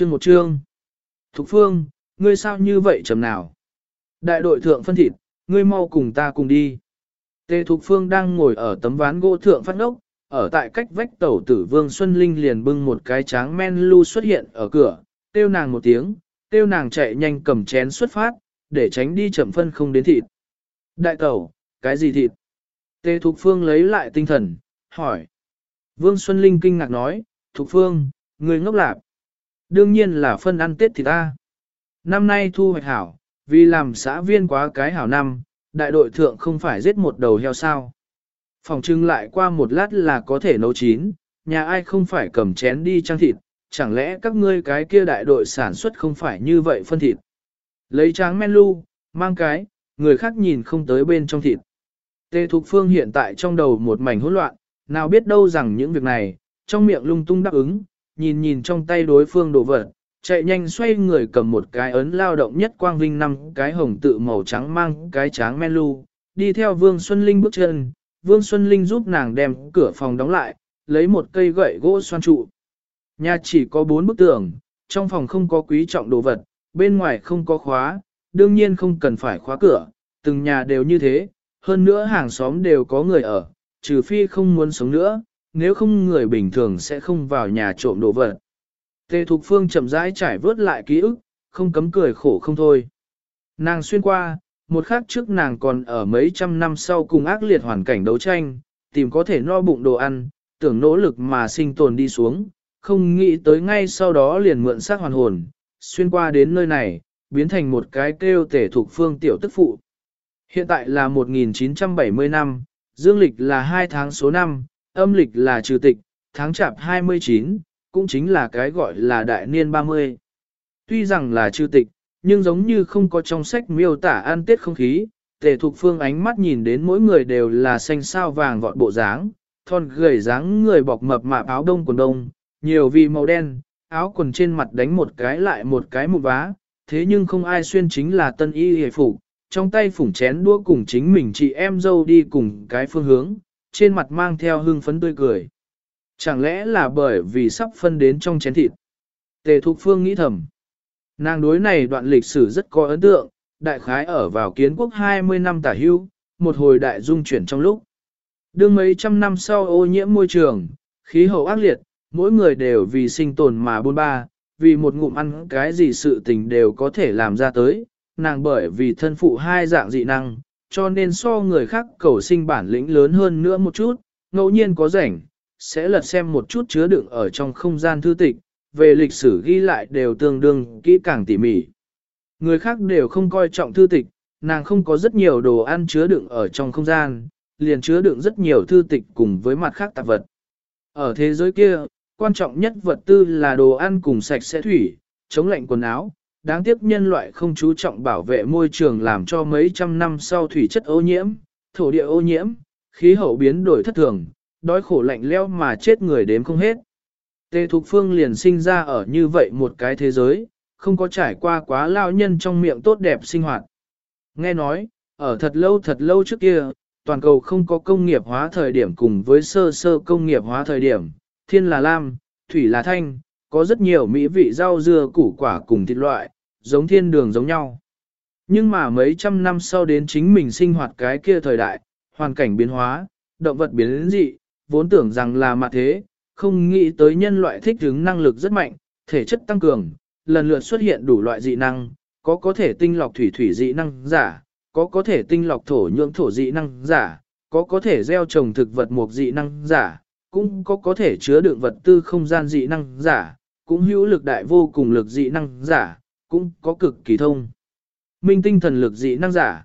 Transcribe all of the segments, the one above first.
Chương một chương. Thục phương, ngươi sao như vậy chầm nào? Đại đội thượng phân thịt, ngươi mau cùng ta cùng đi. Tề Thục Phương đang ngồi ở tấm ván gỗ thượng phát ốc, ở tại cách vách tẩu tử Vương Xuân Linh liền bưng một cái tráng men lu xuất hiện ở cửa, tiêu nàng một tiếng, tiêu nàng chạy nhanh cầm chén xuất phát, để tránh đi chậm phân không đến thịt. Đại tẩu, cái gì thịt? Tề Thục Phương lấy lại tinh thần, hỏi. Vương Xuân Linh kinh ngạc nói, Thục Phương, người ngốc lạc. Đương nhiên là phân ăn tết thì ta. Năm nay thu hoạch hảo, vì làm xã viên quá cái hảo năm, đại đội thượng không phải giết một đầu heo sao. Phòng trưng lại qua một lát là có thể nấu chín, nhà ai không phải cầm chén đi trang thịt, chẳng lẽ các ngươi cái kia đại đội sản xuất không phải như vậy phân thịt. Lấy tráng men lu, mang cái, người khác nhìn không tới bên trong thịt. Tề Thục Phương hiện tại trong đầu một mảnh hỗn loạn, nào biết đâu rằng những việc này, trong miệng lung tung đáp ứng, nhìn nhìn trong tay đối phương đồ vật, chạy nhanh xoay người cầm một cái ấn lao động nhất quang vinh năm cái hồng tự màu trắng mang cái tráng men lu, đi theo Vương Xuân Linh bước chân, Vương Xuân Linh giúp nàng đem cửa phòng đóng lại, lấy một cây gậy gỗ xoan trụ. Nhà chỉ có bốn bức tường, trong phòng không có quý trọng đồ vật, bên ngoài không có khóa, đương nhiên không cần phải khóa cửa, từng nhà đều như thế, hơn nữa hàng xóm đều có người ở, trừ phi không muốn sống nữa, nếu không người bình thường sẽ không vào nhà trộm đồ vật. Tề Thục Phương chậm rãi trải vớt lại ký ức, không cấm cười khổ không thôi. Nàng xuyên qua, một khắc trước nàng còn ở mấy trăm năm sau cùng ác liệt hoàn cảnh đấu tranh, tìm có thể no bụng đồ ăn, tưởng nỗ lực mà sinh tồn đi xuống, không nghĩ tới ngay sau đó liền mượn xác hoàn hồn, xuyên qua đến nơi này, biến thành một cái kêu tể thuộc phương tiểu tức phụ. Hiện tại là 1970 năm, dương lịch là 2 tháng số năm, âm lịch là trừ tịch, tháng chạp 29, cũng chính là cái gọi là đại niên 30. Tuy rằng là trừ tịch, nhưng giống như không có trong sách miêu tả ăn tết không khí, tề thục phương ánh mắt nhìn đến mỗi người đều là xanh sao vàng vọt bộ dáng, thon gầy dáng người bọc mập mạp áo đông quần đông, nhiều vì màu đen, áo quần trên mặt đánh một cái lại một cái một vá, thế nhưng không ai xuyên chính là tân y hề phục, trong tay phủng chén đũa cùng chính mình chị em dâu đi cùng cái phương hướng, trên mặt mang theo hương phấn tươi cười. Chẳng lẽ là bởi vì sắp phân đến trong chén thịt? Tề Thục Phương nghĩ thầm. Nàng đối này đoạn lịch sử rất có ấn tượng, đại khái ở vào kiến quốc 20 năm tả hưu, một hồi đại dung chuyển trong lúc. Đương mấy trăm năm sau ô nhiễm môi trường, khí hậu ác liệt, mỗi người đều vì sinh tồn mà buôn ba, vì một ngụm ăn cái gì sự tình đều có thể làm ra tới, nàng bởi vì thân phụ hai dạng dị năng, cho nên so người khác cầu sinh bản lĩnh lớn hơn nữa một chút, ngẫu nhiên có rảnh, sẽ lật xem một chút chứa đựng ở trong không gian thư tịch, về lịch sử ghi lại đều tương đương kỹ càng tỉ mỉ. Người khác đều không coi trọng thư tịch, nàng không có rất nhiều đồ ăn chứa đựng ở trong không gian, liền chứa đựng rất nhiều thư tịch cùng với mặt khác tạp vật. Ở thế giới kia, quan trọng nhất vật tư là đồ ăn cùng sạch sẽ thủy, chống lạnh quần áo. Đáng tiếc nhân loại không chú trọng bảo vệ môi trường làm cho mấy trăm năm sau thủy chất ô nhiễm, thổ địa ô nhiễm, khí hậu biến đổi thất thường, đói khổ lạnh leo mà chết người đếm không hết. Tề Thục Phương liền sinh ra ở như vậy một cái thế giới, không có trải qua quá lao nhân trong miệng tốt đẹp sinh hoạt. Nghe nói, ở thật lâu thật lâu trước kia, toàn cầu không có công nghiệp hóa thời điểm cùng với sơ sơ công nghiệp hóa thời điểm, thiên là lam, thủy là thanh, có rất nhiều mỹ vị rau dưa củ quả cùng thịt loại, giống thiên đường giống nhau. Nhưng mà mấy trăm năm sau đến chính mình sinh hoạt cái kia thời đại, hoàn cảnh biến hóa, động vật biến dị, vốn tưởng rằng là mặt thế, không nghĩ tới nhân loại thích ứng năng lực rất mạnh, thể chất tăng cường, lần lượt xuất hiện đủ loại dị năng, có có thể tinh lọc thủy thủy dị năng giả, có có thể tinh lọc thổ nhưỡng thổ dị năng giả, có có thể gieo trồng thực vật mục dị năng giả, cũng có có thể chứa đựng vật tư không gian dị năng giả, cũng hữu lực đại vô cùng lực dị năng giả, cũng có cực kỳ thông. Minh tinh thần lực dị năng giả.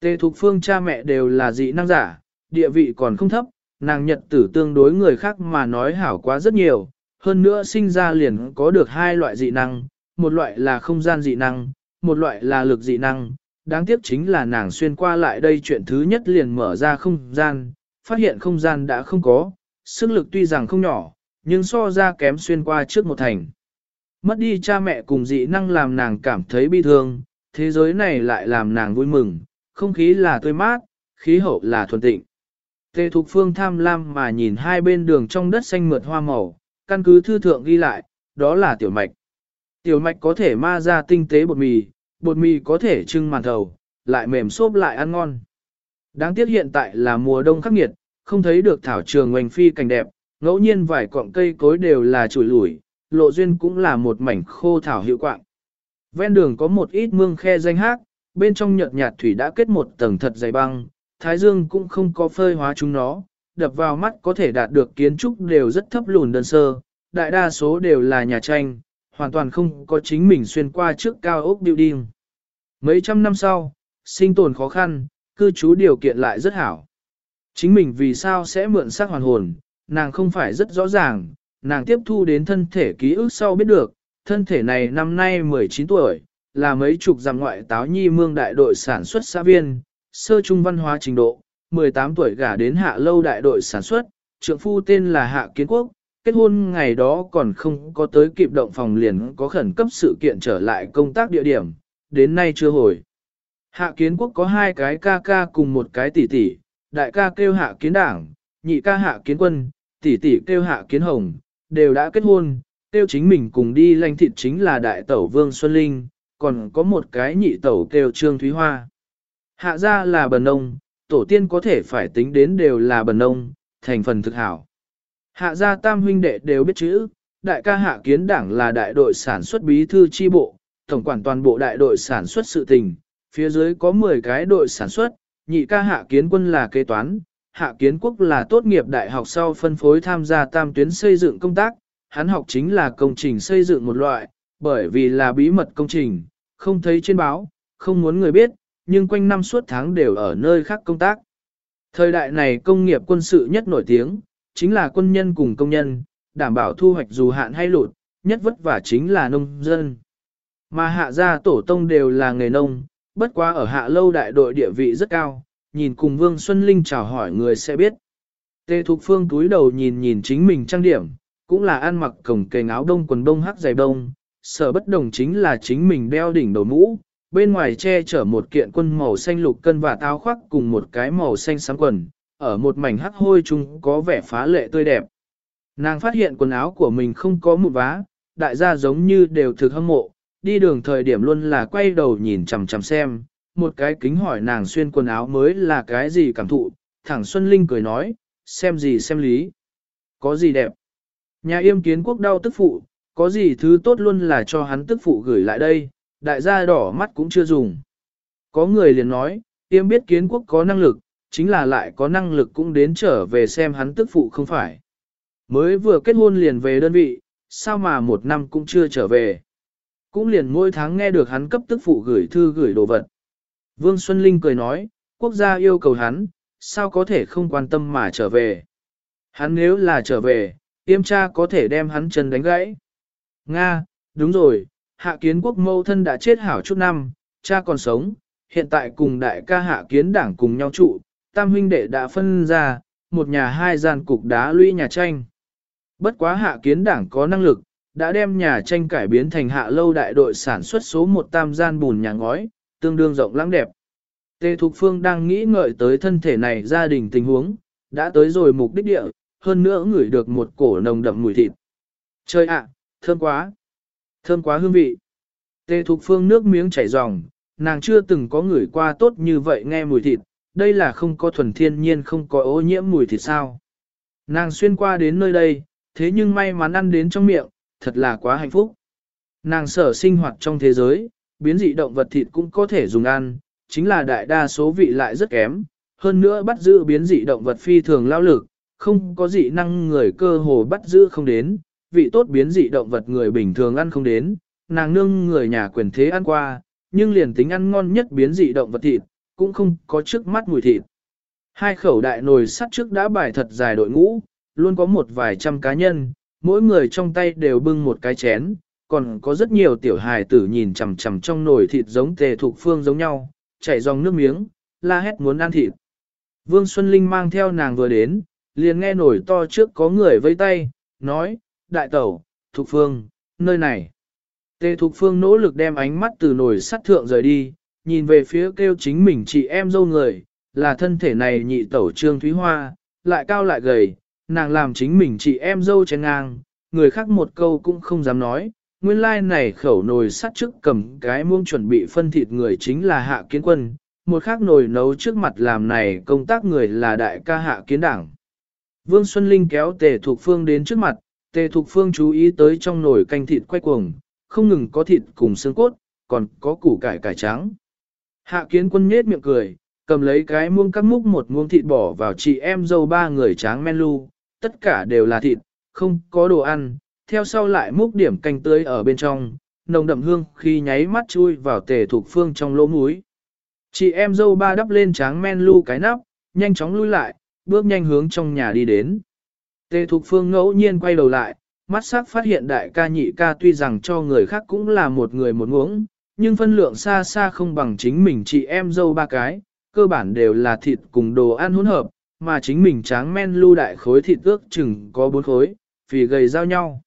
Tề Thục Phương cha mẹ đều là dị năng giả, địa vị còn không thấp, nàng nhật tử tương đối người khác mà nói hảo quá rất nhiều, hơn nữa sinh ra liền có được hai loại dị năng, một loại là không gian dị năng, một loại là lực dị năng. Đáng tiếc chính là nàng xuyên qua lại đây chuyện thứ nhất liền mở ra không gian, phát hiện không gian đã không có, sức lực tuy rằng không nhỏ, nhưng so ra kém xuyên qua trước một thành. Mất đi cha mẹ cùng dị năng làm nàng cảm thấy bi thương, thế giới này lại làm nàng vui mừng, không khí là tươi mát, khí hậu là thuần tịnh. Tề Thục Phương tham lam mà nhìn hai bên đường trong đất xanh mượt hoa màu, căn cứ thư thượng ghi lại, đó là tiểu mạch. Tiểu mạch có thể ma ra tinh tế bột mì, bột mì có thể trưng màn thầu, lại mềm xốp lại ăn ngon. Đáng tiếc hiện tại là mùa đông khắc nghiệt, không thấy được thảo trường ngoành phi cảnh đẹp, ngẫu nhiên vài cọng cây cối đều là chùi lủi, lộ duyên cũng là một mảnh khô thảo hiệu quạng. Ven đường có một ít mương khe danh hát, bên trong nhợt nhạt thủy đã kết một tầng thật dày băng, thái dương cũng không có phơi hóa chúng nó, đập vào mắt có thể đạt được kiến trúc đều rất thấp lùn đơn sơ, đại đa số đều là nhà tranh, hoàn toàn không có chính mình xuyên qua trước cao ốc building. Mấy trăm năm sau, sinh tồn khó khăn, cư trú điều kiện lại rất hảo. Chính mình vì sao sẽ mượn xác hoàn hồn, nàng không phải rất rõ ràng, nàng tiếp thu đến thân thể ký ức sau biết được, thân thể này năm nay 19 tuổi, là mấy chục giam ngoại táo nhi mương đại đội sản xuất xã viên, sơ trung văn hóa trình độ, 18 tuổi gả đến hạ lâu đại đội sản xuất, trượng phu tên là Hạ Kiến Quốc, kết hôn ngày đó còn không có tới kịp động phòng liền có khẩn cấp sự kiện trở lại công tác địa điểm, đến nay chưa hồi. Hạ Kiến Quốc có hai cái ca ca cùng một cái tỷ tỷ, đại ca kêu Hạ Kiến Đảng, nhị ca Hạ Kiến Quân, tỷ tỷ kêu Hạ Kiến Hồng, đều đã kết hôn, kêu chính mình cùng đi lanh thịt chính là đại tẩu Vương Xuân Linh, còn có một cái nhị tẩu kêu Trương Thúy Hoa. Hạ ra là bần nông, tổ tiên có thể phải tính đến đều là bần nông, thành phần thực hảo. Hạ gia tam huynh đệ đều biết chữ, đại ca hạ kiến đảng là đại đội sản xuất bí thư chi bộ, tổng quản toàn bộ đại đội sản xuất sự tình, phía dưới có 10 cái đội sản xuất, nhị ca hạ kiến quân là kế toán, hạ kiến quốc là tốt nghiệp đại học sau phân phối tham gia tam tuyến xây dựng công tác, hắn học chính là công trình xây dựng một loại, bởi vì là bí mật công trình, không thấy trên báo, không muốn người biết, nhưng quanh năm suốt tháng đều ở nơi khác công tác. Thời đại này công nghiệp quân sự nhất nổi tiếng, chính là quân nhân cùng công nhân, đảm bảo thu hoạch dù hạn hay lụt, nhất vất vả chính là nông dân. Mà hạ gia tổ tông đều là nghề nông, bất quá ở hạ lâu đại đội địa vị rất cao, nhìn cùng Vương Xuân Linh chào hỏi người sẽ biết. Tê Thục Phương túi đầu nhìn nhìn chính mình trang điểm, cũng là ăn mặc cổng kềnh áo đông quần đông hắc dày đông, sở bất đồng chính là chính mình đeo đỉnh đầu mũ, bên ngoài che chở một kiện quân màu xanh lục cân và táo khoác cùng một cái màu xanh sáng quần, ở một mảnh hắc hôi chung có vẻ phá lệ tươi đẹp. Nàng phát hiện quần áo của mình không có một vá, đại gia giống như đều thực hâm mộ, đi đường thời điểm luôn là quay đầu nhìn chằm chằm xem, một cái kính hỏi nàng xuyên quần áo mới là cái gì cảm thụ, thẳng Xuân Linh cười nói, xem gì xem lý, có gì đẹp. Nhà yêm kiến quốc đau tức phụ, có gì thứ tốt luôn là cho hắn tức phụ gửi lại đây, đại gia đỏ mắt cũng chưa dùng. Có người liền nói, yêm biết kiến quốc có năng lực, chính là lại có năng lực cũng đến trở về xem hắn tức phụ không phải. Mới vừa kết hôn liền về đơn vị, sao mà một năm cũng chưa trở về. Cũng liền mỗi tháng nghe được hắn cấp tức phụ gửi thư gửi đồ vật. Vương Xuân Linh cười nói, quốc gia yêu cầu hắn, sao có thể không quan tâm mà trở về. Hắn nếu là trở về, tiêm cha có thể đem hắn chân đánh gãy. Nga, đúng rồi, hạ kiến quốc mâu thân đã chết hảo chút năm, cha còn sống, hiện tại cùng đại ca hạ kiến đảng cùng nhau trụ, tam huynh đệ đã phân ra, một nhà hai gian cục đá lũy nhà tranh. Bất quá hạ kiến đảng có năng lực, đã đem nhà tranh cải biến thành hạ lâu đại đội sản xuất số một tam gian bùn nhà ngói, tương đương rộng lãng đẹp. Tề Thục Phương đang nghĩ ngợi tới thân thể này gia đình tình huống, đã tới rồi mục đích địa, hơn nữa ngửi được một cổ nồng đậm mùi thịt. Trời ạ, thơm quá! Thơm quá hương vị! Tề Thục Phương nước miếng chảy ròng, nàng chưa từng có ngửi qua tốt như vậy nghe mùi thịt, đây là không có thuần thiên nhiên không có ô nhiễm mùi thịt sao. Nàng xuyên qua đến nơi đây, thế nhưng may mắn ăn đến trong miệng, thật là quá hạnh phúc. Nàng sở sinh hoạt trong thế giới, biến dị động vật thịt cũng có thể dùng ăn, chính là đại đa số vị lại rất kém, hơn nữa bắt giữ biến dị động vật phi thường lao lực, không có dị năng người cơ hồ bắt giữ không đến, vị tốt biến dị động vật người bình thường ăn không đến, nàng nương người nhà quyền thế ăn qua, nhưng liền tính ăn ngon nhất biến dị động vật thịt, cũng không có trước mắt mùi thịt. Hai khẩu đại nồi sắt trước đã bài thật dài đội ngũ, luôn có một vài trăm cá nhân, mỗi người trong tay đều bưng một cái chén, còn có rất nhiều tiểu hài tử nhìn chằm chằm trong nồi thịt giống tề thuộc phương giống nhau, chảy dòng nước miếng, la hét muốn ăn thịt. Vương Xuân Linh mang theo nàng vừa đến, liền nghe nổi to trước có người vây tay, nói, đại tẩu, Thục Phương, nơi này. Tề Thục Phương nỗ lực đem ánh mắt từ nồi sắt thượng rời đi, nhìn về phía kêu chính mình chị em dâu người, là thân thể này nhị tẩu Trương Thúy Hoa, lại cao lại gầy, nàng làm chính mình chị em dâu chén ngang, người khác một câu cũng không dám nói, nguyên lai like này khẩu nồi sắt trước cầm cái muông chuẩn bị phân thịt người chính là hạ kiến quân, một khác nồi nấu trước mặt làm này công tác người là đại ca hạ kiến đảng. Vương Xuân Linh kéo tề thục phương đến trước mặt, tề thục phương chú ý tới trong nồi canh thịt quay cuồng, không ngừng có thịt cùng xương cốt, còn có củ cải cải trắng. Hạ kiến quân nhết miệng cười, cầm lấy cái muông cắt múc một muông thịt bỏ vào chị em dâu ba người tráng men lu, tất cả đều là thịt, không có đồ ăn, theo sau lại múc điểm canh tươi ở bên trong, nồng đậm hương khi nháy mắt chui vào tề thuộc phương trong lỗ mũi. Chị em dâu ba đắp lên tráng men lu cái nắp, nhanh chóng lui lại, bước nhanh hướng trong nhà đi đến. Tề Thục Phương ngẫu nhiên quay đầu lại, mắt sắc phát hiện đại ca nhị ca tuy rằng cho người khác cũng là một người một ngưỡng, nhưng phân lượng xa xa không bằng chính mình chị em dâu ba cái, cơ bản đều là thịt cùng đồ ăn hỗn hợp, mà chính mình tráng men lưu đại khối thịt ước chừng có bốn khối, vì gầy giao nhau.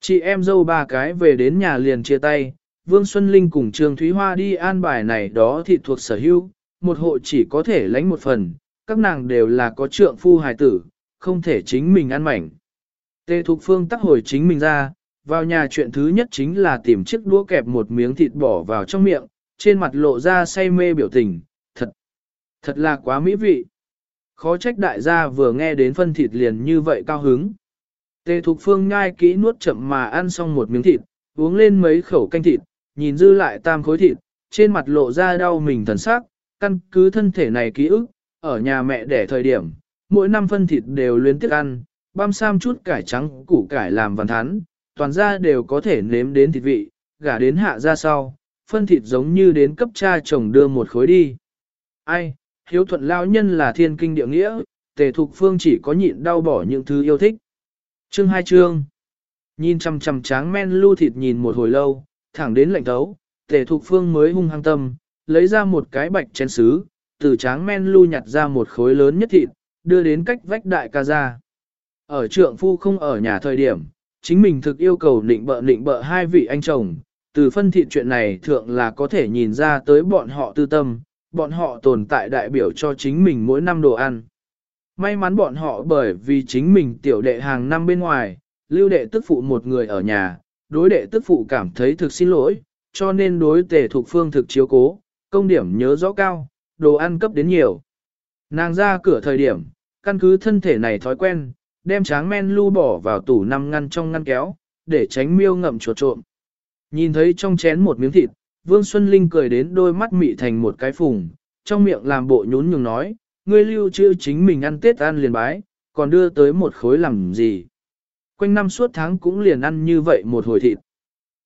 Chị em dâu ba cái về đến nhà liền chia tay, Vương Xuân Linh cùng Trương Thúy Hoa đi an bài này đó thì thuộc sở hữu, một hộ chỉ có thể lãnh một phần, các nàng đều là có trượng phu hài tử, không thể chính mình ăn mảnh. Tê Thục Phương tắc hồi chính mình ra, vào nhà chuyện thứ nhất chính là tìm chiếc đũa kẹp một miếng thịt bỏ vào trong miệng, trên mặt lộ ra say mê biểu tình, thật, thật là quá mỹ vị. Khó trách đại gia vừa nghe đến phân thịt liền như vậy cao hứng. Tề Thục Phương nhai kỹ nuốt chậm mà ăn xong một miếng thịt, uống lên mấy khẩu canh thịt, nhìn dư lại tam khối thịt, trên mặt lộ ra đau mình thần sắc, căn cứ thân thể này ký ức, ở nhà mẹ đẻ thời điểm, mỗi năm phân thịt đều luyến tiếc ăn, băm sam chút cải trắng củ cải làm văn thán, toàn ra đều có thể nếm đến thịt vị, gả đến hạ ra sau, phân thịt giống như đến cấp cha chồng đưa một khối đi. Ai, hiếu thuận lao nhân là thiên kinh địa nghĩa, tề thục phương chỉ có nhịn đau bỏ những thứ yêu thích. Chương hai chương. Nhìn chăm chăm tráng men lưu thịt nhìn một hồi lâu, thẳng đến lạnh thấu, tề thục phương mới hung hăng tâm, lấy ra một cái bạch chén sứ, từ tráng men lưu nhặt ra một khối lớn nhất thịt, đưa đến cách vách đại ca ra. Ở trượng phu không ở nhà thời điểm, chính mình thực yêu cầu định bợ định bợ hai vị anh chồng, từ phân thịt chuyện này thượng là có thể nhìn ra tới bọn họ tư tâm, bọn họ tồn tại đại biểu cho chính mình mỗi năm đồ ăn. May mắn bọn họ bởi vì chính mình tiểu đệ hàng năm bên ngoài, lưu đệ tức phụ một người ở nhà, đối đệ tức phụ cảm thấy thực xin lỗi, cho nên đối tề thuộc phương thực chiếu cố, công điểm nhớ rõ cao, đồ ăn cấp đến nhiều. Nàng ra cửa thời điểm, căn cứ thân thể này thói quen, đem tráng men lưu bỏ vào tủ năm ngăn trong ngăn kéo, để tránh miêu ngậm chuột trộm. Nhìn thấy trong chén một miếng thịt, Vương Xuân Linh cười đến đôi mắt mị thành một cái phùng, trong miệng làm bộ nhún nhường nói, ngươi lưu trữ chính mình ăn tết ăn liền bái, còn đưa tới một khối làm gì. Quanh năm suốt tháng cũng liền ăn như vậy một hồi thịt.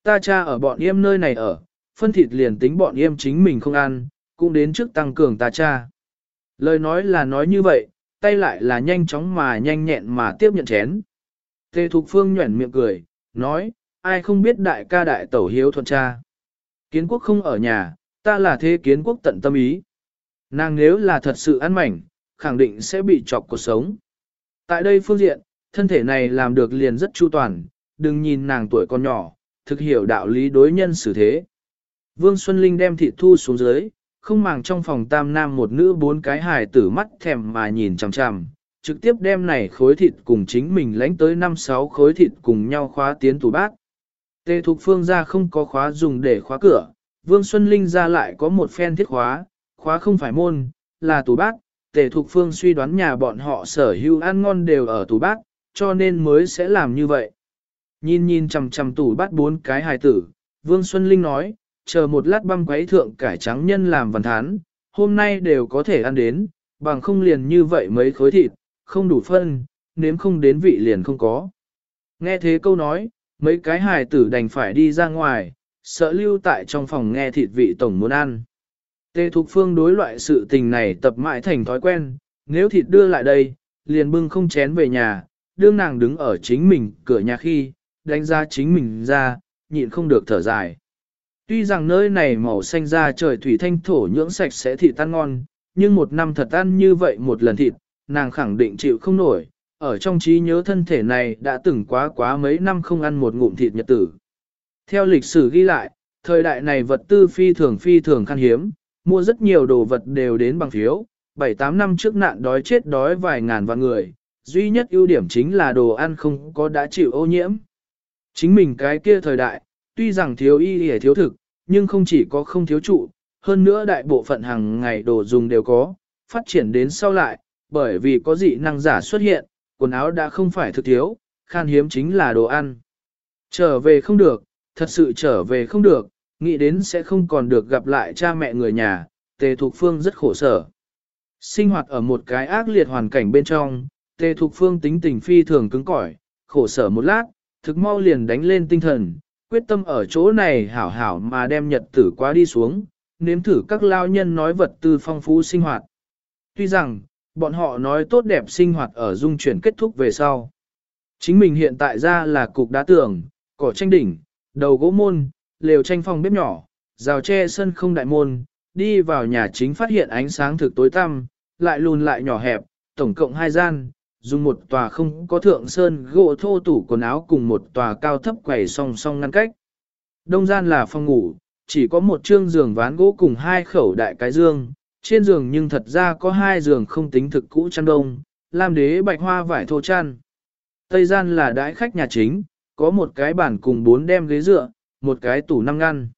Ta cha ở bọn yêm nơi này ở, phân thịt liền tính bọn yêm chính mình không ăn, cũng đến trước tăng cường ta cha. Lời nói là nói như vậy, tay lại là nhanh chóng mà nhanh nhẹn mà tiếp nhận chén. Tề Thục Phương nhuẩn miệng cười, nói, ai không biết đại ca đại tẩu hiếu thuận cha. Kiến quốc không ở nhà, ta là thế kiến quốc tận tâm ý. Nàng nếu là thật sự ăn mảnh, khẳng định sẽ bị chọc cuộc sống. Tại đây phương diện, thân thể này làm được liền rất chu toàn, đừng nhìn nàng tuổi còn nhỏ, thực hiểu đạo lý đối nhân xử thế. Vương Xuân Linh đem thịt thu xuống dưới, không màng trong phòng tam nam một nữ bốn cái hài tử mắt thèm mà nhìn chằm chằm, trực tiếp đem này khối thịt cùng chính mình lãnh tới năm sáu khối thịt cùng nhau khóa tiến tủ bát. tê Thục Phương ra không có khóa dùng để khóa cửa, Vương Xuân Linh ra lại có một phen thiết khóa, khóa không phải môn, là tủ bát. Tề Thục Phương suy đoán nhà bọn họ sở hữu ăn ngon đều ở tủ bát, cho nên mới sẽ làm như vậy. Nhìn nhìn chằm chằm tủ bát bốn cái hài tử, Vương Xuân Linh nói, chờ một lát băm quấy thượng cải trắng nhân làm văn thán, hôm nay đều có thể ăn đến, bằng không liền như vậy mấy khối thịt, không đủ phân, nếm không đến vị liền không có. Nghe thế câu nói, mấy cái hài tử đành phải đi ra ngoài, sợ lưu tại trong phòng nghe thịt vị tổng muốn ăn. Tề Thục Phương đối loại sự tình này tập mãi thành thói quen, nếu thịt đưa lại đây, liền bưng không chén về nhà, đương nàng đứng ở chính mình cửa nhà khi, đánh ra chính mình ra, nhịn không được thở dài. Tuy rằng nơi này màu xanh da trời thủy thanh thổ nhưỡng sạch sẽ thịt tan ngon, nhưng một năm thật ăn như vậy một lần thịt, nàng khẳng định chịu không nổi, ở trong trí nhớ thân thể này đã từng quá quá mấy năm không ăn một ngụm thịt nhật tử. Theo lịch sử ghi lại, thời đại này vật tư phi thường phi thường khan hiếm, mua rất nhiều đồ vật đều đến bằng phiếu, 7-8 năm trước nạn đói chết đói vài ngàn vạn người, duy nhất ưu điểm chính là đồ ăn không có đã chịu ô nhiễm. Chính mình cái kia thời đại, tuy rằng thiếu y hề thiếu thực, nhưng không chỉ có không thiếu trụ, hơn nữa đại bộ phận hàng ngày đồ dùng đều có, phát triển đến sau lại, bởi vì có dị năng giả xuất hiện, quần áo đã không phải thực thiếu, khan hiếm chính là đồ ăn. Trở về không được, thật sự trở về không được, nghĩ đến sẽ không còn được gặp lại cha mẹ người nhà, Tề Thục Phương rất khổ sở. Sinh hoạt ở một cái ác liệt hoàn cảnh bên trong, Tề Thục Phương tính tình phi thường cứng cỏi, khổ sở một lát, thực mau liền đánh lên tinh thần, quyết tâm ở chỗ này hảo hảo mà đem nhật tử quá đi xuống, nếm thử các lao nhân nói vật tư phong phú sinh hoạt. Tuy rằng, bọn họ nói tốt đẹp sinh hoạt ở dung chuyển kết thúc về sau. Chính mình hiện tại ra là cục đá tường, cỏ tranh đỉnh, đầu gỗ môn, lều tranh phòng bếp nhỏ, rào tre sân không đại môn, đi vào nhà chính phát hiện ánh sáng thực tối tăm, lại lùn lại nhỏ hẹp, tổng cộng hai gian, dùng một tòa không có thượng sơn gỗ thô tủ quần áo cùng một tòa cao thấp quầy song song ngăn cách. Đông gian là phòng ngủ, chỉ có một chương giường ván gỗ cùng hai khẩu đại cái dương, trên giường nhưng thật ra có hai giường không tính thực cũ chăn đông, làm đế bạch hoa vải thô chăn. Tây gian là đãi khách nhà chính, có một cái bàn cùng bốn đem ghế dựa, một cái tủ năm ngăn.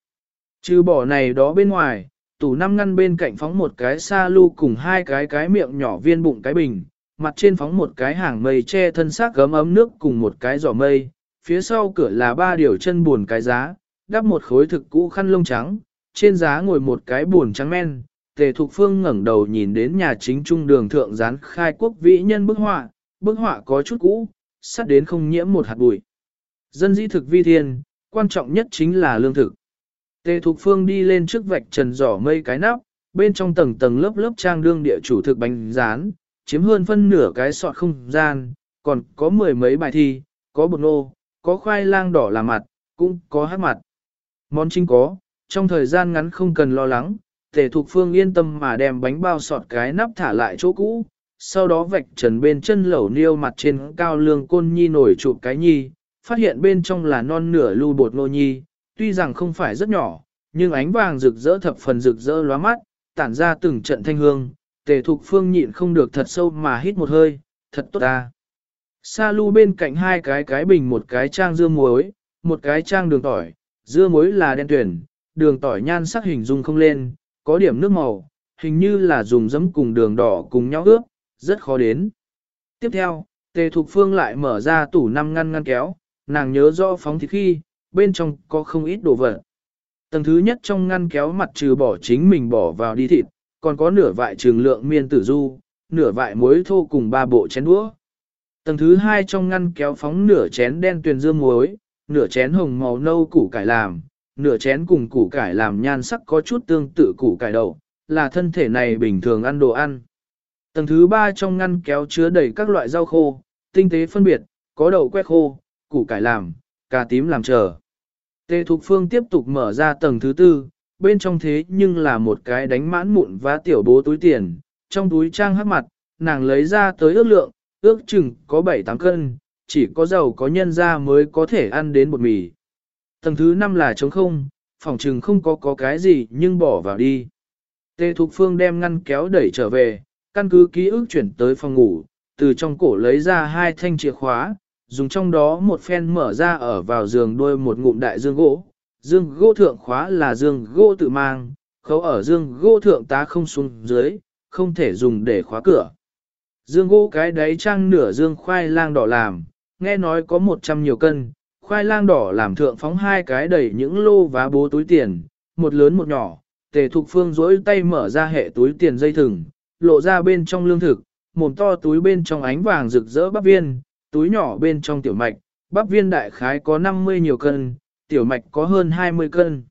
Trừ bỏ này đó bên ngoài, tủ năm ngăn bên cạnh phóng một cái sa lu cùng hai cái cái miệng nhỏ viên bụng cái bình, mặt trên phóng một cái hàng mây che thân xác gấm ấm nước cùng một cái giỏ mây, phía sau cửa là ba điều chân buồn cái giá, đắp một khối thực cũ khăn lông trắng, trên giá ngồi một cái buồn trắng men. Tề Thục Phương ngẩng đầu nhìn đến nhà chính trung đường thượng gián khai quốc vĩ nhân bức họa, bức họa có chút cũ, sắt đến không nhiễm một hạt bụi. Dân dĩ thực vi thiên, quan trọng nhất chính là lương thực. Tề Thục Phương đi lên trước vạch trần giỏ mây cái nắp, bên trong tầng tầng lớp lớp trang đương địa chủ thực bánh rán, chiếm hơn phân nửa cái sọt không gian, còn có mười mấy bài thi, có bột nô, có khoai lang đỏ là mặt, cũng có hát mặt. Món chính có, trong thời gian ngắn không cần lo lắng, Tề Thục Phương yên tâm mà đem bánh bao sọt cái nắp thả lại chỗ cũ, sau đó vạch trần bên chân lẩu niêu mặt trên cao lương côn nhi nổi chụp cái nhi, phát hiện bên trong là non nửa lưu bột nô nhi, tuy rằng không phải rất nhỏ, nhưng ánh vàng rực rỡ thập phần rực rỡ lóa mắt, tản ra từng trận thanh hương, tề thục phương nhịn không được thật sâu mà hít một hơi, thật tốt ta. Sa lưu bên cạnh hai cái cái bình một cái trang dưa muối, một cái trang đường tỏi, dưa muối là đen tuyển, đường tỏi nhan sắc hình dung không lên, có điểm nước màu, hình như là dùng giấm cùng đường đỏ cùng nhau ướp, rất khó đến. Tiếp theo, tề thục phương lại mở ra tủ năm ngăn ngăn kéo, nàng nhớ rõ phóng thịt khi, bên trong có không ít đồ vật. Tầng thứ nhất trong ngăn kéo mặt trừ bỏ chính mình bỏ vào đi thịt, còn có nửa vại trường lượng miên tử du, nửa vại muối thô cùng ba bộ chén đũa. Tầng thứ hai trong ngăn kéo phóng nửa chén đen tuyền dương muối, nửa chén hồng màu nâu củ cải làm, nửa chén cùng củ cải làm nhan sắc có chút tương tự củ cải đậu, là thân thể này bình thường ăn đồ ăn. Tầng thứ ba trong ngăn kéo chứa đầy các loại rau khô, tinh tế phân biệt, có đậu que khô, củ cải làm, cà tím làm chờ. Tề Thục Phương tiếp tục mở ra tầng thứ tư, bên trong thế nhưng là một cái đánh mãn mụn và tiểu bố túi tiền, trong túi trang hắc mặt, nàng lấy ra tới ước lượng, ước chừng có 7-8 cân, chỉ có giàu có nhân ra mới có thể ăn đến bột mì. Tầng thứ năm là trống không, phòng chừng không có có cái gì nhưng bỏ vào đi. Tề Thục Phương đem ngăn kéo đẩy trở về, căn cứ ký ức chuyển tới phòng ngủ, từ trong cổ lấy ra hai thanh chìa khóa, dùng trong đó một phen mở ra ở vào giường đôi một ngụm đại dương gỗ. Dương gỗ thượng khóa là dương gỗ tự mang, khấu ở dương gỗ thượng tá không xuống dưới, không thể dùng để khóa cửa. Dương gỗ cái đáy trang nửa dương khoai lang đỏ làm, nghe nói có 100 nhiều cân, khoai lang đỏ làm thượng phóng hai cái đầy những lô vá bố túi tiền, một lớn một nhỏ, tề thục phương rỗi tay mở ra hệ túi tiền dây thừng, lộ ra bên trong lương thực, mồm to túi bên trong ánh vàng rực rỡ bắp viên, túi nhỏ bên trong tiểu mạch, bắp viên đại khái có 50 nhiều cân, tiểu mạch có hơn 20 cân.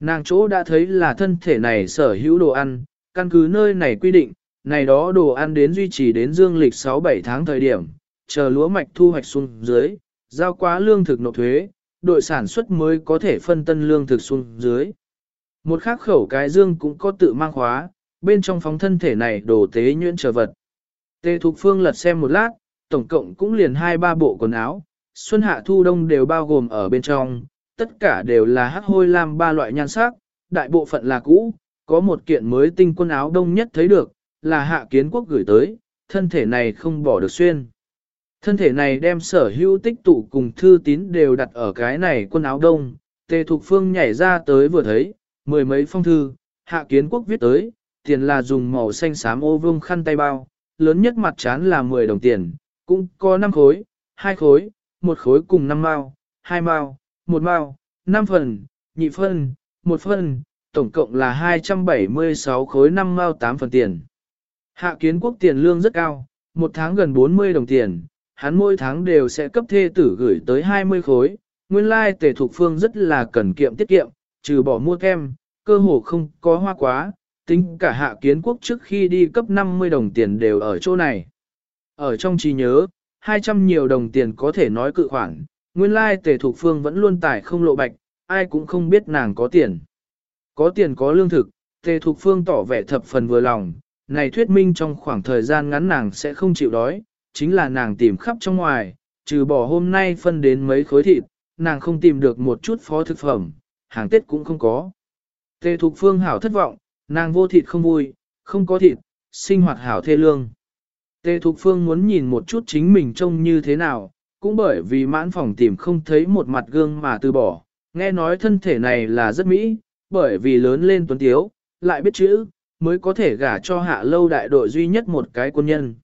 Nàng chỗ đã thấy là thân thể này sở hữu đồ ăn, căn cứ nơi này quy định, này đó đồ ăn đến duy trì đến dương lịch 6-7 tháng thời điểm, chờ lúa mạch thu hoạch xuống dưới, giao quá lương thực nộp thuế, đội sản xuất mới có thể phân tân lương thực xuống dưới. Một khắc khẩu cái dương cũng có tự mang khóa, bên trong phóng thân thể này đồ tế nhuyễn trở vật. Tê Thục Phương lật xem một lát, tổng cộng cũng liền hai ba bộ quần áo, xuân hạ thu đông đều bao gồm ở bên trong, tất cả đều là hắc hôi lam ba loại nhan sắc, đại bộ phận là cũ, có một kiện mới tinh quần áo đông nhất thấy được, là hạ kiến quốc gửi tới, thân thể này không bỏ được xuyên. Thân thể này đem sở hữu tích tụ cùng thư tín đều đặt ở cái này quần áo đông, Tề Thục Phương nhảy ra tới vừa thấy, mười mấy phong thư, hạ kiến quốc viết tới, tiền là dùng màu xanh xám ô vương khăn tay bao, lớn nhất mặt chán là 10 đồng tiền, cũng có 5 khối, 2 khối, 1 khối cùng 5 mao, 2 mao, 1 mao, 5 phần, nhị phân, 1 phân, tổng cộng là 276 khối 5 mao 8 phần tiền. Hạ kiến quốc tiền lương rất cao, một tháng gần 40 đồng tiền, hắn mỗi tháng đều sẽ cấp thê tử gửi tới 20 khối, nguyên lai tề thuộc phương rất là cần kiệm tiết kiệm, trừ bỏ mua kem, cơ hồ không có hoa quá, tính cả hạ kiến quốc trước khi đi cấp 50 đồng tiền đều ở chỗ này. Ở trong trí nhớ, 200 nhiều đồng tiền có thể nói cự khoản, nguyên lai tề thục phương vẫn luôn tải không lộ bạch, ai cũng không biết nàng có tiền. Có tiền có lương thực, tề thục phương tỏ vẻ thập phần vừa lòng, này thuyết minh trong khoảng thời gian ngắn nàng sẽ không chịu đói, chính là nàng tìm khắp trong ngoài, trừ bỏ hôm nay phân đến mấy khối thịt, nàng không tìm được một chút phó thực phẩm, hàng Tết cũng không có. Tề Thục Phương hảo thất vọng, nàng vô thịt không vui, không có thịt, sinh hoạt hảo thê lương. Tề Thục Phương muốn nhìn một chút chính mình trông như thế nào, cũng bởi vì mãn phòng tìm không thấy một mặt gương mà từ bỏ, nghe nói thân thể này là rất mỹ, bởi vì lớn lên tuấn tiếu, lại biết chữ, mới có thể gả cho hạ lâu đại đội duy nhất một cái quân nhân.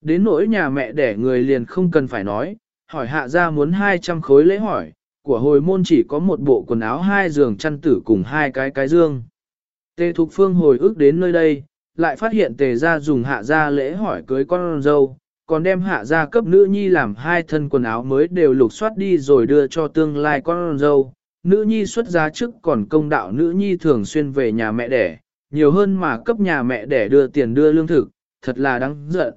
Đến nỗi nhà mẹ đẻ người liền không cần phải nói, hỏi hạ ra muốn 200 khối lễ hỏi, của hồi môn chỉ có một bộ quần áo hai giường chăn tử cùng hai cái cái dương. Tề Thục Phương hồi ức đến nơi đây, lại phát hiện tề ra dùng hạ ra lễ hỏi cưới con dâu, còn đem hạ ra cấp nữ nhi làm hai thân quần áo mới đều lục soát đi rồi đưa cho tương lai con dâu. Nữ nhi xuất giá trước còn công đạo nữ nhi thường xuyên về nhà mẹ đẻ, nhiều hơn mà cấp nhà mẹ đẻ đưa tiền đưa lương thực, thật là đáng giận.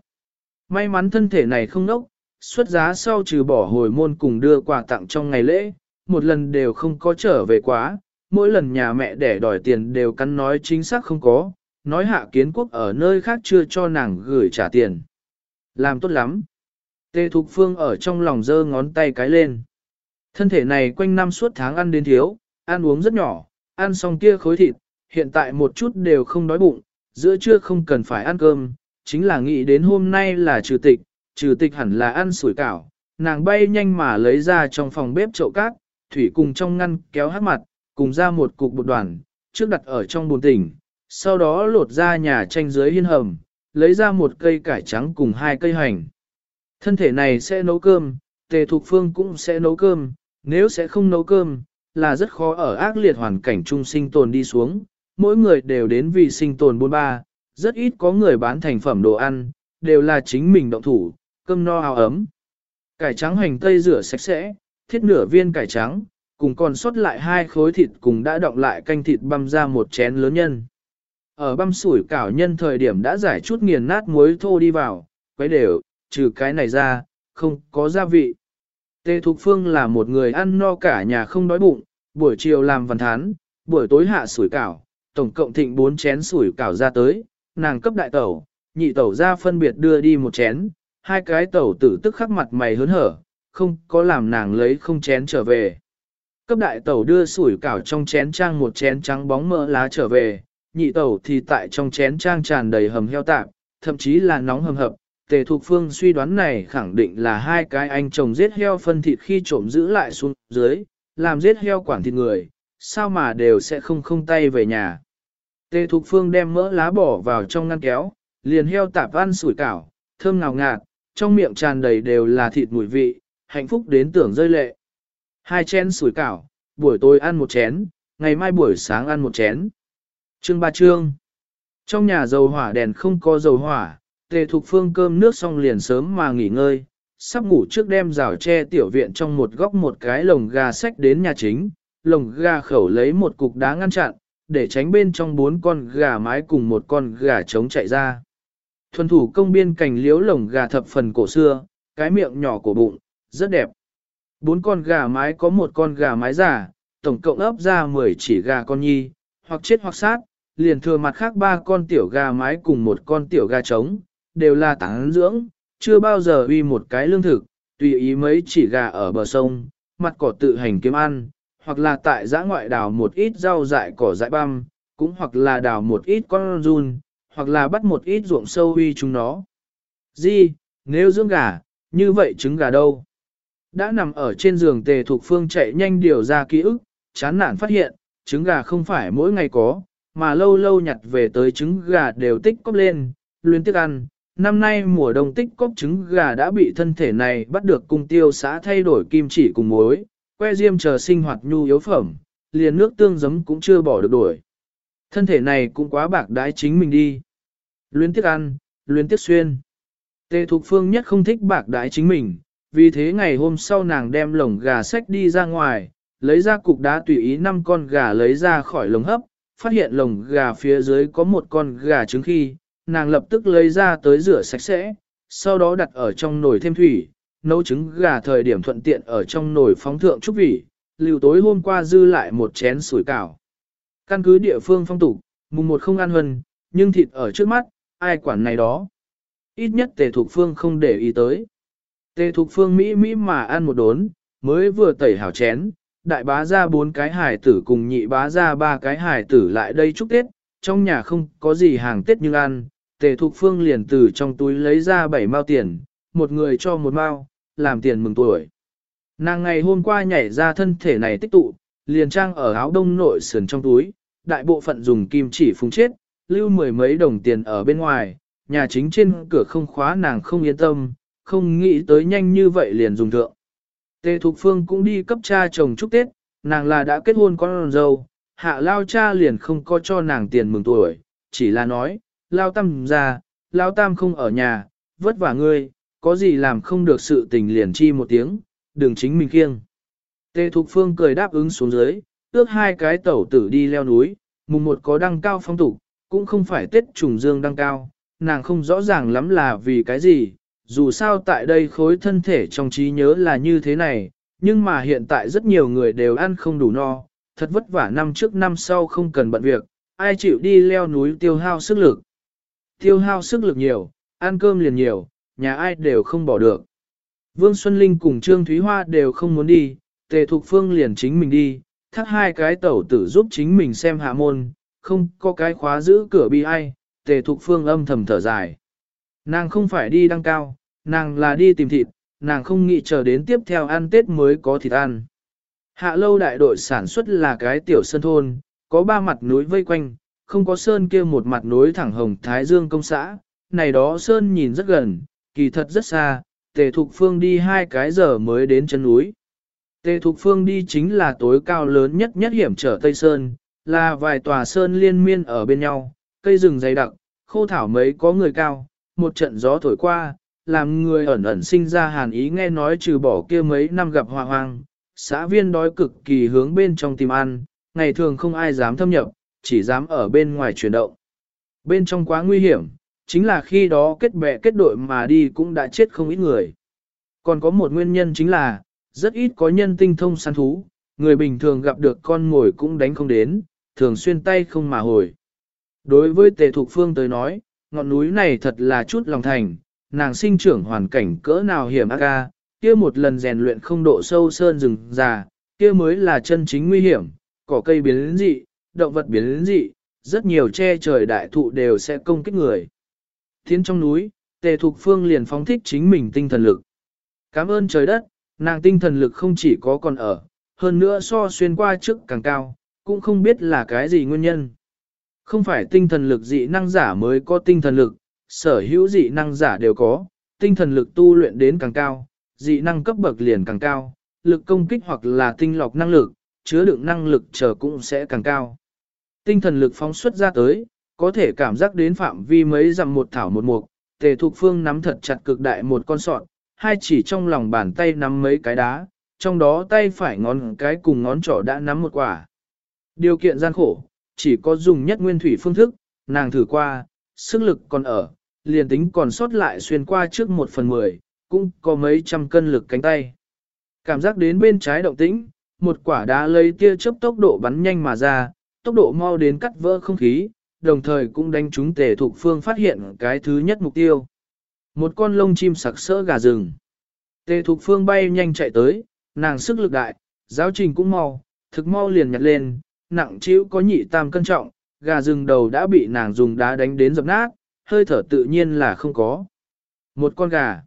May mắn thân thể này không nốc, xuất giá sau trừ bỏ hồi môn cùng đưa quà tặng trong ngày lễ, một lần đều không có trở về quá, mỗi lần nhà mẹ đẻ đòi tiền đều cắn nói chính xác không có, nói hạ kiến quốc ở nơi khác chưa cho nàng gửi trả tiền. Làm tốt lắm. Tê Thục Phương ở trong lòng giơ ngón tay cái lên. Thân thể này quanh năm suốt tháng ăn đến thiếu, ăn uống rất nhỏ, ăn xong kia khối thịt, hiện tại một chút đều không đói bụng, giữa trưa không cần phải ăn cơm, chính là nghĩ đến hôm nay là trừ tịch, trừ tịch hẳn là ăn sủi cảo, nàng bay nhanh mà lấy ra trong phòng bếp chậu cát, thủy cùng trong ngăn kéo hát mặt, cùng ra một cục bột đoàn, trước đặt ở trong bồn tỉnh, sau đó lột ra nhà tranh dưới hiên hầm, lấy ra một cây cải trắng cùng hai cây hành. Thân thể này sẽ nấu cơm, tề thục phương cũng sẽ nấu cơm, nếu sẽ không nấu cơm, là rất khó ở ác liệt hoàn cảnh chung sinh tồn đi xuống, mỗi người đều đến vì sinh tồn bôn ba, rất ít có người bán thành phẩm đồ ăn, đều là chính mình động thủ, cơm no áo ấm. Cải trắng hành tây rửa sạch sẽ, thiết nửa viên cải trắng, cùng còn sót lại hai khối thịt cùng đã động lại canh thịt băm ra một chén lớn nhân. Ở băm sủi cảo nhân thời điểm đã giải chút nghiền nát muối thô đi vào, quấy đều, trừ cái này ra, không có gia vị. Tê Thục Phương là một người ăn no cả nhà không đói bụng, buổi chiều làm văn thán, buổi tối hạ sủi cảo, tổng cộng thịnh bốn chén sủi cảo ra tới, nàng cấp đại tẩu, nhị tẩu ra phân biệt đưa đi một chén, hai cái tẩu tử tức khắc mặt mày hớn hở, không có làm nàng lấy không chén trở về. Cấp đại tẩu đưa sủi cảo trong chén trang một chén trắng bóng mỡ lá trở về, nhị tẩu thì tại trong chén trang tràn đầy hầm heo tạp, thậm chí là nóng hầm hập. Tề Thục Phương suy đoán này khẳng định là hai cái anh chồng giết heo phân thịt khi trộm giữ lại xuống dưới, làm giết heo quản thịt người, sao mà đều sẽ không không tay về nhà. Tề Thục Phương đem mỡ lá bỏ vào trong ngăn kéo, liền heo tạp ăn sủi cảo, thơm ngào ngạt, trong miệng tràn đầy đều là thịt mùi vị, hạnh phúc đến tưởng rơi lệ. Hai chén sủi cảo, buổi tối ăn một chén, ngày mai buổi sáng ăn một chén. Chương ba chương. Trong nhà dầu hỏa đèn không có dầu hỏa, tề thục phương cơm nước xong liền sớm mà nghỉ ngơi, sắp ngủ trước đem rào tre tiểu viện trong một góc một cái lồng gà sách đến nhà chính, lồng gà khẩu lấy một cục đá ngăn chặn, để tránh bên trong bốn con gà mái cùng một con gà trống chạy ra. Thuần thủ công biên cành liếu lồng gà thập phần cổ xưa, cái miệng nhỏ của bụng, rất đẹp. Bốn con gà mái có một con gà mái già, tổng cộng ấp ra 10 chỉ gà con nhi, hoặc chết hoặc sát, liền thừa mặt khác ba con tiểu gà mái cùng một con tiểu gà trống, đều là tán dưỡng, chưa bao giờ uy một cái lương thực, tùy ý mấy chỉ gà ở bờ sông, mặt cỏ tự hành kiếm ăn, hoặc là tại giã ngoại đào một ít rau dại cỏ dại băm, cũng hoặc là đào một ít con run, hoặc là bắt một ít ruộng sâu uy chúng nó. Di, nếu dưỡng gà, như vậy trứng gà đâu? Đã nằm ở trên giường tề thuộc phương chạy nhanh điều ra ký ức, chán nản phát hiện, trứng gà không phải mỗi ngày có, mà lâu lâu nhặt về tới trứng gà đều tích cóp lên, luyến tiếc ăn. Năm nay mùa đông tích cóp trứng gà đã bị thân thể này bắt được cung tiêu xã thay đổi kim chỉ cùng muối, que diêm chờ sinh hoạt nhu yếu phẩm, liền nước tương giấm cũng chưa bỏ được đuổi. Thân thể này cũng quá bạc đái chính mình đi. Luyến tiếc ăn, luyến tiếc xuyên. Tề Thục Phương nhất không thích bạc đái chính mình, vì thế ngày hôm sau nàng đem lồng gà sách đi ra ngoài, lấy ra cục đá tùy ý năm con gà lấy ra khỏi lồng hấp, phát hiện lồng gà phía dưới có một con gà trứng khi, nàng lập tức lấy ra tới rửa sạch sẽ, sau đó đặt ở trong nồi thêm thủy, nấu trứng gà thời điểm thuận tiện ở trong nồi phóng thượng chút vị, liều tối hôm qua dư lại một chén sủi cảo. Căn cứ địa phương phong tục, mùng một không ăn huân, nhưng thịt ở trước mắt, ai quản này đó. Ít nhất tề thục phương không để ý tới. Tề thục phương Mỹ Mỹ mà ăn một đốn, mới vừa tẩy hảo chén, đại bá ra bốn cái hải tử cùng nhị bá ra ba cái hải tử lại đây chúc Tết, trong nhà không có gì hàng Tết nhưng ăn, tề thục phương liền từ trong túi lấy ra bảy mao tiền, một người cho một mao, làm tiền mừng tuổi. Nàng ngày hôm qua nhảy ra thân thể này tích tụ, liền trang ở áo đông nội sườn trong túi, đại bộ phận dùng kim chỉ phúng chết, lưu mười mấy đồng tiền ở bên ngoài, nhà chính trên cửa không khóa nàng không yên tâm, không nghĩ tới nhanh như vậy liền dùng thượng. Tề Thục Phương cũng đi cấp cha chồng chúc Tết, nàng là đã kết hôn con dâu, hạ lao cha liền không có cho nàng tiền mừng tuổi, chỉ là nói, lao tam ra, lao tam không ở nhà, vất vả ngươi, có gì làm không được sự tình liền chi một tiếng, đừng chính mình kiêng. Tề Thục Phương cười đáp ứng xuống dưới, ước hai cái tẩu tử đi leo núi, mùng một có đăng cao phong tục, cũng không phải Tết trùng dương đăng cao, nàng không rõ ràng lắm là vì cái gì, dù sao tại đây khối thân thể trong trí nhớ là như thế này, nhưng mà hiện tại rất nhiều người đều ăn không đủ no, thật vất vả năm trước năm sau không cần bận việc, ai chịu đi leo núi tiêu hao sức lực. Tiêu hao sức lực nhiều, ăn cơm liền nhiều, nhà ai đều không bỏ được. Vương Xuân Linh cùng Trương Thúy Hoa đều không muốn đi, Tề Thục Phương liền chính mình đi, thắt hai cái tẩu tử giúp chính mình xem hạ môn, không có cái khóa giữ cửa bi ai, Tề Thục Phương âm thầm thở dài. Nàng không phải đi đăng cao, nàng là đi tìm thịt, nàng không nghĩ chờ đến tiếp theo ăn Tết mới có thịt ăn. Hạ lâu đại đội sản xuất là cái tiểu sơn thôn, có ba mặt núi vây quanh, không có sơn kia một mặt núi thẳng hồng Thái Dương công xã, này đó sơn nhìn rất gần, kỳ thật rất xa, tề thục phương đi hai cái giờ mới đến chân núi. Tề thục phương đi chính là tối cao lớn nhất nhất hiểm trở Tây Sơn, là vài tòa sơn liên miên ở bên nhau, cây rừng dày đặc, khô thảo mấy có người cao, một trận gió thổi qua, làm người ẩn ẩn sinh ra hàn ý nghe nói trừ bỏ kia mấy năm gặp hoa hoang, xã viên đói cực kỳ hướng bên trong tìm ăn, ngày thường không ai dám thâm nhập, chỉ dám ở bên ngoài chuyển động. Bên trong quá nguy hiểm, chính là khi đó kết bè kết đội mà đi cũng đã chết không ít người. Còn có một nguyên nhân chính là, rất ít có nhân tinh thông săn thú, người bình thường gặp được con ngồi cũng đánh không đến, thường xuyên tay không mà hồi. Đối với tề thục phương tới nói, ngọn núi này thật là chút lòng thành, nàng sinh trưởng hoàn cảnh cỡ nào hiểm ác ca, kia một lần rèn luyện không độ sâu sơn rừng già, kia mới là chân chính nguy hiểm, cỏ cây biến dị, động vật biến dị, rất nhiều che trời đại thụ đều sẽ công kích người. Thiến trong núi, tề thục phương liền phóng thích chính mình tinh thần lực. Cảm ơn trời đất, nàng tinh thần lực không chỉ có còn ở, hơn nữa so xuyên qua trước càng cao, cũng không biết là cái gì nguyên nhân. Không phải tinh thần lực dị năng giả mới có tinh thần lực, sở hữu dị năng giả đều có, tinh thần lực tu luyện đến càng cao, dị năng cấp bậc liền càng cao, lực công kích hoặc là tinh lọc năng lực, chứa đựng năng lực chờ cũng sẽ càng cao. Tinh thần lực phóng xuất ra tới, có thể cảm giác đến phạm vi mấy dặm một thảo một mục, tề thục phương nắm thật chặt cực đại một con sọn, hai chỉ trong lòng bàn tay nắm mấy cái đá, trong đó tay phải ngón cái cùng ngón trỏ đã nắm một quả. Điều kiện gian khổ, chỉ có dùng nhất nguyên thủy phương thức, nàng thử qua, sức lực còn ở, liền tính còn sót lại xuyên qua trước một phần mười, cũng có mấy trăm cân lực cánh tay. Cảm giác đến bên trái động tĩnh, một quả đá lấy tia chớp tốc độ bắn nhanh mà ra, tốc độ mau đến cắt vỡ không khí, đồng thời cũng đánh trúng tề thục phương phát hiện cái thứ nhất mục tiêu. Một con lông chim sặc sỡ gà rừng. Tề thục phương bay nhanh chạy tới, nàng sức lực đại, giáo trình cũng mau, thực mau liền nhặt lên, nặng chịu có nhị tam cân trọng, gà rừng đầu đã bị nàng dùng đá đánh đến dập nát, hơi thở tự nhiên là không có. Một con gà.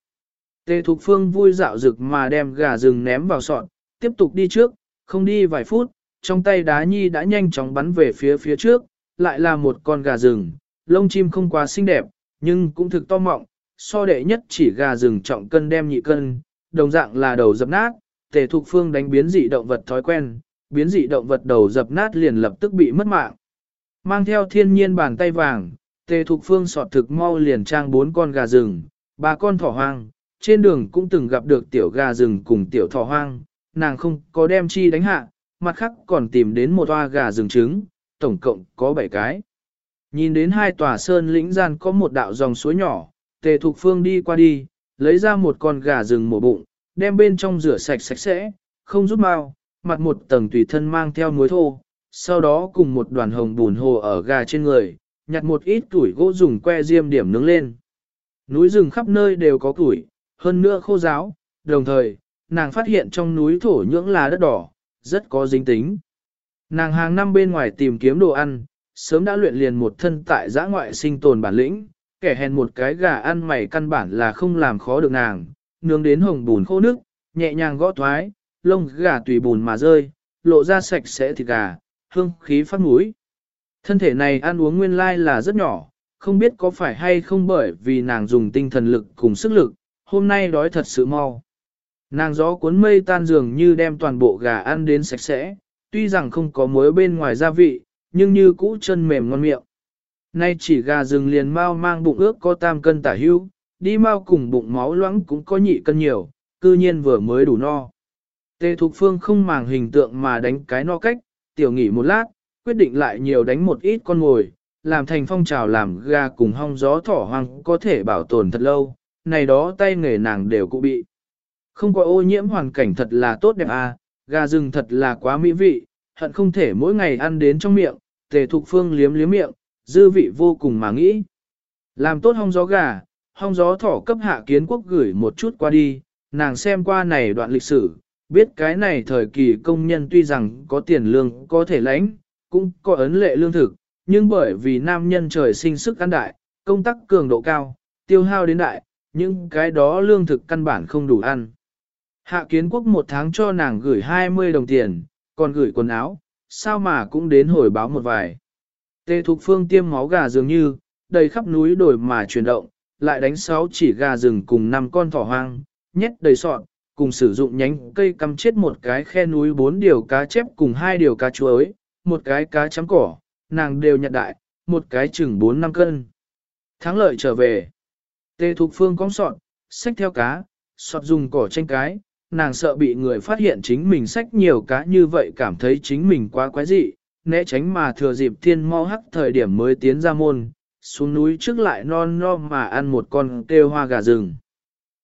Tề Thục Phương vui dạo rực mà đem gà rừng ném vào sọt, tiếp tục đi trước, không đi vài phút, trong tay đá nhi đã nhanh chóng bắn về phía phía trước, lại là một con gà rừng, lông chim không quá xinh đẹp, nhưng cũng thực to mọng, so đệ nhất chỉ gà rừng trọng cân đem nhị cân, đồng dạng là đầu dập nát, tề thục phương đánh biến dị động vật thói quen, biến dị động vật đầu dập nát liền lập tức bị mất mạng. Mang theo thiên nhiên bàn tay vàng, tề thục phương sọt thực mau liền trang bốn con gà rừng, ba con thỏ hoang, trên đường cũng từng gặp được tiểu gà rừng cùng tiểu thỏ hoang, nàng không có đem chi đánh hạ, mặt khác còn tìm đến một toa gà rừng trứng, tổng cộng có 7 cái. Nhìn đến hai tòa sơn lĩnh gian có một đạo dòng suối nhỏ, tề thục phương đi qua đi, lấy ra một con gà rừng mổ bụng, đem bên trong rửa sạch sạch sẽ, không rút mau, mặt một tầng tùy thân mang theo muối thô, sau đó cùng một đoàn hồng bùn hồ ở gà trên người, nhặt một ít tuổi gỗ dùng que diêm điểm nướng lên. Núi rừng khắp nơi đều có tuổi, hơn nữa khô giáo, đồng thời, nàng phát hiện trong núi thổ nhưỡng là đất đỏ, rất có dính tính. Nàng hàng năm bên ngoài tìm kiếm đồ ăn, sớm đã luyện liền một thân tại giã ngoại sinh tồn bản lĩnh, kẻ hèn một cái gà ăn mày căn bản là không làm khó được nàng, nướng đến hồng bùn khô nước, nhẹ nhàng gõ thoái, lông gà tùy bùn mà rơi, lộ ra sạch sẽ thịt gà, hương khí phát mũi. Thân thể này ăn uống nguyên lai là rất nhỏ, không biết có phải hay không bởi vì nàng dùng tinh thần lực cùng sức lực, hôm nay đói thật sự mau. Nàng gió cuốn mây tan dường như đem toàn bộ gà ăn đến sạch sẽ, tuy rằng không có muối bên ngoài gia vị, nhưng như cũ chân mềm ngon miệng. Nay chỉ gà rừng liền mau mang bụng ước có tam cân tả hưu, đi mau cùng bụng máu loãng cũng có nhị cân nhiều, cư nhiên vừa mới đủ no. Tề Thục Phương không màng hình tượng mà đánh cái no cách, tiểu nghỉ một lát, quyết định lại nhiều đánh một ít con ngồi, làm thành phong trào làm gà cùng hong gió thỏ hoang có thể bảo tồn thật lâu, này đó tay nghề nàng đều cụ bị. Không có ô nhiễm hoàn cảnh thật là tốt đẹp à, gà rừng thật là quá mỹ vị, hận không thể mỗi ngày ăn đến trong miệng, tề thục phương liếm liếm miệng, dư vị vô cùng mà nghĩ. Làm tốt hong gió gà, hong gió thỏ cấp hạ kiến quốc gửi một chút qua đi, nàng xem qua này đoạn lịch sử, biết cái này thời kỳ công nhân tuy rằng có tiền lương có thể lãnh, cũng có ấn lệ lương thực, nhưng bởi vì nam nhân trời sinh sức ăn đại, công tác cường độ cao, tiêu hao đến đại, những cái đó lương thực căn bản không đủ ăn. Hạ kiến quốc một tháng cho nàng gửi 20 đồng tiền, còn gửi quần áo, sao mà cũng đến hồi báo một vài. Tê Thục Phương tiêm máu gà dường như, đầy khắp núi đồi mà chuyển động, lại đánh sáu chỉ gà rừng cùng năm con thỏ hoang, nhét đầy sọt, cùng sử dụng nhánh cây cắm chết một cái khe núi bốn điều cá chép cùng hai điều cá chuối, một cái cá chấm cỏ, nàng đều nhặt đại, một cái chừng 4 năm cân. Thắng lợi trở về. Tê Thục Phương cong sọt, xách theo cá, sọt dùng cỏ tranh cái, nàng sợ bị người phát hiện chính mình xách nhiều cá như vậy cảm thấy chính mình quá quái dị, né tránh mà thừa dịp thiên mau hắc thời điểm mới tiến ra môn, xuống núi trước lại non no mà ăn một con kêu hoa gà rừng.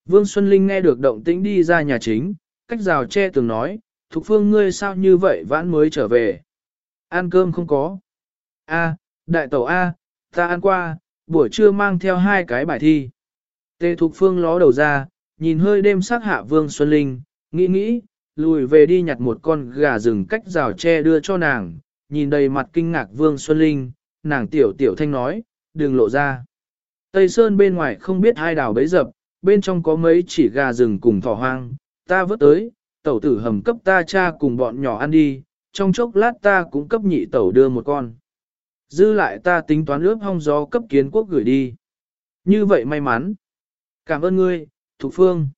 Vương Xuân Linh nghe được động tĩnh đi ra nhà chính, cách rào che tường nói, Thục Phương ngươi sao như vậy vãn mới trở về. Ăn cơm không có. A, đại tẩu A, ta ăn qua, buổi trưa mang theo hai cái bài thi. Tề Thục Phương ló đầu ra, nhìn hơi đêm sắc hạ Vương Xuân Linh, nghĩ nghĩ, lùi về đi nhặt một con gà rừng cách rào tre đưa cho nàng, nhìn đầy mặt kinh ngạc Vương Xuân Linh, nàng tiểu tiểu thanh nói, đừng lộ ra. Tây Sơn bên ngoài không biết hai đào bấy dập, bên trong có mấy chỉ gà rừng cùng thỏ hoang, ta vớt tới, tẩu tử hầm cấp ta cha cùng bọn nhỏ ăn đi, trong chốc lát ta cũng cấp nhị tẩu đưa một con. Dư lại ta tính toán ướp hong gió cấp kiến quốc gửi đi. Như vậy may mắn. Cảm ơn ngươi, Thục Phương.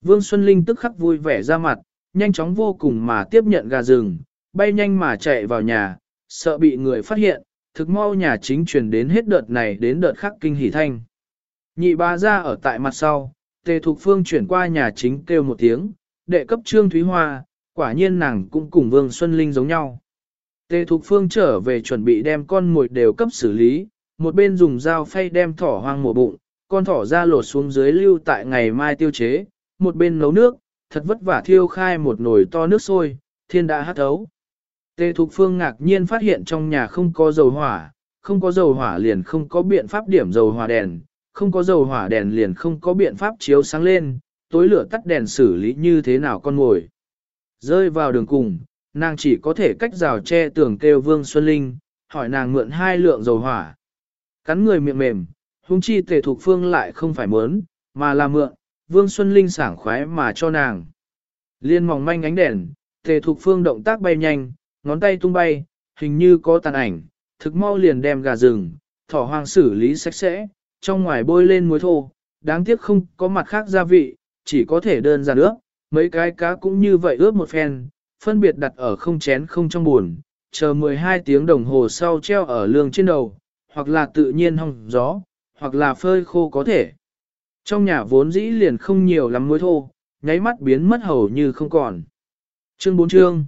Vương Xuân Linh tức khắc vui vẻ ra mặt, nhanh chóng vô cùng mà tiếp nhận gà rừng, bay nhanh mà chạy vào nhà, sợ bị người phát hiện, thực mau nhà chính truyền đến hết đợt này đến đợt khác kinh hỉ thanh. Nhị bà ra ở tại mặt sau, Tề Thục Phương chuyển qua nhà chính kêu một tiếng, đệ cấp Trương Thúy Hoa, quả nhiên nàng cũng cùng Vương Xuân Linh giống nhau. Tề Thục Phương trở về chuẩn bị đem con mồi đều cấp xử lý, một bên dùng dao phay đem thỏ hoang mổ bụng, con thỏ ra lột xuống dưới lưu tại ngày mai tiêu chế, một bên nấu nước, thật vất vả thiêu khai một nồi to nước sôi, thiên đã hát thấu. Tề Thục Phương ngạc nhiên phát hiện trong nhà không có dầu hỏa, không có dầu hỏa liền không có biện pháp điểm dầu hỏa đèn, không có dầu hỏa đèn liền không có biện pháp chiếu sáng lên, tối lửa tắt đèn xử lý như thế nào con ngồi. Rơi vào đường cùng, nàng chỉ có thể cách rào che tường kêu Vương Xuân Linh, hỏi nàng mượn hai lượng dầu hỏa. Cắn người miệng mềm, huống chi tề thục phương lại không phải mớn, mà là mượn, Vương Xuân Linh sảng khoái mà cho nàng. Liên mỏng manh ánh đèn, tề thục phương động tác bay nhanh, ngón tay tung bay, hình như có tàn ảnh, thực mau liền đem gà rừng, thỏ hoang xử lý sạch sẽ, trong ngoài bôi lên muối thô, đáng tiếc không có mặt khác gia vị, chỉ có thể đơn giản ướp, mấy cái cá cũng như vậy ướp một phen, phân biệt đặt ở không chén không trong buồn, chờ 12 tiếng đồng hồ sau treo ở lương trên đầu, hoặc là tự nhiên hong gió, hoặc là phơi khô có thể. Trong nhà vốn dĩ liền không nhiều lắm muối thô, nháy mắt biến mất hầu như không còn. Chương 4 chương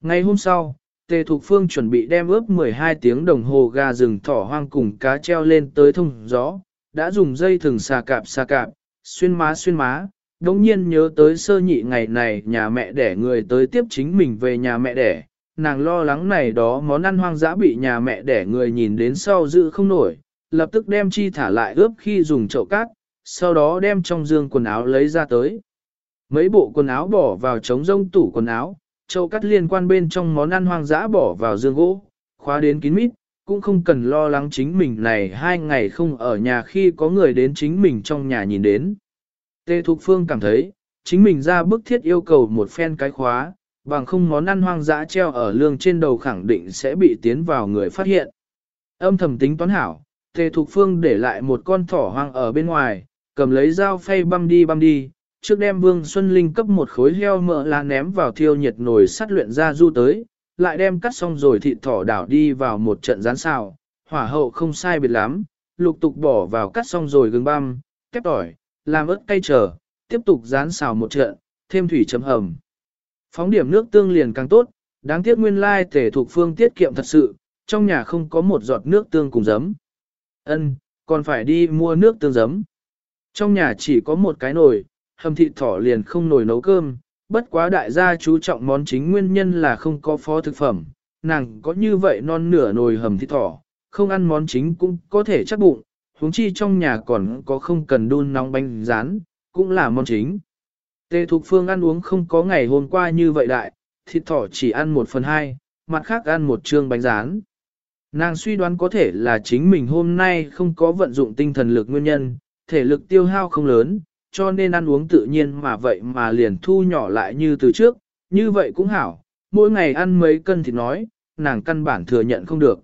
Ngày hôm sau, Tề Thục Phương chuẩn bị đem ướp 12 tiếng đồng hồ gà rừng thỏ hoang cùng cá treo lên tới thông gió, đã dùng dây thừng xà cạp xà cạp, xuyên má xuyên má, đồng nhiên nhớ tới sơ nhị ngày này nhà mẹ đẻ người tới tiếp chính mình về nhà mẹ đẻ, nàng lo lắng này đó món ăn hoang dã bị nhà mẹ đẻ người nhìn đến sau giữ không nổi, lập tức đem chi thả lại ướp khi dùng chậu cát, sau đó đem trong dương quần áo lấy ra tới. Mấy bộ quần áo bỏ vào trống rông tủ quần áo, chậu cát liên quan bên trong món ăn hoang dã bỏ vào dương gỗ, khóa đến kín mít, cũng không cần lo lắng chính mình này hai ngày không ở nhà khi có người đến chính mình trong nhà nhìn đến. Tê Thục Phương cảm thấy, chính mình ra bức thiết yêu cầu một phen cái khóa, bằng không món ăn hoang dã treo ở lương trên đầu khẳng định sẽ bị tiến vào người phát hiện. Âm thầm tính toán hảo, Tề Thục Phương để lại một con thỏ hoang ở bên ngoài, cầm lấy dao phay băm đi băm đi, trước đem Vương Xuân Linh cấp một khối heo mỡ lá ném vào thiêu nhiệt nồi sắt luyện ra du tới, lại đem cắt xong rồi thịt thỏ đảo đi vào một trận rán xào, hỏa hậu không sai biệt lắm, lục tục bỏ vào cắt xong rồi gừng băm, kép tỏi, làm ớt cay trở, tiếp tục rán xào một trận, thêm thủy chấm hầm. Phóng điểm nước tương liền càng tốt, đáng tiếc nguyên lai tể thuộc phương tiết kiệm thật sự, trong nhà không có một giọt nước tương cùng giấm. Ân, còn phải đi mua nước tương giấm. Trong nhà chỉ có một cái nồi, hầm thịt thỏ liền không nồi nấu cơm, bất quá đại gia chú trọng món chính nguyên nhân là không có phó thực phẩm, nàng có như vậy non nửa nồi hầm thịt thỏ, không ăn món chính cũng có thể chắc bụng, huống chi trong nhà còn có không cần đun nóng bánh rán, cũng là món chính. Tề Thục Phương ăn uống không có ngày hôm qua như vậy đại, thịt thỏ chỉ ăn một phần hai, mặt khác ăn một trương bánh rán. Nàng suy đoán có thể là chính mình hôm nay không có vận dụng tinh thần lực nguyên nhân, thể lực tiêu hao không lớn, cho nên ăn uống tự nhiên mà vậy mà liền thu nhỏ lại như từ trước, như vậy cũng hảo, mỗi ngày ăn mấy cân thì nói, nàng căn bản thừa nhận không được.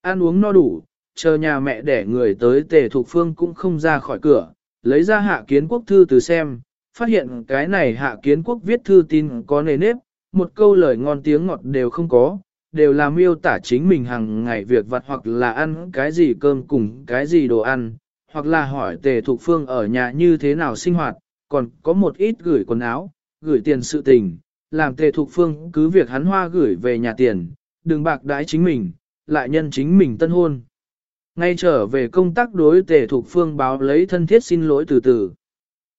Ăn uống no đủ, chờ nhà mẹ để người tới tề thuộc phương cũng không ra khỏi cửa, lấy ra hạ kiến quốc thư từ xem, phát hiện cái này hạ kiến quốc viết thư tin có nề nếp, một câu lời ngon tiếng ngọt đều không có, đều là miêu tả chính mình hàng ngày việc vặt hoặc là ăn cái gì cơm cùng cái gì đồ ăn, hoặc là hỏi tề thục phương ở nhà như thế nào sinh hoạt, còn có một ít gửi quần áo, gửi tiền sự tình, làm tề thục phương cứ việc hắn hoa gửi về nhà tiền, đừng bạc đãi chính mình, lại nhân chính mình tân hôn. Ngay trở về công tác đối tề thục phương báo lấy thân thiết xin lỗi từ từ.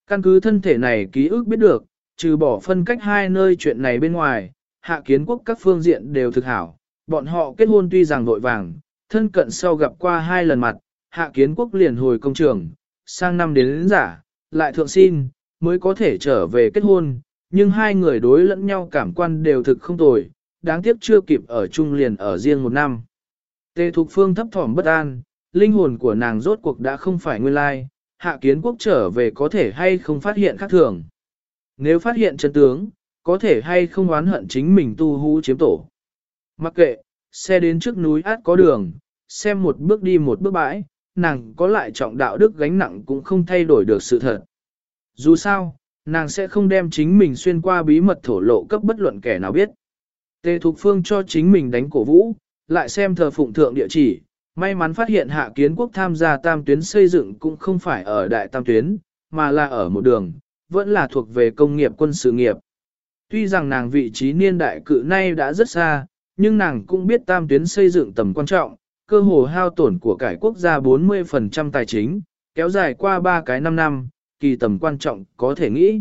Căn cứ thân thể này ký ức biết được, trừ bỏ phân cách hai nơi chuyện này bên ngoài, hạ kiến quốc các phương diện đều thực hảo. Bọn họ kết hôn tuy rằng vội vàng, thân cận sau gặp qua hai lần mặt, hạ kiến quốc liền hồi công trường, sang năm đến, đến giả, lại thượng xin, mới có thể trở về kết hôn, nhưng hai người đối lẫn nhau cảm quan đều thực không tồi, đáng tiếc chưa kịp ở chung liền ở riêng một năm. Tề Thục Phương thấp thỏm bất an, linh hồn của nàng rốt cuộc đã không phải nguyên lai, hạ kiến quốc trở về có thể hay không phát hiện khác thường. Nếu phát hiện chân tướng, có thể hay không oán hận chính mình tu hú chiếm tổ. Mặc kệ, xe đến trước núi át có đường, xem một bước đi một bước bãi, nàng có lại trọng đạo đức gánh nặng cũng không thay đổi được sự thật. Dù sao, nàng sẽ không đem chính mình xuyên qua bí mật thổ lộ cấp bất luận kẻ nào biết. Tề Thục Phương cho chính mình đánh cổ vũ, lại xem thờ phụng thượng địa chỉ, may mắn phát hiện hạ kiến quốc tham gia tam tuyến xây dựng cũng không phải ở đại tam tuyến, mà là ở một đường, vẫn là thuộc về công nghiệp quân sự nghiệp. Tuy rằng nàng vị trí niên đại cự nay đã rất xa, nhưng nàng cũng biết tam tuyến xây dựng tầm quan trọng, cơ hồ hao tổn của cải quốc gia 40% tài chính, kéo dài qua 3 cái 5 năm, kỳ tầm quan trọng có thể nghĩ.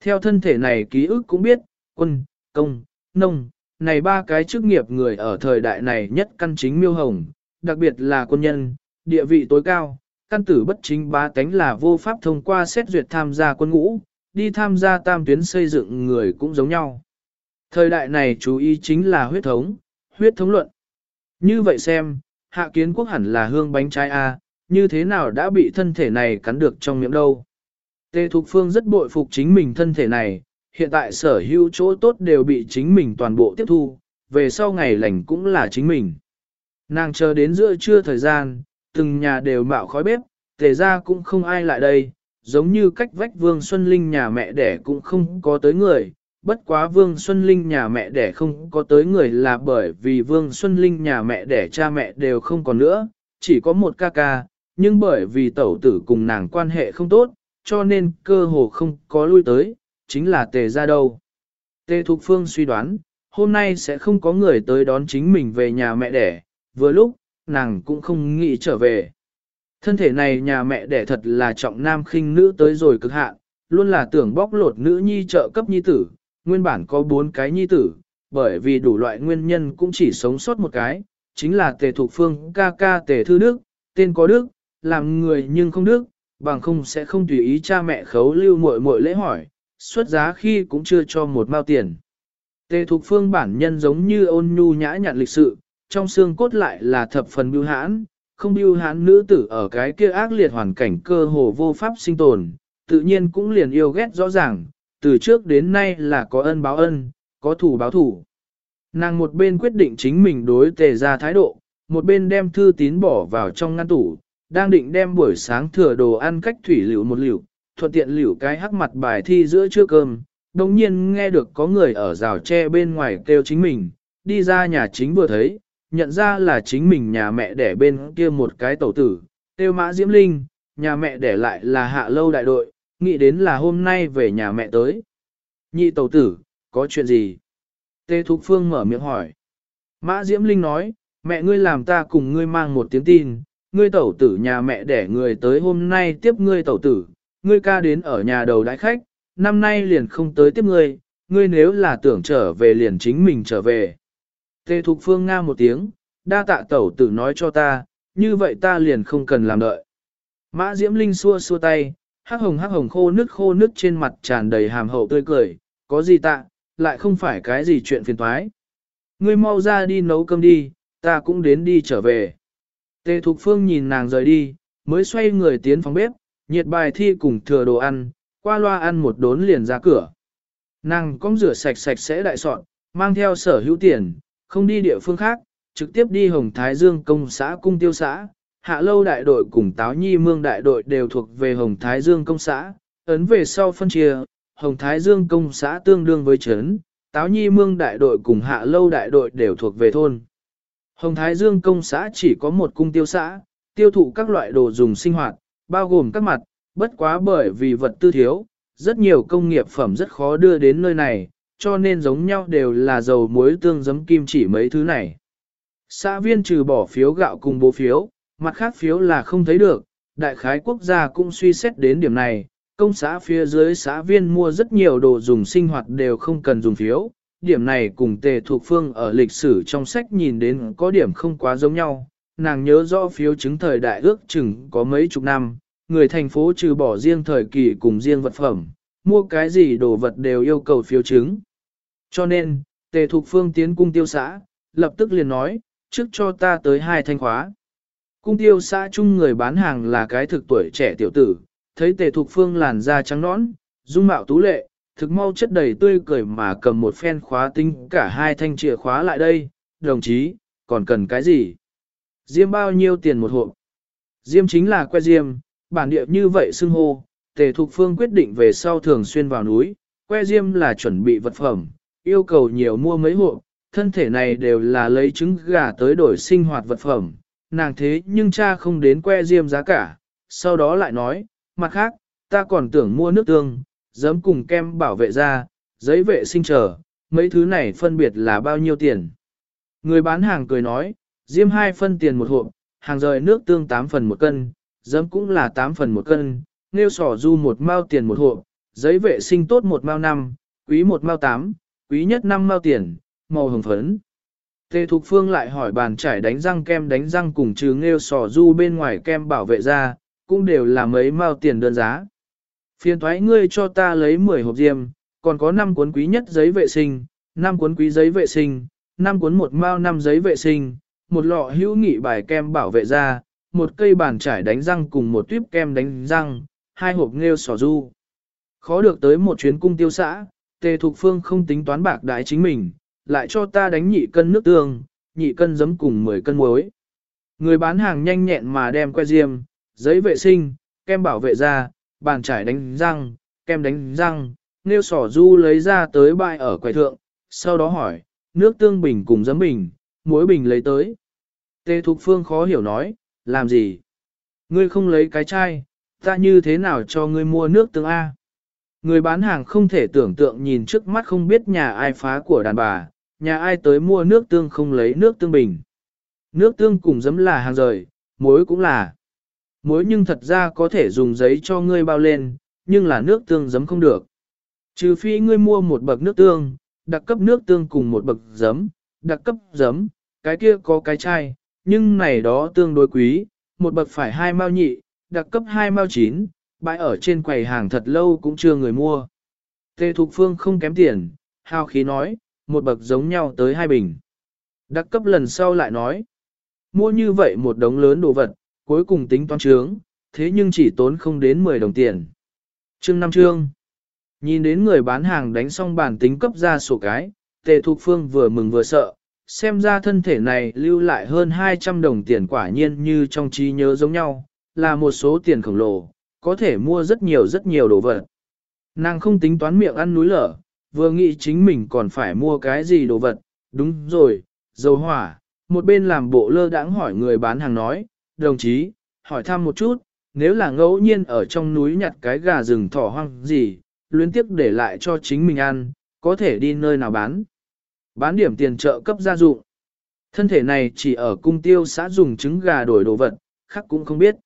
Theo thân thể này ký ức cũng biết, quân, công, nông, này ba cái chức nghiệp người ở thời đại này nhất căn chính miêu hồng, đặc biệt là quân nhân, địa vị tối cao, căn tử bất chính bá tánh là vô pháp thông qua xét duyệt tham gia quân ngũ, đi tham gia tam tuyến xây dựng người cũng giống nhau. Thời đại này chú ý chính là huyết thống, huyết thống luận. Như vậy xem, hạ kiến quốc hẳn là hương bánh trái A, như thế nào đã bị thân thể này cắn được trong miệng đâu. Tề Thục Phương rất bội phục chính mình thân thể này, hiện tại sở hữu chỗ tốt đều bị chính mình toàn bộ tiếp thu, về sau ngày lành cũng là chính mình. Nàng chờ đến giữa trưa thời gian, từng nhà đều mạo khói bếp, tề ra cũng không ai lại đây, giống như cách vách Vương Xuân Linh nhà mẹ đẻ cũng không có tới người. Bất quá Vương Xuân Linh nhà mẹ đẻ không có tới người là bởi vì Vương Xuân Linh nhà mẹ đẻ cha mẹ đều không còn nữa, chỉ có một ca ca, nhưng bởi vì tẩu tử cùng nàng quan hệ không tốt, cho nên cơ hồ không có lui tới, chính là tề ra đâu. Tề Thục Phương suy đoán, hôm nay sẽ không có người tới đón chính mình về nhà mẹ đẻ, vừa lúc, nàng cũng không nghĩ trở về. Thân thể này nhà mẹ đẻ thật là trọng nam khinh nữ tới rồi cực hạn, luôn là tưởng bóc lột nữ nhi trợ cấp nhi tử, nguyên bản có bốn cái nhi tử, bởi vì đủ loại nguyên nhân cũng chỉ sống sót một cái, chính là tề thục phương ca ca tề thư đức, tên có đức, làm người nhưng không đức, bằng không sẽ không tùy ý cha mẹ khấu lưu muội muội lễ hỏi, xuất giá khi cũng chưa cho một mao tiền. Tề thục phương bản nhân giống như ôn nhu nhã nhặn lịch sự, trong xương cốt lại là thập phần bưu hãn, không bưu hãn nữ tử ở cái kia ác liệt hoàn cảnh cơ hồ vô pháp sinh tồn, tự nhiên cũng liền yêu ghét rõ ràng, từ trước đến nay là có ân báo ân, có thủ báo thủ. Nàng một bên quyết định chính mình đối tề ra thái độ, một bên đem thư tín bỏ vào trong ngăn tủ, đang định đem buổi sáng thừa đồ ăn cách thủy liều một liều, thuận tiện liều cái hắc mặt bài thi giữa trước cơm, đồng nhiên nghe được có người ở rào tre bên ngoài kêu chính mình, đi ra nhà chính vừa thấy, nhận ra là chính mình nhà mẹ đẻ bên kia một cái tẩu tử, kêu mã diễm linh, nhà mẹ đẻ lại là hạ lâu đại đội, nghĩ đến là hôm nay về nhà mẹ tới. Nhị tẩu tử, có chuyện gì? Tê Thục Phương mở miệng hỏi. Mã Diễm Linh nói, mẹ ngươi làm ta cùng ngươi mang một tiếng tin, ngươi tẩu tử nhà mẹ đẻ người tới hôm nay tiếp ngươi tẩu tử, ngươi ca đến ở nhà đầu đại khách, năm nay liền không tới tiếp ngươi, ngươi nếu là tưởng trở về liền chính mình trở về. Tề Thục Phương nga một tiếng, đa tạ tẩu tử nói cho ta, như vậy ta liền không cần làm đợi. Mã Diễm Linh xua xua tay, hắc hồng hắc hồng khô nước khô nước trên mặt tràn đầy hàm hậu tươi cười, có gì tạ, lại không phải cái gì chuyện phiền toái. Ngươi mau ra đi nấu cơm đi, ta cũng đến đi trở về. Tề Thục Phương nhìn nàng rời đi, mới xoay người tiến phòng bếp, nhiệt bài thi cùng thừa đồ ăn, qua loa ăn một đốn liền ra cửa. Nàng cong rửa sạch sạch sẽ đại soạn, mang theo sở hữu tiền, không đi địa phương khác, trực tiếp đi Hồng Thái Dương công xã cung tiêu xã, hạ lâu đại đội cùng táo nhi mương đại đội đều thuộc về Hồng Thái Dương công xã, ấn về sau phân chia, Hồng Thái Dương công xã tương đương với trấn, táo nhi mương đại đội cùng hạ lâu đại đội đều thuộc về thôn. Hồng Thái Dương công xã chỉ có một cung tiêu xã, tiêu thụ các loại đồ dùng sinh hoạt, bao gồm các mặt, bất quá bởi vì vật tư thiếu, rất nhiều công nghiệp phẩm rất khó đưa đến nơi này, cho nên giống nhau đều là dầu muối tương giấm kim chỉ mấy thứ này. Xã viên trừ bỏ phiếu gạo cùng bố phiếu, mặt khác phiếu là không thấy được, đại khái quốc gia cũng suy xét đến điểm này, công xã phía dưới xã viên mua rất nhiều đồ dùng sinh hoạt đều không cần dùng phiếu, điểm này cùng tề thuộc phương ở lịch sử trong sách nhìn đến có điểm không quá giống nhau, nàng nhớ rõ phiếu chứng thời đại ước chừng có mấy chục năm, người thành phố trừ bỏ riêng thời kỳ cùng riêng vật phẩm, mua cái gì đồ vật đều yêu cầu phiếu chứng. Cho nên, tề thục phương tiến cung tiêu xã, lập tức liền nói, trước cho ta tới hai thanh khóa. Cung tiêu xã chung người bán hàng là cái thực tuổi trẻ tiểu tử, thấy tề thục phương làn da trắng nõn, dung mạo tú lệ, thực mau chất đầy tươi cười mà cầm một phen khóa tinh cả hai thanh chìa khóa lại đây, đồng chí, còn cần cái gì? Diêm bao nhiêu tiền một hộp? Diêm chính là que diêm, bản địa như vậy xưng hô, tề thục phương quyết định về sau thường xuyên vào núi, que diêm là chuẩn bị vật phẩm, yêu cầu nhiều mua mấy hộp, thân thể này đều là lấy trứng gà tới đổi sinh hoạt vật phẩm, nàng thế nhưng cha không đến que diêm giá cả, sau đó lại nói, mặt khác, ta còn tưởng mua nước tương, giấm cùng kem bảo vệ da, giấy vệ sinh trở, mấy thứ này phân biệt là bao nhiêu tiền. Người bán hàng cười nói, diêm 2 phân tiền một hộp, hàng rời nước tương 8 phần một cân, giấm cũng là 8 phần một cân, nêu sỏ du một mao tiền một hộp, giấy vệ sinh tốt một mao năm, quý một mao 8, quý nhất năm mao tiền, màu hồng phấn. Tề Thục Phương lại hỏi bàn trải đánh răng kem đánh răng cùng trừ nghêu sò du bên ngoài kem bảo vệ ra, cũng đều là mấy mao tiền đơn giá. Phiền thoái ngươi cho ta lấy 10 hộp diêm, còn có 5 cuốn quý nhất giấy vệ sinh, 5 cuốn quý giấy vệ sinh, 5 cuốn một mao 5 giấy vệ sinh, một lọ hữu nghị bài kem bảo vệ ra, một cây bàn trải đánh răng cùng một tuyếp kem đánh răng, hai hộp nghêu sò du. Khó được tới một chuyến cung tiêu xã, Tề Thục Phương không tính toán bạc đái chính mình, lại cho ta đánh nhị cân nước tương, nhị cân giấm cùng 10 cân muối. Người bán hàng nhanh nhẹn mà đem que diêm, giấy vệ sinh, kem bảo vệ da, bàn trải đánh răng, kem đánh răng, nêu sỏ du lấy ra tới bại ở quầy thượng, sau đó hỏi, nước tương bình cùng giấm bình, muối bình lấy tới. Tê Thục Phương khó hiểu nói, làm gì? Ngươi không lấy cái chai, ta như thế nào cho ngươi mua nước tương A? Người bán hàng không thể tưởng tượng nhìn trước mắt không biết nhà ai phá của đàn bà, nhà ai tới mua nước tương không lấy nước tương bình. Nước tương cùng giấm là hàng rời, muối cũng là. Muối nhưng thật ra có thể dùng giấy cho ngươi bao lên, nhưng là nước tương giấm không được. Trừ phi ngươi mua một bậc nước tương, đặc cấp nước tương cùng một bậc giấm, đặc cấp giấm, cái kia có cái chai, nhưng này đó tương đối quý, một bậc phải hai mao nhị, đặc cấp hai mao chín, bãi ở trên quầy hàng thật lâu cũng chưa người mua. Tề Thục Phương không kém tiền, hào khí nói, một bậc giống nhau tới hai bình. Đặc cấp lần sau lại nói, mua như vậy một đống lớn đồ vật, cuối cùng tính toán trướng, thế nhưng chỉ tốn không đến 10 đồng tiền. trương năm trương Nhìn đến người bán hàng đánh xong bản tính cấp ra sổ cái, tề thục phương vừa mừng vừa sợ, xem ra thân thể này lưu lại hơn 200 đồng tiền quả nhiên như trong trí nhớ giống nhau, là một số tiền khổng lồ, có thể mua rất nhiều rất nhiều đồ vật. Nàng không tính toán miệng ăn núi lở, vừa nghĩ chính mình còn phải mua cái gì đồ vật, đúng rồi, dầu hỏa, một bên làm bộ lơ đãng hỏi người bán hàng nói, đồng chí, hỏi thăm một chút, nếu là ngẫu nhiên ở trong núi nhặt cái gà rừng thỏ hoang gì, luyến tiếc để lại cho chính mình ăn, có thể đi nơi nào bán. Bán điểm tiền trợ cấp gia dụng. Thân thể này chỉ ở cung tiêu xã dùng trứng gà đổi đồ vật, khác cũng không biết.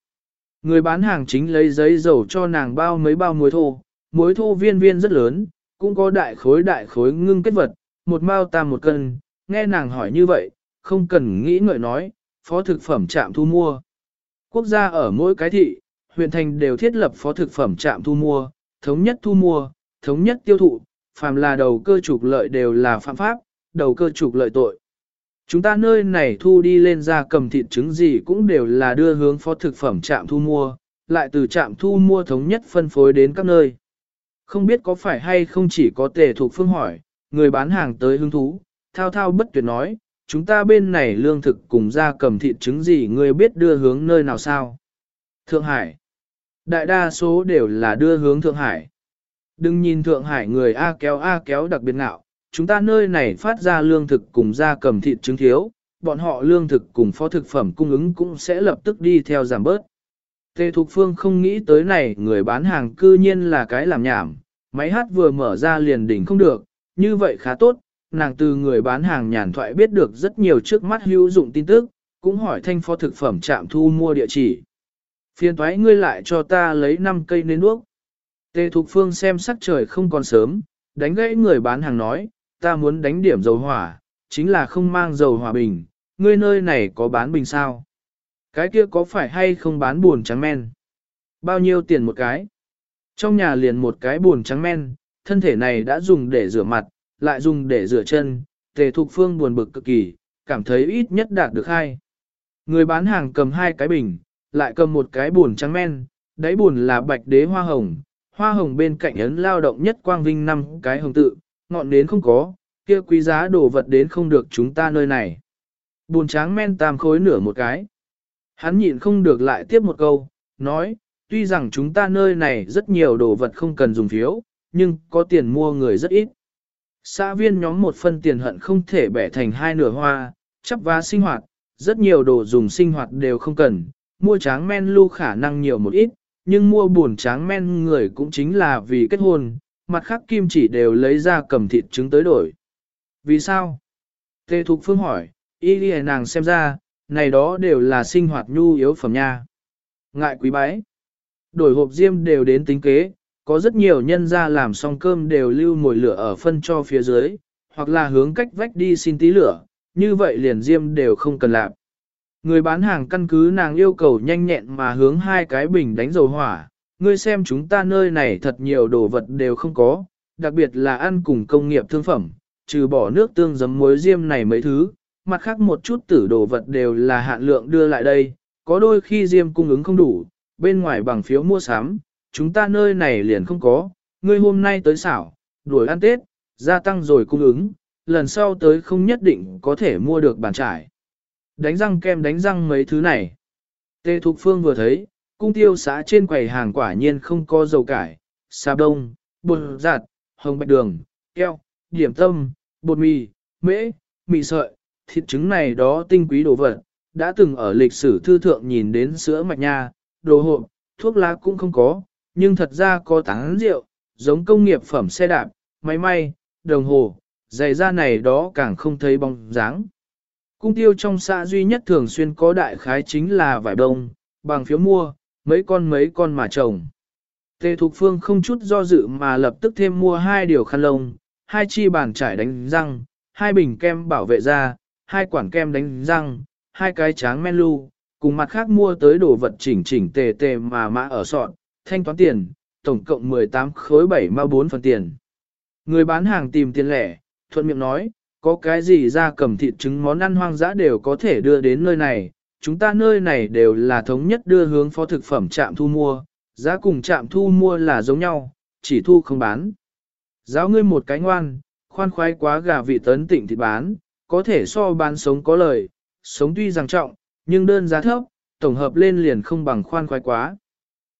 Người bán hàng chính lấy giấy dầu cho nàng bao mấy bao muối thô, muối thô viên viên rất lớn, cũng có đại khối đại khối ngưng kết vật, một mao tam một cân, nghe nàng hỏi như vậy, không cần nghĩ ngợi nói, phó thực phẩm trạm thu mua. Quốc gia ở mỗi cái thị, huyện thành đều thiết lập phó thực phẩm trạm thu mua, thống nhất thu mua, thống nhất tiêu thụ, phàm là đầu cơ trục lợi đều là phạm pháp, đầu cơ trục lợi tội. Chúng ta nơi này thu đi lên ra cầm thịt trứng gì cũng đều là đưa hướng phó thực phẩm trạm thu mua, lại từ trạm thu mua thống nhất phân phối đến các nơi. Không biết có phải hay không chỉ có tề thuộc phương hỏi, người bán hàng tới hứng thú, thao thao bất tuyệt nói, chúng ta bên này lương thực cùng ra cầm thịt trứng gì người biết đưa hướng nơi nào sao? Thượng Hải. Đại đa số đều là đưa hướng Thượng Hải. Đừng nhìn Thượng Hải người A kéo A kéo đặc biệt ngạo, chúng ta nơi này phát ra lương thực cùng ra cầm thịt trứng thiếu, bọn họ lương thực cùng phó thực phẩm cung ứng cũng sẽ lập tức đi theo giảm bớt. Tề Thục Phương không nghĩ tới này người bán hàng cư nhiên là cái làm nhảm, máy hát vừa mở ra liền đỉnh không được, như vậy khá tốt, nàng từ người bán hàng nhàn thoại biết được rất nhiều trước mắt hữu dụng tin tức, cũng hỏi thanh phó thực phẩm trạm thu mua địa chỉ. Phiên thoái ngươi lại cho ta lấy 5 cây nến đuốc. Tề Thục Phương xem sắc trời không còn sớm, đánh gãy người bán hàng nói, ta muốn đánh điểm dầu hỏa, chính là không mang dầu hỏa bình, ngươi nơi này có bán bình sao? Cái kia có phải hay không bán buồn trắng men? Bao nhiêu tiền một cái? Trong nhà liền một cái buồn trắng men, thân thể này đã dùng để rửa mặt, lại dùng để rửa chân, tề thục phương buồn bực cực kỳ, cảm thấy ít nhất đạt được hai. Người bán hàng cầm hai cái bình, lại cầm một cái buồn trắng men, đáy buồn là bạch đế hoa hồng, hoa hồng bên cạnh ấn lao động nhất quang vinh năm cái hồng tự, ngọn đến không có, kia quý giá đồ vật đến không được chúng ta nơi này. Buồn tráng men tam khối nửa một cái. Hắn nhịn không được lại tiếp một câu, nói, tuy rằng chúng ta nơi này rất nhiều đồ vật không cần dùng phiếu, nhưng có tiền mua người rất ít. Xã viên nhóm một phân tiền hận không thể bẻ thành hai nửa hoa, chắp vá sinh hoạt, rất nhiều đồ dùng sinh hoạt đều không cần, mua tráng men lưu khả năng nhiều một ít, nhưng mua buồn tráng men người cũng chính là vì kết hôn, mặt khác kim chỉ đều lấy ra cầm thịt trứng tới đổi. Vì sao? Tê Thục Phương hỏi, y đi nàng xem ra, này đó đều là sinh hoạt nhu yếu phẩm nha. Ngại quý bái. Đổi hộp diêm đều đến tính kế, có rất nhiều nhân ra làm xong cơm đều lưu mồi lửa ở phân cho phía dưới, hoặc là hướng cách vách đi xin tí lửa, như vậy liền diêm đều không cần làm. Người bán hàng căn cứ nàng yêu cầu nhanh nhẹn mà hướng hai cái bình đánh dầu hỏa, ngươi xem chúng ta nơi này thật nhiều đồ vật đều không có, đặc biệt là ăn cùng công nghiệp thương phẩm, trừ bỏ nước tương giấm muối diêm này mấy thứ, mặt khác một chút tử đồ vật đều là hạn lượng đưa lại đây, có đôi khi diêm cung ứng không đủ, bên ngoài bằng phiếu mua sắm, chúng ta nơi này liền không có, ngươi hôm nay tới xảo, đuổi ăn Tết, gia tăng rồi cung ứng, lần sau tới không nhất định có thể mua được bàn trải. Đánh răng kem đánh răng mấy thứ này. Tê Thục Phương vừa thấy, cung tiêu xã trên quầy hàng quả nhiên không có dầu cải, xà đông, bột giặt, hồng bạch đường, keo, điểm tâm, bột mì, mễ, mì sợi, thịt trứng này đó tinh quý đồ vật, đã từng ở lịch sử thư thượng nhìn đến sữa mạch nha, đồ hộp, thuốc lá cũng không có, nhưng thật ra có tán rượu, giống công nghiệp phẩm xe đạp, máy may, đồng hồ, giày da này đó càng không thấy bóng dáng. Cung tiêu trong xã duy nhất thường xuyên có đại khái chính là vải đông, bằng phiếu mua, mấy con mấy con mà trồng. Tề Thục Phương không chút do dự mà lập tức thêm mua hai điều khăn lông, hai chi bàn trải đánh răng, hai bình kem bảo vệ da, hai quản kem đánh răng, hai cái tráng men lu, cùng mặt khác mua tới đồ vật chỉnh chỉnh tề tề mà mã ở sọn, thanh toán tiền, tổng cộng 18 khối 7 ma 4 phần tiền. Người bán hàng tìm tiền lẻ, thuận miệng nói, có cái gì ra cầm thịt trứng món ăn hoang dã đều có thể đưa đến nơi này, chúng ta nơi này đều là thống nhất đưa hướng phó thực phẩm trạm thu mua, giá cùng trạm thu mua là giống nhau, chỉ thu không bán. Giáo ngươi một cái ngoan, khoan khoái quá gà vị tấn tỉnh thịt bán, có thể so bán sống có lời, sống tuy rằng trọng, nhưng đơn giá thấp, tổng hợp lên liền không bằng khoan khoái quá.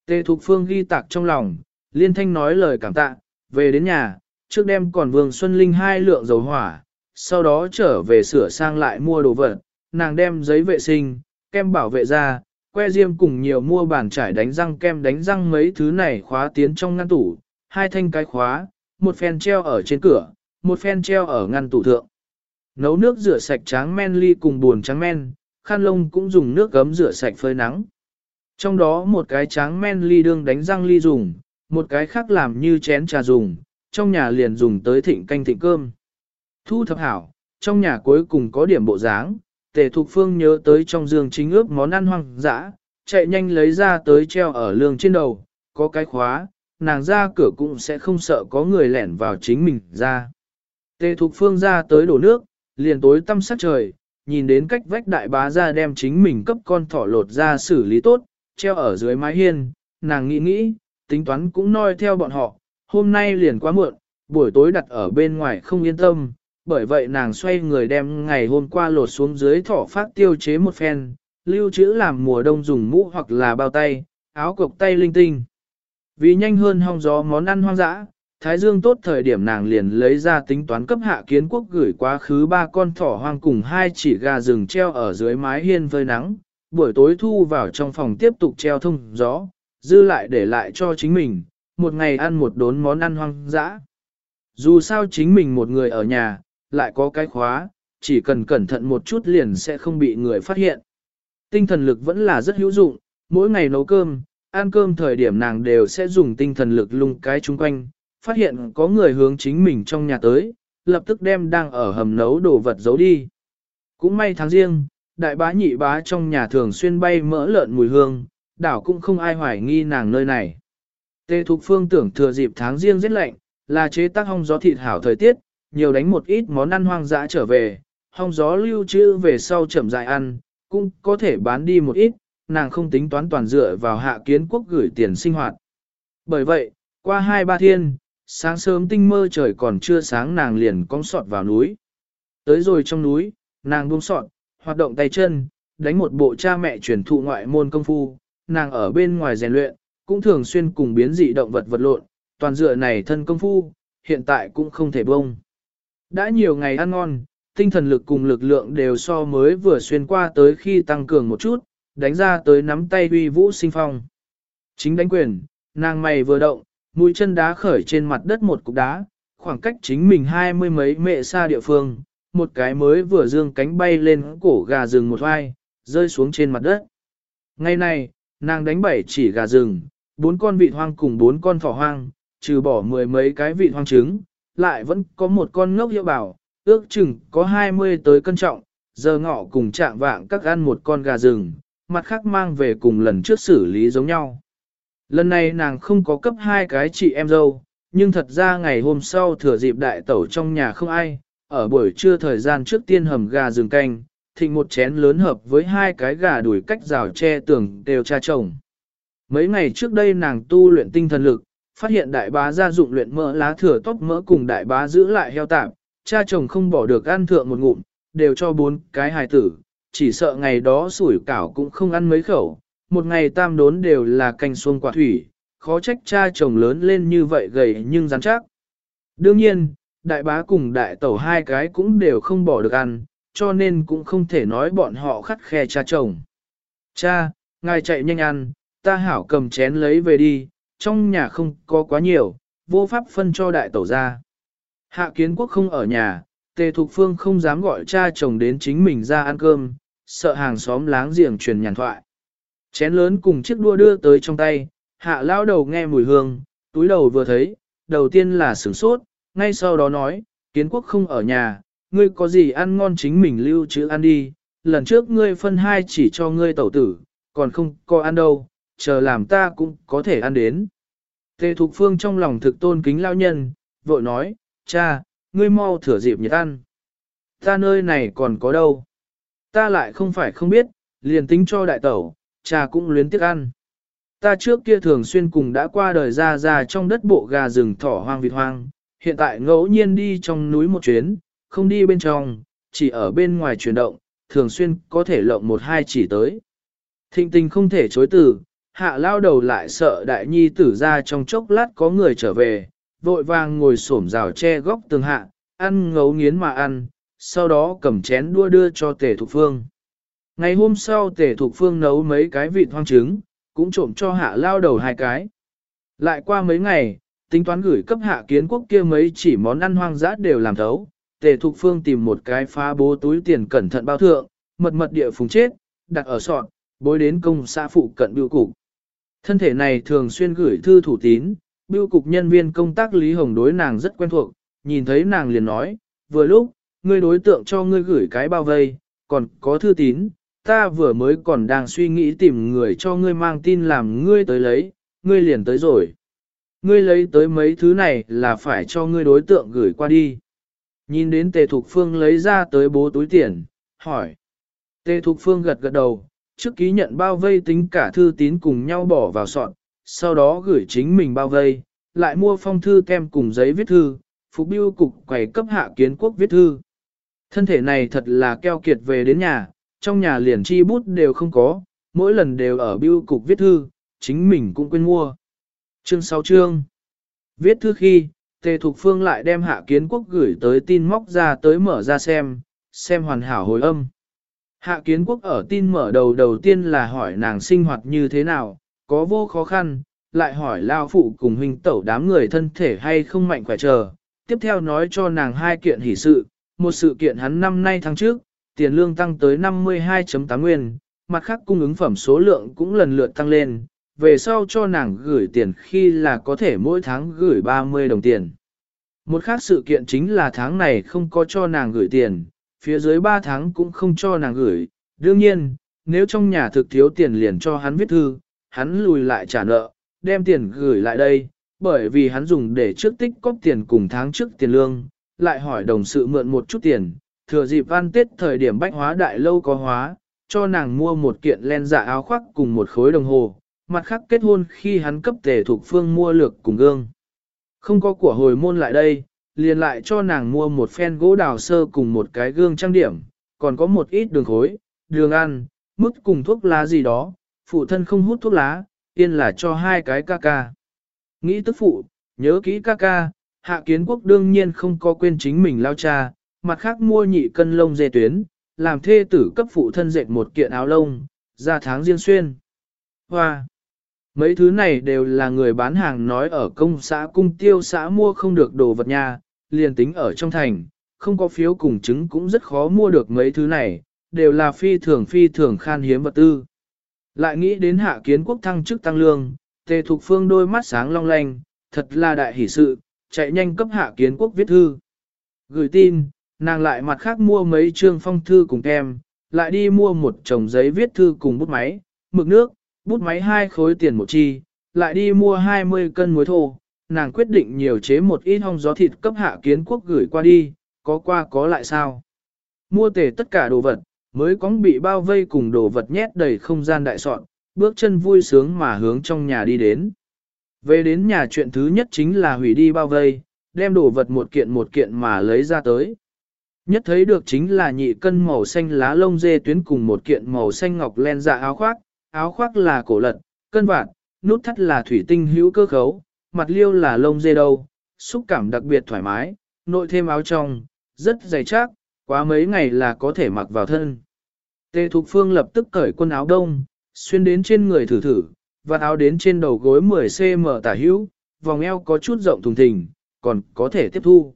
Tề Thục Phương ghi tạc trong lòng, liên thanh nói lời cảm tạ, về đến nhà, trước đêm còn Vương Xuân Linh hai lượng dầu hỏa, sau đó trở về sửa sang lại mua đồ vật, nàng đem giấy vệ sinh, kem bảo vệ da, que diêm cùng nhiều mua bàn trải đánh răng kem đánh răng mấy thứ này khóa tiến trong ngăn tủ, hai thanh cái khóa, một phen treo ở trên cửa, một phen treo ở ngăn tủ thượng. Nấu nước rửa sạch tráng men ly cùng buồn trắng men, khăn lông cũng dùng nước gấm rửa sạch phơi nắng. Trong đó một cái tráng men ly đương đánh răng ly dùng, một cái khác làm như chén trà dùng, trong nhà liền dùng tới thịnh canh thịnh cơm. Thu thập hảo, trong nhà cuối cùng có điểm bộ dáng, tề thục phương nhớ tới trong giường chính ướp món ăn hoang dã, chạy nhanh lấy ra tới treo ở lương trên đầu, có cái khóa, nàng ra cửa cũng sẽ không sợ có người lẻn vào chính mình ra. Tề thục phương ra tới đổ nước, liền tối tăm sát trời, nhìn đến cách vách đại bá ra đem chính mình cấp con thỏ lột ra xử lý tốt, treo ở dưới mái hiên, nàng nghĩ nghĩ, tính toán cũng noi theo bọn họ, hôm nay liền quá muộn, buổi tối đặt ở bên ngoài không yên tâm, bởi vậy nàng xoay người đem ngày hôm qua lột xuống dưới thỏ phát tiêu chế một phen, lưu trữ làm mùa đông dùng mũ hoặc là bao tay, áo cộc tay linh tinh. Vì nhanh hơn hong gió món ăn hoang dã, Thái Dương tốt thời điểm nàng liền lấy ra tính toán cấp hạ kiến quốc gửi quá khứ ba con thỏ hoang cùng hai chỉ gà rừng treo ở dưới mái hiên phơi nắng, buổi tối thu vào trong phòng tiếp tục treo thông gió, dư lại để lại cho chính mình, một ngày ăn một đốn món ăn hoang dã. Dù sao chính mình một người ở nhà, lại có cái khóa, chỉ cần cẩn thận một chút liền sẽ không bị người phát hiện. Tinh thần lực vẫn là rất hữu dụng, mỗi ngày nấu cơm, ăn cơm thời điểm nàng đều sẽ dùng tinh thần lực lung cái chung quanh, phát hiện có người hướng chính mình trong nhà tới, lập tức đem đang ở hầm nấu đồ vật giấu đi. Cũng may tháng riêng, đại bá nhị bá trong nhà thường xuyên bay mỡ lợn mùi hương, đảo cũng không ai hoài nghi nàng nơi này. Tê Thục Phương tưởng thừa dịp tháng riêng rất lạnh, là chế tác hong gió thịt hảo thời tiết, nhiều đánh một ít món ăn hoang dã trở về, hong gió lưu trữ về sau chậm dài ăn, cũng có thể bán đi một ít, nàng không tính toán toàn dựa vào hạ kiến quốc gửi tiền sinh hoạt. Bởi vậy, qua hai ba thiên, sáng sớm tinh mơ trời còn chưa sáng nàng liền cong sọt vào núi. Tới rồi trong núi, nàng buông sọt, hoạt động tay chân, đánh một bộ cha mẹ truyền thụ ngoại môn công phu, nàng ở bên ngoài rèn luyện, cũng thường xuyên cùng biến dị động vật vật lộn, toàn dựa này thân công phu, hiện tại cũng không thể bông. Đã nhiều ngày ăn ngon, tinh thần lực cùng lực lượng đều so mới vừa xuyên qua tới khi tăng cường một chút, đánh ra tới nắm tay uy vũ sinh phong. Chính đánh quyền, nàng mày vừa động, mũi chân đá khởi trên mặt đất một cục đá, khoảng cách chính mình hai mươi mấy mệ xa địa phương, một cái mới vừa dương cánh bay lên cổ gà rừng một vai, rơi xuống trên mặt đất. Ngày này, nàng đánh bảy chỉ gà rừng, bốn con vịt hoang cùng bốn con thỏ hoang, trừ bỏ mười mấy cái vịt hoang trứng, lại vẫn có một con ngốc hiệu bảo, ước chừng có hai mươi tới cân trọng, giờ ngọ cùng chạm vạng các ăn một con gà rừng, mặt khác mang về cùng lần trước xử lý giống nhau. Lần này nàng không có cấp hai cái chị em dâu, nhưng thật ra ngày hôm sau thừa dịp đại tẩu trong nhà không ai, ở buổi trưa thời gian trước tiên hầm gà rừng canh, thịnh một chén lớn hợp với hai cái gà đuổi cách rào che tường đều cha chồng. Mấy ngày trước đây nàng tu luyện tinh thần lực, phát hiện đại bá gia dụng luyện mỡ lá thừa tóc mỡ cùng đại bá giữ lại heo tạm, cha chồng không bỏ được ăn thượng một ngụm, đều cho bốn cái hài tử, chỉ sợ ngày đó sủi cảo cũng không ăn mấy khẩu, một ngày tam đốn đều là canh xuông quả thủy, khó trách cha chồng lớn lên như vậy gầy nhưng rắn chắc. Đương nhiên, đại bá cùng đại tẩu hai cái cũng đều không bỏ được ăn, cho nên cũng không thể nói bọn họ khắt khe cha chồng. Cha, ngài chạy nhanh ăn, ta hảo cầm chén lấy về đi, trong nhà không có quá nhiều, vô pháp phân cho đại tẩu ra. Hạ kiến quốc không ở nhà, tề thục phương không dám gọi cha chồng đến chính mình ra ăn cơm, sợ hàng xóm láng giềng truyền nhàn thoại. Chén lớn cùng chiếc đua đưa tới trong tay, hạ lao đầu nghe mùi hương, túi đầu vừa thấy, đầu tiên là sửng sốt, ngay sau đó nói, kiến quốc không ở nhà, ngươi có gì ăn ngon chính mình lưu trữ ăn đi, lần trước ngươi phân hai chỉ cho ngươi tẩu tử, còn không có ăn đâu, chờ làm ta cũng có thể ăn đến. Tề Thục Phương trong lòng thực tôn kính lao nhân, vội nói, cha, ngươi mau thửa dịp nhiệt ăn. Ta nơi này còn có đâu. Ta lại không phải không biết, liền tính cho đại tẩu, cha cũng luyến tiếc ăn. Ta trước kia thường xuyên cùng đã qua đời ra ra trong đất bộ gà rừng thỏ hoang vịt hoang, hiện tại ngẫu nhiên đi trong núi một chuyến, không đi bên trong, chỉ ở bên ngoài chuyển động, thường xuyên có thể lộng một hai chỉ tới. Thịnh tình không thể chối từ, hạ lao đầu lại sợ đại nhi tử ra trong chốc lát có người trở về, vội vàng ngồi xổm rào che góc tường hạ, ăn ngấu nghiến mà ăn, sau đó cầm chén đua đưa cho tề thục phương. Ngày hôm sau tề thục phương nấu mấy cái vịt hoang trứng, cũng trộm cho hạ lao đầu hai cái. Lại qua mấy ngày, tính toán gửi cấp hạ kiến quốc kia mấy chỉ món ăn hoang dã đều làm thấu, tề thục phương tìm một cái phá bố túi tiền cẩn thận bao thượng, mật mật địa phùng chết, đặt ở sọt, bối đến công xã phụ cận biêu cục. Thân thể này thường xuyên gửi thư thủ tín, biêu cục nhân viên công tác Lý Hồng đối nàng rất quen thuộc, nhìn thấy nàng liền nói, vừa lúc, ngươi đối tượng cho ngươi gửi cái bao vây, còn có thư tín, ta vừa mới còn đang suy nghĩ tìm người cho ngươi mang tin làm ngươi tới lấy, ngươi liền tới rồi. Ngươi lấy tới mấy thứ này là phải cho ngươi đối tượng gửi qua đi. Nhìn đến Tề Thục Phương lấy ra tới bố túi tiền, hỏi. Tề Thục Phương gật gật đầu, trước ký nhận bao vây tính cả thư tín cùng nhau bỏ vào sọt, sau đó gửi chính mình bao vây, lại mua phong thư kem cùng giấy viết thư, phục biêu cục quầy cấp hạ kiến quốc viết thư. Thân thể này thật là keo kiệt về đến nhà, trong nhà liền chi bút đều không có, mỗi lần đều ở biêu cục viết thư, chính mình cũng quên mua. Chương 6 chương Viết thư khi, Tề Thục Phương lại đem hạ kiến quốc gửi tới tin móc ra tới mở ra xem, xem hoàn hảo hồi âm. Hạ kiến quốc ở tin mở đầu đầu tiên là hỏi nàng sinh hoạt như thế nào, có vô khó khăn, lại hỏi lao phụ cùng huynh tẩu đám người thân thể hay không mạnh khỏe chờ. Tiếp theo nói cho nàng hai kiện hỷ sự, một sự kiện hắn năm nay tháng trước, tiền lương tăng tới 52.8 nguyên, mặt khác cung ứng phẩm số lượng cũng lần lượt tăng lên, về sau cho nàng gửi tiền khi là có thể mỗi tháng gửi 30 đồng tiền. Một khác sự kiện chính là tháng này không có cho nàng gửi tiền, phía dưới 3 tháng cũng không cho nàng gửi. Đương nhiên, nếu trong nhà thực thiếu tiền liền cho hắn viết thư, hắn lùi lại trả nợ, đem tiền gửi lại đây, bởi vì hắn dùng để trước tích cóp tiền cùng tháng trước tiền lương, lại hỏi đồng sự mượn một chút tiền, thừa dịp ăn tết thời điểm bách hóa đại lâu có hóa, cho nàng mua một kiện len dạ áo khoác cùng một khối đồng hồ, mặt khác kết hôn khi hắn cấp tề thuộc phương mua lược cùng gương. Không có của hồi môn lại đây, liền lại cho nàng mua một phen gỗ đào sơ cùng một cái gương trang điểm, còn có một ít đường khối, đường ăn, mức cùng thuốc lá gì đó, phụ thân không hút thuốc lá, yên là cho hai cái ca ca. Nghĩ tức phụ, nhớ kỹ ca ca, hạ kiến quốc đương nhiên không có quên chính mình lao cha, mặt khác mua nhị cân lông dê tuyến, làm thê tử cấp phụ thân dệt một kiện áo lông, ra tháng riêng xuyên. Hoa! Mấy thứ này đều là người bán hàng nói ở công xã cung tiêu xã mua không được đồ vật nhà, liền tính ở trong thành, không có phiếu cùng chứng cũng rất khó mua được mấy thứ này, đều là phi thường phi thường khan hiếm vật tư. Lại nghĩ đến hạ kiến quốc thăng chức tăng lương, tề thục phương đôi mắt sáng long lanh, thật là đại hỷ sự, chạy nhanh cấp hạ kiến quốc viết thư. Gửi tin, nàng lại mặt khác mua mấy chương phong thư cùng kem, lại đi mua một chồng giấy viết thư cùng bút máy, mực nước, bút máy hai khối tiền một chi, lại đi mua 20 cân muối thô, nàng quyết định nhiều chế một ít hong gió thịt cấp hạ kiến quốc gửi qua đi, có qua có lại sao. Mua tề tất cả đồ vật, mới có bị bao vây cùng đồ vật nhét đầy không gian đại soạn, bước chân vui sướng mà hướng trong nhà đi đến. Về đến nhà chuyện thứ nhất chính là hủy đi bao vây, đem đồ vật một kiện một kiện mà lấy ra tới. Nhất thấy được chính là nhị cân màu xanh lá lông dê tuyến cùng một kiện màu xanh ngọc len dạ áo khoác, áo khoác là cổ lật, cân vạt, nút thắt là thủy tinh hữu cơ khấu, mặt liêu là lông dê đâu, xúc cảm đặc biệt thoải mái, nội thêm áo trong, rất dày chắc, quá mấy ngày là có thể mặc vào thân. Tề Thục Phương lập tức cởi quần áo đông, xuyên đến trên người thử thử, và áo đến trên đầu gối 10cm tả hữu, vòng eo có chút rộng thùng thình, còn có thể tiếp thu.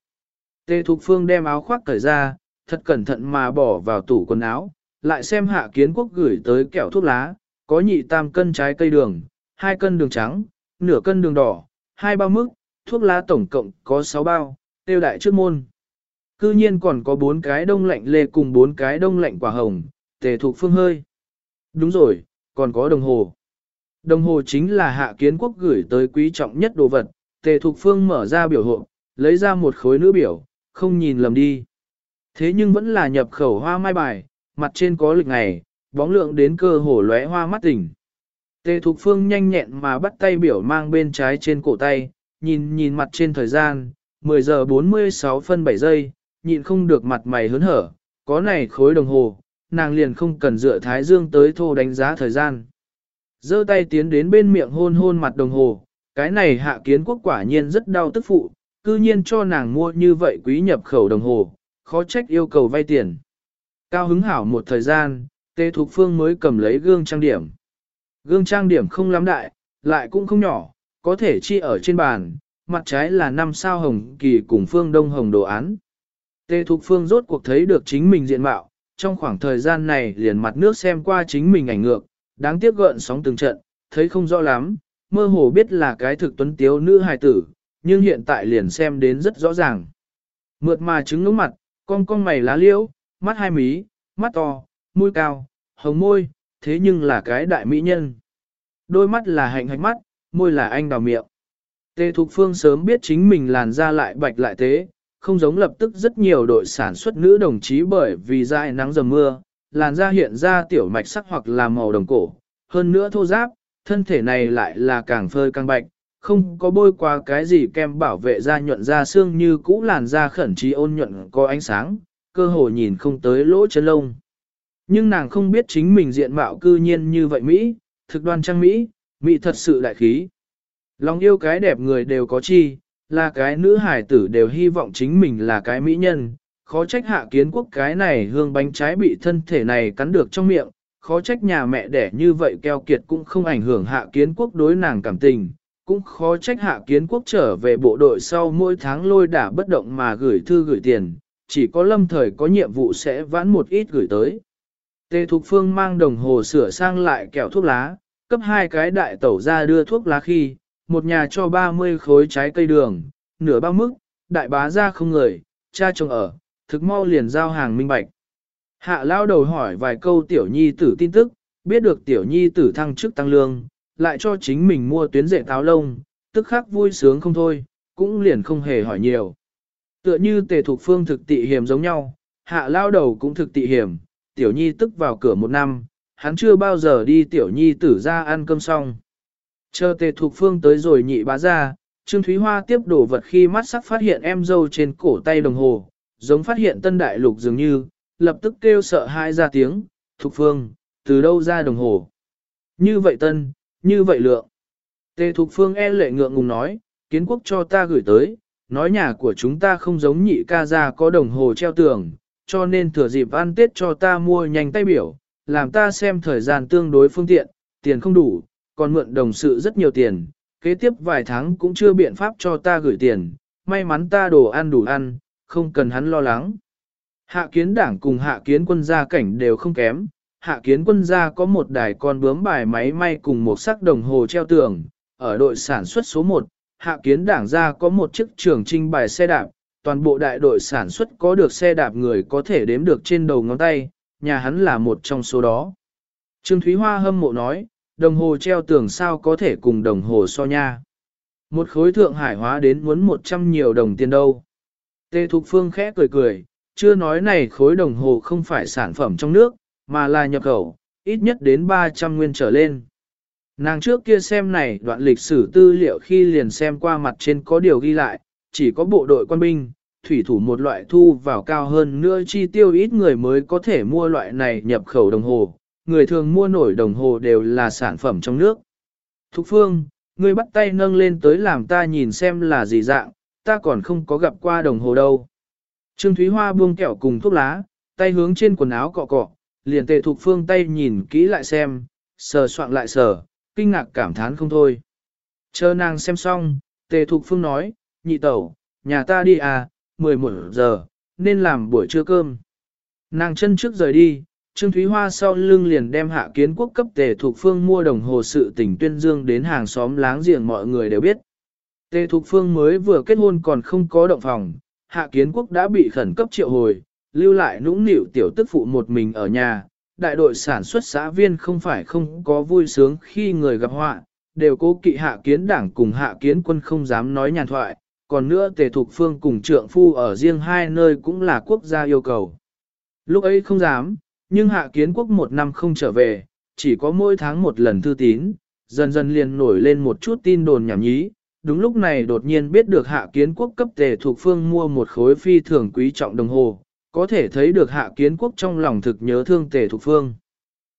Tề Thục Phương đem áo khoác cởi ra, thật cẩn thận mà bỏ vào tủ quần áo, lại xem hạ kiến quốc gửi tới kẹo thuốc lá, có nhị tam cân trái cây đường, hai cân đường trắng, nửa cân đường đỏ, hai bao mức, thuốc lá tổng cộng có 6 bao, tiêu đại trước môn. Cư nhiên còn có bốn cái đông lạnh lê cùng bốn cái đông lạnh quả hồng, tề thuộc phương hơi. Đúng rồi, còn có đồng hồ. Đồng hồ chính là hạ kiến quốc gửi tới quý trọng nhất đồ vật, tề thuộc phương mở ra biểu hộ, lấy ra một khối nữ biểu, không nhìn lầm đi. Thế nhưng vẫn là nhập khẩu hoa mai bài, mặt trên có lịch ngày, bóng lượng đến cơ hồ lóe hoa mắt tỉnh. Tề Thục Phương nhanh nhẹn mà bắt tay biểu mang bên trái trên cổ tay, nhìn nhìn mặt trên thời gian, 10 giờ 46 phân 7 giây, nhịn không được mặt mày hớn hở, có này khối đồng hồ, nàng liền không cần dựa thái dương tới thô đánh giá thời gian. giơ tay tiến đến bên miệng hôn hôn mặt đồng hồ, cái này hạ kiến quốc quả nhiên rất đau tức phụ, cư nhiên cho nàng mua như vậy quý nhập khẩu đồng hồ, khó trách yêu cầu vay tiền. Cao hứng hảo một thời gian, Tê Thục Phương mới cầm lấy gương trang điểm. Gương trang điểm không lắm đại, lại cũng không nhỏ, có thể chi ở trên bàn, mặt trái là năm sao hồng kỳ cùng phương đông hồng đồ án. Tê Thục Phương rốt cuộc thấy được chính mình diện mạo, trong khoảng thời gian này liền mặt nước xem qua chính mình ảnh ngược, đáng tiếc gợn sóng từng trận, thấy không rõ lắm, mơ hồ biết là cái thực tuấn tiếu nữ hài tử, nhưng hiện tại liền xem đến rất rõ ràng. Mượt mà trứng ngưỡng mặt, con con mày lá liễu, mắt hai mí, mắt to, mũi cao, hồng môi, thế nhưng là cái đại mỹ nhân. Đôi mắt là hạnh hạnh mắt, môi là anh đào miệng. Tề Thục Phương sớm biết chính mình làn da lại bạch lại thế, không giống lập tức rất nhiều đội sản xuất nữ đồng chí bởi vì dại nắng dầm mưa, làn da hiện ra tiểu mạch sắc hoặc là màu đồng cổ, hơn nữa thô giáp, thân thể này lại là càng phơi càng bạch, không có bôi qua cái gì kem bảo vệ da nhuận da xương như cũ làn da khẩn trí ôn nhuận có ánh sáng, cơ hồ nhìn không tới lỗ chân lông. Nhưng nàng không biết chính mình diện mạo cư nhiên như vậy Mỹ, thực đoan trang Mỹ, Mỹ thật sự đại khí. Lòng yêu cái đẹp người đều có chi, là cái nữ hải tử đều hy vọng chính mình là cái mỹ nhân, khó trách hạ kiến quốc cái này hương bánh trái bị thân thể này cắn được trong miệng, khó trách nhà mẹ đẻ như vậy keo kiệt cũng không ảnh hưởng hạ kiến quốc đối nàng cảm tình, cũng khó trách hạ kiến quốc trở về bộ đội sau mỗi tháng lôi đả bất động mà gửi thư gửi tiền, chỉ có lâm thời có nhiệm vụ sẽ vãn một ít gửi tới. Tề Thục Phương mang đồng hồ sửa sang lại kẹo thuốc lá, cấp hai cái đại tẩu ra đưa thuốc lá khi, một nhà cho 30 khối trái cây đường, nửa bao mức, đại bá ra không người, cha chồng ở, thực mau liền giao hàng minh bạch. Hạ lao đầu hỏi vài câu tiểu nhi tử tin tức, biết được tiểu nhi tử thăng chức tăng lương, lại cho chính mình mua tuyến dệt táo lông, tức khắc vui sướng không thôi, cũng liền không hề hỏi nhiều. Tựa như tề thuộc phương thực tị hiểm giống nhau, hạ lao đầu cũng thực tị hiểm, tiểu nhi tức vào cửa một năm, hắn chưa bao giờ đi tiểu nhi tử ra ăn cơm xong. Chờ tề Thục phương tới rồi nhị bá ra, Trương Thúy Hoa tiếp đổ vật khi mắt sắc phát hiện em dâu trên cổ tay đồng hồ, giống phát hiện tân đại lục dường như, lập tức kêu sợ hai ra tiếng, Thục Phương, từ đâu ra đồng hồ? Như vậy tân, như vậy lượng. Tề Thục Phương e lệ ngượng ngùng nói, kiến quốc cho ta gửi tới, nói nhà của chúng ta không giống nhị ca ra có đồng hồ treo tường, cho nên thừa dịp ăn tết cho ta mua nhanh tay biểu, làm ta xem thời gian tương đối phương tiện, tiền không đủ, còn mượn đồng sự rất nhiều tiền, kế tiếp vài tháng cũng chưa biện pháp cho ta gửi tiền, may mắn ta đồ ăn đủ ăn, không cần hắn lo lắng. Hạ kiến đảng cùng hạ kiến quân gia cảnh đều không kém, hạ kiến quân gia có một đài con bướm bài máy may cùng một sắc đồng hồ treo tường, ở đội sản xuất số 1, hạ kiến đảng gia có một chiếc trường trinh bài xe đạp, toàn bộ đại đội sản xuất có được xe đạp người có thể đếm được trên đầu ngón tay, nhà hắn là một trong số đó. Trương Thúy Hoa hâm mộ nói, đồng hồ treo tường sao có thể cùng đồng hồ so nha. Một khối thượng hải hóa đến muốn 100 nhiều đồng tiền đâu. Tê Thục Phương khẽ cười cười, chưa nói này khối đồng hồ không phải sản phẩm trong nước, mà là nhập khẩu, ít nhất đến 300 nguyên trở lên. Nàng trước kia xem này đoạn lịch sử tư liệu khi liền xem qua mặt trên có điều ghi lại, chỉ có bộ đội quân binh, thủy thủ một loại thu vào cao hơn nữa chi tiêu ít người mới có thể mua loại này nhập khẩu đồng hồ, người thường mua nổi đồng hồ đều là sản phẩm trong nước. Thục phương, ngươi bắt tay nâng lên tới làm ta nhìn xem là gì dạng, ta còn không có gặp qua đồng hồ đâu. Trương Thúy Hoa buông kẹo cùng thuốc lá, tay hướng trên quần áo cọ cọ, liền tề thục phương tay nhìn kỹ lại xem, sờ soạn lại sờ, kinh ngạc cảm thán không thôi. Chờ nàng xem xong, tề thục phương nói, nhị tẩu, nhà ta đi à, 11 giờ, nên làm buổi trưa cơm. Nàng chân trước rời đi, Trương Thúy Hoa sau lưng liền đem hạ kiến quốc cấp tề thuộc phương mua đồng hồ sự tỉnh tuyên dương đến hàng xóm láng giềng mọi người đều biết. Tề thuộc Phương mới vừa kết hôn còn không có động phòng, Hạ Kiến Quốc đã bị khẩn cấp triệu hồi, lưu lại nũng nịu tiểu tức phụ một mình ở nhà. Đại đội sản xuất xã viên không phải không có vui sướng khi người gặp họa, đều cố kỵ Hạ Kiến Đảng cùng Hạ Kiến Quân không dám nói nhàn thoại, còn nữa Tề Thục Phương cùng trượng phu ở riêng hai nơi cũng là quốc gia yêu cầu. Lúc ấy không dám, nhưng Hạ Kiến Quốc một năm không trở về, chỉ có mỗi tháng một lần thư tín, dần dần liền nổi lên một chút tin đồn nhảm nhí, đúng lúc này đột nhiên biết được hạ kiến quốc cấp tề thuộc phương mua một khối phi thường quý trọng đồng hồ, có thể thấy được hạ kiến quốc trong lòng thực nhớ thương tề thuộc phương.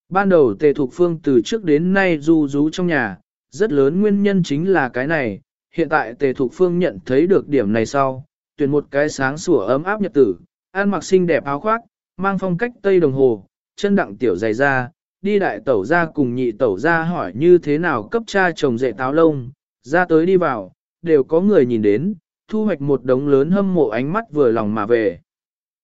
Ban đầu tề thuộc phương từ trước đến nay du rú trong nhà, rất lớn nguyên nhân chính là cái này, hiện tại tề Thục phương nhận thấy được điểm này sau, tuyển một cái sáng sủa ấm áp nhật tử, ăn mặc xinh đẹp áo khoác, mang phong cách tây đồng hồ, chân đặng tiểu dày ra, đi đại tẩu ra cùng nhị tẩu ra hỏi như thế nào cấp cha chồng dạy táo lông, ra tới đi vào, đều có người nhìn đến, thu hoạch một đống lớn hâm mộ ánh mắt vừa lòng mà về.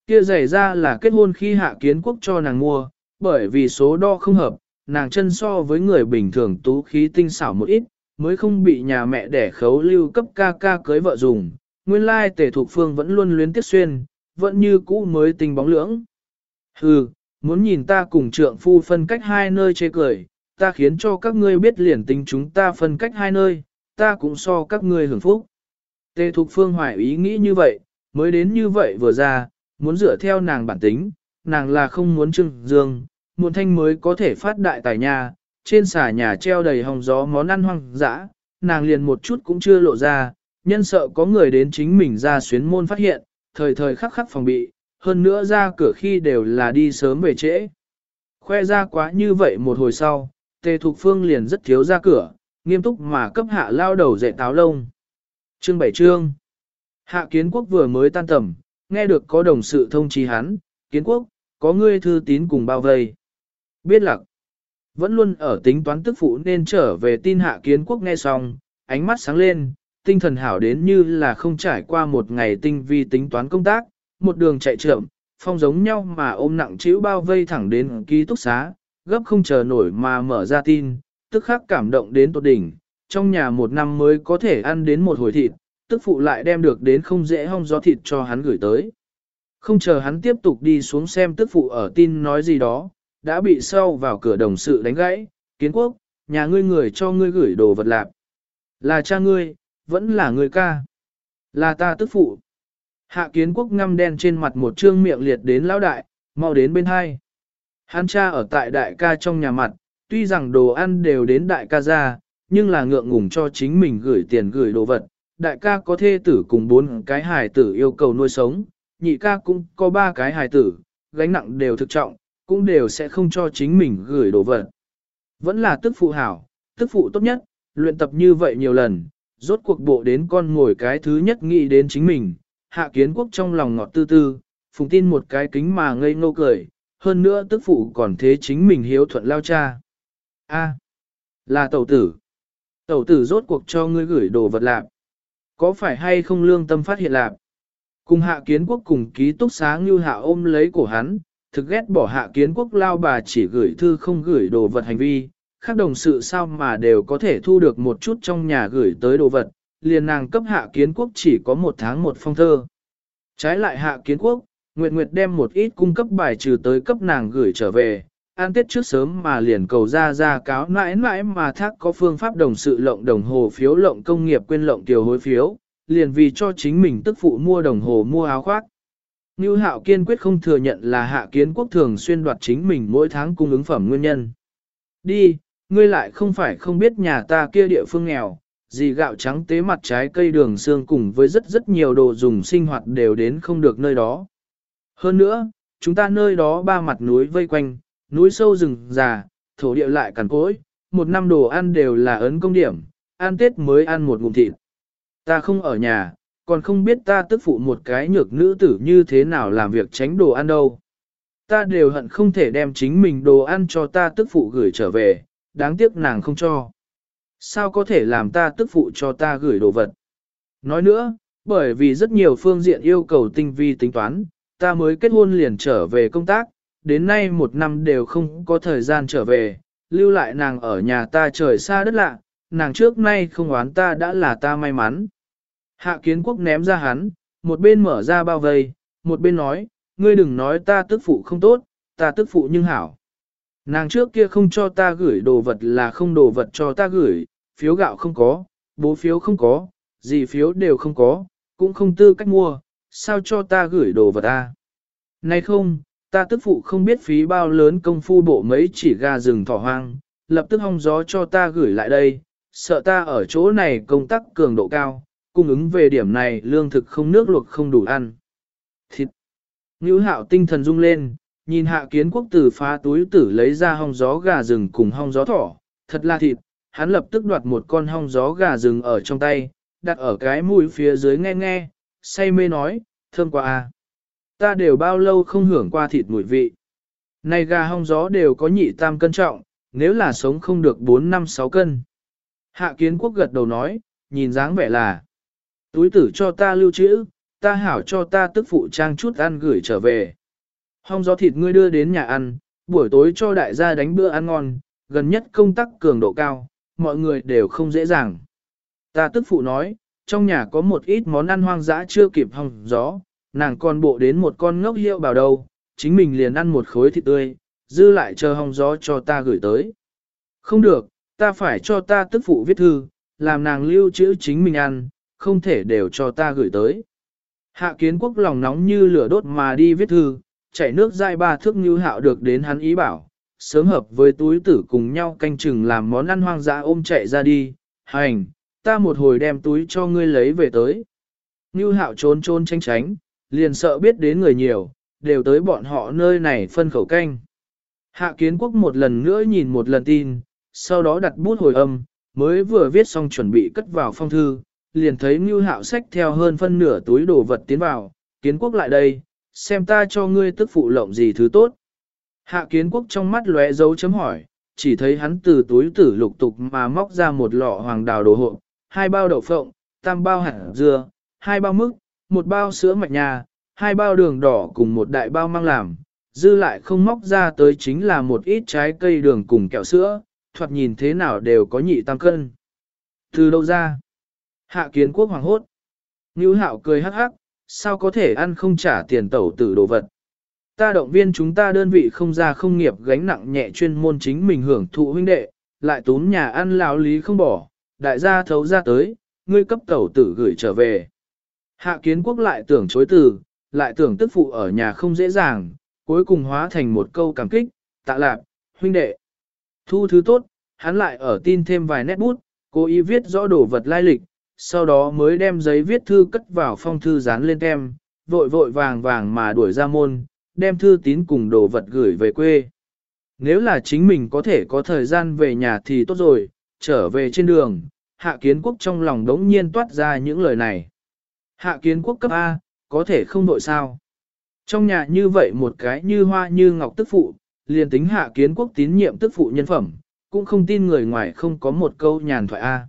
Kia giày ra là kết hôn khi hạ kiến quốc cho nàng mua, bởi vì số đo không hợp, nàng chân so với người bình thường tú khí tinh xảo một ít, mới không bị nhà mẹ đẻ khấu lưu cấp ca ca cưới vợ dùng. Nguyên lai tề thuộc phương vẫn luôn luyến tiếc xuyên, vẫn như cũ mới tình bóng lưỡng. Hừ, muốn nhìn ta cùng trượng phu phân cách hai nơi chê cười, ta khiến cho các ngươi biết liền tính chúng ta phân cách hai nơi, ta cũng so các ngươi hưởng phúc. Tề Thục Phương hoài ý nghĩ như vậy, mới đến như vậy vừa ra, muốn dựa theo nàng bản tính, nàng là không muốn trưng dương, muộn thanh mới có thể phát đại tài nhà, trên xà nhà treo đầy hồng gió món ăn hoang dã, nàng liền một chút cũng chưa lộ ra, nhân sợ có người đến chính mình ra xuyến môn phát hiện, thời thời khắc khắc phòng bị, hơn nữa ra cửa khi đều là đi sớm về trễ. Khoe ra quá như vậy một hồi sau, Tề Thục Phương liền rất thiếu ra cửa, nghiêm túc mà cấp hạ lao đầu dạy táo lông. Chương bảy chương. Hạ kiến quốc vừa mới tan tầm, nghe được có đồng sự thông trí hắn, kiến quốc, có ngươi thư tín cùng bao vây. Biết lặc. Vẫn luôn ở tính toán tức phụ nên trở về tin hạ kiến quốc nghe xong, ánh mắt sáng lên, tinh thần hảo đến như là không trải qua một ngày tinh vi tính toán công tác, một đường chạy trượm, phong giống nhau mà ôm nặng chịu bao vây thẳng đến ký túc xá, gấp không chờ nổi mà mở ra tin, tức khắc cảm động đến tột đỉnh, trong nhà một năm mới có thể ăn đến một hồi thịt, tức phụ lại đem được đến không dễ hong gió thịt cho hắn gửi tới. Không chờ hắn tiếp tục đi xuống xem tức phụ ở tin nói gì đó, đã bị sau vào cửa đồng sự đánh gãy, kiến quốc, nhà ngươi người cho ngươi gửi đồ vật lạp. Là cha ngươi, vẫn là người ca. Là ta tức phụ. Hạ kiến quốc ngăm đen trên mặt một trương miệng liệt đến lão đại, mau đến bên hai. Hắn cha ở tại đại ca trong nhà mặt, tuy rằng đồ ăn đều đến đại ca ra, nhưng là ngượng ngùng cho chính mình gửi tiền gửi đồ vật. Đại ca có thê tử cùng bốn cái hài tử yêu cầu nuôi sống, nhị ca cũng có ba cái hài tử, gánh nặng đều thực trọng, cũng đều sẽ không cho chính mình gửi đồ vật. Vẫn là tức phụ hảo, tức phụ tốt nhất, luyện tập như vậy nhiều lần, rốt cuộc bộ đến con ngồi cái thứ nhất nghĩ đến chính mình, hạ kiến quốc trong lòng ngọt tư tư, phùng tin một cái kính mà ngây ngô cười, hơn nữa tức phụ còn thế chính mình hiếu thuận lao cha. A, là tẩu tử. Tẩu tử rốt cuộc cho ngươi gửi đồ vật lạc. Có phải hay không lương tâm phát hiện lạc? Cùng hạ kiến quốc cùng ký túc sáng như hạ ôm lấy cổ hắn, thực ghét bỏ hạ kiến quốc lao bà chỉ gửi thư không gửi đồ vật hành vi, khác đồng sự sao mà đều có thể thu được một chút trong nhà gửi tới đồ vật, liền nàng cấp hạ kiến quốc chỉ có một tháng một phong thơ. Trái lại hạ kiến quốc, Nguyệt Nguyệt đem một ít cung cấp bài trừ tới cấp nàng gửi trở về, an tết trước sớm mà liền cầu ra ra cáo mãi mãi mà thác có phương pháp đồng sự lộng đồng hồ phiếu lộng công nghiệp quên lộng tiểu hối phiếu, liền vì cho chính mình tức phụ mua đồng hồ mua áo khoác. Ngưu hạo kiên quyết không thừa nhận là hạ kiến quốc thường xuyên đoạt chính mình mỗi tháng cung ứng phẩm nguyên nhân. Đi, ngươi lại không phải không biết nhà ta kia địa phương nghèo, gì gạo trắng tế mặt trái cây đường xương cùng với rất rất nhiều đồ dùng sinh hoạt đều đến không được nơi đó. Hơn nữa, chúng ta nơi đó ba mặt núi vây quanh, núi sâu rừng già, thổ địa lại cằn cỗi, một năm đồ ăn đều là ấn công điểm, ăn Tết mới ăn một ngụm thịt. Ta không ở nhà, còn không biết ta tức phụ một cái nhược nữ tử như thế nào làm việc tránh đồ ăn đâu. Ta đều hận không thể đem chính mình đồ ăn cho ta tức phụ gửi trở về, đáng tiếc nàng không cho. Sao có thể làm ta tức phụ cho ta gửi đồ vật? Nói nữa, bởi vì rất nhiều phương diện yêu cầu tinh vi tính toán, ta mới kết hôn liền trở về công tác, đến nay một năm đều không có thời gian trở về, lưu lại nàng ở nhà ta trời xa đất lạ, nàng trước nay không oán ta đã là ta may mắn. Hạ kiến quốc ném ra hắn, một bên mở ra bao vây, một bên nói, ngươi đừng nói ta tức phụ không tốt, ta tức phụ nhưng hảo. Nàng trước kia không cho ta gửi đồ vật là không đồ vật cho ta gửi, phiếu gạo không có, bố phiếu không có, gì phiếu đều không có, cũng không tư cách mua, sao cho ta gửi đồ vật ta. Này không, ta tức phụ không biết phí bao lớn công phu bộ mấy chỉ gà rừng thỏ hoang, lập tức hong gió cho ta gửi lại đây, sợ ta ở chỗ này công tác cường độ cao, cung ứng về điểm này lương thực không nước luộc không đủ ăn. Thịt. Ngữ hạo tinh thần rung lên, nhìn hạ kiến quốc tử phá túi tử lấy ra hong gió gà rừng cùng hong gió thỏ, thật là thịt, hắn lập tức đoạt một con hong gió gà rừng ở trong tay, đặt ở cái mũi phía dưới nghe nghe, say mê nói, thơm quá à. Ta đều bao lâu không hưởng qua thịt mùi vị. Này gà hong gió đều có nhị tam cân trọng, nếu là sống không được 4 năm 6 cân. Hạ kiến quốc gật đầu nói, nhìn dáng vẻ là, túi tử cho ta lưu trữ, ta hảo cho ta tức phụ trang chút ăn gửi trở về. Hong gió thịt ngươi đưa đến nhà ăn, buổi tối cho đại gia đánh bữa ăn ngon, gần nhất công tác cường độ cao, mọi người đều không dễ dàng. Ta tức phụ nói, trong nhà có một ít món ăn hoang dã chưa kịp hong gió, nàng còn bộ đến một con ngốc hiệu bảo đầu, chính mình liền ăn một khối thịt tươi, dư lại chờ hong gió cho ta gửi tới. Không được, ta phải cho ta tức phụ viết thư, làm nàng lưu trữ chính mình ăn, không thể đều cho ta gửi tới. Hạ kiến quốc lòng nóng như lửa đốt mà đi viết thư, chảy nước dai ba thước như hạo được đến hắn ý bảo, sớm hợp với túi tử cùng nhau canh chừng làm món ăn hoang dã ôm chạy ra đi, hành, ta một hồi đem túi cho ngươi lấy về tới. Như hạo trốn trốn tranh tránh, liền sợ biết đến người nhiều, đều tới bọn họ nơi này phân khẩu canh. Hạ kiến quốc một lần nữa nhìn một lần tin, sau đó đặt bút hồi âm, mới vừa viết xong chuẩn bị cất vào phong thư, liền thấy Ngưu Hạo sách theo hơn phân nửa túi đồ vật tiến vào, kiến quốc lại đây, xem ta cho ngươi tức phụ lộng gì thứ tốt. Hạ kiến quốc trong mắt lóe dấu chấm hỏi, chỉ thấy hắn từ túi tử lục tục mà móc ra một lọ hoàng đào đồ hộ, hai bao đậu phộng, tam bao hạt dưa, hai bao mức, một bao sữa mạch nhà, hai bao đường đỏ cùng một đại bao mang làm, dư lại không móc ra tới chính là một ít trái cây đường cùng kẹo sữa, thoạt nhìn thế nào đều có nhị tam cân. Từ đâu ra? Hạ kiến quốc hoàng hốt. Ngưu hạo cười hắc hắc, sao có thể ăn không trả tiền tẩu tử đồ vật. Ta động viên chúng ta đơn vị không ra không nghiệp gánh nặng nhẹ chuyên môn chính mình hưởng thụ huynh đệ, lại tốn nhà ăn lão lý không bỏ, đại gia thấu ra tới, ngươi cấp tẩu tử gửi trở về. Hạ kiến quốc lại tưởng chối từ, lại tưởng tức phụ ở nhà không dễ dàng, cuối cùng hóa thành một câu cảm kích, tạ lạp, huynh đệ. Thu thứ tốt, hắn lại ở tin thêm vài nét bút, cố ý viết rõ đồ vật lai lịch, sau đó mới đem giấy viết thư cất vào phong thư dán lên tem, vội vội vàng vàng mà đuổi ra môn, đem thư tín cùng đồ vật gửi về quê. Nếu là chính mình có thể có thời gian về nhà thì tốt rồi, trở về trên đường, hạ kiến quốc trong lòng đống nhiên toát ra những lời này. Hạ kiến quốc cấp A, có thể không đội sao. Trong nhà như vậy một cái như hoa như ngọc tức phụ, liền tính hạ kiến quốc tín nhiệm tức phụ nhân phẩm, cũng không tin người ngoài không có một câu nhàn thoại A.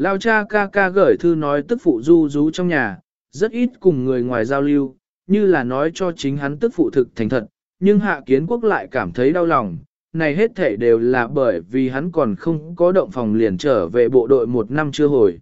Lao cha ca ca gửi thư nói tức phụ du rú trong nhà, rất ít cùng người ngoài giao lưu, như là nói cho chính hắn tức phụ thực thành thật, nhưng hạ kiến quốc lại cảm thấy đau lòng, này hết thể đều là bởi vì hắn còn không có động phòng liền trở về bộ đội một năm chưa hồi.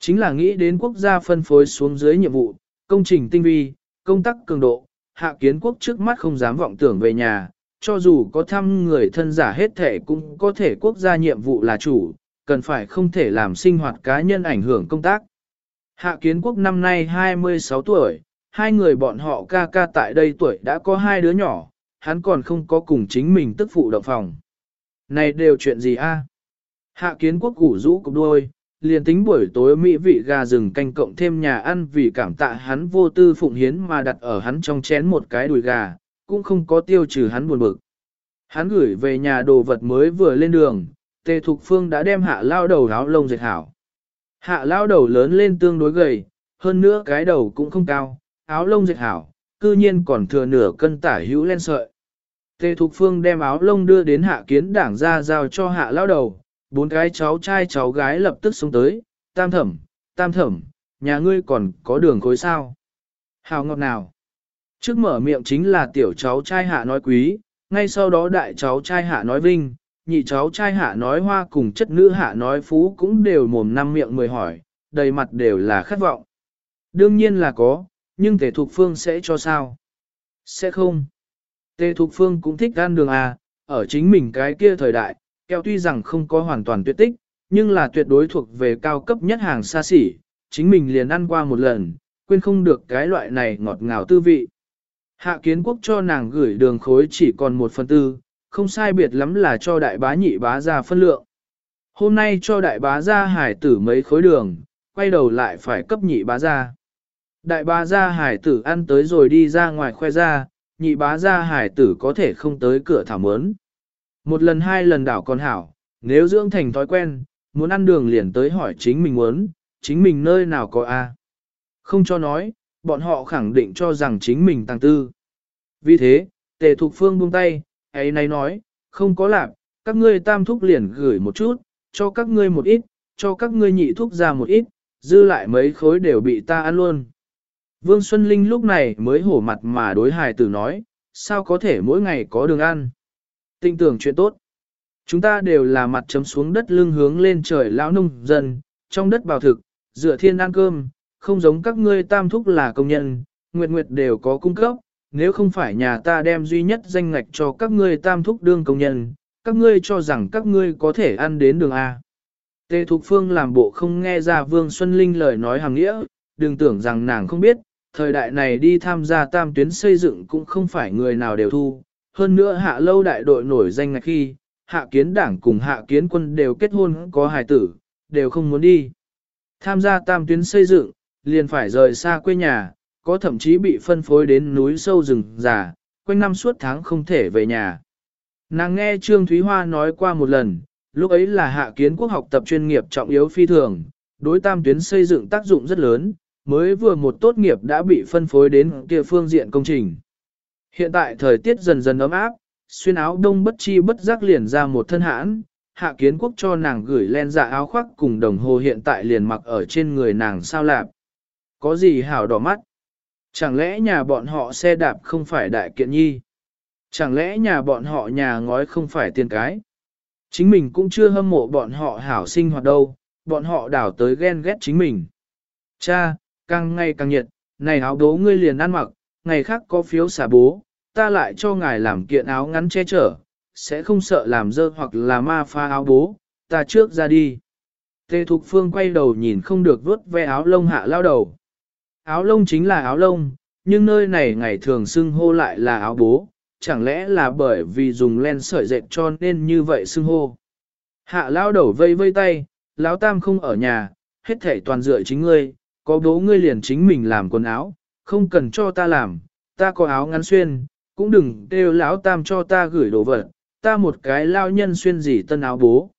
Chính là nghĩ đến quốc gia phân phối xuống dưới nhiệm vụ, công trình tinh vi, công tác cường độ, hạ kiến quốc trước mắt không dám vọng tưởng về nhà, cho dù có thăm người thân giả hết thể cũng có thể quốc gia nhiệm vụ là chủ, cần phải không thể làm sinh hoạt cá nhân ảnh hưởng công tác. Hạ kiến quốc năm nay 26 tuổi, hai người bọn họ ca ca tại đây tuổi đã có hai đứa nhỏ, hắn còn không có cùng chính mình tức phụ động phòng. Này đều chuyện gì a? Hạ kiến quốc củ rũ cục đuôi, liền tính buổi tối mỹ vị gà rừng canh cộng thêm nhà ăn vì cảm tạ hắn vô tư phụng hiến mà đặt ở hắn trong chén một cái đùi gà, cũng không có tiêu trừ hắn buồn bực. Hắn gửi về nhà đồ vật mới vừa lên đường, Tề Thục Phương đã đem hạ lao đầu áo lông dệt hảo. Hạ lao đầu lớn lên tương đối gầy, hơn nữa cái đầu cũng không cao, áo lông dệt hảo, cư nhiên còn thừa nửa cân tả hữu len sợi. Tề Thục Phương đem áo lông đưa đến hạ kiến đảng ra giao cho hạ lao đầu, bốn cái cháu trai cháu gái lập tức xuống tới, tam thẩm, tam thẩm, nhà ngươi còn có đường khối sao. Hào ngọt nào. Trước mở miệng chính là tiểu cháu trai hạ nói quý, ngay sau đó đại cháu trai hạ nói vinh, nhị cháu trai hạ nói hoa cùng chất nữ hạ nói phú cũng đều mồm năm miệng mười hỏi, đầy mặt đều là khát vọng. Đương nhiên là có, nhưng tề thục phương sẽ cho sao? Sẽ không. Tề thục phương cũng thích ăn đường à, ở chính mình cái kia thời đại, keo tuy rằng không có hoàn toàn tuyệt tích, nhưng là tuyệt đối thuộc về cao cấp nhất hàng xa xỉ, chính mình liền ăn qua một lần, quên không được cái loại này ngọt ngào tư vị. Hạ kiến quốc cho nàng gửi đường khối chỉ còn một phần tư, không sai biệt lắm là cho đại bá nhị bá ra phân lượng. Hôm nay cho đại bá ra hải tử mấy khối đường, quay đầu lại phải cấp nhị bá ra. Đại bá ra hải tử ăn tới rồi đi ra ngoài khoe ra, nhị bá ra hải tử có thể không tới cửa thảo mớn. Một lần hai lần đảo con hảo, nếu dưỡng thành thói quen, muốn ăn đường liền tới hỏi chính mình muốn, chính mình nơi nào có a Không cho nói, bọn họ khẳng định cho rằng chính mình tăng tư. Vì thế, tề thục phương buông tay, ấy nay nói, không có lạc, các ngươi tam thúc liền gửi một chút, cho các ngươi một ít, cho các ngươi nhị thúc ra một ít, dư lại mấy khối đều bị ta ăn luôn. Vương Xuân Linh lúc này mới hổ mặt mà đối hài tử nói, sao có thể mỗi ngày có đường ăn. Tinh tưởng chuyện tốt. Chúng ta đều là mặt chấm xuống đất lưng hướng lên trời lão nông dân, trong đất bào thực, dựa thiên ăn cơm, không giống các ngươi tam thúc là công nhân, nguyệt nguyệt đều có cung cấp, nếu không phải nhà ta đem duy nhất danh ngạch cho các ngươi tam thúc đương công nhân, các ngươi cho rằng các ngươi có thể ăn đến đường A. Tề Thục Phương làm bộ không nghe ra Vương Xuân Linh lời nói hàng nghĩa, đừng tưởng rằng nàng không biết, thời đại này đi tham gia tam tuyến xây dựng cũng không phải người nào đều thu, hơn nữa hạ lâu đại đội nổi danh ngạch khi, hạ kiến đảng cùng hạ kiến quân đều kết hôn có hài tử, đều không muốn đi. Tham gia tam tuyến xây dựng, liền phải rời xa quê nhà, có thậm chí bị phân phối đến núi sâu rừng già, quanh năm suốt tháng không thể về nhà. Nàng nghe Trương Thúy Hoa nói qua một lần, lúc ấy là hạ kiến quốc học tập chuyên nghiệp trọng yếu phi thường, đối tam tuyến xây dựng tác dụng rất lớn, mới vừa một tốt nghiệp đã bị phân phối đến kia phương diện công trình. Hiện tại thời tiết dần dần ấm áp, xuyên áo đông bất chi bất giác liền ra một thân hãn, hạ kiến quốc cho nàng gửi len dạ áo khoác cùng đồng hồ hiện tại liền mặc ở trên người nàng sao lạp. Có gì hảo đỏ mắt? Chẳng lẽ nhà bọn họ xe đạp không phải đại kiện nhi? Chẳng lẽ nhà bọn họ nhà ngói không phải tiền cái? Chính mình cũng chưa hâm mộ bọn họ hảo sinh hoạt đâu, bọn họ đảo tới ghen ghét chính mình. Cha, càng ngày càng nhiệt, này áo đố ngươi liền ăn mặc, ngày khác có phiếu xả bố, ta lại cho ngài làm kiện áo ngắn che chở, sẽ không sợ làm dơ hoặc là ma pha áo bố, ta trước ra đi. Tề Thục Phương quay đầu nhìn không được vớt ve áo lông hạ lao đầu. Áo lông chính là áo lông, nhưng nơi này ngày thường xưng hô lại là áo bố, chẳng lẽ là bởi vì dùng len sợi dệt cho nên như vậy xưng hô. Hạ lao đầu vây vây tay, lão tam không ở nhà, hết thể toàn dựa chính ngươi, có bố ngươi liền chính mình làm quần áo, không cần cho ta làm, ta có áo ngắn xuyên, cũng đừng kêu lão tam cho ta gửi đồ vật, ta một cái lao nhân xuyên gì tân áo bố.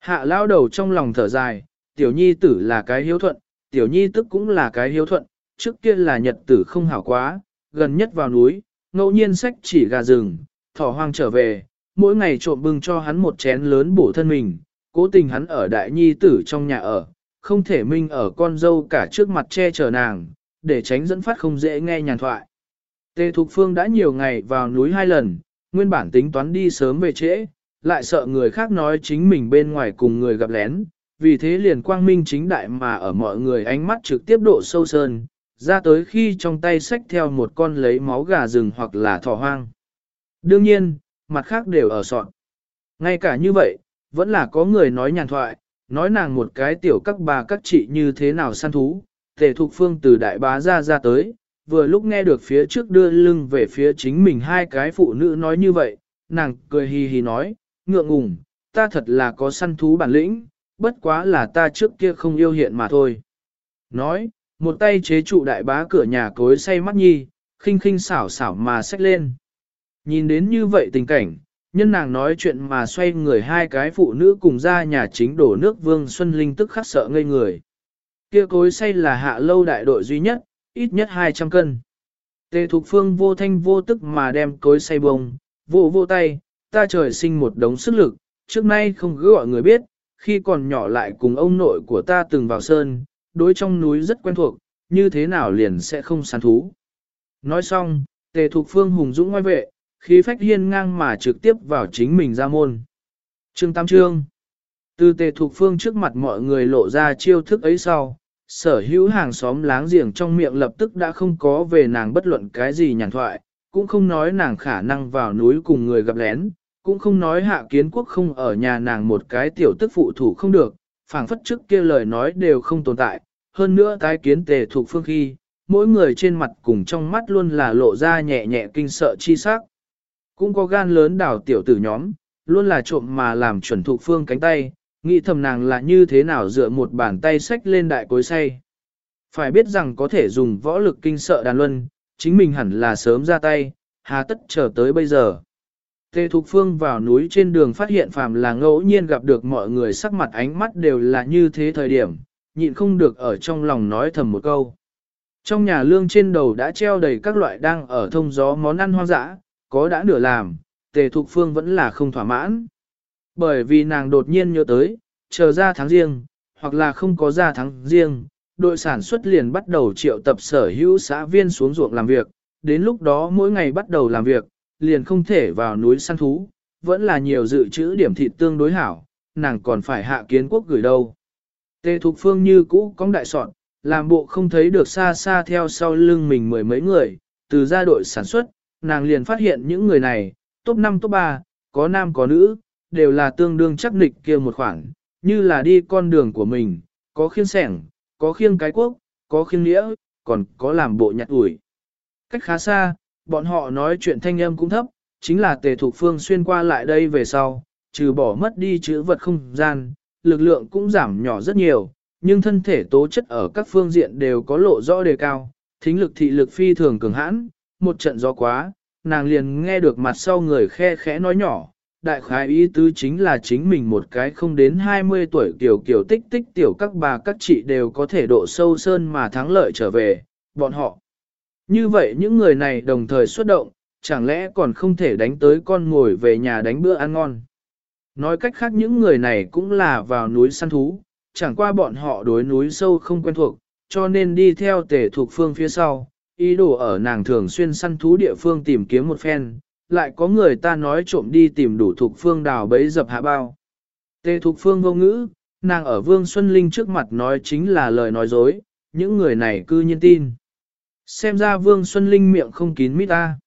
Hạ lao đầu trong lòng thở dài, tiểu nhi tử là cái hiếu thuận, tiểu nhi tức cũng là cái hiếu thuận, trước kia là nhật tử không hảo quá, gần nhất vào núi, ngẫu nhiên sách chỉ gà rừng, thỏ hoang trở về, mỗi ngày trộm bưng cho hắn một chén lớn bổ thân mình, cố tình hắn ở đại nhi tử trong nhà ở, không thể minh ở con dâu cả trước mặt che chở nàng, để tránh dẫn phát không dễ nghe nhàn thoại. Tề Thục Phương đã nhiều ngày vào núi hai lần, nguyên bản tính toán đi sớm về trễ, lại sợ người khác nói chính mình bên ngoài cùng người gặp lén, vì thế liền quang minh chính đại mà ở mọi người ánh mắt trực tiếp độ sâu sơn, ra tới khi trong tay xách theo một con lấy máu gà rừng hoặc là thỏ hoang. Đương nhiên, mặt khác đều ở sọn. Ngay cả như vậy, vẫn là có người nói nhàn thoại, nói nàng một cái tiểu các bà các chị như thế nào săn thú, tề thục phương từ đại bá ra ra tới, vừa lúc nghe được phía trước đưa lưng về phía chính mình hai cái phụ nữ nói như vậy, nàng cười hì hì nói, ngượng ngùng, ta thật là có săn thú bản lĩnh, bất quá là ta trước kia không yêu hiện mà thôi. Nói, một tay chế trụ đại bá cửa nhà cối say mắt nhi, khinh khinh xảo xảo mà xách lên. Nhìn đến như vậy tình cảnh, nhân nàng nói chuyện mà xoay người hai cái phụ nữ cùng ra nhà chính đổ nước Vương Xuân Linh tức khắc sợ ngây người. Kia cối say là hạ lâu đại đội duy nhất, ít nhất 200 cân. Tề Thục Phương vô thanh vô tức mà đem cối say bông, vô vô tay, ta trời sinh một đống sức lực, trước nay không cứ gọi người biết, khi còn nhỏ lại cùng ông nội của ta từng vào sơn, đối trong núi rất quen thuộc, như thế nào liền sẽ không săn thú. Nói xong, Tề Thục Phương hùng dũng ngoài vệ, khí phách hiên ngang mà trực tiếp vào chính mình ra môn. Trương Tam Trương Từ Tề Thục Phương trước mặt mọi người lộ ra chiêu thức ấy sau, sở hữu hàng xóm láng giềng trong miệng lập tức đã không có về nàng bất luận cái gì nhàn thoại, cũng không nói nàng khả năng vào núi cùng người gặp lén, cũng không nói hạ kiến quốc không ở nhà nàng một cái tiểu tức phụ thủ không được, phảng phất trước kia lời nói đều không tồn tại, hơn nữa tái kiến tề thuộc phương khi, mỗi người trên mặt cùng trong mắt luôn là lộ ra nhẹ nhẹ kinh sợ chi sắc. Cũng có gan lớn đảo tiểu tử nhóm, luôn là trộm mà làm chuẩn thuộc phương cánh tay, nghĩ thầm nàng là như thế nào dựa một bàn tay sách lên đại cối say. Phải biết rằng có thể dùng võ lực kinh sợ đàn luân, chính mình hẳn là sớm ra tay, hà tất chờ tới bây giờ. Tề Thục Phương vào núi trên đường phát hiện phàm là ngẫu nhiên gặp được mọi người sắc mặt ánh mắt đều là như thế thời điểm, nhịn không được ở trong lòng nói thầm một câu. Trong nhà lương trên đầu đã treo đầy các loại đang ở thông gió món ăn hoang dã, có đã nửa làm, Tề Thục Phương vẫn là không thỏa mãn. Bởi vì nàng đột nhiên nhớ tới, chờ ra tháng riêng, hoặc là không có ra tháng riêng, đội sản xuất liền bắt đầu triệu tập sở hữu xã viên xuống ruộng làm việc, đến lúc đó mỗi ngày bắt đầu làm việc, liền không thể vào núi săn thú, vẫn là nhiều dự trữ điểm thịt tương đối hảo, nàng còn phải hạ kiến quốc gửi đâu. Tề Thục Phương như cũ cóng đại soạn, làm bộ không thấy được xa xa theo sau lưng mình mười mấy người, từ gia đội sản xuất, nàng liền phát hiện những người này, top 5 top 3, có nam có nữ, đều là tương đương chắc nịch kia một khoảng, như là đi con đường của mình, có khiêng sẻng, có khiêng cái quốc, có khiêng nghĩa, còn có làm bộ nhặt ủi. Cách khá xa, bọn họ nói chuyện thanh âm cũng thấp, chính là tề thục phương xuyên qua lại đây về sau, trừ bỏ mất đi chữ vật không gian, lực lượng cũng giảm nhỏ rất nhiều, nhưng thân thể tố chất ở các phương diện đều có lộ rõ đề cao, thính lực thị lực phi thường cường hãn, một trận gió quá, nàng liền nghe được mặt sau người khe khẽ nói nhỏ, đại khái ý tứ chính là chính mình một cái không đến 20 tuổi kiểu kiểu tích tích tiểu các bà các chị đều có thể độ sâu sơn mà thắng lợi trở về, bọn họ. Như vậy những người này đồng thời xuất động, chẳng lẽ còn không thể đánh tới con ngồi về nhà đánh bữa ăn ngon. Nói cách khác những người này cũng là vào núi săn thú, chẳng qua bọn họ đối núi sâu không quen thuộc, cho nên đi theo tể thuộc phương phía sau, ý đồ ở nàng thường xuyên săn thú địa phương tìm kiếm một phen, lại có người ta nói trộm đi tìm đủ thuộc phương đào bấy dập hạ bao. Tề thuộc phương vô ngữ, nàng ở Vương Xuân Linh trước mặt nói chính là lời nói dối, những người này cư nhiên tin. Xem ra Vương Xuân Linh miệng không kín mít ta.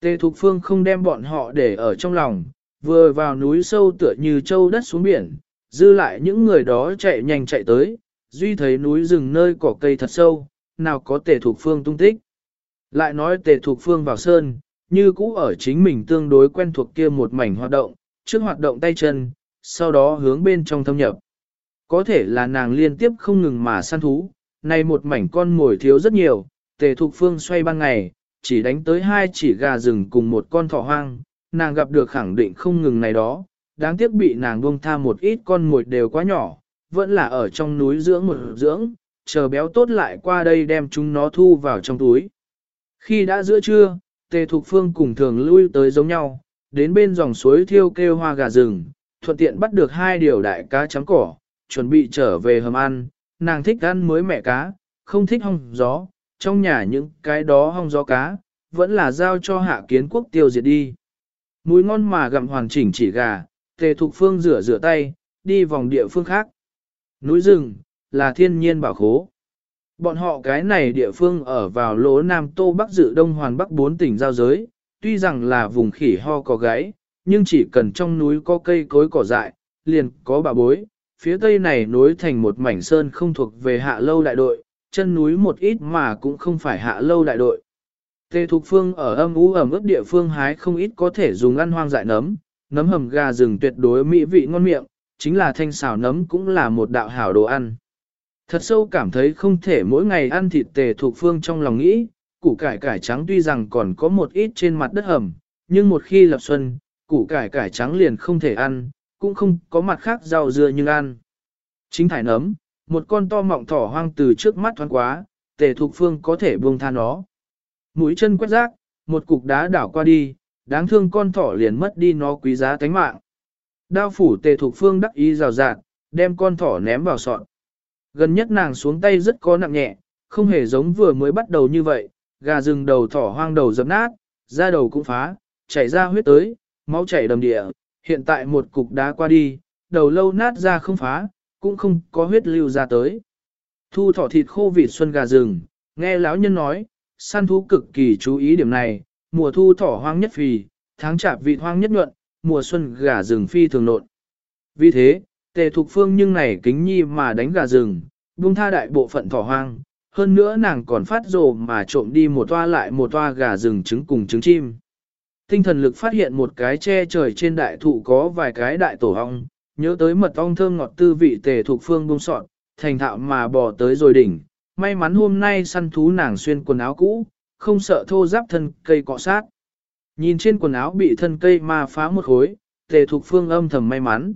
Tề Thục Phương không đem bọn họ để ở trong lòng, vừa vào núi sâu tựa như châu đất xuống biển, dư lại những người đó chạy nhanh chạy tới, duy thấy núi rừng nơi cỏ cây thật sâu, nào có Tề Thục Phương tung tích. Lại nói Tề Thục Phương vào sơn, như cũ ở chính mình tương đối quen thuộc kia một mảnh hoạt động, trước hoạt động tay chân, sau đó hướng bên trong thâm nhập. Có thể là nàng liên tiếp không ngừng mà săn thú, nay một mảnh con mồi thiếu rất nhiều, tề thục phương xoay ban ngày, chỉ đánh tới hai chỉ gà rừng cùng một con thỏ hoang, nàng gặp được khẳng định không ngừng này đó, đáng tiếc bị nàng buông tha một ít con mồi đều quá nhỏ, vẫn là ở trong núi dưỡng một dưỡng, chờ béo tốt lại qua đây đem chúng nó thu vào trong túi. Khi đã giữa trưa, tề thục phương cùng thường lui tới giống nhau, đến bên dòng suối thiêu kêu hoa gà rừng, thuận tiện bắt được hai điều đại cá trắng cỏ, chuẩn bị trở về hầm ăn, nàng thích ăn mới mẹ cá, không thích hong gió, trong nhà những cái đó hong gió cá, vẫn là giao cho hạ kiến quốc tiêu diệt đi. Mùi ngon mà gặm hoàn chỉnh chỉ gà, tề thục phương rửa rửa tay, đi vòng địa phương khác. Núi rừng, là thiên nhiên bảo khố. Bọn họ cái này địa phương ở vào lỗ Nam Tô Bắc dự Đông Hoàn Bắc bốn tỉnh giao giới, tuy rằng là vùng khỉ ho có gáy, nhưng chỉ cần trong núi có cây cối cỏ dại, liền có bà bối. Phía tây này nối thành một mảnh sơn không thuộc về hạ lâu đại đội, chân núi một ít mà cũng không phải hạ lâu đại đội. Tề Thục Phương ở âm ú ẩm ướt địa phương hái không ít có thể dùng ăn hoang dại nấm, nấm hầm gà rừng tuyệt đối mỹ vị ngon miệng, chính là thanh xào nấm cũng là một đạo hảo đồ ăn. Thật sâu cảm thấy không thể mỗi ngày ăn thịt tề thuộc phương trong lòng nghĩ, củ cải cải trắng tuy rằng còn có một ít trên mặt đất hầm, nhưng một khi lập xuân, củ cải cải trắng liền không thể ăn, cũng không có mặt khác rau dưa nhưng ăn. Chính thải nấm, một con to mọng thỏ hoang từ trước mắt thoáng quá, tề thục phương có thể buông tha nó. Mũi chân quét rác, một cục đá đảo qua đi, đáng thương con thỏ liền mất đi nó quý giá tánh mạng. Đao phủ tề thục phương đắc ý rào rạt, đem con thỏ ném vào sọt. Gần nhất nàng xuống tay rất có nặng nhẹ, không hề giống vừa mới bắt đầu như vậy, gà rừng đầu thỏ hoang đầu dập nát, da đầu cũng phá, chảy ra huyết tới, máu chảy đầm địa, hiện tại một cục đá qua đi, đầu lâu nát ra không phá, cũng không có huyết lưu ra tới. Thu thỏ thịt khô vịt xuân gà rừng, nghe lão nhân nói, săn thú cực kỳ chú ý điểm này, mùa thu thỏ hoang nhất phì, tháng chạp vị hoang nhất nhuận, mùa xuân gà rừng phi thường nộn. Vì thế, tề thục phương nhưng này kính nhi mà đánh gà rừng, buông tha đại bộ phận thỏ hoang, hơn nữa nàng còn phát rồ mà trộm đi một toa lại một toa gà rừng trứng cùng trứng chim. Tinh thần lực phát hiện một cái che trời trên đại thụ có vài cái đại tổ ong, nhớ tới mật ong thơm ngọt tư vị tề thuộc phương bông sọn, thành thạo mà bỏ tới rồi đỉnh. May mắn hôm nay săn thú nàng xuyên quần áo cũ, không sợ thô giáp thân cây cọ sát. Nhìn trên quần áo bị thân cây mà phá một khối, tề thuộc phương âm thầm may mắn.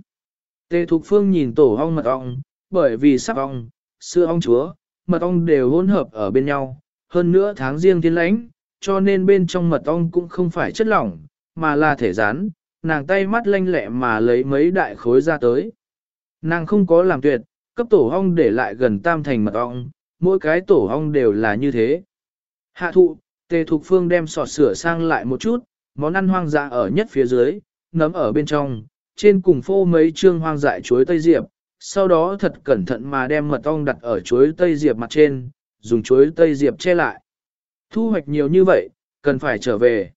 Tề thuộc phương nhìn tổ ong mật ong, bởi vì sắc ong, sữa ong chúa, mật ong đều hỗn hợp ở bên nhau, hơn nữa tháng riêng thiên lãnh, cho nên bên trong mật ong cũng không phải chất lỏng, mà là thể rán, nàng tay mắt lanh lẹ mà lấy mấy đại khối ra tới. Nàng không có làm tuyệt, cấp tổ ong để lại gần tam thành mật ong, mỗi cái tổ ong đều là như thế. Hạ thụ, tề thục phương đem sọt sửa sang lại một chút, món ăn hoang dã ở nhất phía dưới, nấm ở bên trong, trên cùng phô mấy trương hoang dại chuối tây diệp, sau đó thật cẩn thận mà đem mật ong đặt ở chuối tây diệp mặt trên, dùng chuối tây diệp che lại. Thu hoạch nhiều như vậy, cần phải trở về.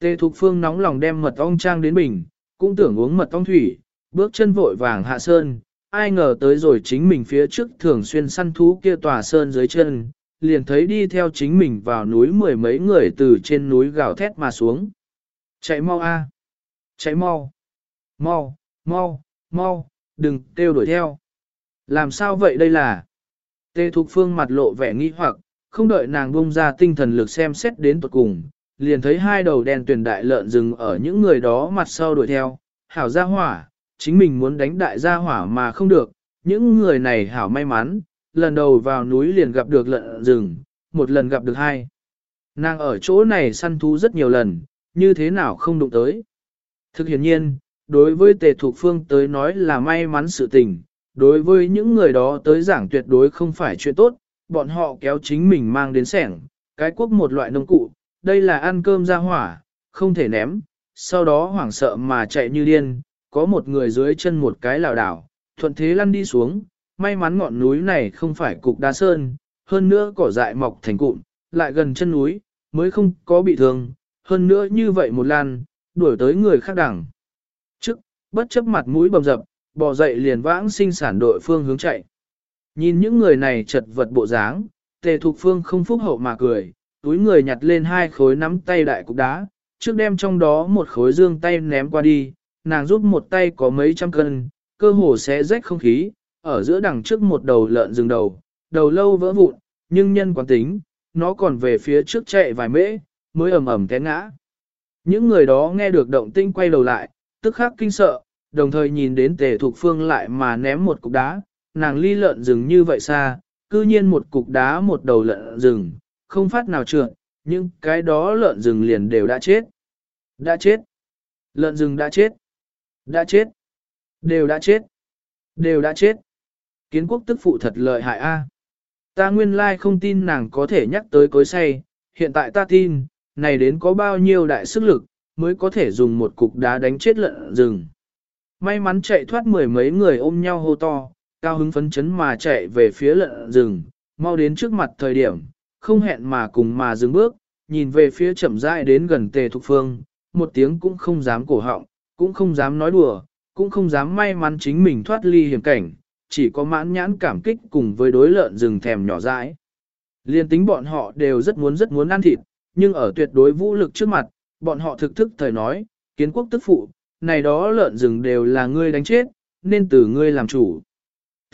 Tề Thục Phương nóng lòng đem mật ong trang đến bình, cũng tưởng uống mật ong thủy, bước chân vội vàng hạ sơn, ai ngờ tới rồi chính mình phía trước thường xuyên săn thú kia tòa sơn dưới chân, liền thấy đi theo chính mình vào núi mười mấy người từ trên núi gào thét mà xuống. Chạy mau a, Chạy mau! Mau, mau, mau, đừng kêu đuổi theo. Làm sao vậy đây là? Tê Thục Phương mặt lộ vẻ nghi hoặc, không đợi nàng bung ra tinh thần lực xem xét đến tuột cùng, liền thấy hai đầu đen tuyển đại lợn rừng ở những người đó mặt sau đuổi theo, hảo gia hỏa, chính mình muốn đánh đại gia hỏa mà không được, những người này hảo may mắn, lần đầu vào núi liền gặp được lợn rừng, một lần gặp được hai. Nàng ở chỗ này săn thú rất nhiều lần, như thế nào không đụng tới. Thực hiện nhiên, đối với tề thuộc phương tới nói là may mắn sự tình, đối với những người đó tới giảng tuyệt đối không phải chuyện tốt, bọn họ kéo chính mình mang đến sẻng, cái quốc một loại nông cụ, đây là ăn cơm ra hỏa, không thể ném, sau đó hoảng sợ mà chạy như điên, có một người dưới chân một cái lảo đảo, thuận thế lăn đi xuống, may mắn ngọn núi này không phải cục đá sơn, hơn nữa cỏ dại mọc thành cụm, lại gần chân núi, mới không có bị thương, hơn nữa như vậy một lan, đuổi tới người khác đẳng. Trước, bất chấp mặt mũi bầm dập, bò dậy liền vãng sinh sản đội phương hướng chạy. Nhìn những người này chật vật bộ dáng, tề thục phương không phúc hậu mà cười, túi người nhặt lên hai khối nắm tay đại cục đá, trước đem trong đó một khối dương tay ném qua đi, nàng giúp một tay có mấy trăm cân, cơ hồ sẽ rách không khí, ở giữa đằng trước một đầu lợn rừng đầu, đầu lâu vỡ vụn, nhưng nhân quán tính, nó còn về phía trước chạy vài mễ, mới ầm ầm té ngã. Những người đó nghe được động tinh quay đầu lại, tức khắc kinh sợ, đồng thời nhìn đến tề thục phương lại mà ném một cục đá, nàng ly lợn rừng như vậy xa, cư nhiên một cục đá một đầu lợn rừng, không phát nào trượt, nhưng cái đó lợn rừng liền đều đã chết. Đã chết. Lợn rừng đã chết. Đã chết. Đều đã chết. Đều đã chết. Kiến quốc tức phụ thật lợi hại a. Ta nguyên lai không tin nàng có thể nhắc tới cối say, hiện tại ta tin, này đến có bao nhiêu đại sức lực, mới có thể dùng một cục đá đánh chết lợn rừng. May mắn chạy thoát mười mấy người ôm nhau hô to, cao hứng phấn chấn mà chạy về phía lợn rừng, mau đến trước mặt thời điểm, không hẹn mà cùng mà dừng bước, nhìn về phía chậm rãi đến gần tề thục phương, một tiếng cũng không dám cổ họng, cũng không dám nói đùa, cũng không dám may mắn chính mình thoát ly hiểm cảnh, chỉ có mãn nhãn cảm kích cùng với đối lợn rừng thèm nhỏ dãi. Liên tính bọn họ đều rất muốn rất muốn ăn thịt, nhưng ở tuyệt đối vũ lực trước mặt, bọn họ thực thức thời nói, kiến quốc tức phụ, này đó lợn rừng đều là ngươi đánh chết, nên từ ngươi làm chủ.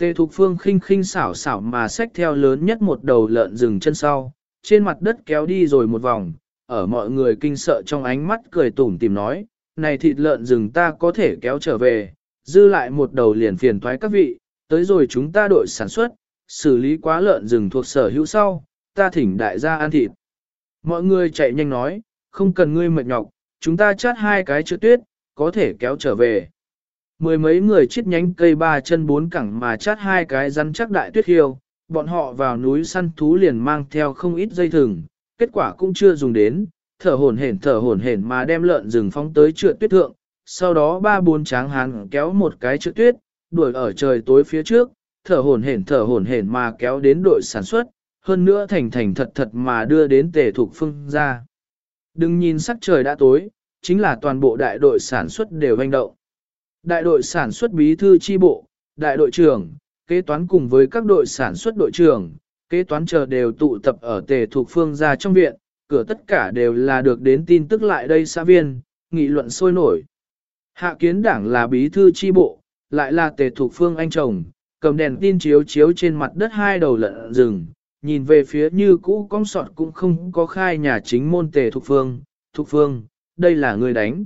Tề Thục Phương khinh khinh xảo xảo mà xách theo lớn nhất một đầu lợn rừng chân sau, trên mặt đất kéo đi rồi một vòng, ở mọi người kinh sợ trong ánh mắt cười tủm tìm nói, này thịt lợn rừng ta có thể kéo trở về, dư lại một đầu liền phiền thoái các vị, tới rồi chúng ta đội sản xuất, xử lý quá lợn rừng thuộc sở hữu sau, ta thỉnh đại gia ăn thịt. Mọi người chạy nhanh nói, không cần ngươi mệt nhọc, chúng ta chát hai cái chữ tuyết, có thể kéo trở về. Mười mấy người chít nhánh cây ba chân bốn cẳng mà chát hai cái rắn chắc đại tuyết hiêu, bọn họ vào núi săn thú liền mang theo không ít dây thừng, kết quả cũng chưa dùng đến, thở hổn hển thở hổn hển mà đem lợn rừng phóng tới trượt tuyết thượng, sau đó ba bốn tráng hán kéo một cái trượt tuyết, đuổi ở trời tối phía trước, thở hổn hển thở hổn hển mà kéo đến đội sản xuất, hơn nữa thành thành thật thật mà đưa đến tề thuộc phương ra. Đừng nhìn sắc trời đã tối, chính là toàn bộ đại đội sản xuất đều hành động. Đại đội sản xuất bí thư chi bộ, đại đội trưởng, kế toán cùng với các đội sản xuất đội trưởng, kế toán chờ đều tụ tập ở tề thuộc phương ra trong viện, cửa tất cả đều là được đến tin tức lại đây xã viên, nghị luận sôi nổi. Hạ kiến đảng là bí thư chi bộ, lại là tề thuộc phương anh chồng, cầm đèn tin chiếu chiếu trên mặt đất hai đầu lợn rừng, nhìn về phía như cũ con sọt cũng không có khai nhà chính môn tề thuộc phương, thuộc phương, đây là người đánh.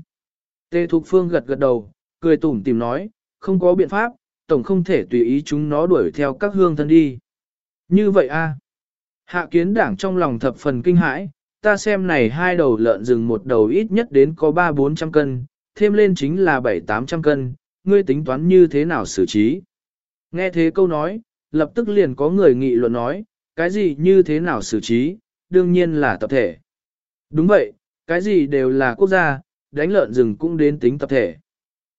Tề thuộc phương gật gật đầu, cười tủm tìm nói, không có biện pháp, tổng không thể tùy ý chúng nó đuổi theo các hương thân đi. Như vậy a Hạ kiến đảng trong lòng thập phần kinh hãi, ta xem này hai đầu lợn rừng một đầu ít nhất đến có 3-400 cân, thêm lên chính là 7-800 cân, ngươi tính toán như thế nào xử trí. Nghe thế câu nói, lập tức liền có người nghị luận nói, cái gì như thế nào xử trí, đương nhiên là tập thể. Đúng vậy, cái gì đều là quốc gia, đánh lợn rừng cũng đến tính tập thể.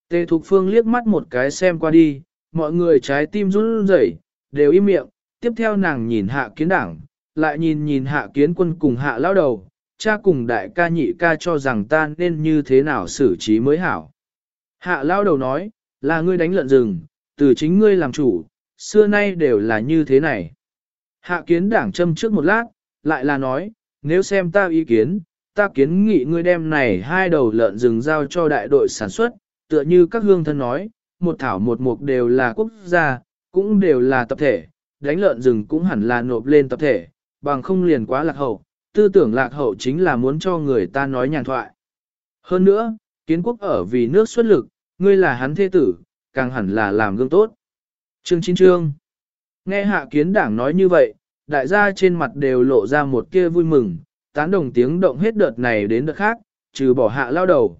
Tề Thục Phương liếc mắt một cái xem qua đi, mọi người trái tim run rẩy, đều im miệng, tiếp theo nàng nhìn hạ kiến đảng, lại nhìn nhìn hạ kiến quân cùng hạ lao đầu, cha cùng đại ca nhị ca cho rằng ta nên như thế nào xử trí mới hảo. Hạ lao đầu nói, là ngươi đánh lợn rừng, từ chính ngươi làm chủ, xưa nay đều là như thế này. Hạ kiến đảng châm trước một lát, lại là nói, nếu xem ta ý kiến, ta kiến nghị ngươi đem này hai đầu lợn rừng giao cho đại đội sản xuất, tựa như các hương thân nói, một thảo một mục đều là quốc gia, cũng đều là tập thể, đánh lợn rừng cũng hẳn là nộp lên tập thể, bằng không liền quá lạc hậu, tư tưởng lạc hậu chính là muốn cho người ta nói nhàn thoại. Hơn nữa, kiến quốc ở vì nước xuất lực, ngươi là hắn thế tử, càng hẳn là làm gương tốt. Trương Chín Trương Nghe hạ kiến đảng nói như vậy, đại gia trên mặt đều lộ ra một kia vui mừng, tán đồng tiếng động hết đợt này đến đợt khác, trừ bỏ hạ lao đầu.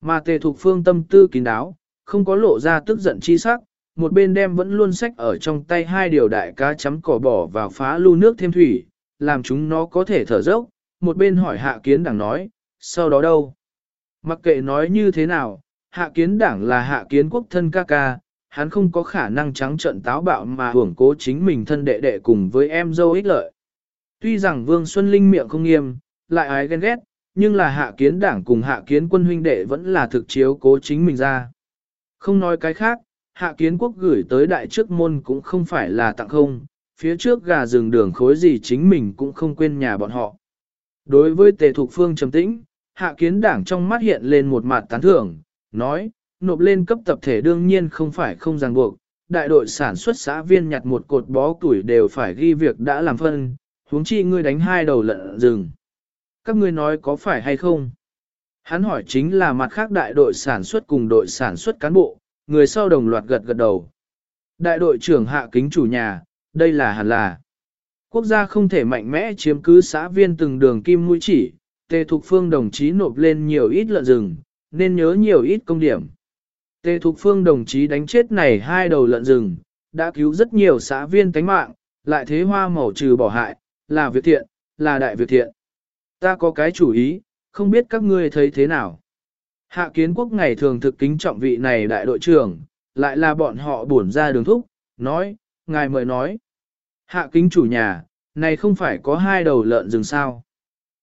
Mà tề thục phương tâm tư kín đáo, không có lộ ra tức giận chi sắc, một bên đem vẫn luôn sách ở trong tay hai điều đại cá chấm cỏ bỏ vào phá lưu nước thêm thủy, làm chúng nó có thể thở dốc, một bên hỏi hạ kiến đảng nói, sau đó đâu? Mặc kệ nói như thế nào, hạ kiến đảng là hạ kiến quốc thân ca ca, hắn không có khả năng trắng trận táo bạo mà hưởng cố chính mình thân đệ đệ cùng với em dâu ích lợi. Tuy rằng Vương Xuân Linh miệng không nghiêm, lại ái ghen ghét, nhưng là hạ kiến đảng cùng hạ kiến quân huynh đệ vẫn là thực chiếu cố chính mình ra. Không nói cái khác, hạ kiến quốc gửi tới đại trước môn cũng không phải là tặng không, phía trước gà rừng đường khối gì chính mình cũng không quên nhà bọn họ. Đối với tề thục phương trầm tĩnh, hạ kiến đảng trong mắt hiện lên một mặt tán thưởng, nói, nộp lên cấp tập thể đương nhiên không phải không ràng buộc, đại đội sản xuất xã viên nhặt một cột bó tuổi đều phải ghi việc đã làm phân, huống chi ngươi đánh hai đầu lợn rừng. Các ngươi nói có phải hay không? Hắn hỏi chính là mặt khác đại đội sản xuất cùng đội sản xuất cán bộ, người sau đồng loạt gật gật đầu. Đại đội trưởng hạ kính chủ nhà, đây là hẳn là. Quốc gia không thể mạnh mẽ chiếm cứ xã viên từng đường kim mũi chỉ, tề thục phương đồng chí nộp lên nhiều ít lợn rừng, nên nhớ nhiều ít công điểm. Tề thục phương đồng chí đánh chết này hai đầu lợn rừng, đã cứu rất nhiều xã viên tánh mạng, lại thế hoa màu trừ bỏ hại, là việc thiện, là đại việc thiện. Ta có cái chủ ý, không biết các ngươi thấy thế nào. Hạ kiến quốc ngày thường thực kính trọng vị này đại đội trưởng, lại là bọn họ buồn ra đường thúc, nói, ngài mời nói. Hạ kính chủ nhà, này không phải có hai đầu lợn rừng sao.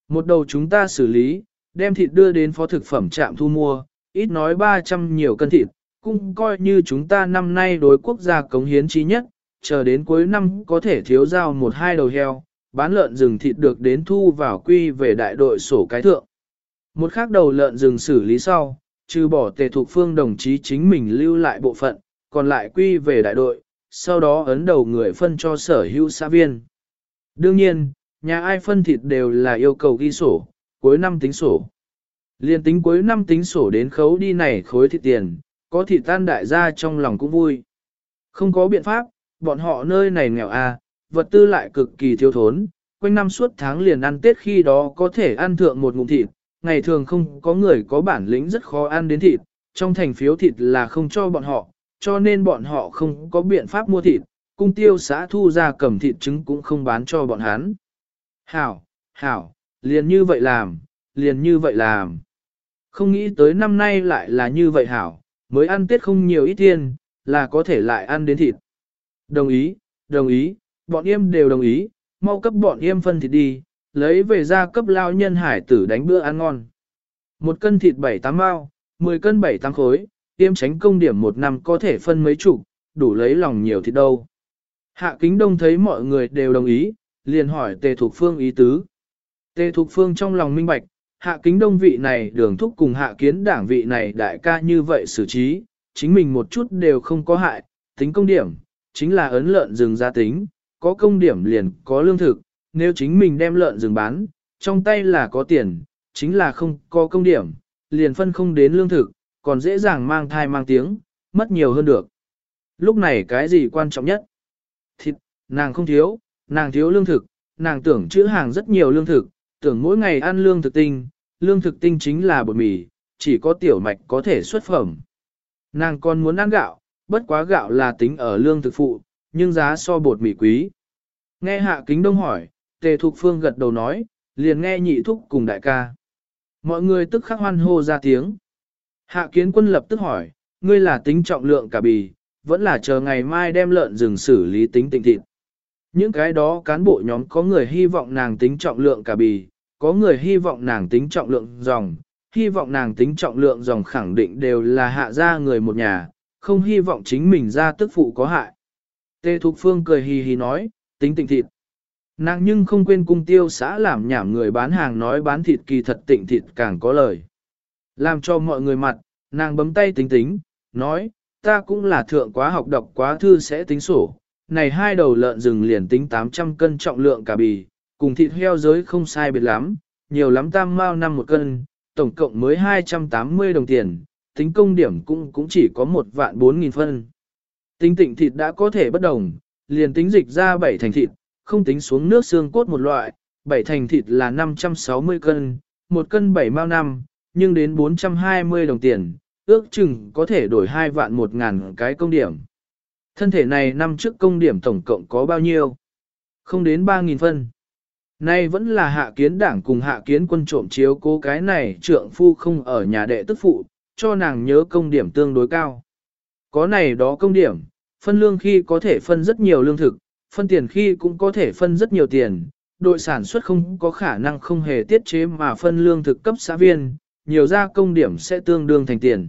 Một đầu chúng ta xử lý, đem thịt đưa đến phó thực phẩm trạm thu mua, ít nói 300 nhiều cân thịt, cũng coi như chúng ta năm nay đối quốc gia cống hiến trí nhất, chờ đến cuối năm có thể thiếu giao một hai đầu heo, bán lợn rừng thịt được đến thu vào quy về đại đội sổ cái thượng. Một khác đầu lợn rừng xử lý sau, trừ bỏ tề thuộc phương đồng chí chính mình lưu lại bộ phận, còn lại quy về đại đội, sau đó ấn đầu người phân cho sở hữu xã viên. Đương nhiên, nhà ai phân thịt đều là yêu cầu ghi sổ, cuối năm tính sổ. Liên tính cuối năm tính sổ đến khấu đi này khối thịt tiền, có thịt tan đại gia trong lòng cũng vui. Không có biện pháp, bọn họ nơi này nghèo à, vật tư lại cực kỳ thiếu thốn, quanh năm suốt tháng liền ăn Tết khi đó có thể ăn thượng một ngụm thịt, ngày thường không có người có bản lĩnh rất khó ăn đến thịt, trong thành phiếu thịt là không cho bọn họ, cho nên bọn họ không có biện pháp mua thịt, cung tiêu xã thu ra cầm thịt trứng cũng không bán cho bọn hắn. Hảo, hảo, liền như vậy làm, liền như vậy làm. Không nghĩ tới năm nay lại là như vậy hảo, mới ăn Tết không nhiều ít tiền, là có thể lại ăn đến thịt. Đồng ý, đồng ý, bọn em đều đồng ý, mau cấp bọn em phân thịt đi, lấy về ra cấp lao nhân hải tử đánh bữa ăn ngon. Một cân thịt bảy tám bao, 10 cân bảy tám khối, tiêm tránh công điểm một năm có thể phân mấy chục, đủ lấy lòng nhiều thịt đâu. Hạ kính đông thấy mọi người đều đồng ý, liền hỏi tề thục phương ý tứ. Tề thục phương trong lòng minh bạch, hạ kính đông vị này đường thúc cùng hạ kiến đảng vị này đại ca như vậy xử trí, chính mình một chút đều không có hại, tính công điểm, chính là ấn lợn rừng gia tính, có công điểm liền có lương thực, nếu chính mình đem lợn rừng bán, trong tay là có tiền, chính là không có công điểm, liền phân không đến lương thực, còn dễ dàng mang thai mang tiếng, mất nhiều hơn được. Lúc này cái gì quan trọng nhất? Thịt, nàng không thiếu, nàng thiếu lương thực, nàng tưởng chữ hàng rất nhiều lương thực, tưởng mỗi ngày ăn lương thực tinh, lương thực tinh chính là bột mì, chỉ có tiểu mạch có thể xuất phẩm. Nàng còn muốn ăn gạo, bất quá gạo là tính ở lương thực phụ, nhưng giá so bột mì quý. Nghe hạ kính đông hỏi, tề thục phương gật đầu nói, liền nghe nhị thúc cùng đại ca. Mọi người tức khắc hoan hô ra tiếng. Hạ kiến quân lập tức hỏi, ngươi là tính trọng lượng cả bì, vẫn là chờ ngày mai đem lợn rừng xử lý tính tình thịt. Những cái đó cán bộ nhóm có người hy vọng nàng tính trọng lượng cả bì, có người hy vọng nàng tính trọng lượng dòng, hy vọng nàng tính trọng lượng dòng khẳng định đều là hạ ra người một nhà, không hy vọng chính mình ra tức phụ có hại. Tê Thục Phương cười hì hì nói, tính tình thịt. Nàng nhưng không quên cung tiêu xã làm nhảm người bán hàng nói bán thịt kỳ thật tịnh thịt càng có lời. Làm cho mọi người mặt, nàng bấm tay tính tính, nói, ta cũng là thượng quá học đọc quá thư sẽ tính sổ. Này hai đầu lợn rừng liền tính 800 cân trọng lượng cả bì, cùng thịt heo giới không sai biệt lắm, nhiều lắm tam mao năm một cân, tổng cộng mới 280 đồng tiền, tính công điểm cũng cũng chỉ có một vạn 4 nghìn phân. Tính tịnh thịt đã có thể bất đồng, liền tính dịch ra bảy thành thịt, không tính xuống nước xương cốt một loại, bảy thành thịt là 560 cân, một cân 7 mao năm, nhưng đến 420 đồng tiền, ước chừng có thể đổi 2 vạn 1 ngàn cái công điểm. Thân thể này năm trước công điểm tổng cộng có bao nhiêu? Không đến 3.000 phân. Nay vẫn là hạ kiến đảng cùng hạ kiến quân trộm chiếu cố cái này trượng phu không ở nhà đệ tức phụ, cho nàng nhớ công điểm tương đối cao. Có này đó công điểm, phân lương khi có thể phân rất nhiều lương thực, phân tiền khi cũng có thể phân rất nhiều tiền, đội sản xuất không có khả năng không hề tiết chế mà phân lương thực cấp xã viên, nhiều ra công điểm sẽ tương đương thành tiền.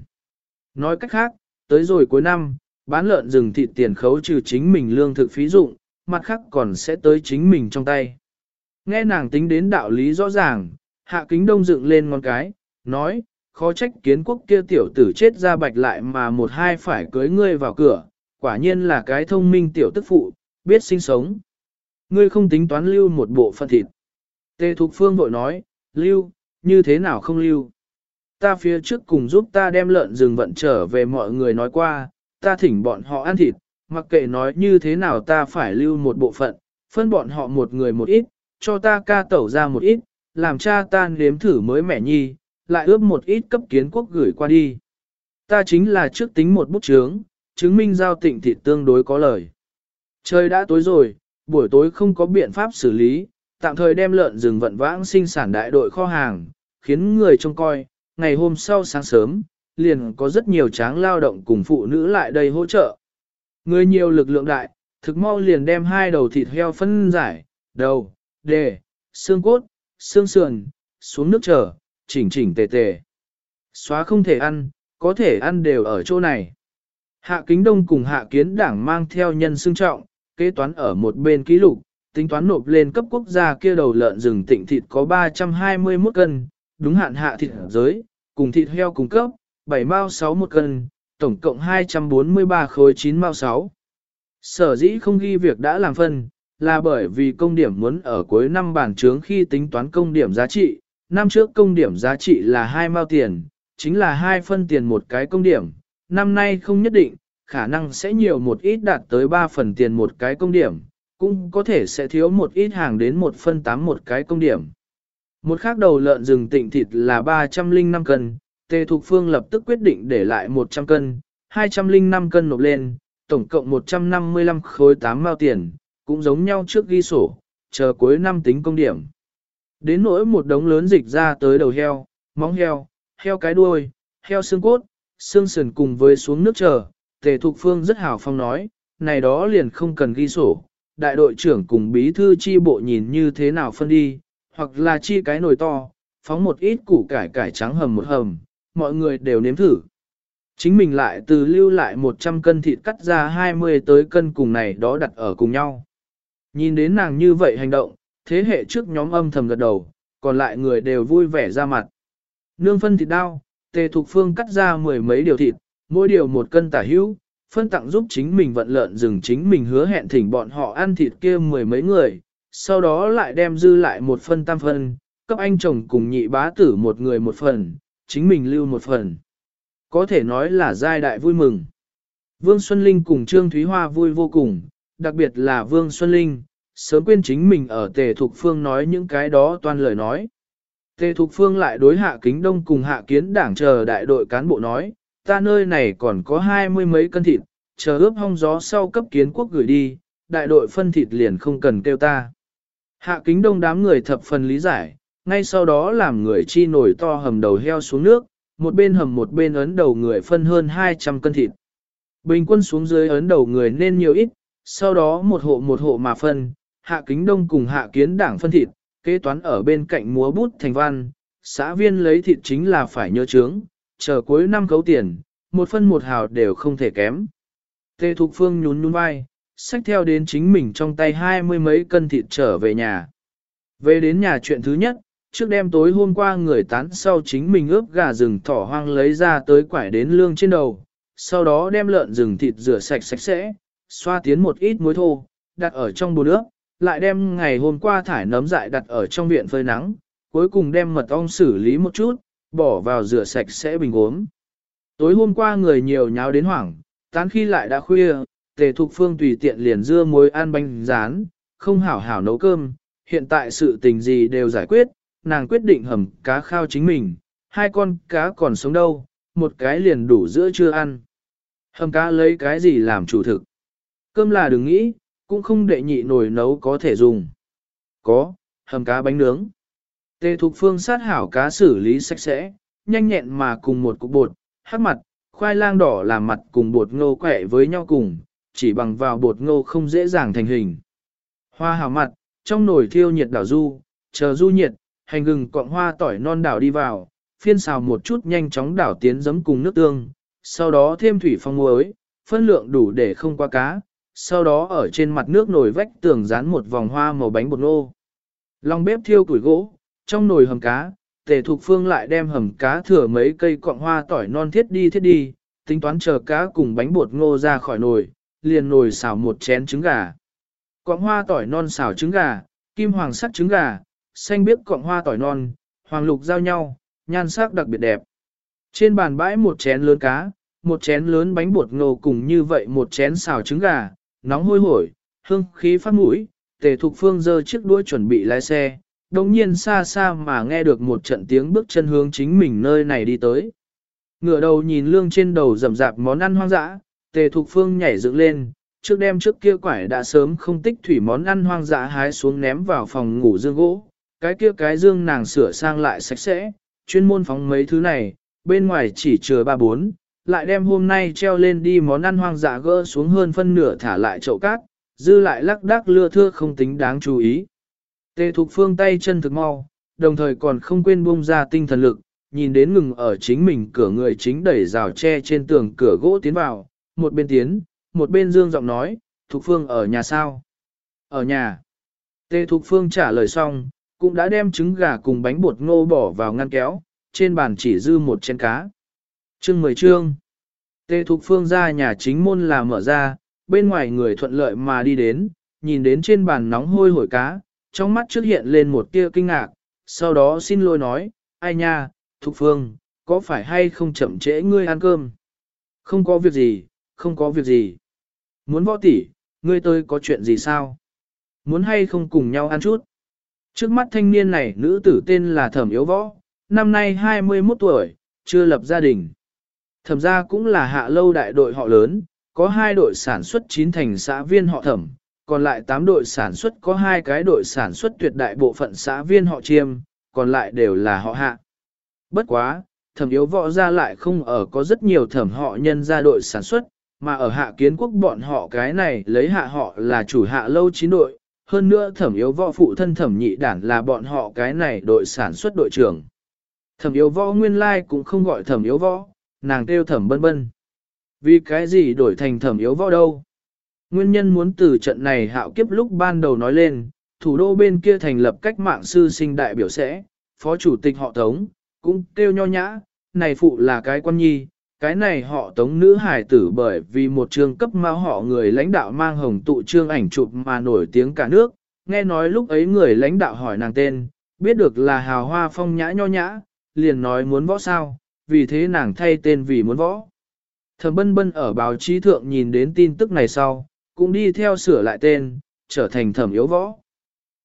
Nói cách khác, tới rồi cuối năm, bán lợn rừng thịt tiền khấu trừ chính mình lương thực phí dụng, mặt khác còn sẽ tới chính mình trong tay. Nghe nàng tính đến đạo lý rõ ràng, hạ kính đông dựng lên ngón cái, nói, khó trách kiến quốc kia tiểu tử chết ra bạch lại mà một hai phải cưới ngươi vào cửa, quả nhiên là cái thông minh tiểu tức phụ, biết sinh sống. Ngươi không tính toán lưu một bộ phận thịt. Tề Thục Phương vội nói, lưu, như thế nào không lưu? Ta phía trước cùng giúp ta đem lợn rừng vận trở về mọi người nói qua, ta thỉnh bọn họ ăn thịt, mặc kệ nói như thế nào ta phải lưu một bộ phận, phân bọn họ một người một ít, cho ta ca tẩu ra một ít, làm cha ta nếm thử mới mẻ nhi, lại ướp một ít cấp kiến quốc gửi qua đi. Ta chính là trước tính một bút chướng, chứng minh giao tịnh thịt tương đối có lời. Trời đã tối rồi, buổi tối không có biện pháp xử lý, tạm thời đem lợn rừng vận vãng sinh sản đại đội kho hàng, khiến người trông coi, ngày hôm sau sáng sớm, liền có rất nhiều tráng lao động cùng phụ nữ lại đây hỗ trợ. Người nhiều lực lượng đại, thực mau liền đem hai đầu thịt heo phân giải, đầu, đề, xương cốt, xương sườn, xuống nước trở, chỉnh chỉnh tề tề. Xóa không thể ăn, có thể ăn đều ở chỗ này. Hạ Kính Đông cùng Hạ Kiến Đảng mang theo nhân xương trọng, kế toán ở một bên ký lục, tính toán nộp lên cấp quốc gia kia đầu lợn rừng tịnh thịt có 321 cân, đúng hạn hạ thịt giới, cùng thịt heo cùng cấp, 7 mao 6 một cân, tổng cộng 243 khối 9 mao 6. Sở dĩ không ghi việc đã làm phân, là bởi vì công điểm muốn ở cuối năm bản chướng khi tính toán công điểm giá trị, năm trước công điểm giá trị là 2 mao tiền, chính là 2 phân tiền một cái công điểm, năm nay không nhất định, khả năng sẽ nhiều một ít đạt tới 3 phần tiền một cái công điểm, cũng có thể sẽ thiếu một ít hàng đến 1 phân 8 một cái công điểm. Một khác đầu lợn rừng tịnh thịt là 305 cân, Tề Thục Phương lập tức quyết định để lại 100 cân, 205 cân nộp lên, tổng cộng 155 khối 8 mao tiền, cũng giống nhau trước ghi sổ, chờ cuối năm tính công điểm. Đến nỗi một đống lớn dịch ra tới đầu heo, móng heo, heo cái đuôi, heo xương cốt, xương sườn cùng với xuống nước chờ, Tề Thục Phương rất hào phong nói, này đó liền không cần ghi sổ, đại đội trưởng cùng bí thư chi bộ nhìn như thế nào phân đi, hoặc là chi cái nồi to, phóng một ít củ cải cải trắng hầm một hầm, mọi người đều nếm thử. Chính mình lại từ lưu lại 100 cân thịt cắt ra 20 tới cân cùng này đó đặt ở cùng nhau. Nhìn đến nàng như vậy hành động, thế hệ trước nhóm âm thầm gật đầu, còn lại người đều vui vẻ ra mặt. Nương phân thịt đao, tề thục phương cắt ra mười mấy điều thịt, mỗi điều một cân tả hữu, phân tặng giúp chính mình vận lợn rừng chính mình hứa hẹn thỉnh bọn họ ăn thịt kia mười mấy người, sau đó lại đem dư lại một phân tam phân, cấp anh chồng cùng nhị bá tử một người một phần, chính mình lưu một phần. Có thể nói là giai đại vui mừng. Vương Xuân Linh cùng Trương Thúy Hoa vui vô cùng, đặc biệt là Vương Xuân Linh, sớm quên chính mình ở Tề Thục Phương nói những cái đó toàn lời nói. Tề Thục Phương lại đối hạ kính đông cùng hạ kiến đảng chờ đại đội cán bộ nói, ta nơi này còn có hai mươi mấy cân thịt, chờ ướp hong gió sau cấp kiến quốc gửi đi, đại đội phân thịt liền không cần kêu ta. Hạ kính đông đám người thập phần lý giải, ngay sau đó làm người chi nổi to hầm đầu heo xuống nước, một bên hầm một bên ấn đầu người phân hơn 200 cân thịt. Bình quân xuống dưới ấn đầu người nên nhiều ít, sau đó một hộ một hộ mà phân, hạ kính đông cùng hạ kiến đảng phân thịt, kế toán ở bên cạnh múa bút thành văn, xã viên lấy thịt chính là phải nhớ chướng, chờ cuối năm cấu tiền, một phân một hào đều không thể kém. Tề Thục Phương nhún nhún vai, xách theo đến chính mình trong tay hai mươi mấy cân thịt trở về nhà. Về đến nhà chuyện thứ nhất, trước đêm tối hôm qua người tán sau chính mình ướp gà rừng thỏ hoang lấy ra tới quải đến lương trên đầu, sau đó đem lợn rừng thịt rửa sạch sạch sẽ, xoa tiến một ít muối thô, đặt ở trong bồn nước, lại đem ngày hôm qua thải nấm dại đặt ở trong viện phơi nắng, cuối cùng đem mật ong xử lý một chút, bỏ vào rửa sạch sẽ bình uống. Tối hôm qua người nhiều nháo đến hoảng, tán khi lại đã khuya, tề thục phương tùy tiện liền dưa muối ăn bánh rán, không hảo hảo nấu cơm, hiện tại sự tình gì đều giải quyết, nàng quyết định hầm cá khao chính mình, hai con cá còn sống đâu, một cái liền đủ giữa chưa ăn. Hầm cá lấy cái gì làm chủ thực? Cơm là đừng nghĩ, cũng không đệ nhị nồi nấu có thể dùng. Có, hầm cá bánh nướng. Tề Thục Phương sát hảo cá xử lý sạch sẽ, nhanh nhẹn mà cùng một cục bột, hắc mặt, khoai lang đỏ làm mặt cùng bột ngô quẹ với nhau cùng, chỉ bằng vào bột ngô không dễ dàng thành hình. Hoa hảo mặt, trong nồi thiêu nhiệt đảo du, chờ du nhiệt, hành gừng cọng hoa tỏi non đảo đi vào, phiên xào một chút nhanh chóng đảo tiến giấm cùng nước tương, sau đó thêm thủy phong muối, phân lượng đủ để không qua cá, sau đó ở trên mặt nước nồi vách tường dán một vòng hoa màu bánh bột ngô. Lòng bếp thiêu củi gỗ, trong nồi hầm cá, tề thục phương lại đem hầm cá thừa mấy cây cọng hoa tỏi non thiết đi thiết đi, tính toán chờ cá cùng bánh bột ngô ra khỏi nồi, liền nồi xào một chén trứng gà. Cọng hoa tỏi non xào trứng gà, kim hoàng sắc trứng gà, xanh biếc cọng hoa tỏi non, hoàng lục giao nhau, nhan sắc đặc biệt đẹp. Trên bàn bãi một chén lớn cá, một chén lớn bánh bột ngô cùng như vậy một chén xào trứng gà, nóng hôi hổi, hương khí phát mũi, tề thục phương dơ chiếc đuôi chuẩn bị lái xe, đồng nhiên xa xa mà nghe được một trận tiếng bước chân hướng chính mình nơi này đi tới. ngửa đầu nhìn lương trên đầu rầm rạp món ăn hoang dã, tề thục phương nhảy dựng lên, trước đêm trước kia quải đã sớm không tích thủy món ăn hoang dã hái xuống ném vào phòng ngủ dương gỗ, cái kia cái dương nàng sửa sang lại sạch sẽ, chuyên môn phóng mấy thứ này, bên ngoài chỉ chừa ba bốn, lại đem hôm nay treo lên đi món ăn hoang dã gỡ xuống hơn phân nửa thả lại chậu cát, dư lại lắc đắc lưa thưa không tính đáng chú ý. Tề thục phương tay chân thực mau, đồng thời còn không quên buông ra tinh thần lực, nhìn đến ngừng ở chính mình cửa người chính đẩy rào tre trên tường cửa gỗ tiến vào, một bên tiến, một bên dương giọng nói, thục phương ở nhà sao? Ở nhà. Tề thục phương trả lời xong, cũng đã đem trứng gà cùng bánh bột ngô bỏ vào ngăn kéo, trên bàn chỉ dư một chén cá. Chương mười chương. Tề Thục Phương ra nhà chính môn là mở ra, bên ngoài người thuận lợi mà đi đến, nhìn đến trên bàn nóng hôi hổi cá, trong mắt trước hiện lên một tia kinh ngạc, sau đó xin lỗi nói, ai nha, Thục Phương, có phải hay không chậm trễ ngươi ăn cơm? Không có việc gì, không có việc gì. Muốn võ tỷ, ngươi tôi có chuyện gì sao? Muốn hay không cùng nhau ăn chút? Trước mắt thanh niên này nữ tử tên là Thẩm Yếu Võ, năm nay 21 tuổi, chưa lập gia đình. Thẩm gia cũng là hạ lâu đại đội họ lớn, có hai đội sản xuất chín thành xã viên họ thẩm, còn lại 8 đội sản xuất có hai cái đội sản xuất tuyệt đại bộ phận xã viên họ chiêm, còn lại đều là họ hạ. Bất quá, thẩm yếu võ ra lại không ở có rất nhiều thẩm họ nhân ra đội sản xuất, mà ở hạ kiến quốc bọn họ cái này lấy hạ họ là chủ hạ lâu chín đội, hơn nữa thẩm yếu võ phụ thân thẩm nhị đản là bọn họ cái này đội sản xuất đội trưởng. Thẩm yếu võ nguyên lai cũng không gọi thẩm yếu võ, nàng kêu thẩm bân bân. Vì cái gì đổi thành thẩm yếu võ đâu? Nguyên nhân muốn từ trận này hạo kiếp lúc ban đầu nói lên, thủ đô bên kia thành lập cách mạng sư sinh đại biểu sẽ, phó chủ tịch họ Tống, cũng kêu nho nhã, này phụ là cái quan nhi, cái này họ Tống nữ hài tử bởi vì một trường cấp mao họ người lãnh đạo mang hồng tụ trương ảnh chụp mà nổi tiếng cả nước, nghe nói lúc ấy người lãnh đạo hỏi nàng tên, biết được là hào hoa phong nhã nho nhã, liền nói muốn võ sao, vì thế nàng thay tên vì muốn võ. Thẩm bân bân ở báo chí thượng nhìn đến tin tức này sau, cũng đi theo sửa lại tên, trở thành thẩm yếu võ.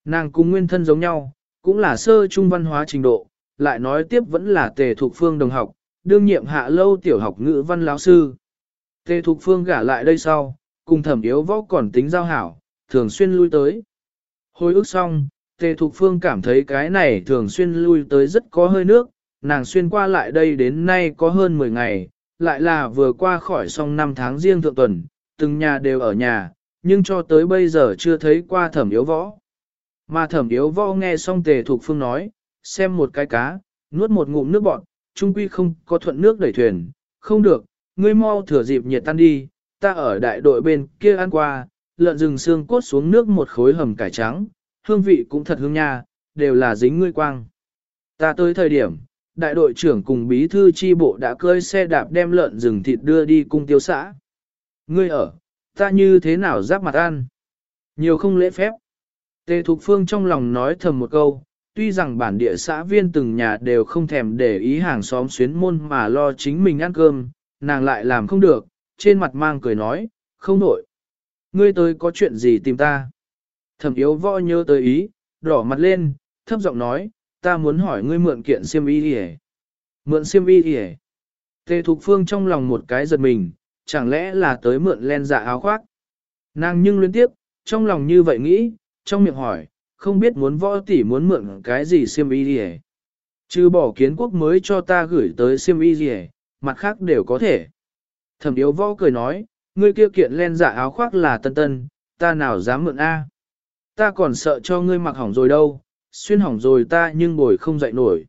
Nàng cùng nguyên thân giống nhau, cũng là sơ trung văn hóa trình độ, lại nói tiếp vẫn là tề thuộc phương đồng học, đương nhiệm hạ lâu tiểu học ngữ văn lão sư. Tề thuộc phương gả lại đây sau, cùng thẩm yếu võ còn tính giao hảo, thường xuyên lui tới. Hồi ức xong, tề thuộc phương cảm thấy cái này thường xuyên lui tới rất có hơi nước, nàng xuyên qua lại đây đến nay có hơn 10 ngày, lại là vừa qua khỏi xong năm tháng riêng thượng tuần, từng nhà đều ở nhà, nhưng cho tới bây giờ chưa thấy qua thẩm yếu võ. Mà thẩm yếu võ nghe xong tề thuộc phương nói, xem một cái cá, nuốt một ngụm nước bọt, trung quy không có thuận nước đẩy thuyền, không được, ngươi mau thừa dịp nhiệt tan đi, ta ở đại đội bên kia ăn qua, lợn rừng xương cốt xuống nước một khối hầm cải trắng, hương vị cũng thật hương nha, đều là dính ngươi quang. Ta tới thời điểm, đại đội trưởng cùng bí thư chi bộ đã cơi xe đạp đem lợn rừng thịt đưa đi cung tiêu xã. Ngươi ở, ta như thế nào giáp mặt ăn? Nhiều không lễ phép. Tề Thục Phương trong lòng nói thầm một câu, tuy rằng bản địa xã viên từng nhà đều không thèm để ý hàng xóm xuyến môn mà lo chính mình ăn cơm, nàng lại làm không được, trên mặt mang cười nói, không nổi. Ngươi tới có chuyện gì tìm ta? Thẩm yếu võ nhớ tới ý, đỏ mặt lên, thấp giọng nói, ta muốn hỏi ngươi mượn kiện Siêm y hề. Mượn Siêm y hề. Tề Thục Phương trong lòng một cái giật mình, chẳng lẽ là tới mượn len dạ áo khoác. Nàng nhưng liên tiếp, trong lòng như vậy nghĩ, trong miệng hỏi, không biết muốn võ tỷ muốn mượn cái gì xiêm y gì? Chứ bỏ kiến quốc mới cho ta gửi tới xiêm y gì mặt khác đều có thể. Thẩm yếu võ cười nói, ngươi kia kiện len dạ áo khoác là tân tân, ta nào dám mượn A. Ta còn sợ cho ngươi mặc hỏng rồi đâu, xuyên hỏng rồi ta nhưng bồi không dậy nổi.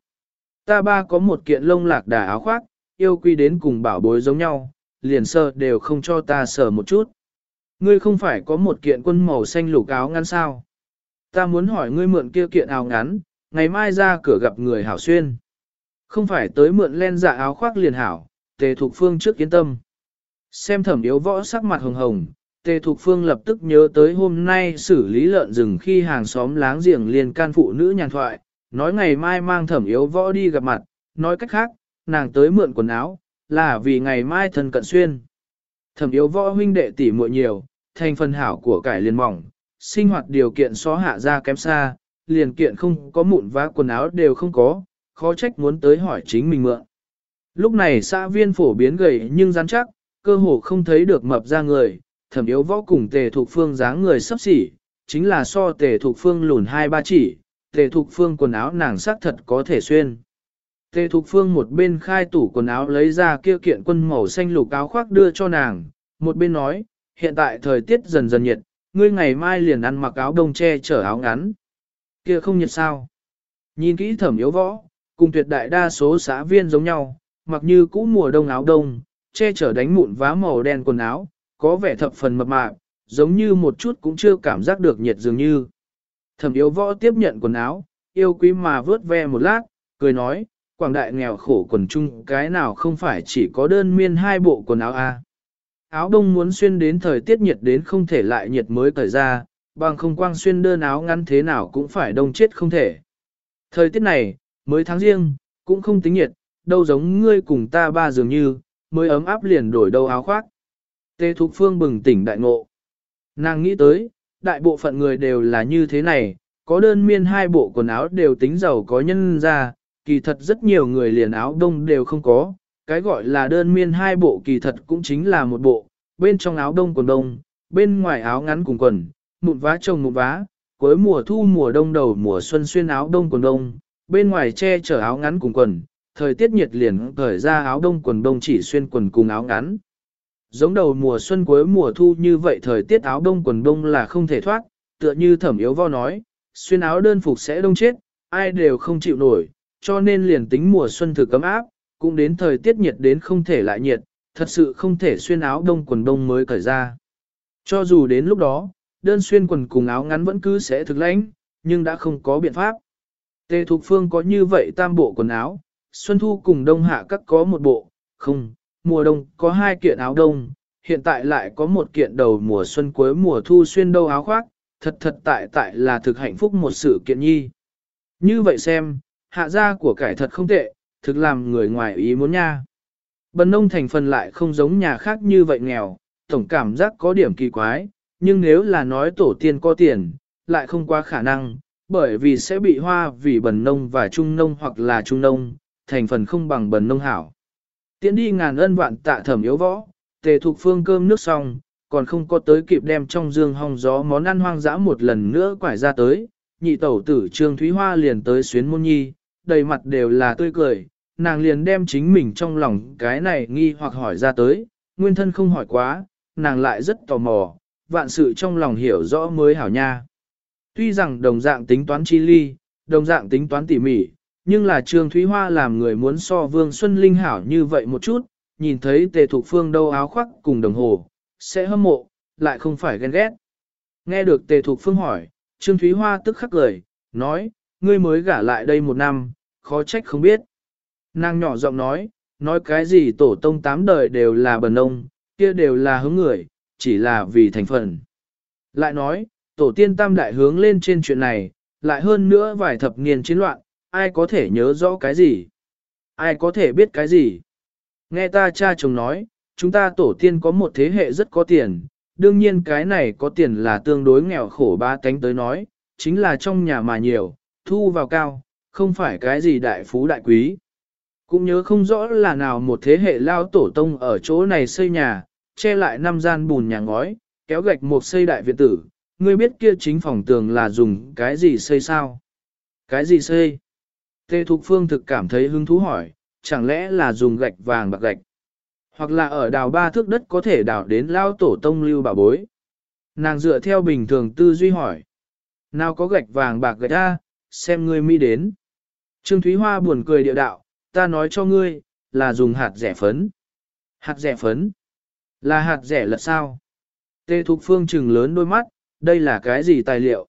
Ta ba có một kiện lông lạc đà áo khoác, yêu quy đến cùng bảo bối giống nhau, liền sờ đều không cho ta sờ một chút. Ngươi không phải có một kiện quân màu xanh lục áo ngắn sao? Ta muốn hỏi ngươi mượn kia kiện áo ngắn, ngày mai ra cửa gặp người hảo xuyên. Không phải tới mượn len dạ áo khoác liền hảo, tề thục phương trước kiến tâm. Xem thẩm yếu võ sắc mặt hồng hồng, tề thục phương lập tức nhớ tới hôm nay xử lý lợn rừng khi hàng xóm láng giềng liền can phụ nữ nhàn thoại, nói ngày mai mang thẩm yếu võ đi gặp mặt, nói cách khác, nàng tới mượn quần áo, là vì ngày mai thân cận xuyên. Thẩm yếu võ huynh đệ tỷ muội nhiều, thành phần hảo của cải liền mỏng, sinh hoạt điều kiện xó hạ ra kém xa, liền kiện không có mụn vá quần áo đều không có, khó trách muốn tới hỏi chính mình mượn. Lúc này xã viên phổ biến gầy nhưng rắn chắc, cơ hồ không thấy được mập ra người, thẩm yếu võ cùng tề thuộc phương dáng người sấp xỉ, chính là so tề thuộc phương lùn hai ba chỉ, tề thuộc phương quần áo nàng sắc thật có thể xuyên. Tề Thục Phương một bên khai tủ quần áo lấy ra kia kiện quân màu xanh lục áo khoác đưa cho nàng, một bên nói, hiện tại thời tiết dần dần nhiệt, ngươi ngày mai liền ăn mặc áo đông che chở áo ngắn. Kia không nhiệt sao? Nhìn kỹ thẩm yếu võ, cùng tuyệt đại đa số xã viên giống nhau, mặc như cũ mùa đông áo đông, che chở đánh mụn vá màu đen quần áo, có vẻ thập phần mập mạp, giống như một chút cũng chưa cảm giác được nhiệt dường như. Thẩm yếu võ tiếp nhận quần áo, yêu quý mà vớt ve một lát, cười nói, quảng đại nghèo khổ quần chung cái nào không phải chỉ có đơn miên hai bộ quần áo a. Áo đông muốn xuyên đến thời tiết nhiệt đến không thể lại nhiệt mới cởi ra, bằng không quang xuyên đơn áo ngắn thế nào cũng phải đông chết không thể. Thời tiết này, mới tháng riêng, cũng không tính nhiệt, đâu giống ngươi cùng ta ba dường như, mới ấm áp liền đổi đâu áo khoác. Tê Thục Phương bừng tỉnh đại ngộ. Nàng nghĩ tới, đại bộ phận người đều là như thế này, có đơn miên hai bộ quần áo đều tính giàu có nhân ra, kỳ thật rất nhiều người liền áo đông đều không có, cái gọi là đơn miên hai bộ kỳ thật cũng chính là một bộ, bên trong áo đông quần đông, bên ngoài áo ngắn cùng quần, mụn vá chồng mụn vá, cuối mùa thu mùa đông đầu mùa xuân xuyên áo đông quần đông, bên ngoài che chở áo ngắn cùng quần, thời tiết nhiệt liền cởi ra áo đông quần đông chỉ xuyên quần cùng áo ngắn. Giống đầu mùa xuân cuối mùa thu như vậy thời tiết áo đông quần đông là không thể thoát, tựa như thẩm yếu vo nói, xuyên áo đơn phục sẽ đông chết, ai đều không chịu nổi, cho nên liền tính mùa xuân thử cấm áp, cũng đến thời tiết nhiệt đến không thể lại nhiệt, thật sự không thể xuyên áo đông quần đông mới cởi ra. Cho dù đến lúc đó, đơn xuyên quần cùng áo ngắn vẫn cứ sẽ thực lãnh, nhưng đã không có biện pháp. Tề Thục Phương có như vậy tam bộ quần áo, Xuân Thu cùng Đông Hạ các có một bộ, không, mùa đông có hai kiện áo đông, hiện tại lại có một kiện đầu mùa xuân cuối mùa thu xuyên đâu áo khoác, thật thật tại tại là thực hạnh phúc một sự kiện nhi. Như vậy xem, hạ gia của cải thật không tệ, thực làm người ngoài ý muốn nha. Bần nông thành phần lại không giống nhà khác như vậy nghèo, tổng cảm giác có điểm kỳ quái, nhưng nếu là nói tổ tiên có tiền, lại không quá khả năng, bởi vì sẽ bị hoa vì bần nông và trung nông hoặc là trung nông, thành phần không bằng bần nông hảo. Tiến đi ngàn ân vạn tạ thẩm yếu võ, tề thuộc phương cơm nước xong, còn không có tới kịp đem trong dương hong gió món ăn hoang dã một lần nữa quải ra tới, nhị tẩu tử Trương Thúy Hoa liền tới xuyến môn nhi, đầy mặt đều là tươi cười, nàng liền đem chính mình trong lòng cái này nghi hoặc hỏi ra tới, nguyên thân không hỏi quá, nàng lại rất tò mò, vạn sự trong lòng hiểu rõ mới hảo nha. Tuy rằng đồng dạng tính toán chi ly, đồng dạng tính toán tỉ mỉ, nhưng là Trương Thúy Hoa làm người muốn so Vương Xuân Linh hảo như vậy một chút, nhìn thấy tề thục phương đâu áo khoác cùng đồng hồ, sẽ hâm mộ, lại không phải ghen ghét. Nghe được tề thục phương hỏi, Trương Thúy Hoa tức khắc cười, nói, ngươi mới gả lại đây một năm, khó trách không biết. Nàng nhỏ giọng nói, nói cái gì tổ tông tám đời đều là bần ông, kia đều là hướng người, chỉ là vì thành phần. Lại nói, tổ tiên tam đại hướng lên trên chuyện này, lại hơn nữa vài thập niên chiến loạn, ai có thể nhớ rõ cái gì? Ai có thể biết cái gì? Nghe ta cha chồng nói, chúng ta tổ tiên có một thế hệ rất có tiền, đương nhiên cái này có tiền là tương đối nghèo khổ ba cánh tới nói, chính là trong nhà mà nhiều, thu vào cao, không phải cái gì đại phú đại quý. Cũng nhớ không rõ là nào một thế hệ lao tổ tông ở chỗ này xây nhà, che lại năm gian bùn nhà ngói, kéo gạch một xây đại viện tử, ngươi biết kia chính phòng tường là dùng cái gì xây sao? Cái gì xây? Tê Thục Phương thực cảm thấy hứng thú hỏi, chẳng lẽ là dùng gạch vàng bạc gạch? Hoặc là ở đào ba thước đất có thể đào đến lao tổ tông lưu bà bối? Nàng dựa theo bình thường tư duy hỏi. Nào có gạch vàng bạc gạch ra, xem ngươi mi đến. Trương Thúy Hoa buồn cười địa đạo, ta nói cho ngươi, là dùng hạt rẻ phấn. Hạt rẻ phấn? Là hạt rẻ lật sao? Tê Thục Phương trừng lớn đôi mắt, đây là cái gì tài liệu?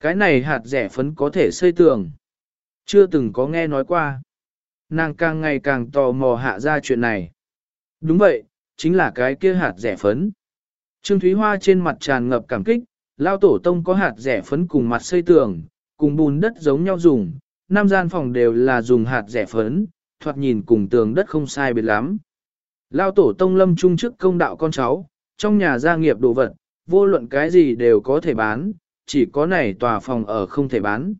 Cái này hạt rẻ phấn có thể xây tường. Chưa từng có nghe nói qua. Nàng càng ngày càng tò mò hạ ra chuyện này. Đúng vậy, chính là cái kia hạt rẻ phấn. Trương Thúy Hoa trên mặt tràn ngập cảm kích, lao tổ tông có hạt rẻ phấn cùng mặt xây tường, cùng bùn đất giống nhau dùng, năm gian phòng đều là dùng hạt rẻ phấn, thoạt nhìn cùng tường đất không sai biệt lắm. Lao tổ tông lâm trung chức công đạo con cháu, trong nhà gia nghiệp đồ vật, vô luận cái gì đều có thể bán, chỉ có này tòa phòng ở không thể bán.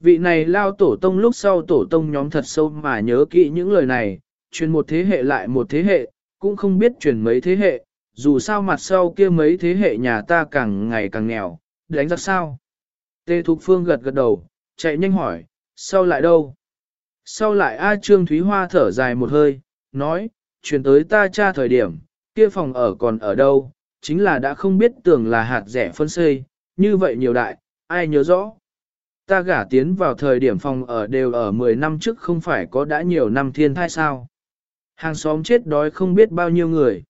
Vị này lao tổ tông lúc sau tổ tông nhóm thật sâu mà nhớ kỹ những lời này, truyền một thế hệ lại một thế hệ, cũng không biết truyền mấy thế hệ, dù sao mặt sau kia mấy thế hệ nhà ta càng ngày càng nghèo, đánh giặc sao. Tê Thục Phương gật gật đầu, chạy nhanh hỏi, sau lại đâu? Sau lại A Trương Thúy Hoa thở dài một hơi, nói, "Chuyển tới ta cha thời điểm, kia phòng ở còn ở đâu, chính là đã không biết tưởng là hạt rẻ phân xây, như vậy nhiều đại, ai nhớ rõ. Ta gả tiến vào thời điểm phòng ở đều ở 10 năm trước không phải có đã nhiều năm thiên thai sao. Hàng xóm chết đói không biết bao nhiêu người.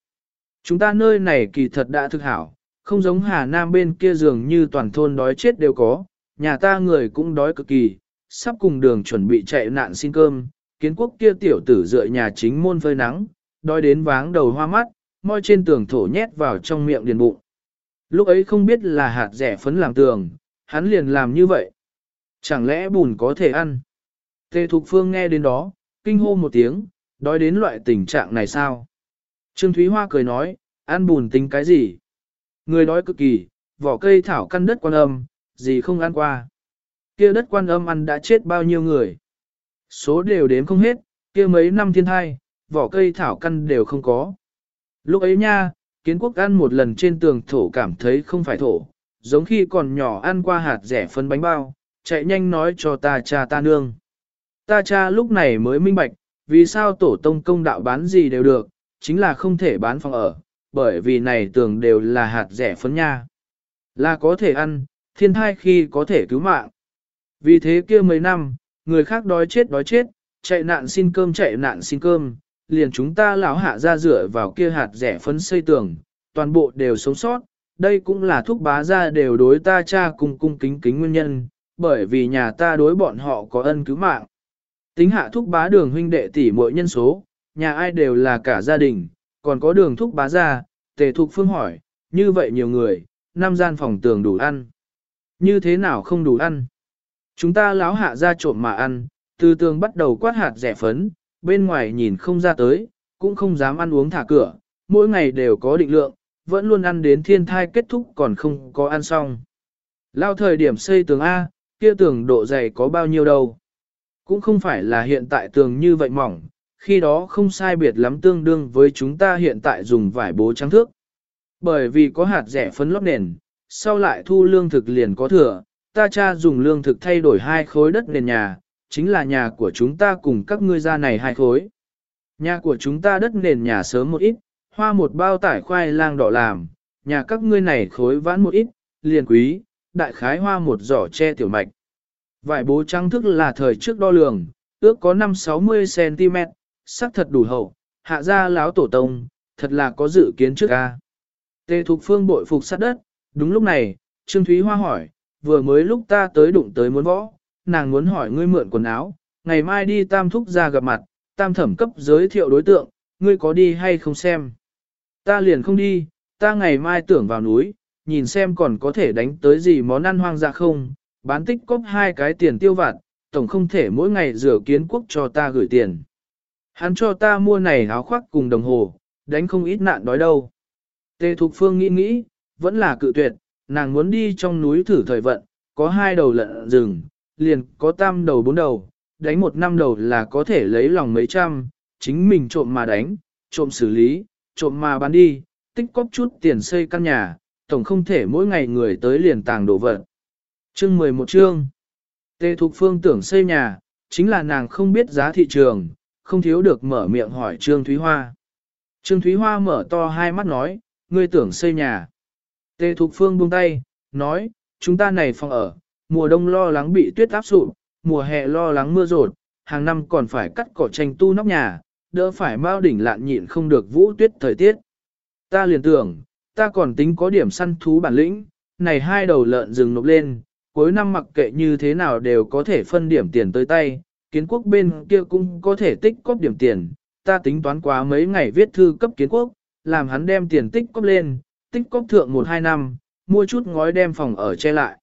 Chúng ta nơi này kỳ thật đã thực hảo, không giống Hà Nam bên kia dường như toàn thôn đói chết đều có, nhà ta người cũng đói cực kỳ, sắp cùng đường chuẩn bị chạy nạn xin cơm, kiến quốc kia tiểu tử dựa nhà chính môn phơi nắng, đói đến váng đầu hoa mắt, môi trên tường thổ nhét vào trong miệng điền bụng. Lúc ấy không biết là hạt rẻ phấn làm tường, hắn liền làm như vậy. Chẳng lẽ bùn có thể ăn? Tề Thục Phương nghe đến đó, kinh hô một tiếng, đói đến loại tình trạng này sao? Trương Thúy Hoa cười nói, ăn bùn tính cái gì? Người đói cực kỳ, vỏ cây thảo căn đất quan âm, gì không ăn qua. kia đất quan âm ăn đã chết bao nhiêu người. Số đều đếm không hết, kia mấy năm thiên thai, vỏ cây thảo căn đều không có. Lúc ấy nha, kiến quốc ăn một lần trên tường thổ cảm thấy không phải thổ, giống khi còn nhỏ ăn qua hạt rẻ phân bánh bao, chạy nhanh nói cho ta cha ta nương. Ta cha lúc này mới minh bạch, vì sao tổ tông công đạo bán gì đều được, chính là không thể bán phòng ở, bởi vì này tường đều là hạt rẻ phấn nha. Là có thể ăn, thiên thai khi có thể cứu mạng. Vì thế kia mấy năm, người khác đói chết đói chết, chạy nạn xin cơm chạy nạn xin cơm, liền chúng ta lão hạ ra rửa vào kia hạt rẻ phấn xây tường, toàn bộ đều sống sót, đây cũng là thúc bá ra đều đối ta cha cùng cung kính kính nguyên nhân, bởi vì nhà ta đối bọn họ có ân cứu mạng. Tính hạ thúc bá đường huynh đệ tỷ mỗi nhân số, nhà ai đều là cả gia đình, còn có đường thúc bá ra, tề thục phương hỏi, như vậy nhiều người, năm gian phòng tường đủ ăn. Như thế nào không đủ ăn? Chúng ta láo hạ ra trộm mà ăn, từ tường bắt đầu quát hạt rẻ phấn, bên ngoài nhìn không ra tới, cũng không dám ăn uống thả cửa, mỗi ngày đều có định lượng, vẫn luôn ăn đến thiên thai kết thúc còn không có ăn xong. Lao thời điểm xây tường A, kia tường độ dày có bao nhiêu đâu. Cũng không phải là hiện tại tường như vậy mỏng, khi đó không sai biệt lắm tương đương với chúng ta hiện tại dùng vải bố trắng thước. Bởi vì có hạt rẻ phấn lót nền, sau lại thu lương thực liền có thừa, ta cha dùng lương thực thay đổi hai khối đất nền nhà, chính là nhà của chúng ta cùng các ngươi ra này hai khối. Nhà của chúng ta đất nền nhà sớm một ít, hoa một bao tải khoai lang đỏ làm, nhà các ngươi này khối vãn một ít, liền quý, đại khái hoa một giỏ che tiểu mạch. Vải bố trắng thức là thời trước đo lường, ước có 5-60cm, sắc thật đủ hậu, hạ ra láo tổ tông, thật là có dự kiến trước ca. Tề Thục Phương bội phục sát đất, đúng lúc này, Trương Thúy Hoa hỏi, vừa mới lúc ta tới đụng tới muốn võ, nàng muốn hỏi ngươi mượn quần áo, ngày mai đi tam thúc ra gặp mặt, tam thẩm cấp giới thiệu đối tượng, ngươi có đi hay không xem. Ta liền không đi, ta ngày mai tưởng vào núi, nhìn xem còn có thể đánh tới gì món ăn hoang dã không, bán tích cóp hai cái tiền tiêu vặt, tổng không thể mỗi ngày rửa kiến quốc cho ta gửi tiền. Hắn cho ta mua này áo khoác cùng đồng hồ, đánh không ít nạn đói đâu. Tề Thục Phương nghĩ nghĩ, vẫn là cự tuyệt, nàng muốn đi trong núi thử thời vận, có hai đầu lợn rừng, liền có tam đầu bốn đầu, đánh một năm đầu là có thể lấy lòng mấy trăm, chính mình trộm mà đánh, trộm xử lý, trộm mà bán đi, tích cóp chút tiền xây căn nhà, tổng không thể mỗi ngày người tới liền tàng đổ vật. Chương 11 chương Tề Thục Phương tưởng xây nhà, chính là nàng không biết giá thị trường, không thiếu được mở miệng hỏi Trương Thúy Hoa. Trương Thúy Hoa mở to hai mắt nói, ngươi tưởng xây nhà. Tề Thục Phương buông tay, nói, chúng ta này phòng ở, mùa đông lo lắng bị tuyết áp sụp, mùa hè lo lắng mưa rột, hàng năm còn phải cắt cỏ tranh tu nóc nhà, đỡ phải bao đỉnh lạn nhịn không được vũ tuyết thời tiết. Ta liền tưởng, ta còn tính có điểm săn thú bản lĩnh, này hai đầu lợn rừng nộp lên, cuối năm mặc kệ như thế nào đều có thể phân điểm tiền tới tay, kiến quốc bên kia cũng có thể tích cóp điểm tiền, ta tính toán quá mấy ngày viết thư cấp kiến quốc, làm hắn đem tiền tích cóp lên, tích cóp thượng 1-2 năm, mua chút ngói đem phòng ở che lại.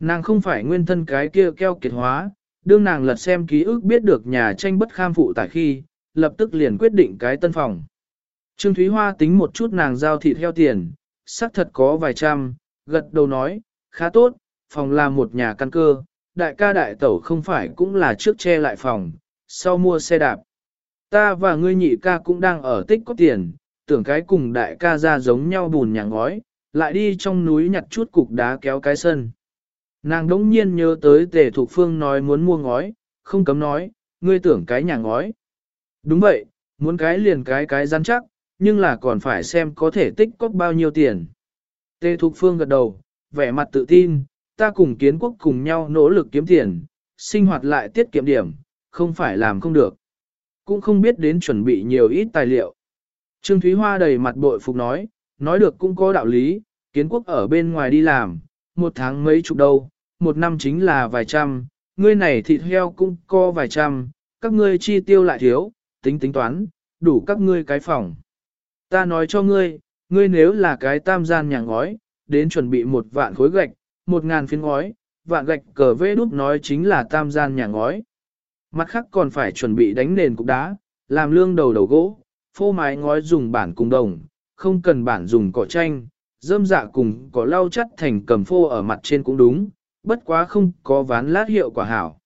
Nàng không phải nguyên thân cái kia keo kiệt hóa, đương nàng lật xem ký ức biết được nhà tranh bất kham phụ tại khi, lập tức liền quyết định cái tân phòng. Trương Thúy Hoa tính một chút nàng giao thịt theo tiền, xác thật có vài trăm, gật đầu nói, khá tốt, phòng là một nhà căn cơ, đại ca đại tẩu không phải cũng là trước che lại phòng, sau mua xe đạp. Ta và ngươi nhị ca cũng đang ở tích có tiền, tưởng cái cùng đại ca ra giống nhau bùn nhà ngói, lại đi trong núi nhặt chút cục đá kéo cái sân. Nàng đống nhiên nhớ tới tề thục phương nói muốn mua ngói, không cấm nói, ngươi tưởng cái nhà ngói. Đúng vậy, muốn cái liền cái cái rắn chắc, nhưng là còn phải xem có thể tích có bao nhiêu tiền. Tề thục phương gật đầu, vẻ mặt tự tin, ta cùng kiến quốc cùng nhau nỗ lực kiếm tiền, sinh hoạt lại tiết kiệm điểm, không phải làm không được. Cũng không biết đến chuẩn bị nhiều ít tài liệu. Trương Thúy Hoa đầy mặt bội phục nói, nói được cũng có đạo lý, kiến quốc ở bên ngoài đi làm, một tháng mấy chục đâu, một năm chính là vài trăm, ngươi này thịt heo cũng có vài trăm, các ngươi chi tiêu lại thiếu, tính tính toán, đủ các ngươi cái phòng. Ta nói cho ngươi, ngươi nếu là cái tam gian nhà ngói, đến chuẩn bị một vạn khối gạch, một ngàn phiến ngói, vạn gạch cờ vê đúc nói chính là tam gian nhà ngói. Mặt khác còn phải chuẩn bị đánh nền cục đá, làm lương đầu đầu gỗ, phô mái ngói dùng bản cùng đồng, không cần bản dùng cỏ tranh, dơm dạ cùng cỏ lau chắt thành cầm phô ở mặt trên cũng đúng, bất quá không có ván lát hiệu quả hảo.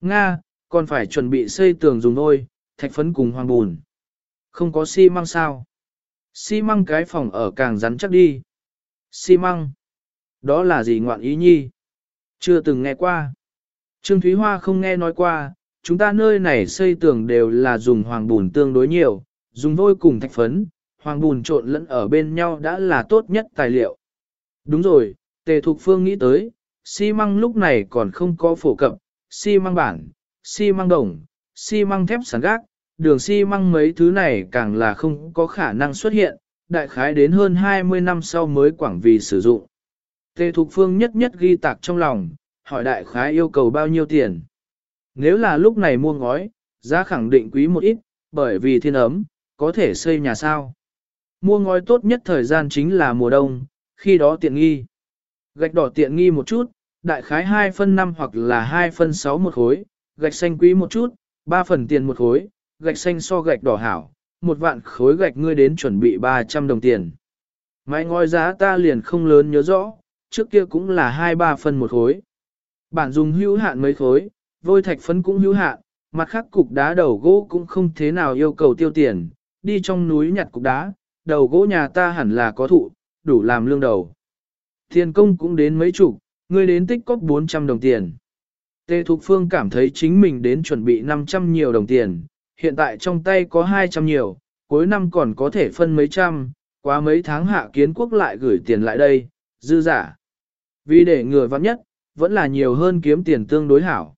Nga, còn phải chuẩn bị xây tường dùng thôi, thạch phấn cùng hoang bùn. Không có xi măng sao? Xi măng cái phòng ở càng rắn chắc đi. Xi măng. Đó là gì ngoạn ý nhi? Chưa từng nghe qua. Trương Thúy Hoa không nghe nói qua, chúng ta nơi này xây tường đều là dùng hoàng bùn tương đối nhiều, dùng vôi cùng thạch phấn, hoàng bùn trộn lẫn ở bên nhau đã là tốt nhất tài liệu. Đúng rồi, Tề Thục Phương nghĩ tới, xi măng lúc này còn không có phổ cập, xi măng bản, xi măng đồng, xi măng thép sàn gác, đường xi măng mấy thứ này càng là không có khả năng xuất hiện, đại khái đến hơn 20 năm sau mới quảng vì sử dụng. Tề Thục Phương nhất nhất ghi tạc trong lòng, hỏi đại khái yêu cầu bao nhiêu tiền. Nếu là lúc này mua ngói, giá khẳng định quý một ít, bởi vì thiên ấm, có thể xây nhà sao. Mua ngói tốt nhất thời gian chính là mùa đông, khi đó tiện nghi. Gạch đỏ tiện nghi một chút, đại khái 2 phân 5 hoặc là 2 phân 6 một khối, gạch xanh quý một chút, 3 phần tiền một khối, gạch xanh so gạch đỏ hảo, một vạn khối gạch ngươi đến chuẩn bị 300 đồng tiền. Mái ngói giá ta liền không lớn nhớ rõ, trước kia cũng là 2-3 phân một khối. Bản dùng hữu hạn mấy khối, vôi thạch phấn cũng hữu hạn, mặt khác cục đá đầu gỗ cũng không thế nào yêu cầu tiêu tiền, đi trong núi nhặt cục đá, đầu gỗ nhà ta hẳn là có thụ, đủ làm lương đầu. Tiền công cũng đến mấy chục, ngươi đến tích cóp 400 đồng tiền. Tề Thục Phương cảm thấy chính mình đến chuẩn bị 500 nhiều đồng tiền, hiện tại trong tay có 200 nhiều, cuối năm còn có thể phân mấy trăm, quá mấy tháng hạ kiến quốc lại gửi tiền lại đây, dư giả. Vì để ngừa vắng nhất, vẫn là nhiều hơn kiếm tiền tương đối hảo.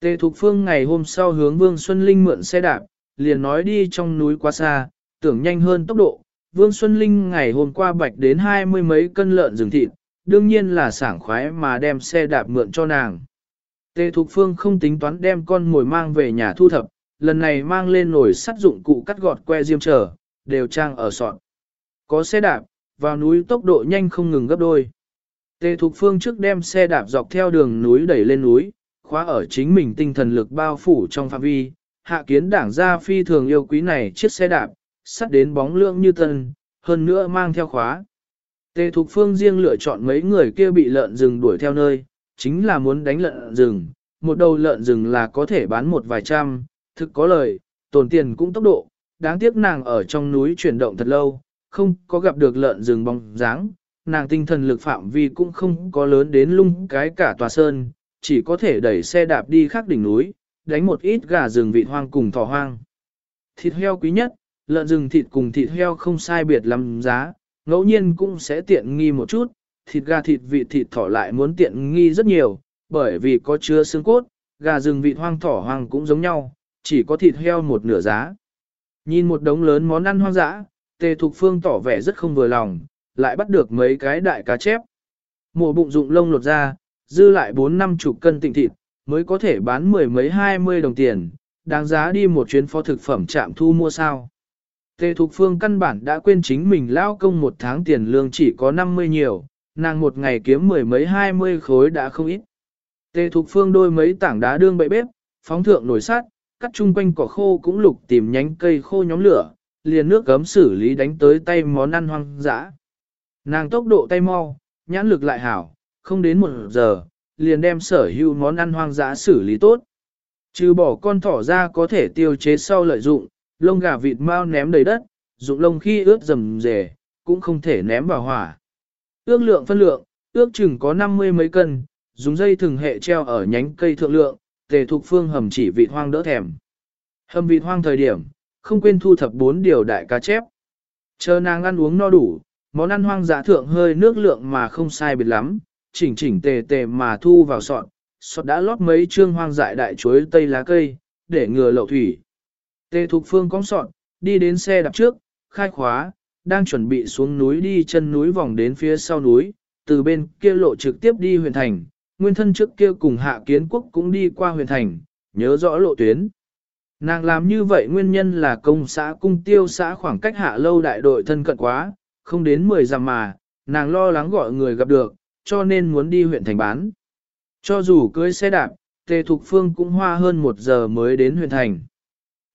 Tề Thục Phương ngày hôm sau hướng Vương Xuân Linh mượn xe đạp, liền nói đi trong núi quá xa, tưởng nhanh hơn tốc độ. Vương Xuân Linh ngày hôm qua bạch đến hai mươi mấy cân lợn rừng thịt, đương nhiên là sảng khoái mà đem xe đạp mượn cho nàng. Tề Thục Phương không tính toán đem con mồi mang về nhà thu thập, lần này mang lên nồi sắt dụng cụ cắt gọt que diêm trở, đều trang ở sọt. Có xe đạp, vào núi tốc độ nhanh không ngừng gấp đôi. Tề Thục Phương trước đem xe đạp dọc theo đường núi đẩy lên núi, khóa ở chính mình tinh thần lực bao phủ trong phạm vi, hạ kiến đảng gia phi thường yêu quý này chiếc xe đạp, sắt đến bóng lượng như tân, hơn nữa mang theo khóa. Tề Thục Phương riêng lựa chọn mấy người kia bị lợn rừng đuổi theo nơi, chính là muốn đánh lợn rừng, một đầu lợn rừng là có thể bán một vài trăm, thực có lời, tồn tiền cũng tốc độ, đáng tiếc nàng ở trong núi chuyển động thật lâu, không có gặp được lợn rừng bóng dáng, nàng tinh thần lực phạm vi cũng không có lớn đến lung cái cả tòa sơn, chỉ có thể đẩy xe đạp đi khắc đỉnh núi, đánh một ít gà rừng vịt hoang cùng thỏ hoang. Thịt heo quý nhất, lợn rừng thịt cùng thịt heo không sai biệt lắm giá, ngẫu nhiên cũng sẽ tiện nghi một chút, thịt gà thịt vịt thịt thỏ lại muốn tiện nghi rất nhiều, bởi vì có chứa xương cốt, gà rừng vịt hoang thỏ hoang cũng giống nhau, chỉ có thịt heo một nửa giá. Nhìn một đống lớn món ăn hoang dã, Tề Thục Phương tỏ vẻ rất không vừa lòng, lại bắt được mấy cái đại cá chép. Mổ bụng dụng lông lột ra, dư lại bốn năm chục cân tịnh thịt, mới có thể bán mười mấy hai mươi đồng tiền, đáng giá đi một chuyến phó thực phẩm trạm thu mua sao. Tề Thục Phương căn bản đã quên chính mình lao công một tháng tiền lương chỉ có 50 nhiều, nàng một ngày kiếm mười mấy hai mươi khối đã không ít. Tề Thục Phương đôi mấy tảng đá đương bậy bếp, phóng thượng nổi sát, cắt chung quanh cỏ khô cũng lục tìm nhánh cây khô nhóm lửa, liền nước gấm xử lý đánh tới tay món ăn hoang dã. Nàng tốc độ tay mau, nhãn lực lại hảo, không đến một giờ, liền đem sở hữu món ăn hoang dã xử lý tốt. Trừ bỏ con thỏ ra có thể tiêu chế sau lợi dụng, lông gà vịt mau ném đầy đất, dụng lông khi ướt rầm rề, cũng không thể ném vào hỏa. Ước lượng phân lượng, ước chừng có 50 mấy cân, dùng dây thừng hệ treo ở nhánh cây thượng lượng, tề thuộc phương hầm chỉ vịt hoang đỡ thèm. Hầm vịt hoang thời điểm, không quên thu thập bốn điều đại cá chép. Chờ nàng ăn uống no đủ, món ăn hoang dã thượng hơi nước lượng mà không sai biệt lắm, chỉnh chỉnh tề tề mà thu vào sọt, sọt đã lót mấy trương hoang dại đại chuối tây lá cây, để ngừa lậu thủy. Tề Thục Phương cong sọt, đi đến xe đạp trước, khai khóa, đang chuẩn bị xuống núi đi chân núi vòng đến phía sau núi, từ bên kia lộ trực tiếp đi huyền thành, nguyên thân trước kia cùng hạ kiến quốc cũng đi qua huyền thành, nhớ rõ lộ tuyến. Nàng làm như vậy nguyên nhân là công xã cung tiêu xã khoảng cách hạ lâu đại đội thân cận quá, không đến 10 dặm mà, nàng lo lắng gọi người gặp được, cho nên muốn đi huyện thành bán. Cho dù cưới xe đạp, Tề Thục Phương cũng hoa hơn một giờ mới đến huyện thành.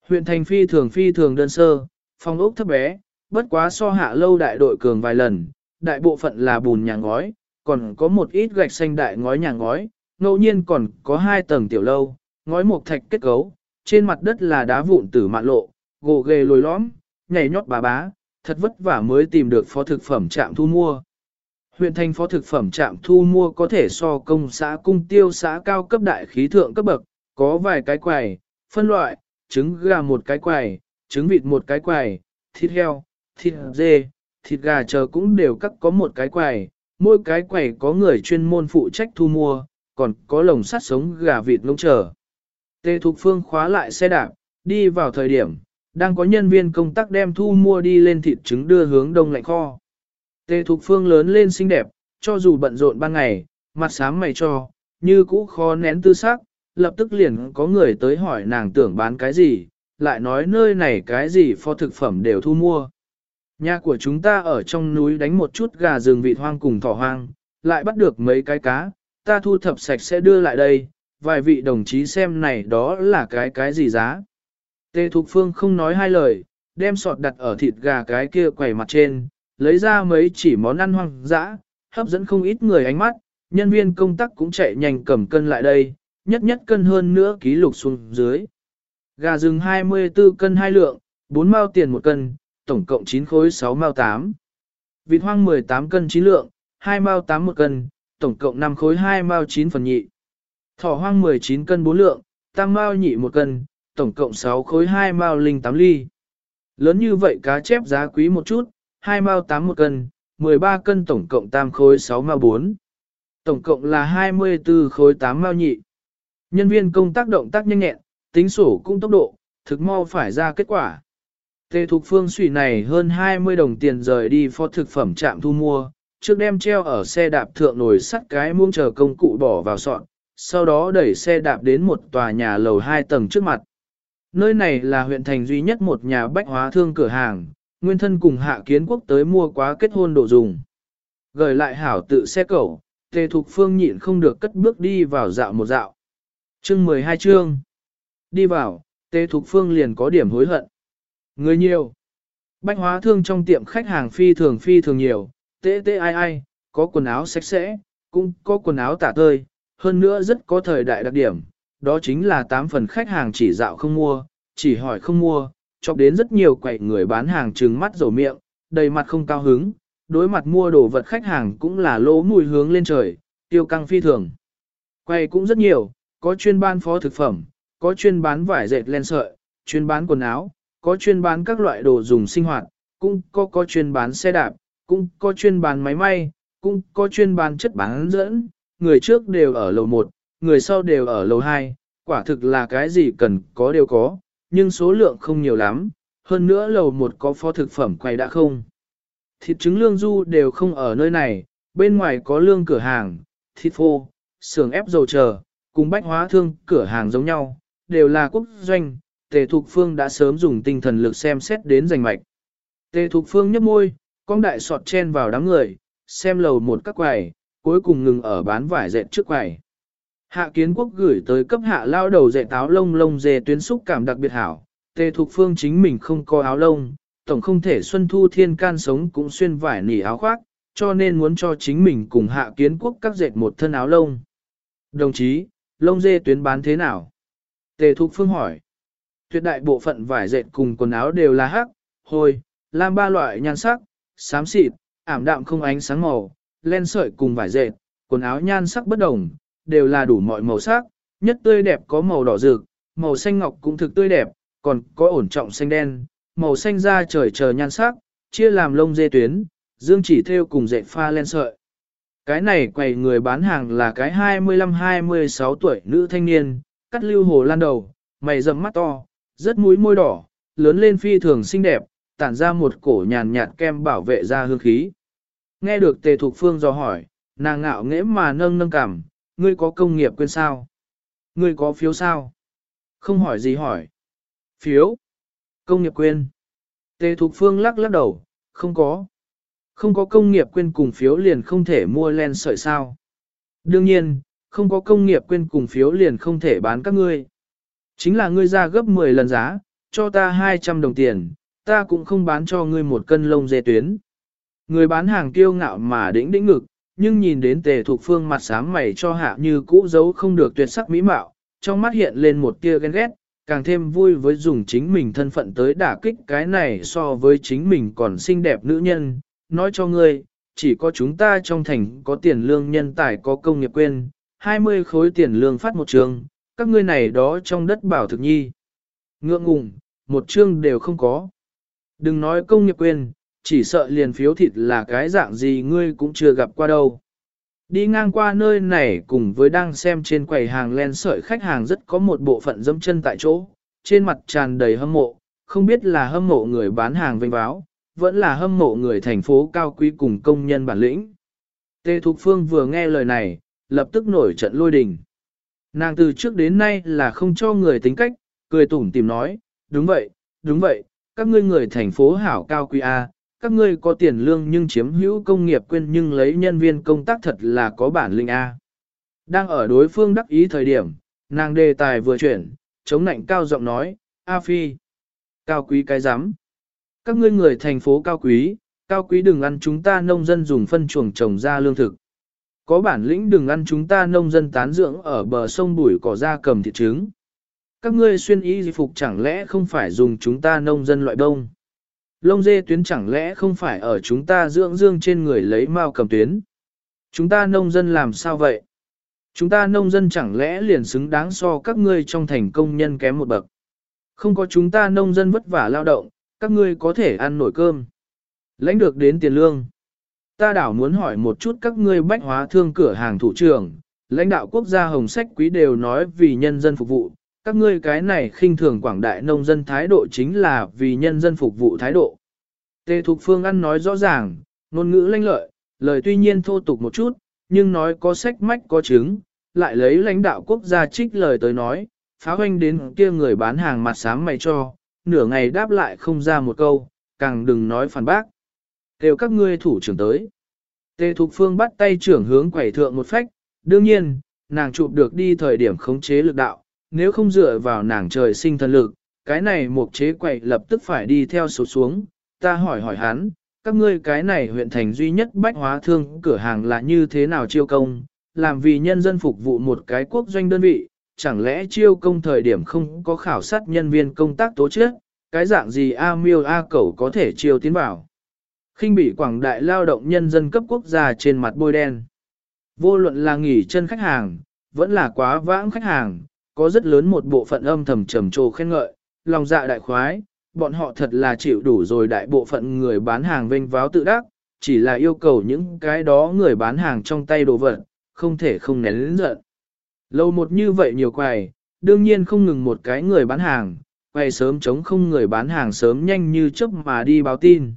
Huyện thành phi thường phi thường đơn sơ, phòng ốc thấp bé, bất quá so hạ lâu đại đội cường vài lần, đại bộ phận là bùn nhà ngói, còn có một ít gạch xanh đại ngói nhà ngói, ngẫu nhiên còn có hai tầng tiểu lâu, ngói một thạch kết cấu, trên mặt đất là đá vụn tử mạn lộ, gồ ghề lồi lõm, nhảy nhót bà bá, thật vất vả mới tìm được phó thực phẩm trạm thu mua. Huyện thành phó thực phẩm trạm thu mua có thể so công xã cung tiêu xã cao cấp đại khí thượng cấp bậc, có vài cái quầy, phân loại, trứng gà một cái quầy, trứng vịt một cái quầy, thịt heo, thịt dê, thịt gà chờ cũng đều cắt có một cái quầy, mỗi cái quầy có người chuyên môn phụ trách thu mua, còn có lồng sắt sống gà vịt lông chờ. Tề Thục Phương khóa lại xe đạp, đi vào thời điểm, đang có nhân viên công tác đem thu mua đi lên thịt trứng đưa hướng đông lạnh kho. Tề Thục Phương lớn lên xinh đẹp, cho dù bận rộn ban ngày, mặt sáng mày cho, như cũ khó nén tư sắc, lập tức liền có người tới hỏi nàng tưởng bán cái gì, lại nói nơi này cái gì pho thực phẩm đều thu mua. Nhà của chúng ta ở trong núi đánh một chút gà rừng vịt hoang cùng thỏ hoang, lại bắt được mấy cái cá, ta thu thập sạch sẽ đưa lại đây, vài vị đồng chí xem này đó là cái cái gì giá. Tề Thục Phương không nói hai lời, đem sọt đặt ở thịt gà cái kia quầy mặt trên, lấy ra mấy chỉ món ăn hoang dã, hấp dẫn không ít người ánh mắt, nhân viên công tác cũng chạy nhanh cầm cân lại đây, nhất nhất cân hơn nữa ký lục xuống dưới. Gà rừng 24 cân 2 lượng, 4 mao tiền 1 cân, tổng cộng 9 khối 6 mao 8. Vịt hoang 18 cân 9 lượng, 2 mao 8 1 cân, tổng cộng 5 khối 2 mao 9 phần nhị. Thỏ hoang 19 cân 4 lượng, tam mao nhị 1 cân, tổng cộng 6 khối 2 mao linh 8 ly. Lớn như vậy cá chép giá quý một chút, 2 mao 8 một cân, 13 cân tổng cộng tam khối 6 mao 4. Tổng cộng là 24 khối 8 mao nhị. Nhân viên công tác động tác nhanh nhẹn, tính sổ cũng tốc độ, thực mau phải ra kết quả. Tề Thục Phương suy này hơn 20 đồng tiền rời đi phó thực phẩm trạm thu mua, trước đem treo ở xe đạp thượng nồi sắt cái muông chờ công cụ bỏ vào sọn, sau đó đẩy xe đạp đến một tòa nhà lầu 2 tầng trước mặt. Nơi này là huyện thành duy nhất một nhà bách hóa thương cửa hàng, nguyên thân cùng hạ kiến quốc tới mua quá kết hôn đồ dùng. Gửi lại hảo tự xe cẩu, tề thục phương nhịn không được cất bước đi vào dạo một dạo. Chương 12 chương. Đi vào, tề thục phương liền có điểm hối hận. Người nhiều. Bách hóa thương trong tiệm khách hàng phi thường phi thường nhiều, tê tê ai ai, có quần áo sạch sẽ, cũng có quần áo tả tơi, hơn nữa rất có thời đại đặc điểm, đó chính là 8 phần khách hàng chỉ dạo không mua, chỉ hỏi không mua, chọc đến rất nhiều quậy người bán hàng trừng mắt rổ miệng, đầy mặt không cao hứng, đối mặt mua đồ vật khách hàng cũng là lỗ mùi hướng lên trời, tiêu căng phi thường. Quay cũng rất nhiều, có chuyên bán phó thực phẩm, có chuyên bán vải dệt len sợi, chuyên bán quần áo, có chuyên bán các loại đồ dùng sinh hoạt, cũng có có chuyên bán xe đạp, cũng có chuyên bán máy may, cũng có chuyên bán chất bán dẫn, người trước đều ở lầu 1, người sau đều ở lầu 2, quả thực là cái gì cần có đều có, nhưng số lượng không nhiều lắm, hơn nữa lầu 1 có phó thực phẩm quay đã không. Thịt trứng lương du đều không ở nơi này, bên ngoài có lương cửa hàng, thịt phô, xưởng ép dầu chờ, cùng bách hóa thương cửa hàng giống nhau, đều là quốc doanh, Tề Thục Phương đã sớm dùng tinh thần lực xem xét đến giành mạch. Tề Thục Phương nhấp môi, con đại sọt chen vào đám người, xem lầu một các quầy, cuối cùng ngừng ở bán vải dệt trước quầy. Hạ kiến quốc gửi tới cấp hạ lao đầu dệt áo lông lông dề tuyến xúc cảm đặc biệt hảo. Tề Thục Phương chính mình không có áo lông, tổng không thể xuân thu thiên can sống cũng xuyên vải nỉ áo khoác, cho nên muốn cho chính mình cùng hạ kiến quốc các dệt một thân áo lông. Đồng chí, lông dê tuyến bán thế nào? Tề Thục Phương hỏi. Tuyệt đại bộ phận vải dệt cùng quần áo đều là hắc, hồi, lam ba loại nhan sắc, xám xịt, ảm đạm không ánh sáng màu, len sợi cùng vải dệt, quần áo nhan sắc bất đồng, đều là đủ mọi màu sắc, nhất tươi đẹp có màu đỏ rực, màu xanh ngọc cũng thực tươi đẹp, còn có ổn trọng xanh đen, màu xanh da trời chờ nhan sắc, chia làm lông dê tuyến, dương chỉ theo cùng dệt pha len sợi. Cái này quầy người bán hàng là cái 25-26 tuổi nữ thanh niên, cắt lưu hồ lan đầu, mày rậm mắt to, rất mũi môi đỏ, lớn lên phi thường xinh đẹp, tản ra một cổ nhàn nhạt kem bảo vệ da hương khí. Nghe được tề thục phương do hỏi, nàng ngạo nghễ mà nâng nâng cảm, ngươi có công nghiệp quên sao? Ngươi có phiếu sao? Không hỏi gì hỏi. Phiếu. Công nghiệp quên. Tề Thục Phương lắc lắc đầu, không có. Không có công nghiệp quên cùng phiếu liền không thể mua len sợi sao. Đương nhiên, không có công nghiệp quên cùng phiếu liền không thể bán các ngươi. Chính là ngươi ra gấp 10 lần giá, cho ta 200 đồng tiền, ta cũng không bán cho ngươi một cân lông dê tuyến. Người bán hàng kiêu ngạo mà đĩnh đĩnh ngực, nhưng nhìn đến tề thuộc phương mặt sám mày cho hạ như cũ giấu không được tuyệt sắc mỹ mạo, trong mắt hiện lên một tia ghen ghét, càng thêm vui với dùng chính mình thân phận tới đả kích cái này so với chính mình còn xinh đẹp nữ nhân, nói cho ngươi, chỉ có chúng ta trong thành có tiền lương nhân tài có công nghiệp quên, 20 khối tiền lương phát một trường, các ngươi này đó trong đất bảo thực nhi. Ngượng ngùng, một chương đều không có. Đừng nói công nghiệp quên, chỉ sợ liền phiếu thịt là cái dạng gì ngươi cũng chưa gặp qua đâu. Đi ngang qua nơi này cùng với đang xem trên quầy hàng len sợi khách hàng rất có một bộ phận dâm chân tại chỗ, trên mặt tràn đầy hâm mộ, không biết là hâm mộ người bán hàng vinh báo, vẫn là hâm mộ người thành phố cao quý cùng công nhân bản lĩnh. Tê Thục Phương vừa nghe lời này, lập tức nổi trận lôi đình. Nàng từ trước đến nay là không cho người tính cách, cười tủm tìm nói, đúng vậy, đúng vậy, các ngươi người thành phố hảo cao quý A, các ngươi có tiền lương nhưng chiếm hữu công nghiệp quên nhưng lấy nhân viên công tác thật là có bản lĩnh A. Đang ở đối phương đắc ý thời điểm, nàng đề tài vừa chuyển, chống nạnh cao giọng nói, A Phi, cao quý cái rắm Các ngươi người thành phố cao quý, cao quý đừng ăn chúng ta nông dân dùng phân chuồng trồng ra lương thực. Có bản lĩnh đừng ăn chúng ta nông dân tán dưỡng ở bờ sông bùi cỏ ra cầm thịt trứng. Các ngươi xuyên y phục chẳng lẽ không phải dùng chúng ta nông dân loại đông. Lông dê tuyến chẳng lẽ không phải ở chúng ta dưỡng dương trên người lấy mao cầm tuyến. Chúng ta nông dân làm sao vậy? Chúng ta nông dân chẳng lẽ liền xứng đáng so các ngươi trong thành công nhân kém một bậc. Không có chúng ta nông dân vất vả lao động, các ngươi có thể ăn nổi cơm. Lãnh được đến tiền lương. Ta đảo muốn hỏi một chút các ngươi bách hóa thương cửa hàng thủ trưởng, lãnh đạo quốc gia hồng sách quý đều nói vì nhân dân phục vụ, các ngươi cái này khinh thường quảng đại nông dân thái độ chính là vì nhân dân phục vụ thái độ. Tề Thục Phương ăn nói rõ ràng, ngôn ngữ lanh lợi, lời tuy nhiên thô tục một chút, nhưng nói có sách mách có chứng, lại lấy lãnh đạo quốc gia trích lời tới nói, phá hoanh đến kia người bán hàng mặt sáng mày cho, nửa ngày đáp lại không ra một câu, càng đừng nói phản bác. Kêu các ngươi thủ trưởng tới. Tề Thục Phương bắt tay trưởng hướng quẩy thượng một phách, đương nhiên, nàng chụp được đi thời điểm khống chế lực đạo, nếu không dựa vào nàng trời sinh thần lực, cái này một chế quậy lập tức phải đi theo số xuống. Ta hỏi hỏi hắn, các ngươi cái này huyện thành duy nhất bách hóa thương cửa hàng là như thế nào chiêu công, làm vì nhân dân phục vụ một cái quốc doanh đơn vị, chẳng lẽ chiêu công thời điểm không có khảo sát nhân viên công tác tố chức, cái dạng gì A miêu A cẩu có thể chiêu tiến bảo khinh bị quảng đại lao động nhân dân cấp quốc gia trên mặt bôi đen. Vô luận là nghỉ chân khách hàng, vẫn là quá vãng khách hàng, có rất lớn một bộ phận âm thầm trầm trồ khen ngợi, lòng dạ đại khoái, bọn họ thật là chịu đủ rồi đại bộ phận người bán hàng vênh váo tự đắc, chỉ là yêu cầu những cái đó người bán hàng trong tay đồ vật, không thể không nén lĩnh giận. Lâu một như vậy nhiều quầy, đương nhiên không ngừng một cái người bán hàng, quầy sớm chống không người bán hàng sớm nhanh như chớp mà đi báo tin.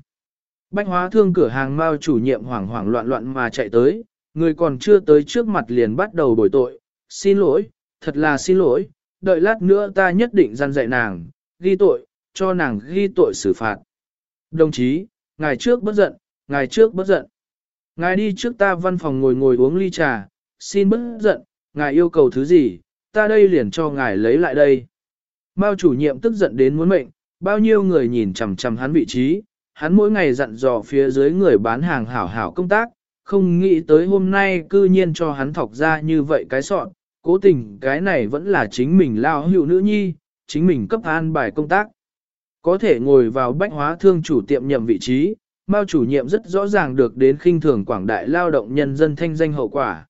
Bách hóa thương cửa hàng Mao chủ nhiệm hoảng hoảng loạn loạn mà chạy tới, người còn chưa tới trước mặt liền bắt đầu bồi tội. Xin lỗi, thật là xin lỗi, đợi lát nữa ta nhất định gian dạy nàng, ghi tội, cho nàng ghi tội xử phạt. Đồng chí, ngài trước bất giận, ngài trước bất giận. Ngài đi trước ta văn phòng ngồi ngồi uống ly trà, xin bất giận, ngài yêu cầu thứ gì, ta đây liền cho ngài lấy lại đây. Mao chủ nhiệm tức giận đến muốn mệnh, bao nhiêu người nhìn chằm chằm hắn vị trí, hắn mỗi ngày dặn dò phía dưới người bán hàng hảo hảo công tác, không nghĩ tới hôm nay cư nhiên cho hắn thọc ra như vậy cái sọn, cố tình cái này vẫn là chính mình lao hữu nữ nhi, chính mình cấp an bài công tác. Có thể ngồi vào bách hóa thương chủ tiệm nhậm vị trí, Mao chủ nhiệm rất rõ ràng được đến khinh thường quảng đại lao động nhân dân thanh danh hậu quả.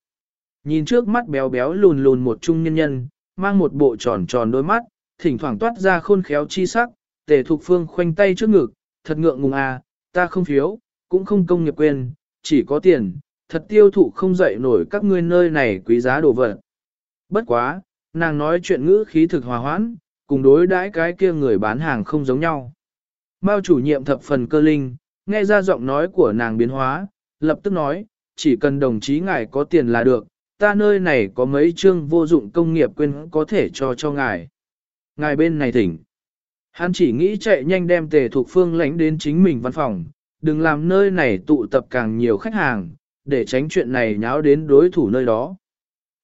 Nhìn trước mắt béo béo lùn lùn một trung nhân nhân, mang một bộ tròn tròn đôi mắt, thỉnh thoảng toát ra khôn khéo chi sắc, tề thục phương khoanh tay trước ngực, thật ngượng ngùng à, ta không phiếu, cũng không công nghiệp quên, chỉ có tiền, thật tiêu thụ không dậy nổi các ngươi nơi này quý giá đồ vật. Bất quá, nàng nói chuyện ngữ khí thực hòa hoãn, cùng đối đãi cái kia người bán hàng không giống nhau. Mao chủ nhiệm thập phần cơ linh, nghe ra giọng nói của nàng biến hóa, lập tức nói, chỉ cần đồng chí ngài có tiền là được, ta nơi này có mấy chương vô dụng công nghiệp quên có thể cho cho ngài. Ngài bên này thỉnh. Hắn chỉ nghĩ chạy nhanh đem tề thuộc phương lãnh đến chính mình văn phòng, đừng làm nơi này tụ tập càng nhiều khách hàng, để tránh chuyện này nháo đến đối thủ nơi đó.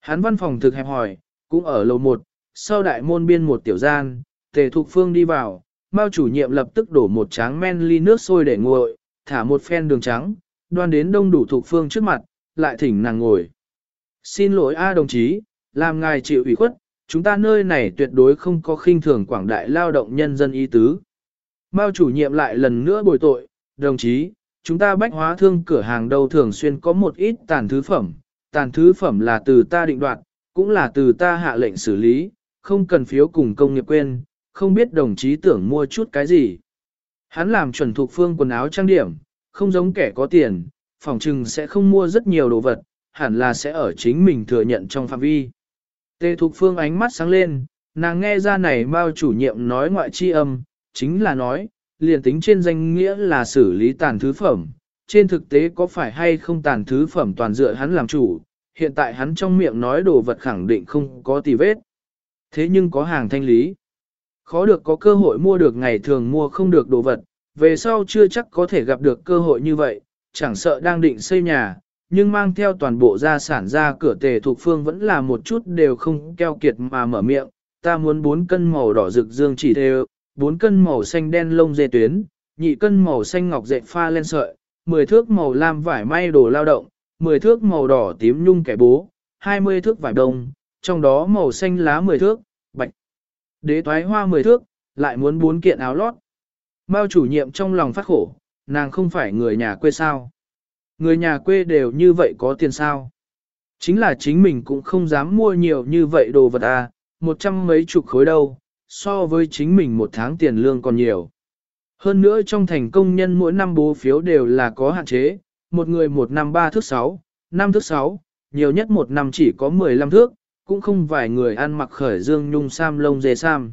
Hắn văn phòng thực hẹp hỏi, cũng ở lầu 1, sau đại môn biên một tiểu gian, tề thục phương đi vào, Mao chủ nhiệm lập tức đổ một tráng men ly nước sôi để nguội, thả một phen đường trắng, đoan đến đông đủ thục phương trước mặt, lại thỉnh nàng ngồi. Xin lỗi A đồng chí, làm ngài chịu ủy khuất, chúng ta nơi này tuyệt đối không có khinh thường quảng đại lao động nhân dân y tứ. Mao chủ nhiệm lại lần nữa bồi tội, đồng chí, chúng ta bách hóa thương cửa hàng đâu thường xuyên có một ít tàn thứ phẩm, tàn thứ phẩm là từ ta định đoạt, cũng là từ ta hạ lệnh xử lý, không cần phiếu cùng công nghiệp quên, không biết đồng chí tưởng mua chút cái gì. Hắn làm chuẩn thuộc phương quần áo trang điểm, không giống kẻ có tiền, phòng trừng sẽ không mua rất nhiều đồ vật, hẳn là sẽ ở chính mình thừa nhận trong phạm vi. Tề Thục Phương ánh mắt sáng lên, nàng nghe ra này bao chủ nhiệm nói ngoại chi âm, chính là nói, liền tính trên danh nghĩa là xử lý tàn thứ phẩm, trên thực tế có phải hay không tàn thứ phẩm toàn dựa hắn làm chủ, hiện tại hắn trong miệng nói đồ vật khẳng định không có tì vết. Thế nhưng có hàng thanh lý. Khó được có cơ hội mua được ngày thường mua không được đồ vật, về sau chưa chắc có thể gặp được cơ hội như vậy, chẳng sợ đang định xây nhà, nhưng mang theo toàn bộ gia sản ra cửa tề thuộc phương vẫn là một chút đều không keo kiệt mà mở miệng, ta muốn 4 cân màu đỏ rực dương chỉ đều, 4 cân màu xanh đen lông dê tuyến, nhị cân màu xanh ngọc dệt pha lên sợi, 10 thước màu lam vải may đồ lao động, 10 thước màu đỏ tím nhung kẻ bố, 20 thước vải đông, trong đó màu xanh lá 10 thước, bạch. Đế toái hoa 10 thước, lại muốn bốn kiện áo lót. Bao chủ nhiệm trong lòng phát khổ, nàng không phải người nhà quê sao. Người nhà quê đều như vậy có tiền sao. Chính là chính mình cũng không dám mua nhiều như vậy đồ vật à, một trăm mấy chục khối đâu, so với chính mình một tháng tiền lương còn nhiều. Hơn nữa trong thành công nhân mỗi năm bố phiếu đều là có hạn chế, một người một năm ba thước sáu, năm thước sáu, nhiều nhất một năm chỉ có 15 thước, cũng không vài người ăn mặc khởi dương nhung sam lông dê sam.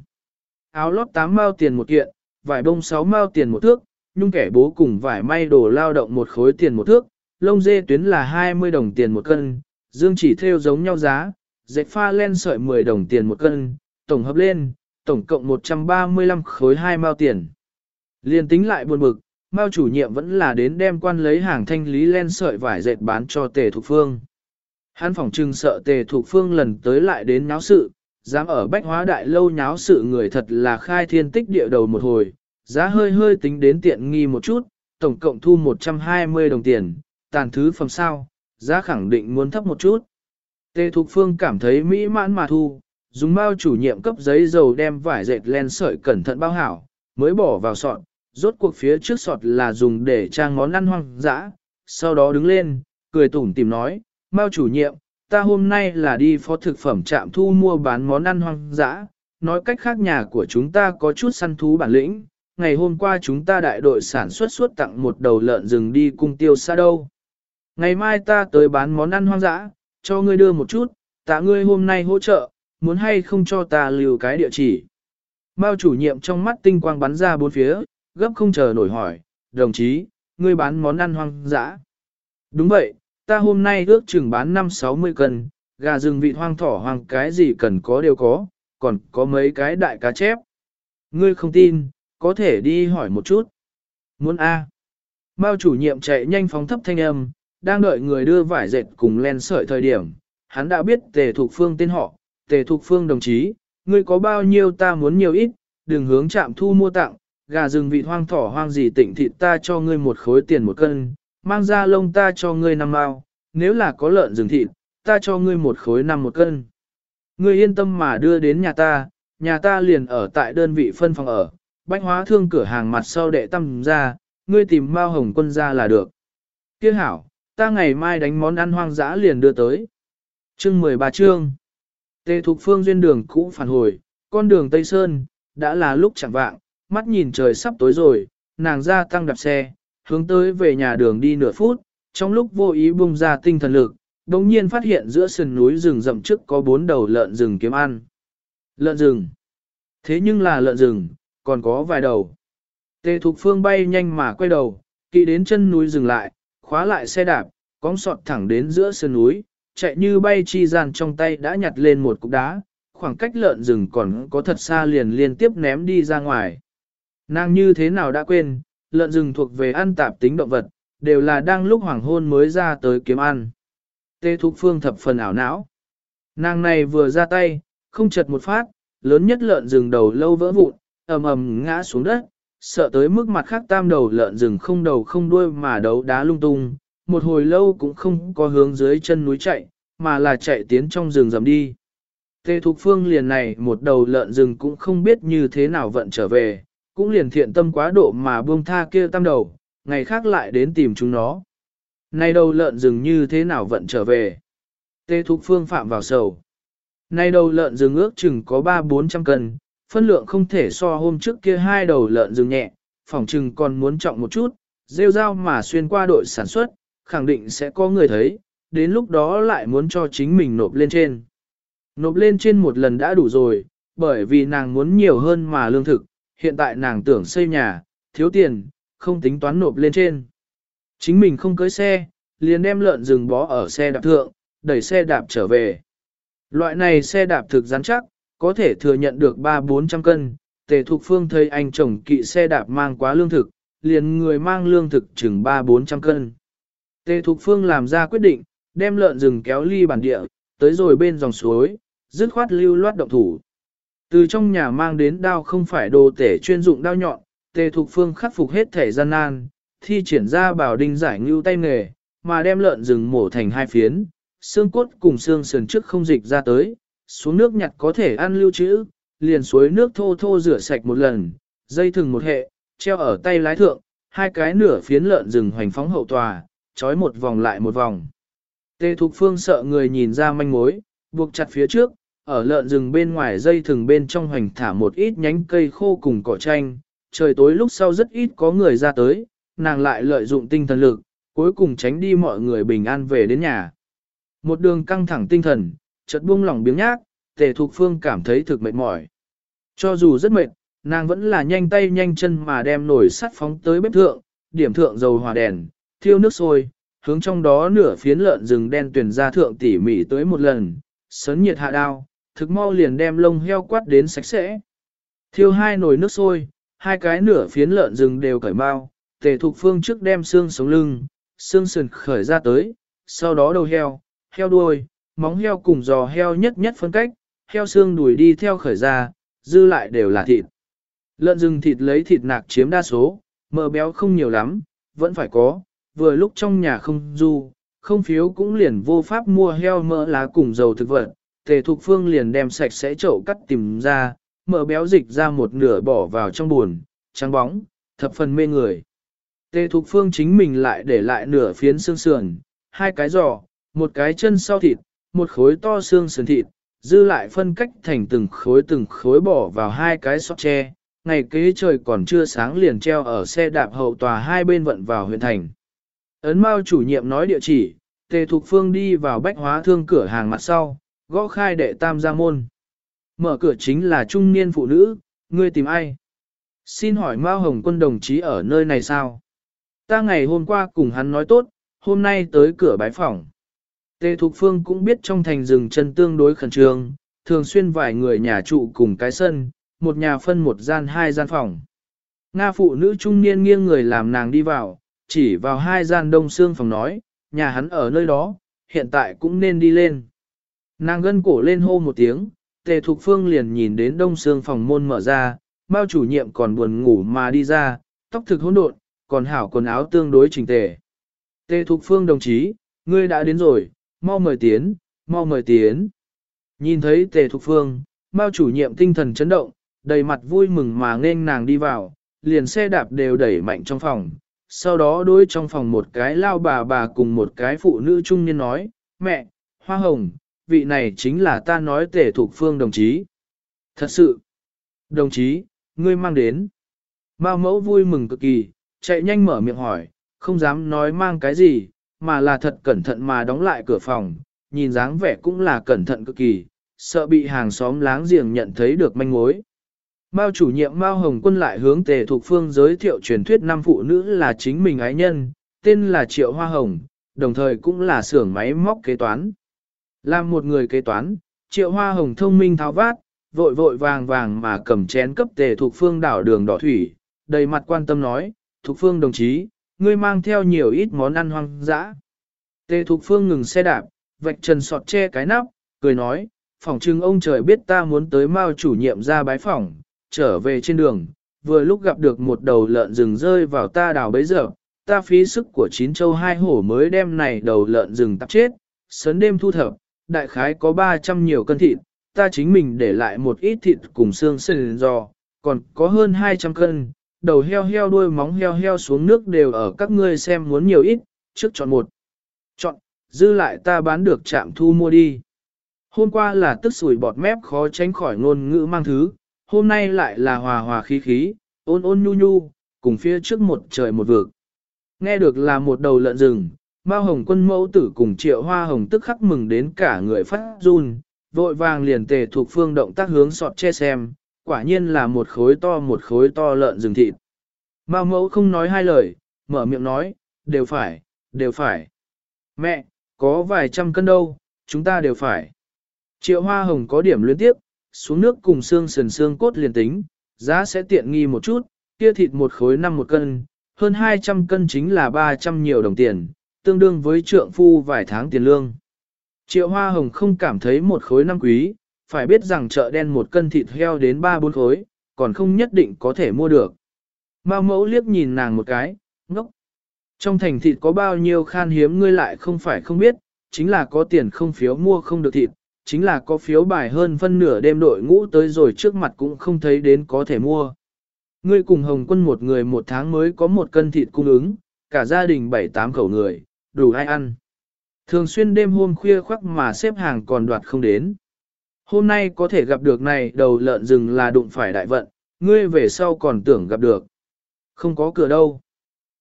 Áo lót 8 mao tiền một kiện, vải bông 6 mao tiền một thước, nhung kẻ bố cùng vải may đồ lao động một khối tiền một thước, lông dê tuyến là 20 đồng tiền một cân, dương chỉ theo giống nhau giá, dệt pha len sợi 10 đồng tiền một cân, tổng hợp lên, tổng cộng 135 khối 2 mao tiền. Liên tính lại buồn bực, Mao chủ nhiệm vẫn là đến đem quan lấy hàng thanh lý len sợi vải dệt bán cho tề thục phương. Hắn phòng trưng sợ tề thục phương lần tới lại đến nháo sự, dám ở bách hóa đại lâu nháo sự người thật là khai thiên tích địa đầu một hồi, giá hơi hơi tính đến tiện nghi một chút, tổng cộng thu 120 đồng tiền, tàn thứ phẩm sao, giá khẳng định muốn thấp một chút. Tề Thục Phương cảm thấy mỹ mãn mà thu, dùng bao chủ nhiệm cấp giấy dầu đem vải dệt len sợi cẩn thận bao hảo, mới bỏ vào sọt, rốt cuộc phía trước sọt là dùng để trang món ăn hoang dã, sau đó đứng lên, cười tủm tìm nói, "Mao chủ nhiệm, ta hôm nay là đi phó thực phẩm trạm thu mua bán món ăn hoang dã, nói cách khác nhà của chúng ta có chút săn thú bản lĩnh, ngày hôm qua chúng ta đại đội sản xuất suốt tặng một đầu lợn rừng đi cung tiêu xa đâu. Ngày mai ta tới bán món ăn hoang dã, cho ngươi đưa một chút, tạ ngươi hôm nay hỗ trợ, muốn hay không cho ta lưu cái địa chỉ. Mao chủ nhiệm trong mắt tinh quang bắn ra bốn phía, gấp không chờ nổi hỏi, đồng chí, ngươi bán món ăn hoang dã. Đúng vậy, ta hôm nay ước chừng bán 5-60 cân, gà rừng vị hoang thỏ hoang cái gì cần có đều có, còn có mấy cái đại cá chép. Ngươi không tin, có thể đi hỏi một chút. Muốn A. Mao chủ nhiệm chạy nhanh phóng thấp thanh âm, đang đợi người đưa vải dệt cùng len sợi thời điểm, hắn đã biết tề thục phương tên họ, tề thục phương đồng chí, ngươi có bao nhiêu ta muốn nhiều ít, đừng hướng chạm thu mua tặng, gà rừng vị hoang thỏ hoang gì tỉnh thịt ta cho ngươi một khối tiền một cân, mang ra lông ta cho ngươi năm mao, nếu là có lợn rừng thịt, ta cho ngươi một khối năm một cân. Ngươi yên tâm mà đưa đến nhà ta, nhà ta liền ở tại đơn vị phân phòng ở, bách hóa thương cửa hàng mặt sau đệ tâm ra, ngươi tìm mao hồng quân ra là được. Kiếc hảo, ta ngày mai đánh món ăn hoang dã liền đưa tới. Chương 13 chương. Tề Thục Phương duyên đường cũ phản hồi, con đường Tây Sơn, đã là lúc chẳng vạng, mắt nhìn trời sắp tối rồi, nàng ra tăng đạp xe, hướng tới về nhà đường đi nửa phút, trong lúc vô ý bung ra tinh thần lực, đồng nhiên phát hiện giữa sườn núi rừng rậm trước có bốn đầu lợn rừng kiếm ăn. Lợn rừng. Thế nhưng là lợn rừng, còn có vài đầu. Tề Thục Phương bay nhanh mà quay đầu, kỵ đến chân núi dừng lại, khóa lại xe đạp, cóng sọt thẳng đến giữa sườn núi, chạy như bay chi gian trong tay đã nhặt lên một cục đá, khoảng cách lợn rừng còn có thật xa liền liên tiếp ném đi ra ngoài. Nàng như thế nào đã quên, lợn rừng thuộc về ăn tạp tính động vật, đều là đang lúc hoàng hôn mới ra tới kiếm ăn. Tê Thục Phương thập phần ảo não. Nàng này vừa ra tay, không chật một phát, lớn nhất lợn rừng đầu lâu vỡ vụn, ầm ầm ngã xuống đất, sợ tới mức mặt khác tam đầu lợn rừng không đầu không đuôi mà đấu đá lung tung, một hồi lâu cũng không có hướng dưới chân núi chạy, mà là chạy tiến trong rừng rầm đi. Tê Thục Phương liền này một đầu lợn rừng cũng không biết như thế nào vận trở về, cũng liền thiện tâm quá độ mà buông tha kia tam đầu, ngày khác lại đến tìm chúng nó. nay đầu lợn rừng như thế nào vận trở về? Tê Thục Phương phạm vào sầu. nay đầu lợn rừng ước chừng có 3-400 cân, phân lượng không thể so hôm trước kia hai đầu lợn rừng nhẹ, phòng chừng còn muốn trọng một chút, rêu rao mà xuyên qua đội sản xuất, khẳng định sẽ có người thấy, đến lúc đó lại muốn cho chính mình nộp lên trên. Nộp lên trên một lần đã đủ rồi, bởi vì nàng muốn nhiều hơn mà lương thực, hiện tại nàng tưởng xây nhà, thiếu tiền, không tính toán nộp lên trên. Chính mình không cưới xe, liền đem lợn rừng bó ở xe đạp thượng, đẩy xe đạp trở về. Loại này xe đạp thực rắn chắc, có thể thừa nhận được 3-400 cân. Tề Thục Phương thấy anh chồng kỵ xe đạp mang quá lương thực, liền người mang lương thực chừng 3-400 cân. Tề Thục Phương làm ra quyết định, đem lợn rừng kéo ly bản địa, tới rồi bên dòng suối, dứt khoát lưu loát động thủ. Từ trong nhà mang đến đao không phải đồ tể chuyên dụng đao nhọn, Tề Thục Phương khắc phục hết thể gian nan, thi triển ra bảo đinh giải ngưu tay nghề, mà đem lợn rừng mổ thành hai phiến, xương cốt cùng xương sườn trước không dịch ra tới, xuống nước nhặt có thể ăn lưu trữ, liền suối nước thô thô rửa sạch một lần, dây thừng một hệ, treo ở tay lái thượng, hai cái nửa phiến lợn rừng hoành phóng hậu tòa, trói một vòng lại một vòng. Tề Thục Phương sợ người nhìn ra manh mối, buộc chặt phía trước, ở lợn rừng bên ngoài dây thừng bên trong hoành thả một ít nhánh cây khô cùng cỏ tranh, trời tối lúc sau rất ít có người ra tới, nàng lại lợi dụng tinh thần lực, cuối cùng tránh đi mọi người bình an về đến nhà. Một đường căng thẳng tinh thần, chợt buông lỏng biếng nhác, tề thục phương cảm thấy thực mệt mỏi. Cho dù rất mệt, nàng vẫn là nhanh tay nhanh chân mà đem nồi sắt phóng tới bếp thượng, điểm thượng dầu hỏa đèn, thiêu nước sôi, hướng trong đó nửa phiến lợn rừng đen tuyển ra thượng tỉ mỉ tới một lần, sấn nhiệt hạ đao, thực mau liền đem lông heo quát đến sạch sẽ. Thiêu hai nồi nước sôi, hai cái nửa phiến lợn rừng đều cởi bao, tề thục phương trước đem xương sống lưng, xương sườn khởi ra tới, sau đó đầu heo, heo đuôi, móng heo cùng giò heo nhất nhất phân cách, heo xương đuổi đi theo khởi ra, dư lại đều là thịt. Lợn rừng thịt lấy thịt nạc chiếm đa số, mỡ béo không nhiều lắm, vẫn phải có, vừa lúc trong nhà không du, không phiếu cũng liền vô pháp mua heo mỡ lá cùng dầu thực vật, tề thục phương liền đem sạch sẽ chậu cắt tìm ra, mỡ béo dịch ra một nửa bỏ vào trong buồn, trắng bóng, thập phần mê người. Tề thục phương chính mình lại để lại nửa phiến xương sườn, hai cái giò, một cái chân sau thịt, một khối to xương sườn thịt, dư lại phân cách thành từng khối từng khối bỏ vào hai cái xót tre, ngày kế trời còn chưa sáng liền treo ở xe đạp hậu tòa hai bên vận vào huyện thành. Ấn Mao chủ nhiệm nói địa chỉ, Tề Thục Phương đi vào bách hóa thương cửa hàng mặt sau, gõ khai đệ tam gia môn. Mở cửa chính là trung niên phụ nữ, ngươi tìm ai? Xin hỏi Mao Hồng quân đồng chí ở nơi này sao? Ta ngày hôm qua cùng hắn nói tốt, hôm nay tới cửa bái phòng. Tề Thục Phương cũng biết trong thành rừng chân tương đối khẩn trương, thường xuyên vài người nhà trụ cùng cái sân, một nhà phân một gian hai gian phòng. Nga phụ nữ trung niên nghiêng người làm nàng đi vào, chỉ vào hai gian đông xương phòng nói, nhà hắn ở nơi đó, hiện tại cũng nên đi lên. Nàng gân cổ lên hô một tiếng, tề thục phương liền nhìn đến đông xương phòng môn mở ra, bao chủ nhiệm còn buồn ngủ mà đi ra, tóc thực hỗn độn, còn hảo quần áo tương đối chỉnh tề. Tề thục phương đồng chí, ngươi đã đến rồi, mau mời tiến, mau mời tiến. Nhìn thấy tề thục phương, bao chủ nhiệm tinh thần chấn động, đầy mặt vui mừng mà nên nàng đi vào, liền xe đạp đều đẩy mạnh trong phòng. Sau đó đối trong phòng một cái lao bà bà cùng một cái phụ nữ trung niên nói, mẹ, hoa hồng, vị này chính là ta nói tể thuộc phương đồng chí. Thật sự, đồng chí, ngươi mang đến. Mao mẫu vui mừng cực kỳ, chạy nhanh mở miệng hỏi, không dám nói mang cái gì, mà là thật cẩn thận mà đóng lại cửa phòng, nhìn dáng vẻ cũng là cẩn thận cực kỳ, sợ bị hàng xóm láng giềng nhận thấy được manh mối. Mao chủ nhiệm Mao Hồng Quân lại hướng Tề Thục Phương giới thiệu truyền thuyết năm phụ nữ là chính mình ái nhân, tên là Triệu Hoa Hồng, đồng thời cũng là xưởng máy móc kế toán. Làm một người kế toán, Triệu Hoa Hồng thông minh tháo vát, vội vội vàng vàng mà cầm chén cấp Tề Thục Phương đảo đường đỏ thủy, đầy mặt quan tâm nói, Thục Phương đồng chí, ngươi mang theo nhiều ít món ăn hoang dã. Tề Thục Phương ngừng xe đạp, vạch trần sọt che cái nắp, cười nói, phỏng chừng ông trời biết ta muốn tới Mao chủ nhiệm ra bái phỏng, trở về trên đường, vừa lúc gặp được một đầu lợn rừng rơi vào ta đào bấy giờ, ta phí sức của chín châu hai hổ mới đem này đầu lợn rừng tắp chết, sớm đêm thu thập, đại khái có 300 nhiều cân thịt, ta chính mình để lại một ít thịt cùng xương sườn giò, còn có hơn 200 cân, đầu heo heo đuôi móng heo heo xuống nước đều ở các ngươi xem muốn nhiều ít, trước chọn một. Chọn, dư lại ta bán được chạm thu mua đi. Hôm qua là tức sủi bọt mép khó tránh khỏi ngôn ngữ mang thứ, hôm nay lại là hòa hòa khí khí, ôn ôn nhu nhu, cùng phía trước một trời một vực. Nghe được là một đầu lợn rừng, Mao Hồng quân mẫu tử cùng triệu hoa hồng tức khắc mừng đến cả người phát run, vội vàng liền tề thuộc phương động tác hướng sọt che xem, quả nhiên là một khối to một khối to lợn rừng thịt. Mao mẫu không nói hai lời, mở miệng nói, đều phải, đều phải. Mẹ, có vài trăm cân đâu, chúng ta đều phải. Triệu hoa hồng có điểm luyến tiếp, xuống nước cùng xương sườn xương cốt liền tính, giá sẽ tiện nghi một chút, kia thịt một khối năm một cân, hơn 200 cân chính là 300 nhiều đồng tiền, tương đương với trượng phu vài tháng tiền lương. Triệu hoa hồng không cảm thấy một khối năm quý, phải biết rằng chợ đen một cân thịt heo đến 3-4 khối, còn không nhất định có thể mua được. Mao mẫu liếc nhìn nàng một cái, ngốc. Trong thành thịt có bao nhiêu khan hiếm ngươi lại không phải không biết, chính là có tiền không phiếu mua không được thịt, chính là có phiếu bài hơn phân nửa đêm đội ngũ tới rồi trước mặt cũng không thấy đến có thể mua. Ngươi cùng Hồng quân một người một tháng mới có một cân thịt cung ứng, cả gia đình bảy tám khẩu người, đủ ai ăn. Thường xuyên đêm hôm khuya khoắc mà xếp hàng còn đoạt không đến. Hôm nay có thể gặp được này đầu lợn rừng là đụng phải đại vận, ngươi về sau còn tưởng gặp được. Không có cửa đâu.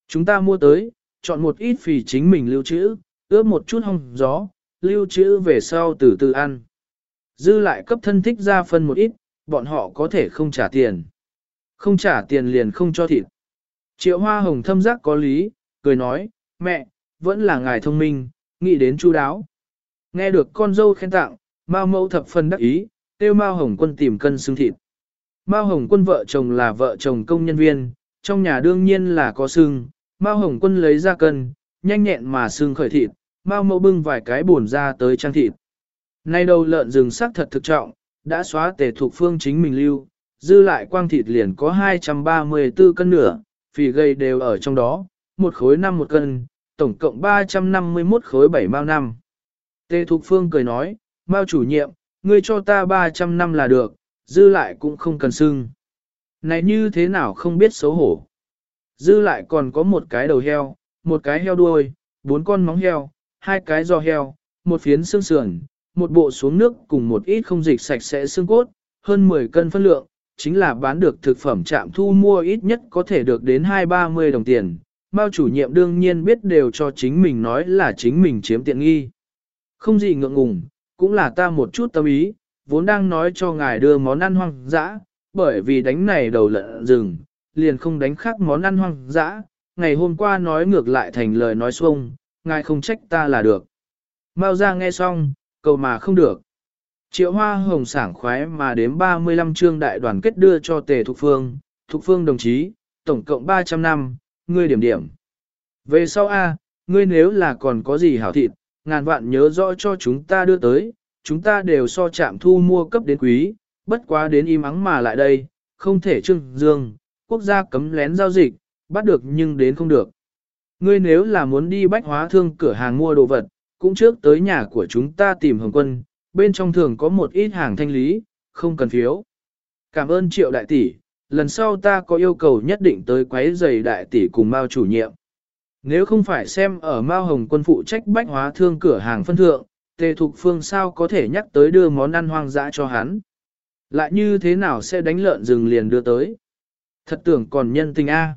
Chúng ta mua tới, chọn một ít phì chính mình lưu trữ, ướp một chút hong gió, lưu trữ về sau từ từ ăn. Dư lại cấp thân thích ra phân một ít, bọn họ có thể không trả tiền. Không trả tiền liền không cho thịt. Triệu hoa hồng thâm giác có lý, cười nói, mẹ, vẫn là ngài thông minh, nghĩ đến chu đáo. Nghe được con dâu khen tặng, Mao mẫu thập phân đắc ý, tiêu Mao Hồng Quân tìm cân xương thịt. Mao Hồng Quân vợ chồng là vợ chồng công nhân viên, trong nhà đương nhiên là có xương, Mao Hồng Quân lấy ra cân, nhanh nhẹn mà xương khởi thịt, mau mẫu bưng vài cái buồn ra tới trang thịt. Nay đầu lợn rừng sắc thật thực trọng, đã xóa tề thuộc phương chính mình lưu, dư lại quang thịt liền có 234 cân nửa, phì gây đều ở trong đó, một khối năm một cân, tổng cộng 351 khối 7 mao năm. Tề thuộc Phương cười nói, Mao chủ nhiệm, ngươi cho ta 300 năm là được, dư lại cũng không cần sưng Này như thế nào không biết xấu hổ. Dư lại còn có một cái đầu heo, một cái heo đuôi, bốn con móng heo, hai cái giò heo, một phiến xương sườn, một bộ xuống nước cùng một ít không dịch sạch sẽ xương cốt, hơn 10 cân phân lượng, chính là bán được thực phẩm trạm thu mua ít nhất có thể được đến 2-30 đồng tiền. Mao chủ nhiệm đương nhiên biết đều cho chính mình nói là chính mình chiếm tiện nghi. Không gì ngượng ngùng, cũng là ta một chút tâm ý, vốn đang nói cho ngài đưa món ăn hoang dã, bởi vì đánh này đầu lợn rừng, liền không đánh khác món ăn hoang dã. Ngày hôm qua nói ngược lại thành lời nói xuông, ngài không trách ta là được. Mao ra nghe xong, cầu mà không được. Triệu hoa hồng sảng khoái mà đếm 35 chương đại đoàn kết đưa cho tề thục phương, thục phương đồng chí, tổng cộng 300 năm, ngươi điểm điểm. Về sau A, ngươi nếu là còn có gì hảo thịt, ngàn vạn nhớ rõ cho chúng ta đưa tới, chúng ta đều so chạm thu mua cấp đến quý, bất quá đến im ắng mà lại đây, không thể trưng dương, quốc gia cấm lén giao dịch, bắt được nhưng đến không được. Ngươi nếu là muốn đi bách hóa thương cửa hàng mua đồ vật, cũng trước tới nhà của chúng ta tìm hồng quân, bên trong thường có một ít hàng thanh lý, không cần phiếu. Cảm ơn triệu đại tỷ, lần sau ta có yêu cầu nhất định tới quấy giày đại tỷ cùng Mao chủ nhiệm. Nếu không phải xem ở Mao Hồng quân phụ trách bách hóa thương cửa hàng phân thượng, Tề Thục Phương sao có thể nhắc tới đưa món ăn hoang dã cho hắn. Lại như thế nào sẽ đánh lợn rừng liền đưa tới. Thật tưởng còn nhân tình A.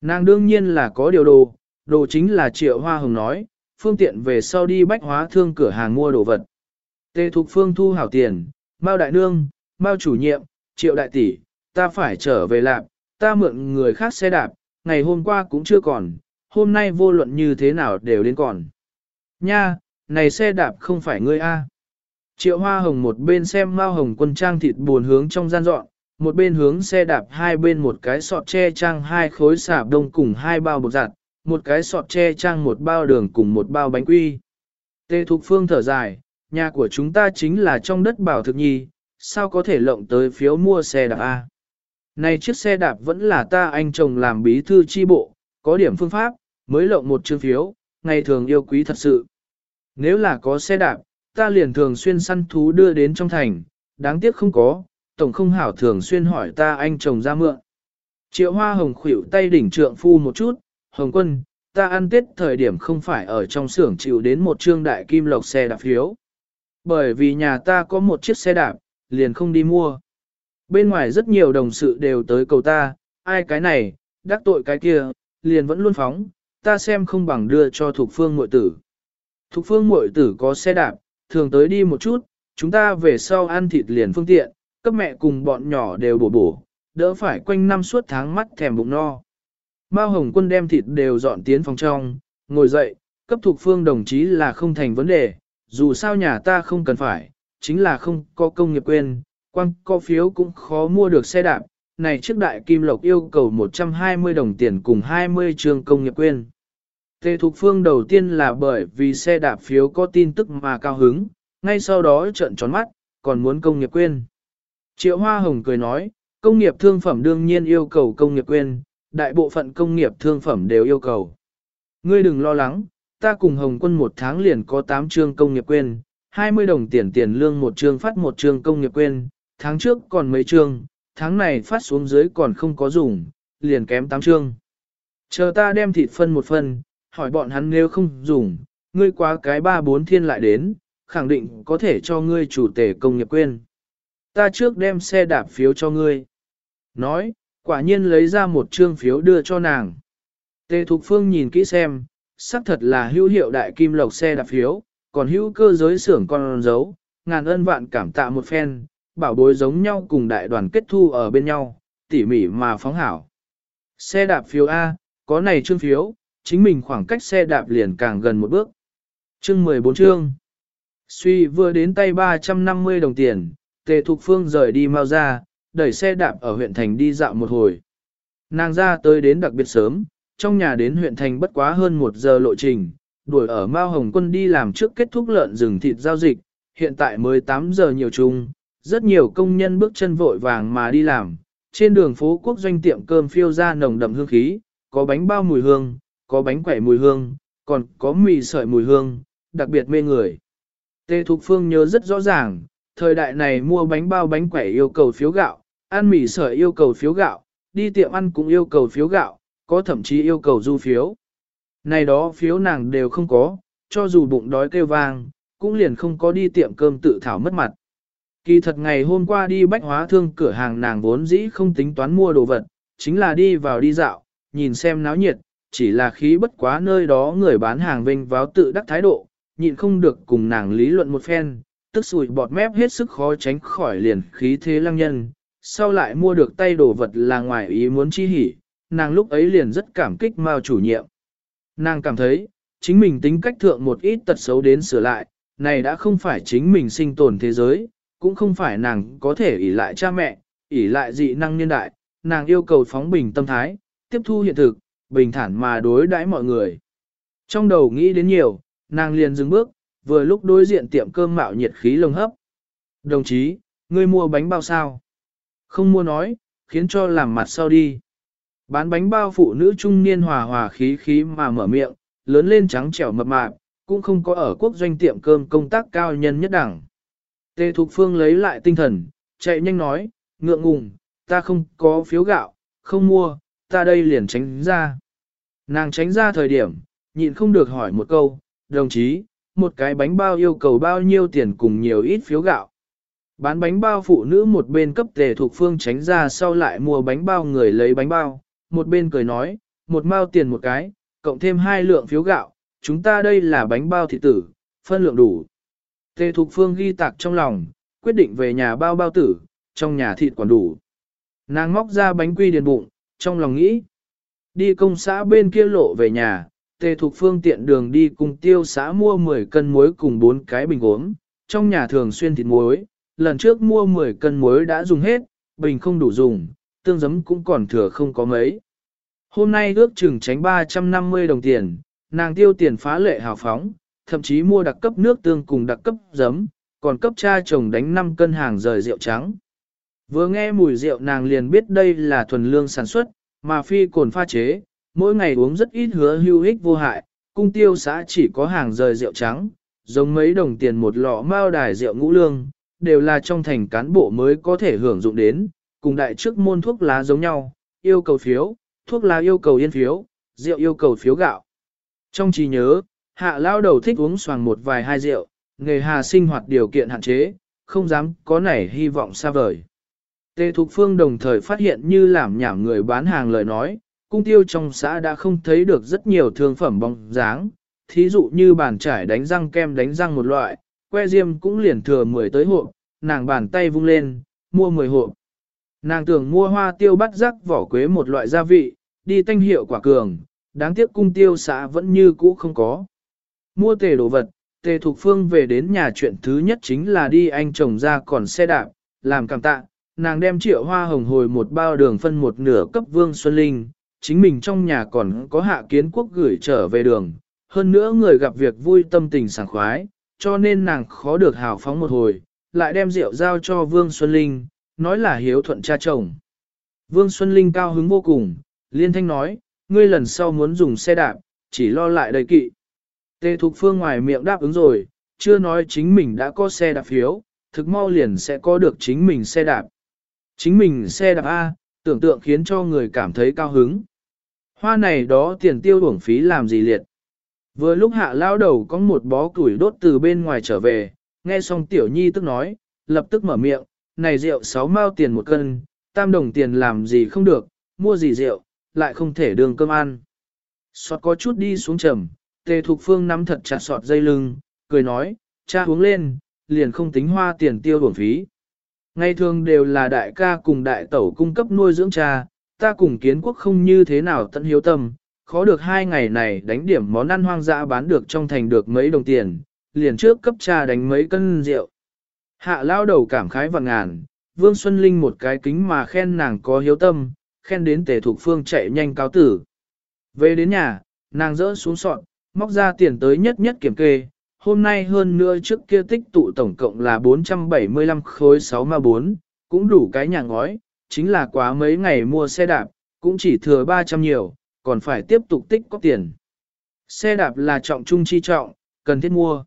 Nàng đương nhiên là có điều đồ, đồ chính là triệu hoa hồng nói, phương tiện về sau đi bách hóa thương cửa hàng mua đồ vật. Tề Thục Phương thu hảo tiền, Mao Đại Nương, Mao chủ nhiệm, triệu đại tỷ, ta phải trở về lạp, ta mượn người khác xe đạp, ngày hôm qua cũng chưa còn, hôm nay vô luận như thế nào đều đến còn. Nha, này xe đạp không phải ngươi a. Triệu hoa hồng một bên xem mao hồng quân trang thịt buồn hướng trong gian dọn, một bên hướng xe đạp hai bên một cái sọt che trang hai khối xả đông cùng hai bao bột giặt, một cái sọt che trang một bao đường cùng một bao bánh quy. Tê Thục Phương thở dài, nhà của chúng ta chính là trong đất bảo thực nhi, sao có thể lộng tới phiếu mua xe đạp A. Này chiếc xe đạp vẫn là ta anh chồng làm bí thư chi bộ, có điểm phương pháp, mới lộng một chương phiếu, ngày thường yêu quý thật sự. Nếu là có xe đạp, ta liền thường xuyên săn thú đưa đến trong thành, đáng tiếc không có, tổng không hảo thường xuyên hỏi ta anh chồng ra mượn. Triệu hoa hồng khuỷu tay đỉnh trượng phu một chút, hồng quân, ta ăn tết thời điểm không phải ở trong xưởng chịu đến một trương đại kim lộc xe đạp phiếu. Bởi vì nhà ta có một chiếc xe đạp, liền không đi mua. Bên ngoài rất nhiều đồng sự đều tới cầu ta, ai cái này, đắc tội cái kia, liền vẫn luôn phóng, ta xem không bằng đưa cho Thục Phương muội tử. Thục Phương muội tử có xe đạp, thường tới đi một chút, chúng ta về sau ăn thịt liền phương tiện, cấp mẹ cùng bọn nhỏ đều bổ bổ, đỡ phải quanh năm suốt tháng mắt thèm bụng no. Mao Hồng Quân đem thịt đều dọn tiến phòng trong, ngồi dậy, cấp thuộc Phương đồng chí là không thành vấn đề, dù sao nhà ta không cần phải, chính là không có công nghiệp quên, quăng có phiếu cũng khó mua được xe đạp, này trước đại kim lộc yêu cầu 120 đồng tiền cùng 20 trường công nghiệp quên. Tề Thục Phương đầu tiên là bởi vì xe đạp phiếu có tin tức mà cao hứng, ngay sau đó trợn tròn mắt, còn muốn công nghiệp quên. Triệu Hoa Hồng cười nói, công nghiệp thương phẩm đương nhiên yêu cầu công nghiệp quên, đại bộ phận công nghiệp thương phẩm đều yêu cầu. Ngươi đừng lo lắng, ta cùng Hồng quân một tháng liền có 8 chương công nghiệp quên, 20 đồng tiền tiền lương một chương phát một chương công nghiệp quên, tháng trước còn mấy chương, tháng này phát xuống dưới còn không có dùng, liền kém 8 chương. Chờ ta đem thịt phân một phần, hỏi bọn hắn nếu không dùng, ngươi quá cái ba bốn thiên lại đến, khẳng định có thể cho ngươi chủ tể công nghiệp quên. Ta trước đem xe đạp phiếu cho ngươi. Nói, quả nhiên lấy ra một trương phiếu đưa cho nàng. Tề Thục Phương nhìn kỹ xem, xác thật là hữu hiệu đại kim lộc xe đạp phiếu, còn hữu cơ giới xưởng con dấu, ngàn ân vạn cảm tạ một phen, bảo bối giống nhau cùng đại đoàn kết thu ở bên nhau, tỉ mỉ mà phóng hảo. Xe đạp phiếu A, có này trương phiếu, chính mình khoảng cách xe đạp liền càng gần một bước. Chương 14 chương. Suy vừa đến tay 350 đồng tiền, Tề Thục Phương rời đi mau ra, đẩy xe đạp ở huyện thành đi dạo một hồi. Nàng ra tới đến đặc biệt sớm, trong nhà đến huyện thành bất quá hơn một giờ lộ trình, đuổi ở Mao Hồng Quân đi làm trước kết thúc lợn rừng thịt giao dịch, hiện tại mới 8 giờ nhiều chung, rất nhiều công nhân bước chân vội vàng mà đi làm. Trên đường phố quốc doanh tiệm cơm phiêu ra nồng đậm hương khí, có bánh bao mùi hương, có bánh quẩy mùi hương, còn có mì sợi mùi hương, đặc biệt mê người. Tê Thục Phương nhớ rất rõ ràng, thời đại này mua bánh bao bánh quẩy yêu cầu phiếu gạo, ăn mì sợi yêu cầu phiếu gạo, đi tiệm ăn cũng yêu cầu phiếu gạo, có thậm chí yêu cầu du phiếu. Này đó phiếu nàng đều không có, cho dù bụng đói kêu vang, cũng liền không có đi tiệm cơm tự thảo mất mặt. Kỳ thật ngày hôm qua đi bách hóa thương cửa hàng nàng vốn dĩ không tính toán mua đồ vật, chính là đi vào đi dạo, nhìn xem náo nhiệt, chỉ là khí bất quá nơi đó người bán hàng vinh váo tự đắc thái độ, nhịn không được cùng nàng lý luận một phen, tức sùi bọt mép hết sức khó tránh khỏi liền khí thế lăng nhân, sau lại mua được tay đồ vật là ngoài ý muốn chi hỉ, nàng lúc ấy liền rất cảm kích Mao chủ nhiệm. Nàng cảm thấy, chính mình tính cách thượng một ít tật xấu đến sửa lại, này đã không phải chính mình sinh tồn thế giới, cũng không phải nàng có thể ỷ lại cha mẹ, ỷ lại dị năng nhân đại, nàng yêu cầu phóng bình tâm thái, tiếp thu hiện thực, bình thản mà đối đãi mọi người. Trong đầu nghĩ đến nhiều, nàng liền dừng bước, vừa lúc đối diện tiệm cơm mạo nhiệt khí lồng hấp. Đồng chí, ngươi mua bánh bao sao? Không mua nói, khiến cho làm mặt sau đi. Bán bánh bao phụ nữ trung niên hòa hòa khí khí mà mở miệng, lớn lên trắng trẻo mập mạp, cũng không có ở quốc doanh tiệm cơm công tác cao nhân nhất đẳng. Tề Thục Phương lấy lại tinh thần, chạy nhanh nói, ngượng ngùng, ta không có phiếu gạo, không mua, ta đây liền tránh ra. Nàng tránh ra thời điểm, nhịn không được hỏi một câu, đồng chí, một cái bánh bao yêu cầu bao nhiêu tiền cùng nhiều ít phiếu gạo. Bán bánh bao phụ nữ một bên cấp tề thuộc phương tránh ra sau lại mua bánh bao người lấy bánh bao, một bên cười nói, một mao tiền một cái, cộng thêm hai lượng phiếu gạo, chúng ta đây là bánh bao thị tử, phân lượng đủ. Tề thuộc Phương ghi tạc trong lòng, quyết định về nhà bao bao tử, trong nhà thịt còn đủ. Nàng móc ra bánh quy điền bụng, trong lòng nghĩ. Đi công xã bên kia lộ về nhà, Tề thuộc Phương tiện đường đi cùng tiêu xã mua 10 cân muối cùng 4 cái bình uống, trong nhà thường xuyên thịt muối, lần trước mua 10 cân muối đã dùng hết, bình không đủ dùng, tương giấm cũng còn thừa không có mấy. Hôm nay ước chừng tránh 350 đồng tiền, nàng tiêu tiền phá lệ hào phóng, thậm chí mua đặc cấp nước tương cùng đặc cấp giấm, còn cấp cha chồng đánh 5 cân hàng rời rượu trắng. Vừa nghe mùi rượu nàng liền biết đây là thuần lương sản xuất, mà phi cồn pha chế, mỗi ngày uống rất ít hứa hưu hích vô hại, cung tiêu xã chỉ có hàng rời rượu trắng, giống mấy đồng tiền một lọ mao đài rượu ngũ lương, đều là trong thành cán bộ mới có thể hưởng dụng đến, cùng đại trước môn thuốc lá giống nhau, yêu cầu phiếu, thuốc lá yêu cầu yên phiếu, rượu yêu cầu phiếu gạo. Trong trí nhớ, hạ lao đầu thích uống xoàng một vài hai rượu, nghề hà sinh hoạt điều kiện hạn chế, không dám có nảy hy vọng xa vời. Tề Thục Phương đồng thời phát hiện như làm nhảm người bán hàng lời nói, cung tiêu trong xã đã không thấy được rất nhiều thương phẩm bóng dáng, thí dụ như bàn trải đánh răng kem đánh răng một loại, que diêm cũng liền thừa 10 tới hộp, nàng bàn tay vung lên, mua 10 hộp. Nàng tưởng mua hoa tiêu bắt rắc vỏ quế một loại gia vị, đi thanh hiệu quả cường, đáng tiếc cung tiêu xã vẫn như cũ không có. Mua tề đồ vật, tề thục phương về đến nhà chuyện thứ nhất chính là đi anh chồng ra còn xe đạp, làm cảm tạ, nàng đem triệu hoa hồng hồi một bao đường phân một nửa cấp vương Xuân Linh, chính mình trong nhà còn có hạ kiến quốc gửi trở về đường, hơn nữa người gặp việc vui tâm tình sảng khoái, cho nên nàng khó được hào phóng một hồi, lại đem rượu giao cho Vương Xuân Linh, nói là hiếu thuận cha chồng. Vương Xuân Linh cao hứng vô cùng, liên thanh nói, ngươi lần sau muốn dùng xe đạp, chỉ lo lại đầy kỵ. Tê Thục Phương ngoài miệng đáp ứng rồi, chưa nói chính mình đã có xe đạp phiếu, thực mau liền sẽ có được chính mình xe đạp. Chính mình xe đạp A, tưởng tượng khiến cho người cảm thấy cao hứng. Hoa này đó tiền tiêu uổng phí làm gì liệt. Vừa lúc hạ lao đầu có một bó củi đốt từ bên ngoài trở về, nghe xong tiểu nhi tức nói, lập tức mở miệng, này rượu sáu mao tiền một cân, tam đồng tiền làm gì không được, mua gì rượu, lại không thể đường cơm ăn. Sọt có chút đi xuống trầm, tề thục phương nắm thật chặt sọt dây lưng, cười nói, cha uống lên, liền không tính hoa tiền tiêu bổng phí. Ngày thường đều là đại ca cùng đại tẩu cung cấp nuôi dưỡng cha, ta cùng kiến quốc không như thế nào tận hiếu tâm, khó được hai ngày này đánh điểm món ăn hoang dã bán được trong thành được mấy đồng tiền, liền trước cấp cha đánh mấy cân rượu. Hạ lao đầu cảm khái và ngàn, Vương Xuân Linh một cái kính mà khen nàng có hiếu tâm, khen đến tề thục phương chạy nhanh cáo tử. Về đến nhà, nàng rỡ xuống sọn, móc ra tiền tới nhất nhất kiểm kê, hôm nay hơn nữa trước kia tích tụ tổng cộng là 475 khối 6 ma 4, cũng đủ cái nhà ngói, chính là quá mấy ngày mua xe đạp, cũng chỉ thừa 300 nhiều, còn phải tiếp tục tích có tiền. Xe đạp là trọng trung chi trọng, cần thiết mua.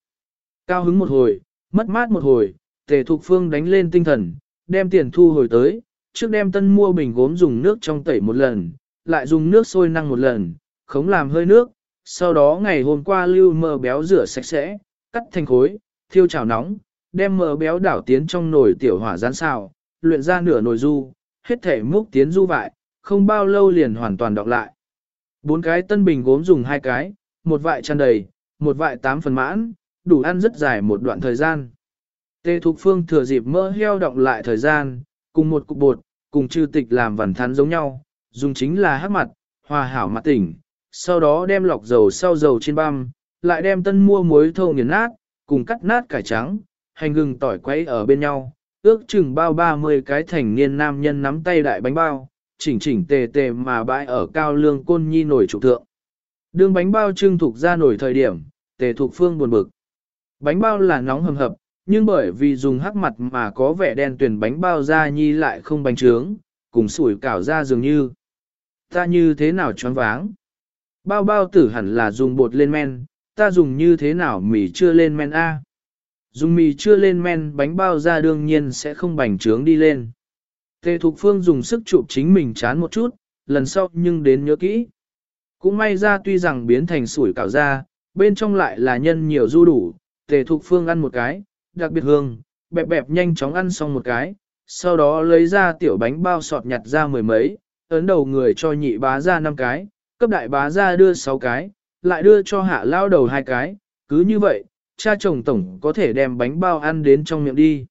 Cao hứng một hồi, mất mát một hồi, tề thục phương đánh lên tinh thần, đem tiền thu hồi tới, trước đem tân mua bình gốm dùng nước trong tẩy một lần, lại dùng nước sôi năng một lần, khống làm hơi nước, sau đó ngày hôm qua lưu mỡ béo rửa sạch sẽ, cắt thành khối, thiêu chảo nóng, đem mỡ béo đảo tiến trong nồi tiểu hỏa rán xào, luyện ra nửa nồi du, hết thể múc tiến du vại, không bao lâu liền hoàn toàn đọc lại. Bốn cái tân bình gốm dùng hai cái, một vại tràn đầy, một vại tám phần mãn, đủ ăn rất dài một đoạn thời gian. Tê Thục Phương thừa dịp mỡ heo động lại thời gian, cùng một cục bột, cùng chư tịch làm vằn thắn giống nhau, dùng chính là hát mặt, hòa hảo mặt tỉnh, sau đó đem lọc dầu sau dầu trên băm, lại đem tân mua muối thô nghiền nát, cùng cắt nát cải trắng, hành gừng tỏi quấy ở bên nhau, ước chừng bao 30 cái thành niên nam nhân nắm tay đại bánh bao, chỉnh chỉnh tề tề mà bãi ở cao lương côn nhi nổi trụ thượng. Đường bánh bao trưng thuộc ra nổi thời điểm, tề thuộc phương buồn bực. Bánh bao là nóng hầm hập, nhưng bởi vì dùng hắc mặt mà có vẻ đen tuyển bánh bao ra nhi lại không bánh trướng, cùng sủi cảo ra dường như. Ta như thế nào choáng váng? Bao bao tử hẳn là dùng bột lên men, ta dùng như thế nào mì chưa lên men A? Dùng mì chưa lên men bánh bao ra đương nhiên sẽ không bành trướng đi lên. Tề Thục Phương dùng sức chụp chính mình chán một chút, lần sau nhưng đến nhớ kỹ. Cũng may ra tuy rằng biến thành sủi cảo ra, bên trong lại là nhân nhiều du đủ, Tề Thục Phương ăn một cái, đặc biệt hương, bẹp bẹp nhanh chóng ăn xong một cái, sau đó lấy ra tiểu bánh bao sọt nhặt ra mười mấy, ấn đầu người cho nhị bá ra năm cái, cấp đại bá ra đưa sáu cái, lại đưa cho hạ lao đầu hai cái, cứ như vậy, cha chồng tổng có thể đem bánh bao ăn đến trong miệng đi.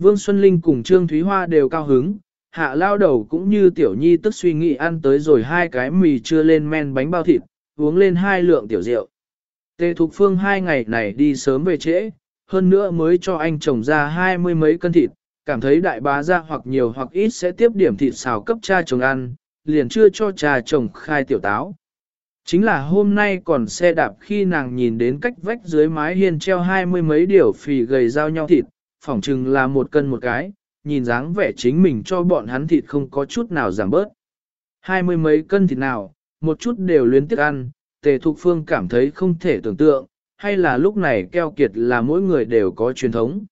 Vương Xuân Linh cùng Trương Thúy Hoa đều cao hứng, hạ lao đầu cũng như tiểu nhi tức suy nghĩ ăn tới rồi hai cái mì chưa lên men bánh bao thịt, uống lên hai lượng tiểu rượu. Tề Thục Phương hai ngày này đi sớm về trễ, hơn nữa mới cho anh chồng ra hai mươi mấy cân thịt, cảm thấy đại bá ra hoặc nhiều hoặc ít sẽ tiếp điểm thịt xào cấp cha chồng ăn, liền chưa cho cha chồng khai tiểu táo. Chính là hôm nay còn xe đạp khi nàng nhìn đến cách vách dưới mái hiên treo hai mươi mấy điều phì gầy giao nhau thịt, phỏng chừng là một cân một cái, nhìn dáng vẻ chính mình cho bọn hắn thịt không có chút nào giảm bớt. Hai mươi mấy cân thịt nào, một chút đều luyến tiếc ăn, tề thục phương cảm thấy không thể tưởng tượng, hay là lúc này keo kiệt là mỗi người đều có truyền thống.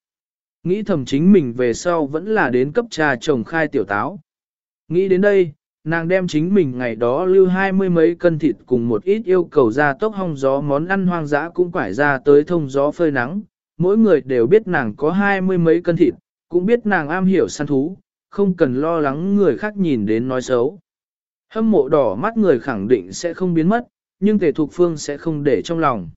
Nghĩ thầm chính mình về sau vẫn là đến cấp trà chồng khai tiểu táo. Nghĩ đến đây, nàng đem chính mình ngày đó lưu hai mươi mấy cân thịt cùng một ít yêu cầu ra tốc hong gió món ăn hoang dã cũng quải ra tới thông gió phơi nắng. Mỗi người đều biết nàng có hai mươi mấy cân thịt, cũng biết nàng am hiểu săn thú, không cần lo lắng người khác nhìn đến nói xấu. Hâm mộ đỏ mắt người khẳng định sẽ không biến mất, nhưng tề thục phương sẽ không để trong lòng.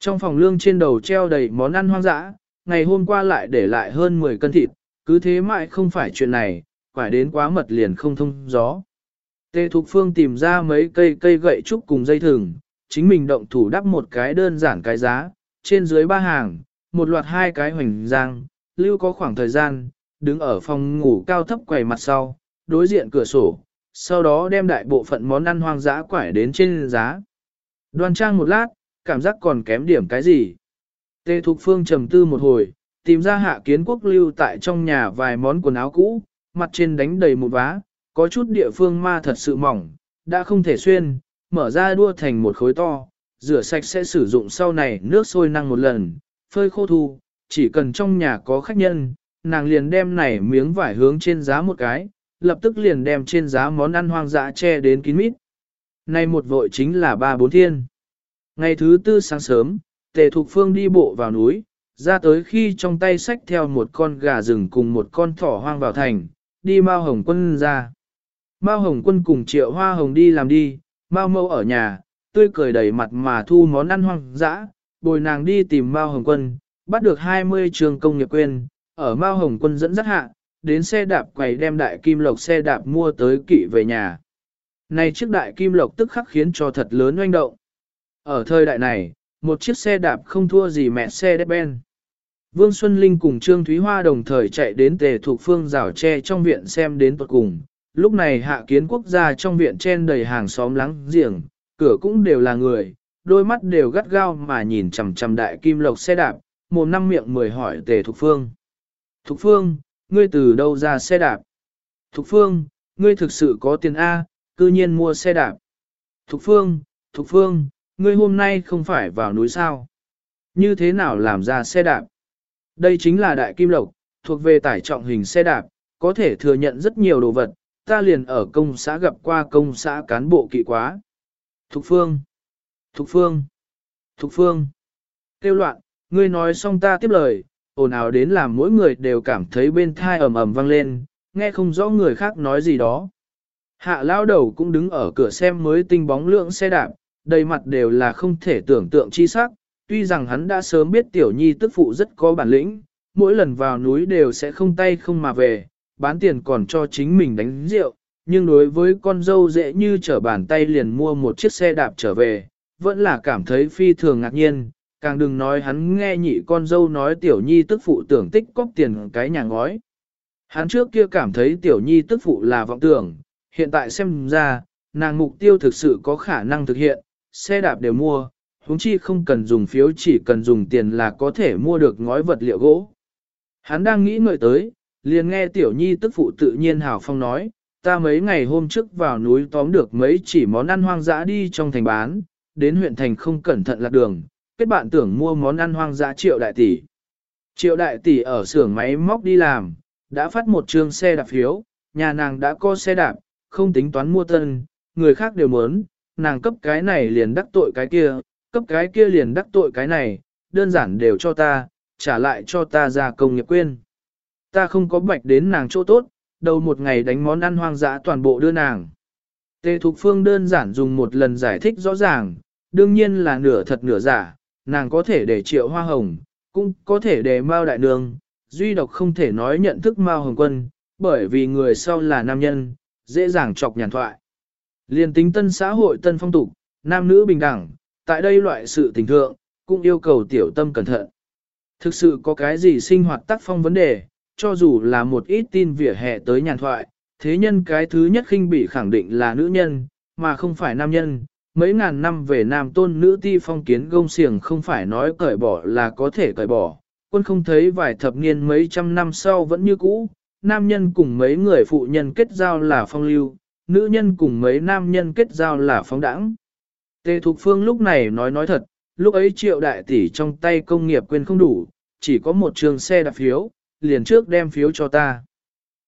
Trong phòng lương trên đầu treo đầy món ăn hoang dã, ngày hôm qua lại để lại hơn 10 cân thịt, cứ thế mãi không phải chuyện này, phải đến quá mật liền không thông gió. Tề Thục Phương tìm ra mấy cây cây gậy trúc cùng dây thừng, chính mình động thủ đắp một cái đơn giản cái giá, trên dưới ba hàng, một loạt hai cái hoành giang, lưu có khoảng thời gian, đứng ở phòng ngủ cao thấp quầy mặt sau, đối diện cửa sổ, sau đó đem đại bộ phận món ăn hoang dã quải đến trên giá. Đoan trang một lát, cảm giác còn kém điểm cái gì. Tề Thục Phương trầm tư một hồi, tìm ra hạ kiến quốc lưu tại trong nhà vài món quần áo cũ, mặt trên đánh đầy một vá, có chút địa phương ma thật sự mỏng, đã không thể xuyên, mở ra đua thành một khối to, rửa sạch sẽ sử dụng sau này nước sôi năng một lần, phơi khô thu, chỉ cần trong nhà có khách nhân, nàng liền đem này miếng vải hướng trên giá một cái, lập tức liền đem trên giá món ăn hoang dã che đến kín mít. Nay một vội chính là ba bốn thiên. Ngày thứ tư sáng sớm, Tề Thục Phương đi bộ vào núi, ra tới khi trong tay xách theo một con gà rừng cùng một con thỏ hoang vào thành, đi Mao Hồng Quân ra. Mao Hồng Quân cùng Triệu Hoa Hồng đi làm đi, Mao Mâu ở nhà, tươi cười đầy mặt mà thu món ăn hoang dã, bồi nàng đi tìm Mao Hồng Quân, bắt được 20 trường công nghiệp quyền. ở Mao Hồng Quân dẫn dắt hạ, đến xe đạp quầy đem đại kim lộc xe đạp mua tới kỵ về nhà. Này chiếc đại kim lộc tức khắc khiến cho thật lớn oanh động. Ở thời đại này, một chiếc xe đạp không thua gì mẹ xe đếp ben. Vương Xuân Linh cùng Trương Thúy Hoa đồng thời chạy đến tề thuộc phương rào tre trong viện xem đến tuật cùng. Lúc này hạ kiến quốc gia trong viện trên đầy hàng xóm lắng giềng, cửa cũng đều là người, đôi mắt đều gắt gao mà nhìn chằm chằm đại kim lộc xe đạp, mồm năm miệng mười hỏi tề thục phương. Thục phương, ngươi từ đâu ra xe đạp? Thục phương, ngươi thực sự có tiền A, cư nhiên mua xe đạp. Thục phương, Thục phương, ngươi hôm nay không phải vào núi sao? Như thế nào làm ra xe đạp? Đây chính là đại kim lộc, thuộc về tải trọng hình xe đạp, có thể thừa nhận rất nhiều đồ vật, ta liền ở công xã gặp qua công xã cán bộ kỵ quá. Thục phương, Thục phương, Thục phương, tiêu loạn, ngươi nói xong ta tiếp lời, ồn ào đến làm mỗi người đều cảm thấy bên thai ầm ầm vang lên, nghe không rõ người khác nói gì đó. Hạ lao đầu cũng đứng ở cửa xem mới tinh bóng lượng xe đạp, đầy mặt đều là không thể tưởng tượng chi sắc, tuy rằng hắn đã sớm biết tiểu nhi tức phụ rất có bản lĩnh, mỗi lần vào núi đều sẽ không tay không mà về, bán tiền còn cho chính mình đánh rượu, nhưng đối với con dâu dễ như trở bàn tay liền mua một chiếc xe đạp trở về, vẫn là cảm thấy phi thường ngạc nhiên, càng đừng nói hắn nghe nhị con dâu nói tiểu nhi tức phụ tưởng tích cóp tiền cái nhà ngói. Hắn trước kia cảm thấy tiểu nhi tức phụ là vọng tưởng, hiện tại xem ra, nàng mục tiêu thực sự có khả năng thực hiện, xe đạp đều mua, huống chi không cần dùng phiếu chỉ cần dùng tiền là có thể mua được ngói vật liệu gỗ. Hắn đang nghĩ ngợi tới, liền nghe tiểu nhi tức phụ tự nhiên hào phong nói, ta mấy ngày hôm trước vào núi tóm được mấy chỉ món ăn hoang dã đi trong thành bán, đến huyện thành không cẩn thận lạc đường, kết bạn tưởng mua món ăn hoang dã triệu đại tỷ. Triệu đại tỷ ở xưởng máy móc đi làm, đã phát một trường xe đạp phiếu, nhà nàng đã có xe đạp, không tính toán mua tân, người khác đều muốn, nàng cấp cái này liền đắc tội cái kia, cấp cái kia liền đắc tội cái này, đơn giản đều cho ta, trả lại cho ta ra công nghiệp quên. Ta không có bạch đến nàng chỗ tốt, đầu một ngày đánh món ăn hoang dã toàn bộ đưa nàng. Tề Thục Phương đơn giản dùng một lần giải thích rõ ràng, đương nhiên là nửa thật nửa giả, nàng có thể để triệu hoa hồng, cũng có thể để mao đại nương, duy độc không thể nói nhận thức mao hồng quân, bởi vì người sau là nam nhân, dễ dàng chọc nhàn thoại. Liên tính tân xã hội tân phong tục, nam nữ bình đẳng, tại đây loại sự tình thượng, cũng yêu cầu tiểu tâm cẩn thận. Thực sự có cái gì sinh hoạt tác phong vấn đề, cho dù là một ít tin vỉa hè tới nhàn thoại, thế nhân cái thứ nhất khinh bị khẳng định là nữ nhân, mà không phải nam nhân. Mấy ngàn năm về nam tôn nữ ti phong kiến gông xiềng không phải nói cởi bỏ là có thể cởi bỏ, quân không thấy vài thập niên mấy trăm năm sau vẫn như cũ, nam nhân cùng mấy người phụ nhân kết giao là phong lưu, nữ nhân cùng mấy nam nhân kết giao là phóng đẳng. Tề Thục Phương lúc này nói nói thật, lúc ấy triệu đại tỷ trong tay công nghiệp quên không đủ, chỉ có một trường xe đạp phiếu, liền trước đem phiếu cho ta.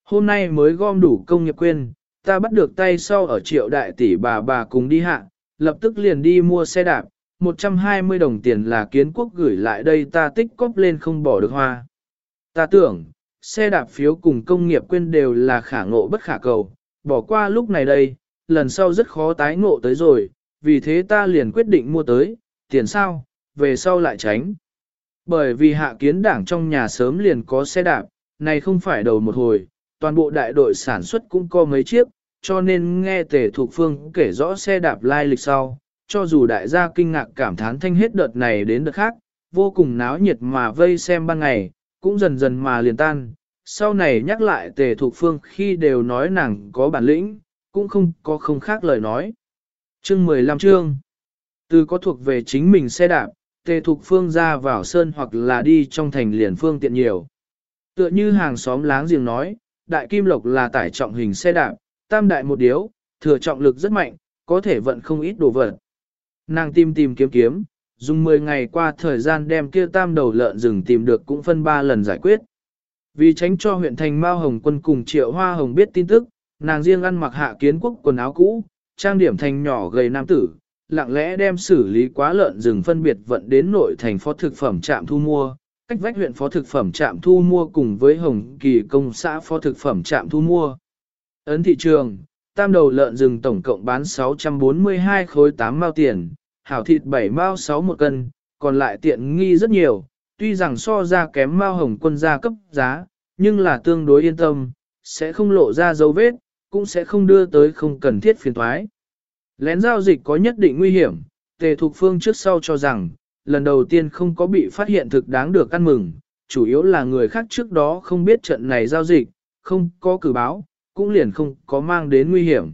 Hôm nay mới gom đủ công nghiệp quên, ta bắt được tay sau ở triệu đại tỷ bà bà cùng đi hạ, lập tức liền đi mua xe đạp, 120 đồng tiền là kiến quốc gửi lại đây ta tích cóp lên không bỏ được hoa. Ta tưởng, xe đạp phiếu cùng công nghiệp quên đều là khả ngộ bất khả cầu, bỏ qua lúc này đây, lần sau rất khó tái ngộ tới rồi, vì thế ta liền quyết định mua tới, tiền sao, về sau lại tránh. Bởi vì hạ kiến đảng trong nhà sớm liền có xe đạp, này không phải đầu một hồi, toàn bộ đại đội sản xuất cũng có mấy chiếc, cho nên nghe tề Thục phương kể rõ xe đạp lai lịch sau, cho dù đại gia kinh ngạc cảm thán thanh hết đợt này đến đợt khác, vô cùng náo nhiệt mà vây xem ban ngày, cũng dần dần mà liền tan. Sau này nhắc lại tề Thục phương khi đều nói nàng có bản lĩnh, cũng không có không khác lời nói. Chương 15 chương Từ có thuộc về chính mình xe đạp, tề Thục phương ra vào sơn hoặc là đi trong thành liền phương tiện nhiều. Tựa như hàng xóm láng giềng nói, đại kim lộc là tải trọng hình xe đạp, tam đại một điếu, thừa trọng lực rất mạnh, có thể vận không ít đồ vật. Nàng tìm tìm kiếm kiếm, dùng 10 ngày qua thời gian đem kia tam đầu lợn rừng tìm được cũng phân 3 lần giải quyết. Vì tránh cho huyện thành Mao Hồng quân cùng Triệu Hoa Hồng biết tin tức, nàng riêng ăn mặc hạ kiến quốc quần áo cũ, trang điểm thành nhỏ gầy nam tử, lặng lẽ đem xử lý quá lợn rừng phân biệt vận đến nội thành phó thực phẩm trạm thu mua, cách vách huyện phó thực phẩm trạm thu mua cùng với Hồng Kỳ công xã phó thực phẩm trạm thu mua. Ấn thị trường, tam đầu lợn rừng tổng cộng bán 642 khối 8 mao tiền, hảo thịt 7 mao 6 một cân, còn lại tiện nghi rất nhiều, tuy rằng so ra kém mao hồng quân gia cấp giá, nhưng là tương đối yên tâm, sẽ không lộ ra dấu vết, cũng sẽ không đưa tới không cần thiết phiền thoái. Lén giao dịch có nhất định nguy hiểm, tề thục phương trước sau cho rằng, lần đầu tiên không có bị phát hiện thực đáng được ăn mừng, chủ yếu là người khác trước đó không biết trận này giao dịch, không có cử báo, cũng liền không có mang đến nguy hiểm.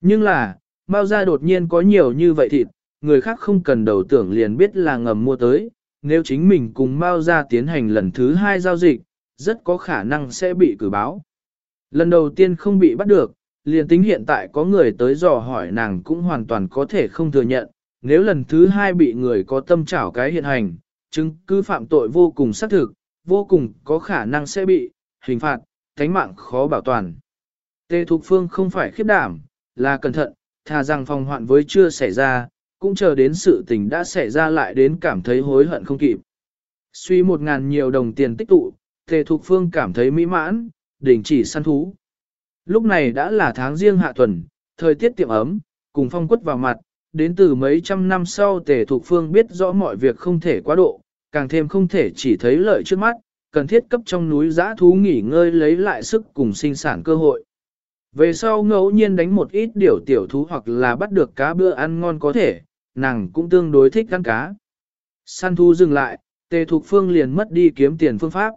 Nhưng là, Mao ra đột nhiên có nhiều như vậy thịt, người khác không cần đầu tưởng liền biết là ngầm mua tới, nếu chính mình cùng Mao ra tiến hành lần thứ hai giao dịch, rất có khả năng sẽ bị cử báo. Lần đầu tiên không bị bắt được, liền tính hiện tại có người tới dò hỏi nàng cũng hoàn toàn có thể không thừa nhận, nếu lần thứ hai bị người có tâm trảo cái hiện hành, chứng cứ phạm tội vô cùng xác thực, vô cùng có khả năng sẽ bị hình phạt, thánh mạng khó bảo toàn. Tề Thục Phương không phải khiếp đảm, là cẩn thận, thà rằng phòng hoạn với chưa xảy ra, cũng chờ đến sự tình đã xảy ra lại đến cảm thấy hối hận không kịp. Suy một ngàn nhiều đồng tiền tích tụ, Tề Thục Phương cảm thấy mỹ mãn, đình chỉ săn thú. Lúc này đã là tháng riêng hạ tuần, thời tiết tiệm ấm, cùng phong quất vào mặt, đến từ mấy trăm năm sau Tề Thục Phương biết rõ mọi việc không thể quá độ, càng thêm không thể chỉ thấy lợi trước mắt, cần thiết cấp trong núi giã thú nghỉ ngơi lấy lại sức cùng sinh sản cơ hội. Về sau ngẫu nhiên đánh một ít điều tiểu thú hoặc là bắt được cá bữa ăn ngon có thể, nàng cũng tương đối thích ăn cá. Săn thu dừng lại, tề thục phương liền mất đi kiếm tiền phương pháp.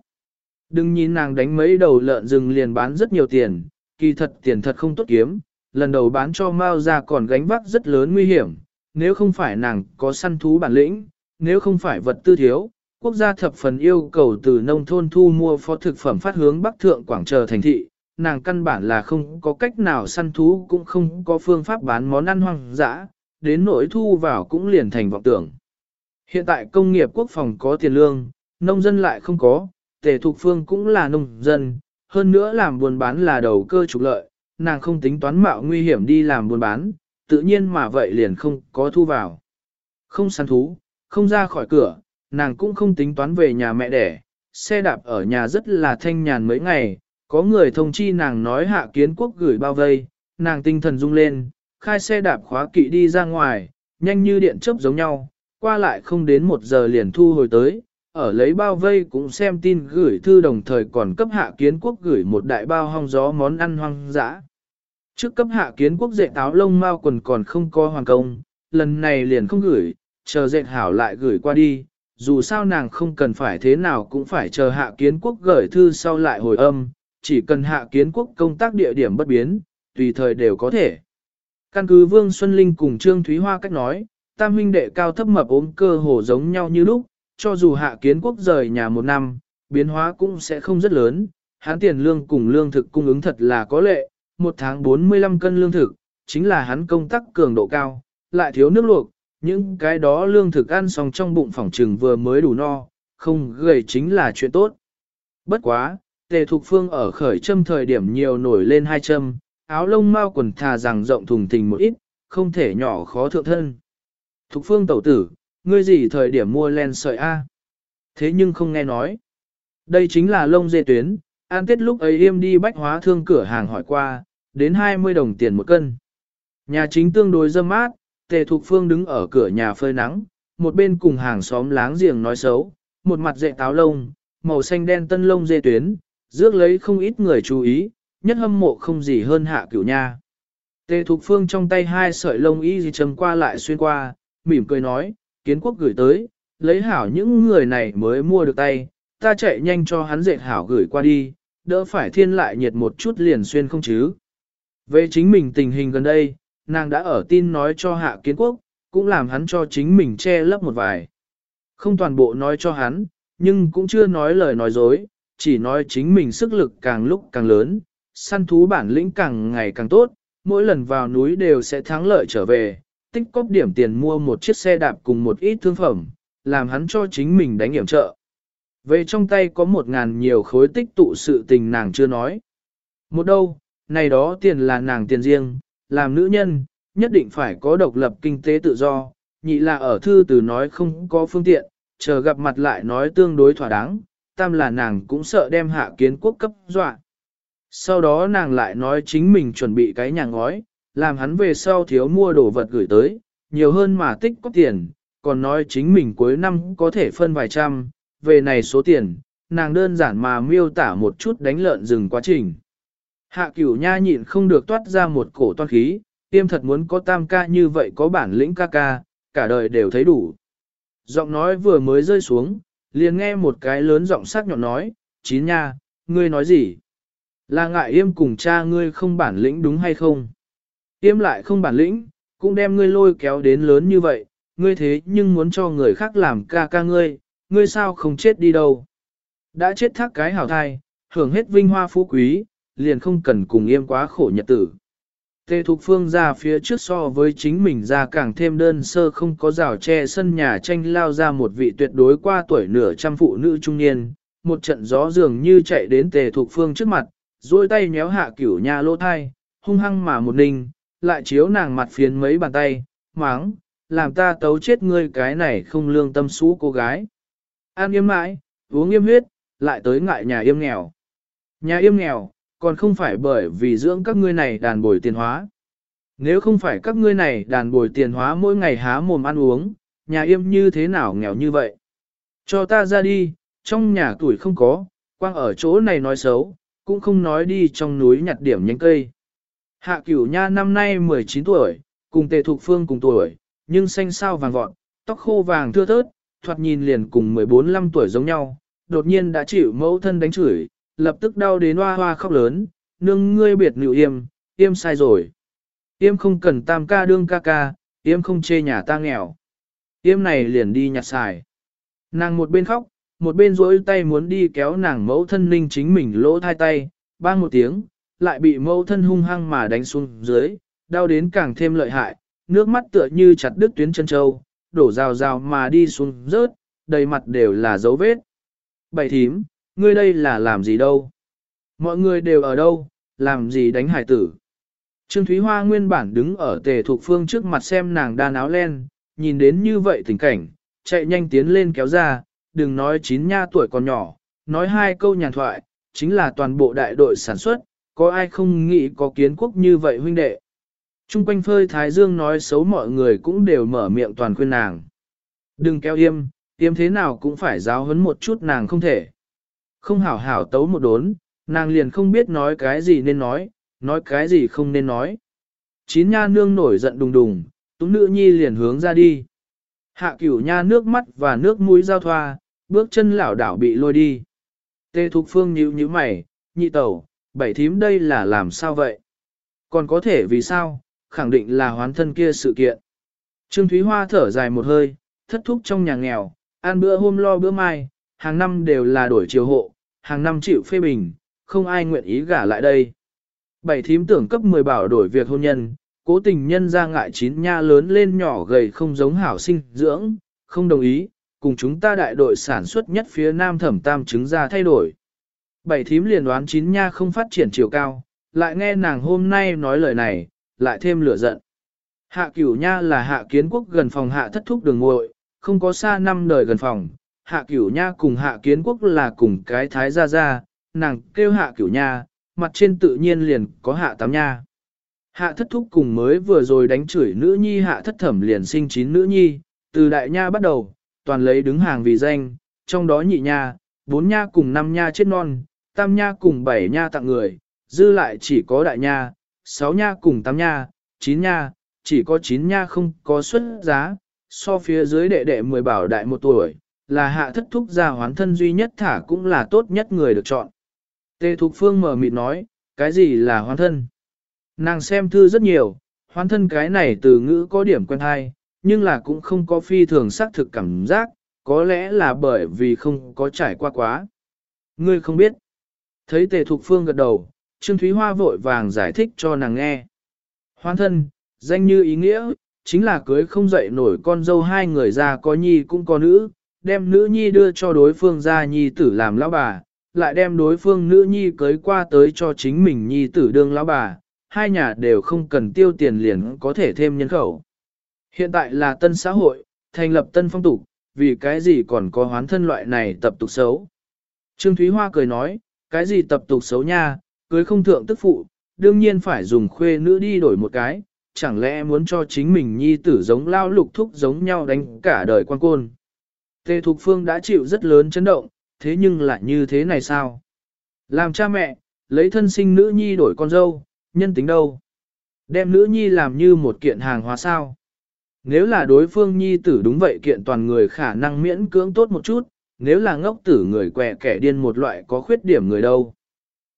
Đừng nhìn nàng đánh mấy đầu lợn rừng liền bán rất nhiều tiền, kỳ thật tiền thật không tốt kiếm, lần đầu bán cho Mao ra còn gánh vác rất lớn nguy hiểm, nếu không phải nàng có săn thú bản lĩnh, nếu không phải vật tư thiếu, quốc gia thập phần yêu cầu từ nông thôn thu mua phó thực phẩm phát hướng Bắc Thượng Quảng Trờ thành thị, nàng căn bản là không có cách nào săn thú cũng không có phương pháp bán món ăn hoang dã, đến nỗi thu vào cũng liền thành vọng tưởng. Hiện tại công nghiệp quốc phòng có tiền lương, nông dân lại không có, tề thục phương cũng là nông dân, hơn nữa làm buôn bán là đầu cơ trục lợi, nàng không tính toán mạo nguy hiểm đi làm buôn bán, tự nhiên mà vậy liền không có thu vào. Không săn thú, không ra khỏi cửa, nàng cũng không tính toán về nhà mẹ đẻ, xe đạp ở nhà rất là thanh nhàn mấy ngày, có người thông chi nàng nói hạ kiến quốc gửi bao vây, nàng tinh thần rung lên, khai xe đạp khóa kỵ đi ra ngoài, nhanh như điện chớp giống nhau, qua lại không đến một giờ liền thu hồi tới, ở lấy bao vây cũng xem tin gửi thư đồng thời còn cấp hạ kiến quốc gửi một đại bao hong gió món ăn hoang dã. Trước cấp hạ kiến quốc dệt áo lông mao quần còn không có hoàn công, lần này liền không gửi, chờ dệt hảo lại gửi qua đi, dù sao nàng không cần phải thế nào cũng phải chờ hạ kiến quốc gửi thư sau lại hồi âm, chỉ cần hạ kiến quốc công tác địa điểm bất biến, tùy thời đều có thể. Căn cứ Vương Xuân Linh cùng Trương Thúy Hoa cách nói, tam huynh đệ cao thấp mập ốm cơ hồ giống nhau như lúc, cho dù hạ kiến quốc rời nhà một năm, biến hóa cũng sẽ không rất lớn, hán tiền lương cùng lương thực cung ứng thật là có lệ, một tháng 45 cân lương thực, chính là hắn công tác cường độ cao, lại thiếu nước luộc, những cái đó lương thực ăn xong trong bụng phòng trừng vừa mới đủ no, không gầy chính là chuyện tốt. Bất quá, tề thục phương ở khởi châm thời điểm nhiều nổi lên hai châm, áo lông mau quần thà rằng rộng thùng thình một ít, không thể nhỏ khó thượng thân. Thục phương tẩu tử, ngươi gì thời điểm mua len sợi A? Thế nhưng không nghe nói. Đây chính là lông dê tuyến, an tiết lúc ấy im đi bách hóa thương cửa hàng hỏi qua, đến 20 đồng tiền một cân. Nhà chính tương đối dâm mát, tề thục phương đứng ở cửa nhà phơi nắng, một bên cùng hàng xóm láng giềng nói xấu, một mặt dệ táo lông, màu xanh đen tân lông dê tuyến, rước lấy không ít người chú ý, nhất hâm mộ không gì hơn hạ cửu nha. Tề thục phương trong tay hai sợi lông y gì chầm qua lại xuyên qua, mỉm cười nói, kiến quốc gửi tới, lấy hảo những người này mới mua được tay, ta chạy nhanh cho hắn dệt hảo gửi qua đi, đỡ phải thiên lại nhiệt một chút liền xuyên không chứ. Về chính mình tình hình gần đây, nàng đã ở tin nói cho hạ kiến quốc, cũng làm hắn cho chính mình che lấp một vài. Không toàn bộ nói cho hắn, nhưng cũng chưa nói lời nói dối, chỉ nói chính mình sức lực càng lúc càng lớn, săn thú bản lĩnh càng ngày càng tốt, mỗi lần vào núi đều sẽ thắng lợi trở về, tích cóp điểm tiền mua một chiếc xe đạp cùng một ít thương phẩm, làm hắn cho chính mình đánh hiểm trợ. Về trong tay có một ngàn nhiều khối tích tụ sự tình nàng chưa nói. Một đâu, này đó tiền là nàng tiền riêng, làm nữ nhân, nhất định phải có độc lập kinh tế tự do, nhị là ở thư từ nói không có phương tiện, chờ gặp mặt lại nói tương đối thỏa đáng, tam là nàng cũng sợ đem hạ kiến quốc cấp dọa. Sau đó nàng lại nói chính mình chuẩn bị cái nhà ngói, làm hắn về sau thiếu mua đồ vật gửi tới, nhiều hơn mà tích có tiền, còn nói chính mình cuối năm có thể phân vài trăm, về này số tiền, nàng đơn giản mà miêu tả một chút đánh lợn rừng quá trình. Hạ cửu nha nhịn không được toát ra một cổ toan khí, tiêm thật muốn có tam ca như vậy có bản lĩnh ca ca, cả đời đều thấy đủ. Giọng nói vừa mới rơi xuống, liền nghe một cái lớn giọng sắc nhọn nói, chín nha, ngươi nói gì? Là ngại yêm cùng cha ngươi không bản lĩnh đúng hay không? Yêm lại không bản lĩnh, cũng đem ngươi lôi kéo đến lớn như vậy, ngươi thế nhưng muốn cho người khác làm ca ca ngươi, ngươi sao không chết đi đâu? Đã chết thác cái hảo thai, hưởng hết vinh hoa phú quý, liền không cần cùng yêm quá khổ nhật tử. Tề Thục Phương ra phía trước so với chính mình ra càng thêm đơn sơ không có rào che sân nhà tranh lao ra một vị tuyệt đối qua tuổi nửa trăm phụ nữ trung niên, một trận gió dường như chạy đến Tề Thục Phương trước mặt, duỗi tay nhéo hạ cửu nhà lỗ thai, hung hăng mà một ninh, lại chiếu nàng mặt phiến mấy bàn tay, máng, làm ta tấu chết ngươi cái này không lương tâm xú cô gái. An yêm mãi, uống yêm huyết, lại tới ngại nhà yêm nghèo. Nhà yêm nghèo, còn không phải bởi vì dưỡng các ngươi này đàn bồi tiền hóa. Nếu không phải các ngươi này đàn bồi tiền hóa mỗi ngày há mồm ăn uống, nhà yêm như thế nào nghèo như vậy? Cho ta ra đi, trong nhà tuổi không có, quang ở chỗ này nói xấu, cũng không nói đi trong núi nhặt điểm nhánh cây. Hạ cửu nha năm nay 19 tuổi, cùng tề thục phương cùng tuổi, nhưng xanh sao vàng vọt, tóc khô vàng thưa thớt, thoạt nhìn liền cùng 14-15 tuổi giống nhau, đột nhiên đã chịu mẫu thân đánh chửi, lập tức đau đến hoa hoa khóc lớn, nương ngươi biệt nữ yêm, yêm sai rồi. Yêm không cần tam ca đương ca ca, yêm không chê nhà ta nghèo. Yêm này liền đi nhặt xài. Nàng một bên khóc, một bên rỗi tay muốn đi kéo nàng mẫu thân ninh chính mình lỗ thai tay, bang một tiếng, lại bị mẫu thân hung hăng mà đánh xuống dưới, đau đến càng thêm lợi hại, nước mắt tựa như chặt đứt tuyến chân châu, đổ rào rào mà đi xuống rớt, đầy mặt đều là dấu vết. Bảy thím, ngươi đây là làm gì đâu? Mọi người đều ở đâu, làm gì đánh hải tử? Trương Thúy Hoa nguyên bản đứng ở tề thuộc phương trước mặt xem nàng đan áo len, nhìn đến như vậy tình cảnh, chạy nhanh tiến lên kéo ra, đừng nói chín nha tuổi còn nhỏ, nói hai câu nhàn thoại, chính là toàn bộ đại đội sản xuất, có ai không nghĩ có kiến quốc như vậy huynh đệ. Trung quanh phơi Thái Dương nói xấu mọi người cũng đều mở miệng toàn khuyên nàng. Đừng kéo yêm, yêm thế nào cũng phải giáo huấn một chút nàng không thể. Không hảo hảo tấu một đốn, nàng liền không biết nói cái gì nên nói, nói cái gì không nên nói. Chín nha nương nổi giận đùng đùng, túng nữ nhi liền hướng ra đi. Hạ cửu nha nước mắt và nước mũi giao thoa, bước chân lảo đảo bị lôi đi. Tê Thục Phương nhíu nhíu mày, nhị tẩu, bảy thím đây là làm sao vậy? Còn có thể vì sao, khẳng định là hoán thân kia sự kiện. Trương Thúy Hoa thở dài một hơi, thất thúc trong nhà nghèo, ăn bữa hôm lo bữa mai, hàng năm đều là đổi chiều hộ, hàng năm chịu phê bình, không ai nguyện ý gả lại đây. Bảy thím tưởng cấp 10 bảo đổi việc hôn nhân, cố tình nhân ra ngại chín nha lớn lên nhỏ gầy không giống hảo sinh dưỡng, không đồng ý, cùng chúng ta đại đội sản xuất nhất phía nam thẩm tam chứng ra thay đổi. Bảy thím liền đoán chín nha không phát triển chiều cao, lại nghe nàng hôm nay nói lời này, lại thêm lửa giận. Hạ cửu nha là hạ kiến quốc gần phòng hạ thất thúc đường ngội, không có xa năm đời gần phòng. Hạ cửu nha cùng hạ kiến quốc là cùng cái thái gia gia, nàng kêu hạ cửu nha, mặt trên tự nhiên liền có hạ tám nha. Hạ thất thúc cùng mới vừa rồi đánh chửi nữ nhi hạ thất thẩm liền sinh chín nữ nhi, từ đại nha bắt đầu, toàn lấy đứng hàng vì danh, trong đó nhị nha, bốn nha cùng năm nha chết non, tam nha cùng bảy nha tặng người, dư lại chỉ có đại nha, sáu nha cùng tám nha, chín nha, chỉ có chín nha không có xuất giá, so phía dưới đệ đệ mười bảo đại một tuổi, là hạ thất thúc gia hoán thân duy nhất thả cũng là tốt nhất người được chọn. Tề Thục Phương mở mịt nói, cái gì là hoán thân? Nàng xem thư rất nhiều, hoán thân cái này từ ngữ có điểm quen hay, nhưng là cũng không có phi thường xác thực cảm giác, có lẽ là bởi vì không có trải qua quá. Ngươi không biết. Thấy Tề Thục Phương gật đầu, Trương Thúy Hoa vội vàng giải thích cho nàng nghe. Hoán thân, danh như ý nghĩa, chính là cưới không dậy nổi con dâu hai người ra có nhi cũng có nữ, đem nữ nhi đưa cho đối phương ra nhi tử làm lão bà, lại đem đối phương nữ nhi cưới qua tới cho chính mình nhi tử đương lão bà, hai nhà đều không cần tiêu tiền liền có thể thêm nhân khẩu. Hiện tại là tân xã hội, thành lập tân phong tục, vì cái gì còn có hoán thân loại này tập tục xấu. Trương Thúy Hoa cười nói, cái gì tập tục xấu nha, cưới không thượng tức phụ, đương nhiên phải dùng khuê nữ đi đổi một cái, chẳng lẽ muốn cho chính mình nhi tử giống lao lục thúc giống nhau đánh cả đời quan côn. Tề Thục Phương đã chịu rất lớn chấn động, thế nhưng lại như thế này sao? Làm cha mẹ, lấy thân sinh nữ nhi đổi con dâu, nhân tính đâu? Đem nữ nhi làm như một kiện hàng hóa sao? Nếu là đối phương nhi tử đúng vậy kiện toàn người khả năng miễn cưỡng tốt một chút, nếu là ngốc tử người quẹ kẻ điên một loại có khuyết điểm người đâu.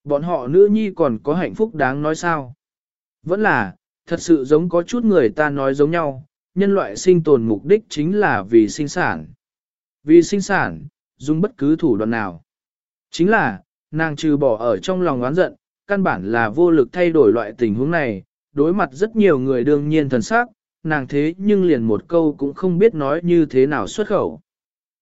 Bọn họ nữ nhi còn có hạnh phúc đáng nói sao? Vẫn là, thật sự giống có chút người ta nói giống nhau, nhân loại sinh tồn mục đích chính là vì sinh sản. Vì sinh sản, dùng bất cứ thủ đoạn nào. Chính là, nàng trừ bỏ ở trong lòng oán giận, căn bản là vô lực thay đổi loại tình huống này, đối mặt rất nhiều người đương nhiên thần sắc, nàng thế nhưng liền một câu cũng không biết nói như thế nào xuất khẩu.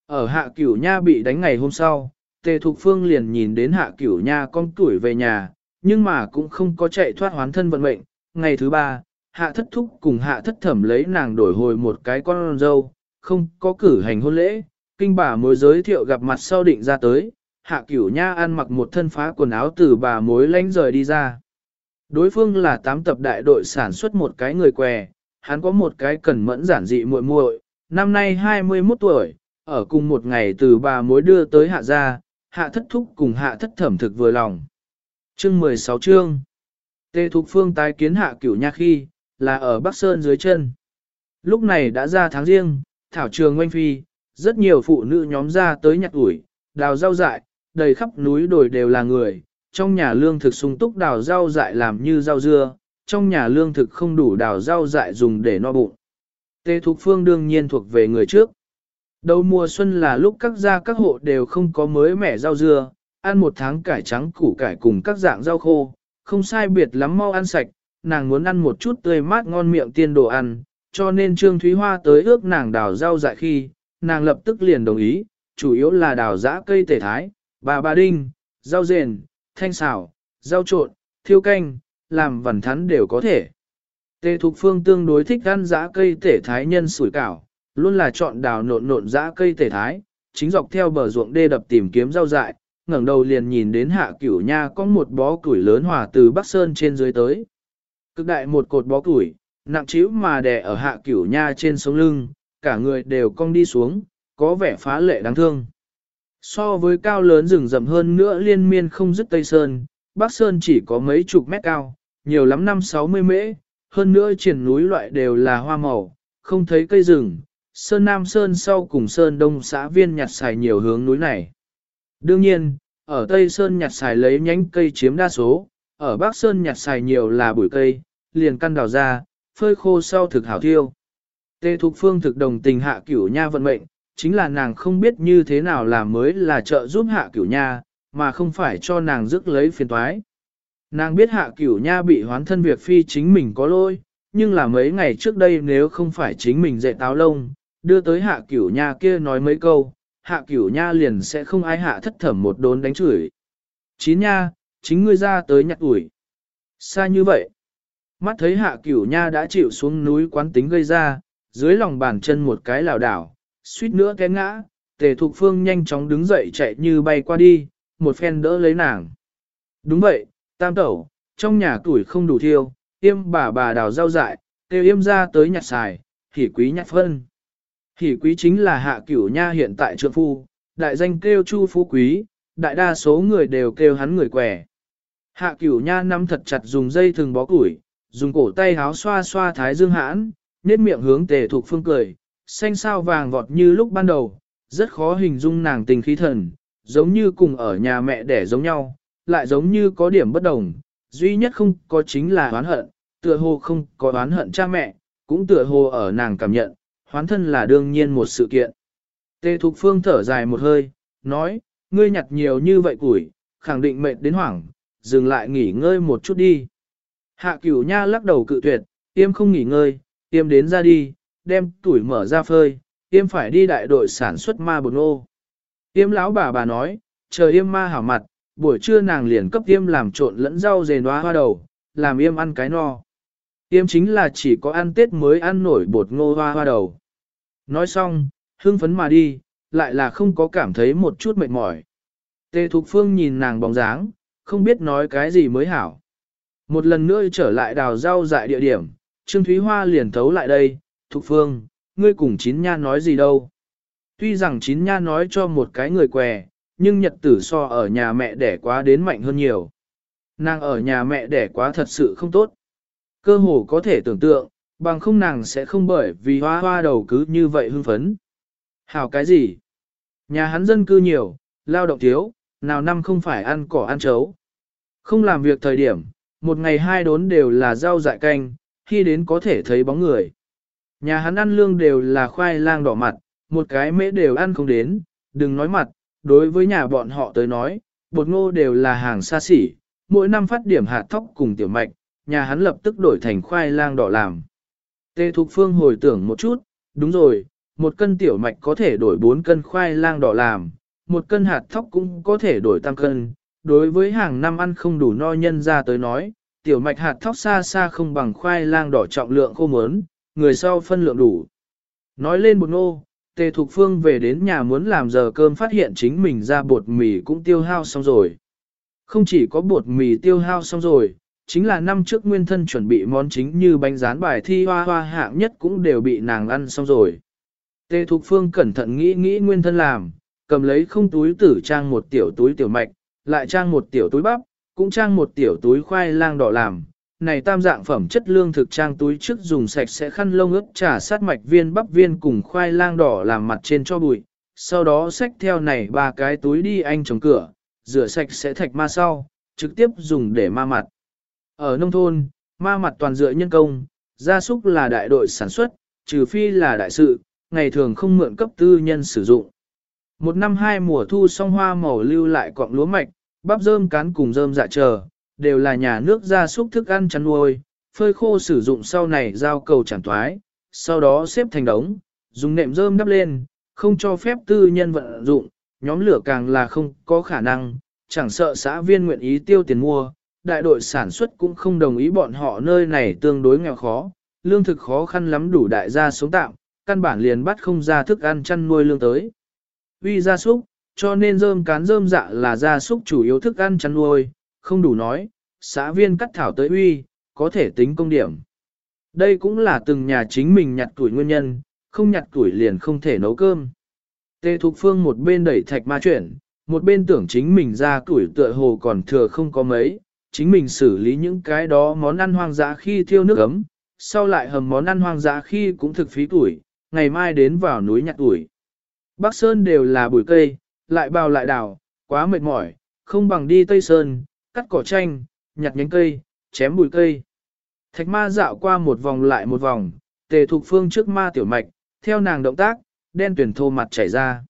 Ở hạ cửu nha bị đánh ngày hôm sau, tề thục phương liền nhìn đến hạ cửu nha con tuổi về nhà, nhưng mà cũng không có chạy thoát hoán thân vận mệnh. Ngày thứ ba, hạ thất thúc cùng hạ thất thẩm lấy nàng đổi hồi một cái con dâu, không có cử hành hôn lễ, kinh bà mối giới thiệu gặp mặt sau định ra tới, hạ cửu nha ăn mặc một thân phá quần áo từ bà mối lánh rời đi ra. Đối phương là tám tập đại đội sản xuất một cái người què, hắn có một cái cẩn mẫn giản dị muội muội, năm nay 21 tuổi, ở cùng một ngày từ bà mối đưa tới hạ gia, hạ thất thúc cùng hạ thất thẩm thực vừa lòng. Chương 16 chương Tê Thục Phương tái kiến hạ cửu nha khi, là ở Bắc Sơn dưới chân. Lúc này đã ra tháng riêng, thảo trường oanh phi, rất nhiều phụ nữ nhóm ra tới nhặt ủi, đào rau dại, đầy khắp núi đồi đều là người, trong nhà lương thực sung túc đào rau dại làm như rau dưa, trong nhà lương thực không đủ đào rau dại dùng để no bụng. Tê Thục Phương đương nhiên thuộc về người trước. Đầu mùa xuân là lúc các gia các hộ đều không có mới mẻ rau dưa, ăn một tháng cải trắng củ cải cùng các dạng rau khô, không sai biệt lắm mau ăn sạch, nàng muốn ăn một chút tươi mát ngon miệng tiên đồ ăn, cho nên Trương Thúy Hoa tới ước nàng đào rau dại khi, nàng lập tức liền đồng ý, chủ yếu là đào giã cây tể thái, bà bà đinh, rau rền, thanh xào, rau trộn, thiêu canh, làm vằn thắn đều có thể. Tề Thục Phương tương đối thích ăn giã cây tể thái nhân sủi cảo, luôn là chọn đào nộn nộn dã cây tể thái, chính dọc theo bờ ruộng đê đập tìm kiếm rau dại, ngẩng đầu liền nhìn đến hạ cửu nha có một bó củi lớn hòa từ Bắc Sơn trên dưới tới. Cực đại một cột bó củi, nặng chiếu mà đè ở hạ cửu nha trên sống lưng, cả người đều cong đi xuống, có vẻ phá lệ đáng thương. So với cao lớn rừng rậm hơn nữa liên miên không dứt Tây Sơn, Bắc Sơn chỉ có mấy chục mét cao, nhiều lắm năm sáu mươi mễ, hơn nữa triển núi loại đều là hoa màu, không thấy cây rừng, Sơn Nam Sơn sau cùng Sơn Đông xã viên nhặt xài nhiều hướng núi này. Đương nhiên, ở Tây Sơn nhặt xài lấy nhánh cây chiếm đa số, ở Bắc Sơn nhặt xài nhiều là bụi cây, liền căn đào ra, phơi khô sau thực hảo thiêu. Tê Thục Phương thực đồng tình hạ cửu nha vận mệnh, chính là nàng không biết như thế nào làm mới là trợ giúp hạ cửu nha, mà không phải cho nàng rước lấy phiền toái. Nàng biết hạ cửu nha bị hoán thân việc phi chính mình có lỗi, nhưng là mấy ngày trước đây nếu không phải chính mình dạy táo lông, đưa tới hạ cửu nha kia nói mấy câu, hạ cửu nha liền sẽ không ai hạ thất thẩm một đốn đánh chửi. Chín nha, chính ngươi ra tới nhặt ủi. Xa như vậy, mắt thấy hạ cửu nha đã chịu xuống núi quán tính gây ra, dưới lòng bàn chân một cái lảo đảo, suýt nữa té ngã, tề thục phương nhanh chóng đứng dậy chạy như bay qua đi, một phen đỡ lấy nàng. Đúng vậy, tam tẩu, trong nhà tuổi không đủ thiêu, yêm bà bà đào rau dại, kêu yêm ra tới nhặt xài, thì quý nhặt phân. Hỷ quý chính là hạ cửu nha hiện tại trượng phu, đại danh kêu chu phú quý, đại đa số người đều kêu hắn người quẻ. Hạ cửu nha nắm thật chặt dùng dây thừng bó củi, dùng cổ tay háo xoa xoa thái dương hãn, nết miệng hướng tề thuộc phương cười, xanh sao vàng vọt như lúc ban đầu, rất khó hình dung nàng tình khí thần, giống như cùng ở nhà mẹ đẻ giống nhau, lại giống như có điểm bất đồng, duy nhất không có chính là oán hận, tựa hồ không có oán hận cha mẹ, cũng tựa hồ ở nàng cảm nhận, hoán thân là đương nhiên một sự kiện. Tề Thục Phương thở dài một hơi, nói, ngươi nhặt nhiều như vậy củi, khẳng định mệt đến hoảng, dừng lại nghỉ ngơi một chút đi. Hạ cửu nha lắc đầu cự tuyệt, tiêm không nghỉ ngơi, tiêm đến ra đi, đem tuổi mở ra phơi, tiêm phải đi đại đội sản xuất ma bột nô. Tiêm lão bà bà nói, chờ yêm ma hảo mặt, buổi trưa nàng liền cấp tiêm làm trộn lẫn rau dền hoa hoa đầu, làm yêm ăn cái no. Tiêm chính là chỉ có ăn tết mới ăn nổi bột ngô hoa hoa đầu. Nói xong, hưng phấn mà đi, lại là không có cảm thấy một chút mệt mỏi. Tề Thục Phương nhìn nàng bóng dáng, không biết nói cái gì mới hảo. Một lần nữa trở lại đào rau dại địa điểm, Trương Thúy Hoa liền thấu lại đây, Thục Phương, ngươi cùng chín nha nói gì đâu. Tuy rằng chín nha nói cho một cái người què, nhưng nhật tử so ở nhà mẹ đẻ quá đến mạnh hơn nhiều. Nàng ở nhà mẹ đẻ quá thật sự không tốt. Cơ hồ có thể tưởng tượng, bằng không nàng sẽ không bởi vì hoa hoa đầu cứ như vậy hưng phấn. Hảo cái gì? Nhà hắn dân cư nhiều, lao động thiếu, nào năm không phải ăn cỏ ăn chấu. Không làm việc thời điểm, một ngày hai đốn đều là rau dại canh, khi đến có thể thấy bóng người. Nhà hắn ăn lương đều là khoai lang đỏ mặt, một cái mễ đều ăn không đến, đừng nói mặt, đối với nhà bọn họ tới nói, bột ngô đều là hàng xa xỉ, mỗi năm phát điểm hạt thóc cùng tiểu mạch, nhà hắn lập tức đổi thành khoai lang đỏ làm. Tê Thục Phương hồi tưởng một chút, đúng rồi, một cân tiểu mạch có thể đổi 4 cân khoai lang đỏ làm, một cân hạt thóc cũng có thể đổi tăng cân. Đối với hàng năm ăn không đủ no nhân ra tới nói, tiểu mạch hạt thóc xa xa không bằng khoai lang đỏ trọng lượng khô mớn, người sau phân lượng đủ. Nói lên bột ngô, Tề Thục Phương về đến nhà muốn làm giờ cơm phát hiện chính mình ra bột mì cũng tiêu hao xong rồi. Không chỉ có bột mì tiêu hao xong rồi, chính là năm trước nguyên thân chuẩn bị món chính như bánh rán bài thi hoa hoa hạng nhất cũng đều bị nàng ăn xong rồi. tê Thục Phương cẩn thận nghĩ nghĩ nguyên thân làm, cầm lấy không túi tử trang một tiểu túi tiểu mạch, lại trang một tiểu túi bắp, cũng trang một tiểu túi khoai lang đỏ làm. Này tam dạng phẩm chất lương thực trang túi trước dùng sạch sẽ khăn lông ướt trà sát mạch viên bắp viên cùng khoai lang đỏ làm mặt trên cho bụi. Sau đó xách theo này ba cái túi đi anh chống cửa, rửa sạch sẽ thạch ma sau, trực tiếp dùng để ma mặt. Ở nông thôn, ma mặt toàn dựa nhân công, gia súc là đại đội sản xuất, trừ phi là đại sự, ngày thường không mượn cấp tư nhân sử dụng. Một năm hai mùa thu song hoa màu lưu lại cọng lúa mạch, bắp rơm cán cùng rơm dạ chờ, đều là nhà nước gia súc thức ăn chăn nuôi, phơi khô sử dụng sau này giao cầu chẳng thoái, sau đó xếp thành đống, dùng nệm rơm đắp lên, không cho phép tư nhân vận dụng, nhóm lửa càng là không có khả năng, chẳng sợ xã viên nguyện ý tiêu tiền mua, đại đội sản xuất cũng không đồng ý bọn họ nơi này tương đối nghèo khó, lương thực khó khăn lắm đủ đại gia sống tạm, căn bản liền bắt không ra thức ăn chăn nuôi lương tới. Vì gia súc, cho nên rơm cán rơm dạ là gia súc chủ yếu thức ăn chăn nuôi, không đủ nói, xã viên cắt thảo tới uy, có thể tính công điểm. Đây cũng là từng nhà chính mình nhặt tuổi nguyên nhân, không nhặt tuổi liền không thể nấu cơm. Tê Thục Phương một bên đẩy thạch ma chuyển, một bên tưởng chính mình ra tuổi tựa hồ còn thừa không có mấy, chính mình xử lý những cái đó món ăn hoang dã khi thiêu nước ấm, sau lại hầm món ăn hoang dã khi cũng thực phí tuổi, ngày mai đến vào núi nhặt tuổi Bắc Sơn đều là bụi cây, lại bào lại đào, quá mệt mỏi, không bằng đi Tây Sơn, cắt cỏ tranh, nhặt nhánh cây, chém bụi cây. Thạch ma dạo qua một vòng lại một vòng, tề thục phương trước ma tiểu mạch, theo nàng động tác, đen tuyển thô mặt chảy ra.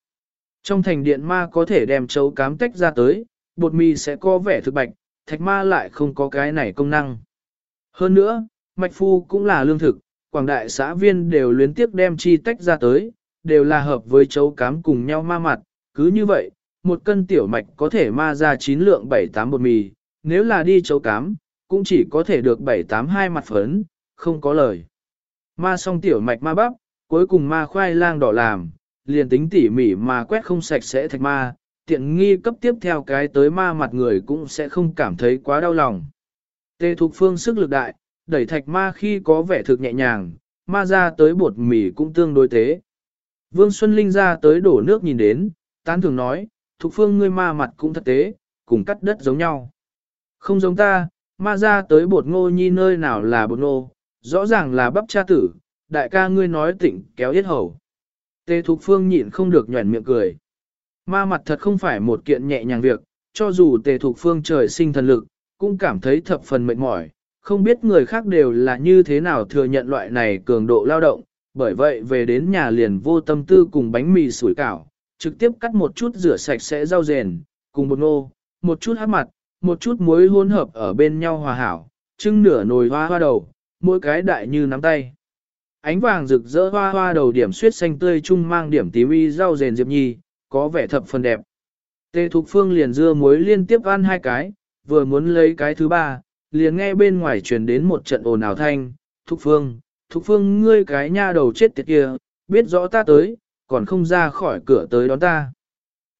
Trong thành điện ma có thể đem chấu cám tách ra tới, bột mì sẽ có vẻ thực bạch, thạch ma lại không có cái này công năng. Hơn nữa, mạch phu cũng là lương thực, quảng đại xã viên đều luyến tiếp đem chi tách ra tới, đều là hợp với chấu cám cùng nhau ma mặt, cứ như vậy, một cân tiểu mạch có thể ma ra 9 lượng 7-8 bột mì, nếu là đi chấu cám, cũng chỉ có thể được 7-8 hai mặt phấn, không có lời. Ma xong tiểu mạch ma bắp, cuối cùng ma khoai lang đỏ làm, liền tính tỉ mỉ mà quét không sạch sẽ thạch ma, tiện nghi cấp tiếp theo cái tới ma mặt người cũng sẽ không cảm thấy quá đau lòng. Tê Thục Phương sức lực đại, đẩy thạch ma khi có vẻ thực nhẹ nhàng, ma ra tới bột mì cũng tương đối tế. Vương Xuân Linh ra tới đổ nước nhìn đến, tán thường nói, Thục Phương ngươi ma mặt cũng thật tế, cùng cắt đất giống nhau. Không giống ta, ma ra tới bột ngô nhi nơi nào là bột ngô, rõ ràng là bắp cha tử, đại ca ngươi nói tịnh kéo yết hầu. Tề Thục Phương nhịn không được nhuẩn miệng cười. Ma mặt thật không phải một kiện nhẹ nhàng việc, cho dù Tề Thục Phương trời sinh thần lực, cũng cảm thấy thập phần mệt mỏi, không biết người khác đều là như thế nào thừa nhận loại này cường độ lao động, bởi vậy về đến nhà liền vô tâm tư cùng bánh mì sủi cảo, trực tiếp cắt một chút rửa sạch sẽ rau rền, cùng bột ngô, một chút hát mặt, một chút muối hỗn hợp ở bên nhau hòa hảo, trưng nửa nồi hoa hoa đầu, mỗi cái đại như nắm tay. Ánh vàng rực rỡ hoa hoa đầu điểm suyết xanh tươi chung mang điểm tím y rau rền diệp nhi, có vẻ thập phần đẹp. tề Thục Phương liền dưa muối liên tiếp ăn hai cái, vừa muốn lấy cái thứ ba, liền nghe bên ngoài truyền đến một trận ồn ào thanh, Thục Phương, Thục Phương ngươi cái nha đầu chết tiệt kia, biết rõ ta tới, còn không ra khỏi cửa tới đón ta.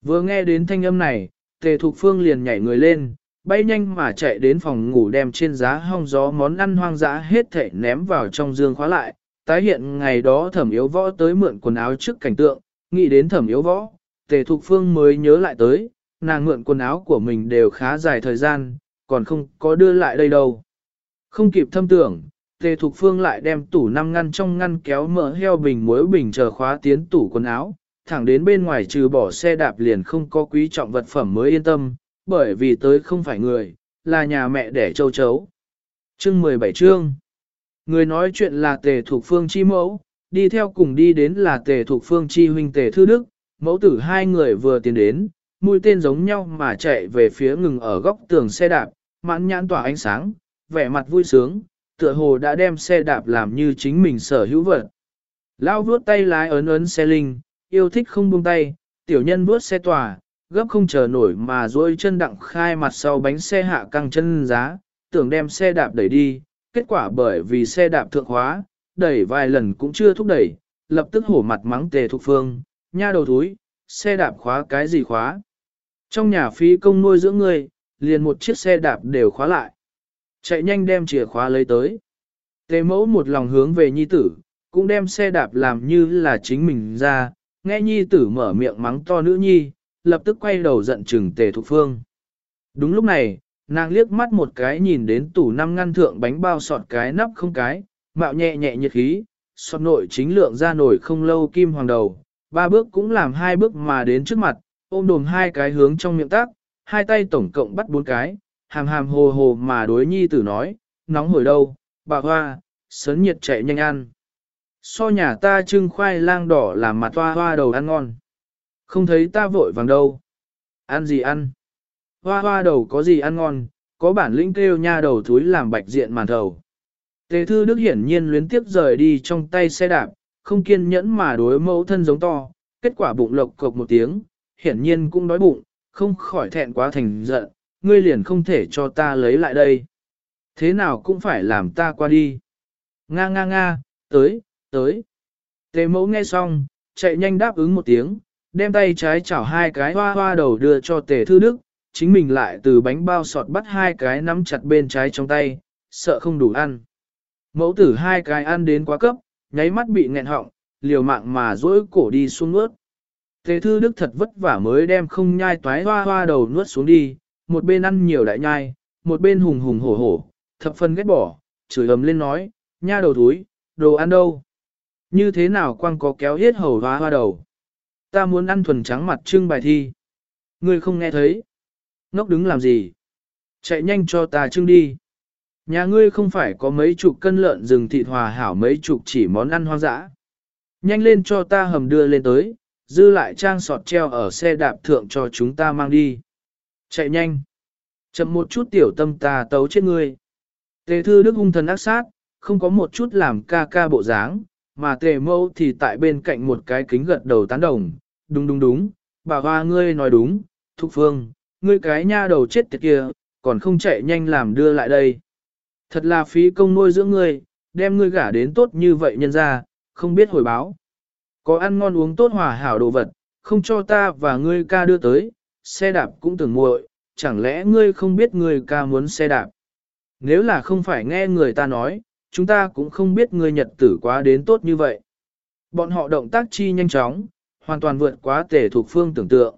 Vừa nghe đến thanh âm này, Tề Thục Phương liền nhảy người lên, bay nhanh mà chạy đến phòng ngủ đem trên giá hong gió món ăn hoang dã hết thể ném vào trong dương khóa lại, tái hiện ngày đó thẩm yếu võ tới mượn quần áo trước cảnh tượng, nghĩ đến thẩm yếu võ, tề thục phương mới nhớ lại tới, nàng mượn quần áo của mình đều khá dài thời gian, còn không có đưa lại đây đâu. Không kịp thâm tưởng, tề thục phương lại đem tủ năm ngăn trong ngăn kéo mỡ heo bình muối bình chờ khóa tiến tủ quần áo, thẳng đến bên ngoài trừ bỏ xe đạp liền không có quý trọng vật phẩm mới yên tâm, bởi vì tới không phải người, là nhà mẹ đẻ châu chấu. Chương 17 chương Người nói chuyện là tề Thục phương chi mẫu, đi theo cùng đi đến là tề Thục phương chi huynh tề thư đức, mẫu tử hai người vừa tiến đến, mũi tên giống nhau mà chạy về phía ngừng ở góc tường xe đạp, mãn nhãn tỏa ánh sáng, vẻ mặt vui sướng, tựa hồ đã đem xe đạp làm như chính mình sở hữu vật. Lao vuốt tay lái ấn ấn xe linh, yêu thích không buông tay, tiểu nhân vuốt xe tòa, gấp không chờ nổi mà duỗi chân đặng khai mặt sau bánh xe hạ căng chân giá, tưởng đem xe đạp đẩy đi, kết quả bởi vì xe đạp thượng hóa, đẩy vài lần cũng chưa thúc đẩy, lập tức hổ mặt mắng tề thục phương, nha đầu thúi, xe đạp khóa cái gì khóa. Trong nhà phí công nuôi dưỡng người, liền một chiếc xe đạp đều khóa lại. Chạy nhanh đem chìa khóa lấy tới. Tề mẫu một lòng hướng về nhi tử, cũng đem xe đạp làm như là chính mình ra, nghe nhi tử mở miệng mắng to nữ nhi, lập tức quay đầu giận chừng tề thục phương. Đúng lúc này, nàng liếc mắt một cái nhìn đến tủ năm ngăn thượng bánh bao sọt cái nắp không cái, mạo nhẹ nhẹ nhiệt khí, sọt nội chính lượng ra nổi không lâu kim hoàng đầu, ba bước cũng làm hai bước mà đến trước mặt, ôm đồm hai cái hướng trong miệng tác, hai tay tổng cộng bắt bốn cái, hàm hàm hồ hồ mà đối nhi tử nói, nóng hồi đâu, bà hoa, sớn nhiệt chạy nhanh ăn. So nhà ta trưng khoai lang đỏ làm mặt hoa hoa đầu ăn ngon. Không thấy ta vội vàng đâu. Ăn gì ăn? Hoa hoa đầu có gì ăn ngon, có bản lĩnh kêu nha đầu thúi làm bạch diện màn thầu. Tề thư đức hiển nhiên luyến tiếp rời đi trong tay xe đạp, không kiên nhẫn mà đối mẫu thân giống to, kết quả bụng lộc cộc một tiếng, hiển nhiên cũng đói bụng, không khỏi thẹn quá thành giận, ngươi liền không thể cho ta lấy lại đây. Thế nào cũng phải làm ta qua đi. Nga nga nga, tới, tới. Tề mẫu nghe xong, chạy nhanh đáp ứng một tiếng, đem tay trái chảo hai cái hoa hoa đầu đưa cho tề thư đức, chính mình lại từ bánh bao sọt bắt hai cái nắm chặt bên trái trong tay, sợ không đủ ăn. Mẫu tử hai cái ăn đến quá cấp, nháy mắt bị nghẹn họng, liều mạng mà dỗi cổ đi xuống nuốt. Tề thư đức thật vất vả mới đem không nhai toái hoa hoa đầu nuốt xuống đi, một bên ăn nhiều đại nhai, một bên hùng hùng hổ hổ, thập phân ghét bỏ, chửi ầm lên nói, nha đầu túi, đồ ăn đâu. Như thế nào quang có kéo hết hầu hoa hoa đầu. Ta muốn ăn thuần trắng mặt trưng bài thi. Ngươi không nghe thấy. Ngốc đứng làm gì? Chạy nhanh cho ta trưng đi. Nhà ngươi không phải có mấy chục cân lợn rừng thịt hòa hảo mấy chục chỉ món ăn hoang dã. Nhanh lên cho ta hầm đưa lên tới, dư lại trang sọt treo ở xe đạp thượng cho chúng ta mang đi. Chạy nhanh. Chậm một chút tiểu tâm ta tấu chết ngươi. Tề thư đức hung thần ác sát, không có một chút làm ca ca bộ dáng, mà tề mâu thì tại bên cạnh một cái kính gật đầu tán đồng. Đúng đúng đúng, bà hoa ngươi nói đúng, thúc phương, ngươi cái nha đầu chết tiệt kia, còn không chạy nhanh làm đưa lại đây. Thật là phí công nuôi dưỡng ngươi, đem ngươi gả đến tốt như vậy nhân ra, không biết hồi báo. Có ăn ngon uống tốt hòa hảo đồ vật, không cho ta và ngươi ca đưa tới, xe đạp cũng tưởng muội, chẳng lẽ ngươi không biết ngươi ca muốn xe đạp. Nếu là không phải nghe người ta nói, chúng ta cũng không biết ngươi nhật tử quá đến tốt như vậy. Bọn họ động tác chi nhanh chóng, hoàn toàn vượt quá tể thuộc phương tưởng tượng.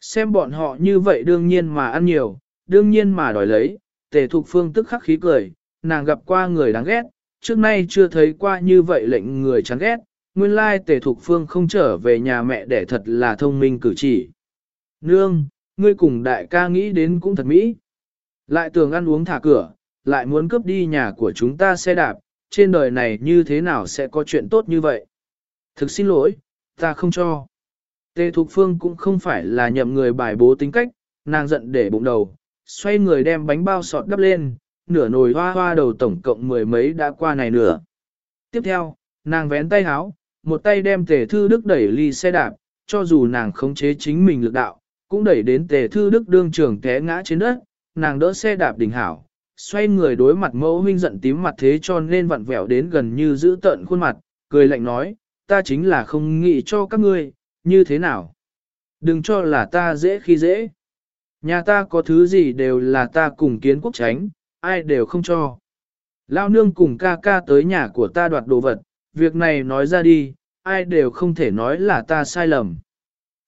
Xem bọn họ như vậy đương nhiên mà ăn nhiều, đương nhiên mà đòi lấy, tề thục phương tức khắc khí cười, nàng gặp qua người đáng ghét, trước nay chưa thấy qua như vậy lệnh người chán ghét, nguyên lai tề thục phương không trở về nhà mẹ để thật là thông minh cử chỉ. Nương, ngươi cùng đại ca nghĩ đến cũng thật mỹ. Lại tưởng ăn uống thả cửa, lại muốn cướp đi nhà của chúng ta xe đạp, trên đời này như thế nào sẽ có chuyện tốt như vậy? Thực xin lỗi, ta không cho. Tề Thục Phương cũng không phải là nhậm người bài bố tính cách, nàng giận để bụng đầu, xoay người đem bánh bao sọt đắp lên, nửa nồi hoa hoa đầu tổng cộng mười mấy đã qua này nửa. Tiếp theo, nàng vén tay háo, một tay đem tề thư đức đẩy ly xe đạp, cho dù nàng khống chế chính mình lực đạo, cũng đẩy đến tề thư đức đương trường té ngã trên đất, nàng đỡ xe đạp đỉnh hảo, xoay người đối mặt mẫu huynh giận tím mặt thế cho nên vặn vẹo đến gần như giữ tận khuôn mặt, cười lạnh nói, ta chính là không nghĩ cho các ngươi, như thế nào? Đừng cho là ta dễ khi dễ. Nhà ta có thứ gì đều là ta cùng kiến quốc tránh, ai đều không cho. Lao nương cùng ca ca tới nhà của ta đoạt đồ vật, việc này nói ra đi, ai đều không thể nói là ta sai lầm.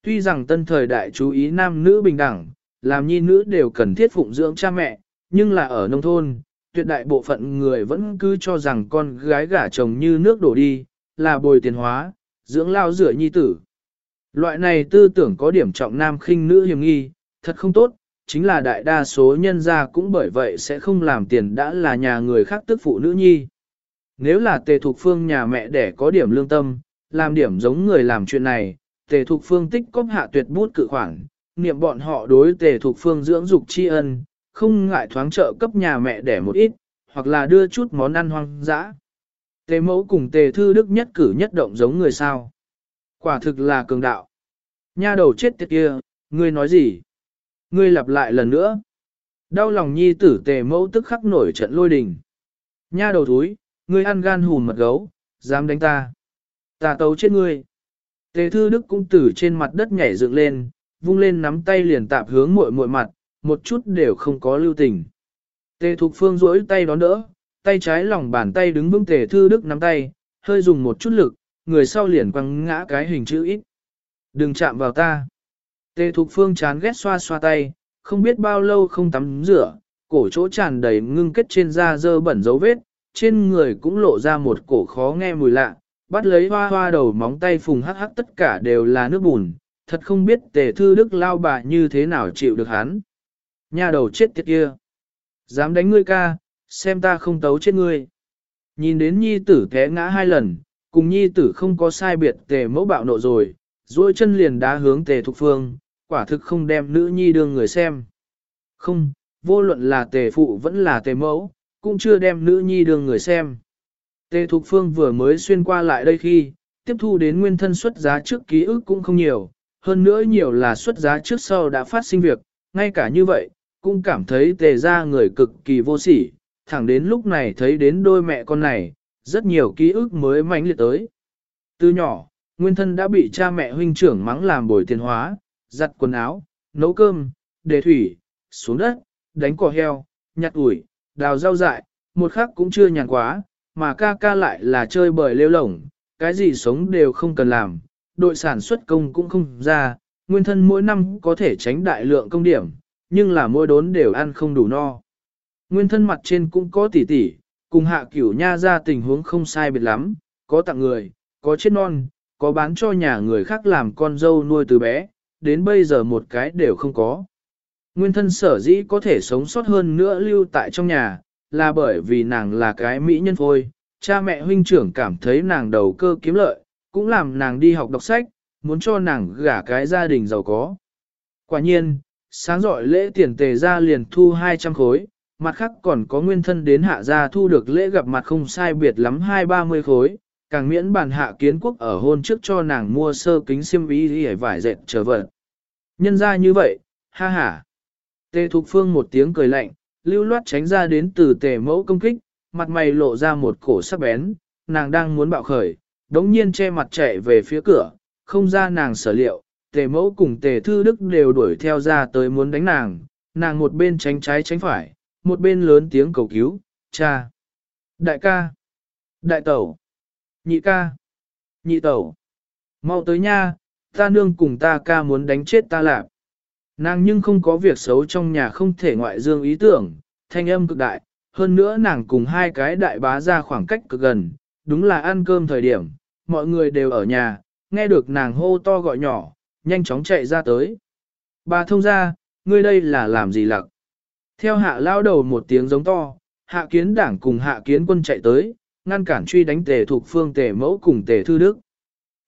Tuy rằng tân thời đại chú ý nam nữ bình đẳng, làm nhi nữ đều cần thiết phụng dưỡng cha mẹ, nhưng là ở nông thôn, tuyệt đại bộ phận người vẫn cứ cho rằng con gái gả chồng như nước đổ đi, là bồi tiền hóa, dưỡng lao rửa nhi tử. Loại này tư tưởng có điểm trọng nam khinh nữ hiểm nghi, thật không tốt, chính là đại đa số nhân gia cũng bởi vậy sẽ không làm tiền đã là nhà người khác tức phụ nữ nhi. Nếu là tề thục phương nhà mẹ đẻ có điểm lương tâm, làm điểm giống người làm chuyện này, tề thục phương tích cóp hạ tuyệt bút cự khoản, niệm bọn họ đối tề thục phương dưỡng dục tri ân, không ngại thoáng trợ cấp nhà mẹ đẻ một ít, hoặc là đưa chút món ăn hoang dã. Tề mẫu cùng tề thư đức nhất cử nhất động giống người sao. Quả thực là cường đạo. Nha đầu chết tiệt kia, ngươi nói gì? Ngươi lặp lại lần nữa. Đau lòng nhi tử tề mẫu tức khắc nổi trận lôi đình. Nha đầu thúi, ngươi ăn gan hùn mật gấu, dám đánh ta. Ta tấu chết ngươi. Tề thư đức cũng từ trên mặt đất nhảy dựng lên, vung lên nắm tay liền tạp hướng muội muội mặt, một chút đều không có lưu tình. Tề thục phương duỗi tay đón đỡ, tay trái lòng bàn tay đứng vững tề thư đức nắm tay, hơi dùng một chút lực, người sau liền quăng ngã cái hình chữ ít. Đừng chạm vào ta. Tề Thục Phương chán ghét xoa xoa tay, không biết bao lâu không tắm rửa, cổ chỗ tràn đầy ngưng kết trên da dơ bẩn dấu vết, trên người cũng lộ ra một cổ khó nghe mùi lạ, bắt lấy hoa hoa đầu móng tay phùng hắc hắc tất cả đều là nước bùn, thật không biết tề thư đức lao bà như thế nào chịu được hắn. Nhà đầu chết tiệt kia. Dám đánh ngươi ca, xem ta không tấu chết ngươi. Nhìn đến nhi tử té ngã hai lần, cùng nhi tử không có sai biệt tề mẫu bạo nộ rồi, duỗi chân liền đá hướng tề thục phương, quả thực không đem nữ nhi đương người xem. Không, vô luận là tề phụ vẫn là tề mẫu, cũng chưa đem nữ nhi đương người xem. Tề thục phương vừa mới xuyên qua lại đây khi, tiếp thu đến nguyên thân xuất giá trước ký ức cũng không nhiều, hơn nữa nhiều là xuất giá trước sau đã phát sinh việc, ngay cả như vậy, cũng cảm thấy tề ra người cực kỳ vô sỉ, thẳng đến lúc này thấy đến đôi mẹ con này, rất nhiều ký ức mới mãnh liệt tới. Từ nhỏ, nguyên thân đã bị cha mẹ huynh trưởng mắng làm bồi tiền hóa, giặt quần áo, nấu cơm, đề thủy, xuống đất, đánh cỏ heo, nhặt ủi, đào rau dại, một khắc cũng chưa nhàn quá, mà ca ca lại là chơi bời lêu lổng, cái gì sống đều không cần làm, đội sản xuất công cũng không ra, nguyên thân mỗi năm có thể tránh đại lượng công điểm, nhưng là mỗi đốn đều ăn không đủ no. Nguyên thân mặt trên cũng có tỉ tỉ, cùng hạ cửu nha ra tình huống không sai biệt lắm, có tặng người, có chết non, có bán cho nhà người khác làm con dâu nuôi từ bé, đến bây giờ một cái đều không có. Nguyên thân sở dĩ có thể sống sót hơn nữa lưu tại trong nhà, là bởi vì nàng là cái mỹ nhân phôi, cha mẹ huynh trưởng cảm thấy nàng đầu cơ kiếm lợi, cũng làm nàng đi học đọc sách, muốn cho nàng gả cái gia đình giàu có. Quả nhiên, sáng dọi lễ tiền tề ra liền thu 200 khối, mặt khác còn có nguyên thân đến hạ gia thu được lễ gặp mặt không sai biệt lắm hai ba mươi khối, càng miễn bàn hạ kiến quốc ở hôn trước cho nàng mua sơ kính xiêm y hề vải dệt trở vật. Nhân ra như vậy, ha ha. Tề Thục Phương một tiếng cười lạnh, lưu loát tránh ra đến từ tề mẫu công kích, mặt mày lộ ra một cổ sắc bén, nàng đang muốn bạo khởi, đống nhiên che mặt chạy về phía cửa, không ra nàng sở liệu, tề mẫu cùng tề thư đức đều đuổi theo ra tới muốn đánh nàng, nàng một bên tránh trái tránh phải, một bên lớn tiếng cầu cứu, cha, đại ca, đại tẩu, nhị ca, nhị tẩu, mau tới nha, ta nương cùng ta ca muốn đánh chết ta lạp. Nàng nhưng không có việc xấu trong nhà không thể ngoại dương ý tưởng, thanh âm cực đại, hơn nữa nàng cùng hai cái đại bá ra khoảng cách cực gần, đúng là ăn cơm thời điểm, mọi người đều ở nhà, nghe được nàng hô to gọi nhỏ, nhanh chóng chạy ra tới. Bà thông ra, ngươi đây là làm gì lặc? Theo hạ lao đầu một tiếng giống to, hạ kiến đảng cùng hạ kiến quân chạy tới, ngăn cản truy đánh tề thuộc phương tề mẫu cùng tề thư đức.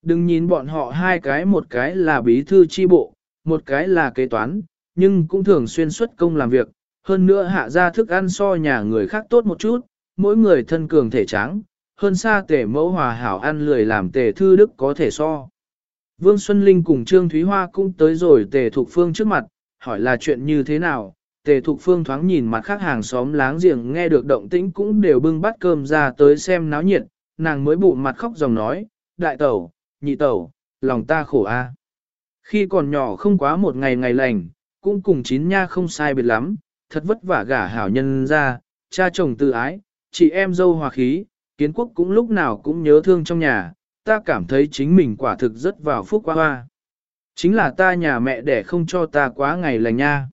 Đừng nhìn bọn họ hai cái một cái là bí thư chi bộ, một cái là kế toán, nhưng cũng thường xuyên xuất công làm việc, hơn nữa hạ ra thức ăn so nhà người khác tốt một chút, mỗi người thân cường thể trắng, hơn xa tề mẫu hòa hảo ăn lười làm tề thư đức có thể so. Vương Xuân Linh cùng Trương Thúy Hoa cũng tới rồi tề thục phương trước mặt, hỏi là chuyện như thế nào, tề thục phương thoáng nhìn mặt khác hàng xóm láng giềng nghe được động tĩnh cũng đều bưng bát cơm ra tới xem náo nhiệt, nàng mới bụng mặt khóc dòng nói, đại tẩu, nhị tẩu, lòng ta khổ a. Khi còn nhỏ không quá một ngày ngày lành, cũng cùng chín nha không sai biệt lắm, thật vất vả gả hảo nhân ra, cha chồng tự ái, chị em dâu hòa khí, kiến quốc cũng lúc nào cũng nhớ thương trong nhà, ta cảm thấy chính mình quả thực rất vào phúc qua hoa. Chính là ta nhà mẹ để không cho ta quá ngày lành nha.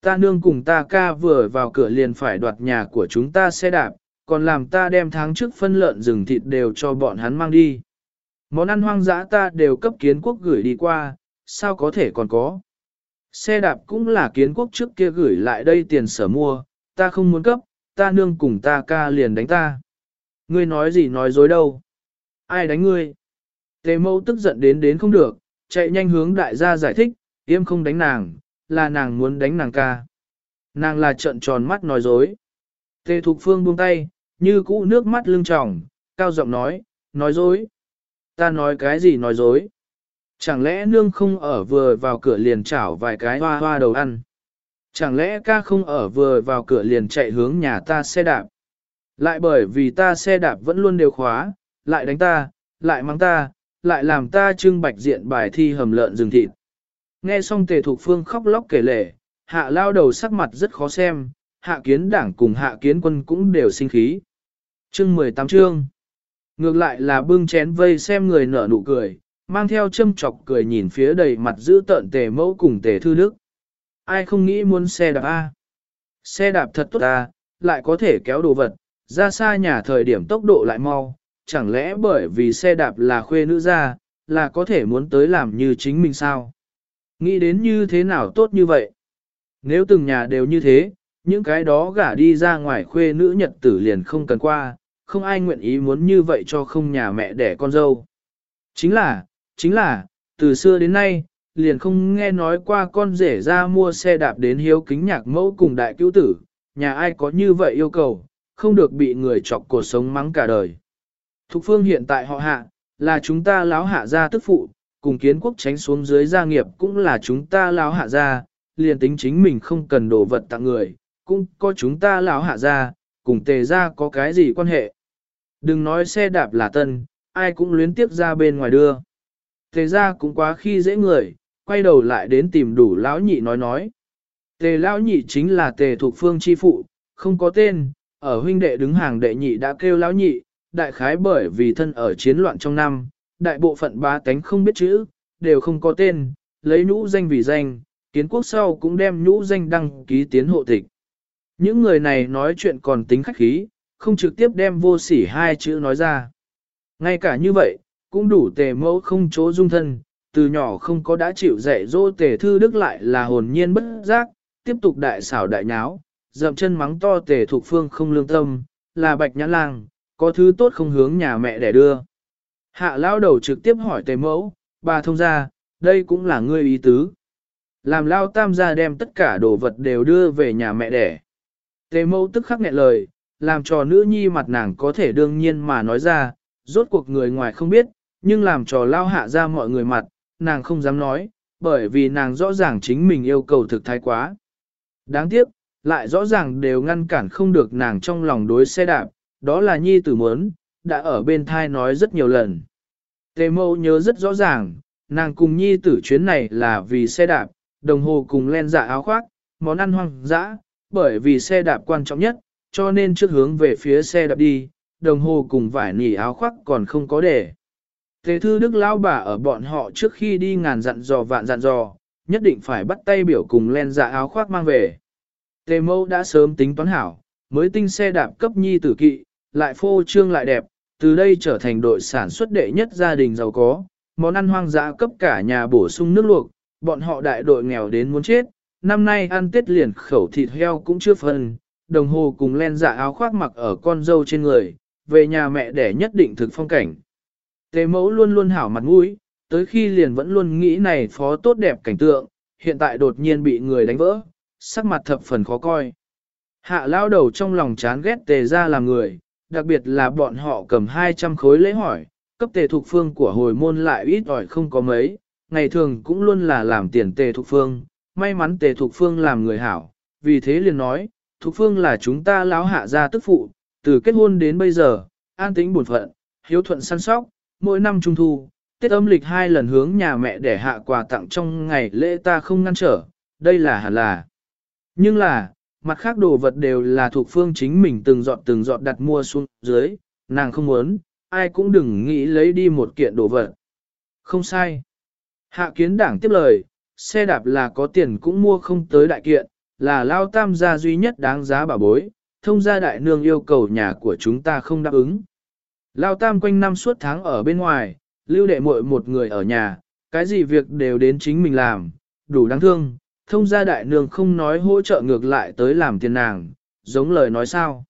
Ta nương cùng ta ca vừa vào cửa liền phải đoạt nhà của chúng ta xe đạp, còn làm ta đem tháng trước phân lợn rừng thịt đều cho bọn hắn mang đi. Món ăn hoang dã ta đều cấp kiến quốc gửi đi qua, sao có thể còn có. Xe đạp cũng là kiến quốc trước kia gửi lại đây tiền sở mua, ta không muốn cấp, ta nương cùng ta ca liền đánh ta. Ngươi nói gì nói dối đâu. Ai đánh ngươi? Tề mẫu tức giận đến đến không được, chạy nhanh hướng đại gia giải thích, yêm không đánh nàng, là nàng muốn đánh nàng ca. Nàng là trận tròn mắt nói dối. Tề Thục Phương buông tay, như cũ nước mắt lưng tròng, cao giọng nói, nói dối. Ta nói cái gì nói dối? Chẳng lẽ nương không ở vừa vào cửa liền chảo vài cái hoa hoa đầu ăn? Chẳng lẽ ca không ở vừa vào cửa liền chạy hướng nhà ta xe đạp? Lại bởi vì ta xe đạp vẫn luôn đều khóa, lại đánh ta, lại mắng ta, lại làm ta trưng bạch diện bài thi hầm lợn rừng thịt. Nghe xong tề thục phương khóc lóc kể lể, hạ lao đầu sắc mặt rất khó xem, hạ kiến đảng cùng hạ kiến quân cũng đều sinh khí. Chương 18 chương Ngược lại là bưng chén vây xem người nở nụ cười, mang theo châm chọc cười nhìn phía đầy mặt giữ tợn tề mẫu cùng tề thư đức. Ai không nghĩ muốn xe đạp A? Xe đạp thật tốt A, lại có thể kéo đồ vật, ra xa nhà thời điểm tốc độ lại mau, chẳng lẽ bởi vì xe đạp là khuê nữ ra, là có thể muốn tới làm như chính mình sao? Nghĩ đến như thế nào tốt như vậy? Nếu từng nhà đều như thế, những cái đó gả đi ra ngoài khuê nữ nhật tử liền không cần qua, không ai nguyện ý muốn như vậy cho không nhà mẹ đẻ con dâu. Chính là, chính là, từ xưa đến nay, liền không nghe nói qua con rể ra mua xe đạp đến hiếu kính nhạc mẫu cùng đại cứu tử, nhà ai có như vậy yêu cầu, không được bị người chọc cuộc sống mắng cả đời. Thục phương hiện tại họ hạ, là chúng ta láo hạ gia tức phụ, cùng kiến quốc tránh xuống dưới gia nghiệp cũng là chúng ta lão hạ gia, liền tính chính mình không cần đồ vật tặng người, cũng có chúng ta lão hạ gia, cùng tề gia có cái gì quan hệ. Đừng nói xe đạp là tân, ai cũng luyến tiếp ra bên ngoài đưa. Tề gia cũng quá khi dễ người, quay đầu lại đến tìm đủ lão nhị nói nói. Tề lão nhị chính là tề thuộc phương chi phụ, không có tên, ở huynh đệ đứng hàng đệ nhị đã kêu lão nhị, đại khái bởi vì thân ở chiến loạn trong năm, đại bộ phận bá tánh không biết chữ, đều không có tên, lấy nhũ danh vì danh, kiến quốc sau cũng đem nhũ danh đăng ký tiến hộ tịch. Những người này nói chuyện còn tính khách khí, không trực tiếp đem vô sỉ hai chữ nói ra. Ngay cả như vậy, cũng đủ tề mẫu không chỗ dung thân, từ nhỏ không có đã chịu dạy dỗ tề thư đức lại là hồn nhiên bất giác, tiếp tục đại xảo đại nháo, dậm chân mắng to tề thuộc phương không lương tâm, là bạch nhãn lang, có thứ tốt không hướng nhà mẹ để đưa. Hạ lao đầu trực tiếp hỏi tề mẫu, bà thông ra, đây cũng là ngươi ý tứ. Làm lao tam gia đem tất cả đồ vật đều đưa về nhà mẹ đẻ. Tề mẫu tức khắc nghẹn lời, làm cho nữ nhi mặt nàng có thể đương nhiên mà nói ra, rốt cuộc người ngoài không biết, nhưng làm cho lao hạ ra mọi người mặt, nàng không dám nói, bởi vì nàng rõ ràng chính mình yêu cầu thực thái quá. Đáng tiếc, lại rõ ràng đều ngăn cản không được nàng trong lòng đối xe đạp, đó là nhi tử muốn, đã ở bên thai nói rất nhiều lần. Tề mâu nhớ rất rõ ràng, nàng cùng nhi tử chuyến này là vì xe đạp, đồng hồ cùng len dạ áo khoác, món ăn hoang dã, bởi vì xe đạp quan trọng nhất, cho nên trước hướng về phía xe đạp đi, đồng hồ cùng vải nỉ áo khoác còn không có để. Tề thư đức lao bà ở bọn họ trước khi đi ngàn dặn dò vạn dặn dò, nhất định phải bắt tay biểu cùng len dạ áo khoác mang về. Tề mâu đã sớm tính toán hảo, mới tinh xe đạp cấp nhi tử kỵ, lại phô trương lại đẹp, từ đây trở thành đội sản xuất đệ nhất gia đình giàu có, món ăn hoang dã cấp cả nhà bổ sung nước luộc, bọn họ đại đội nghèo đến muốn chết, năm nay ăn tết liền khẩu thịt heo cũng chưa phần, đồng hồ cùng len dạ áo khoác mặc ở con dâu trên người, về nhà mẹ để nhất định thực phong cảnh. Tề mẫu luôn luôn hảo mặt mũi, tới khi liền vẫn luôn nghĩ này phó tốt đẹp cảnh tượng, hiện tại đột nhiên bị người đánh vỡ, sắc mặt thập phần khó coi. Hạ lao đầu trong lòng chán ghét tề ra làm người, đặc biệt là bọn họ cầm 200 khối lễ hỏi, cấp tề thuộc phương của hồi môn lại ít ỏi không có mấy, ngày thường cũng luôn là làm tiền tề thuộc phương, may mắn tề thuộc phương làm người hảo, vì thế liền nói, thuộc phương là chúng ta lão hạ gia tức phụ, từ kết hôn đến bây giờ, an tính buồn phận, hiếu thuận săn sóc, mỗi năm trung thu, Tết âm lịch hai lần hướng nhà mẹ để hạ quà tặng trong ngày lễ ta không ngăn trở, đây là hẳn là. Nhưng là, mặt khác đồ vật đều là thuộc phương chính mình từng dọn từng dọn đặt mua xuống dưới, nàng không muốn, ai cũng đừng nghĩ lấy đi một kiện đồ vật. Không sai. Hạ kiến đảng tiếp lời, xe đạp là có tiền cũng mua không tới đại kiện, là lao tam gia duy nhất đáng giá bảo bối, thông gia đại nương yêu cầu nhà của chúng ta không đáp ứng. Lao tam quanh năm suốt tháng ở bên ngoài, lưu đệ muội một người ở nhà, cái gì việc đều đến chính mình làm, đủ đáng thương, thông gia đại nương không nói hỗ trợ ngược lại tới làm tiền nàng, giống lời nói sao.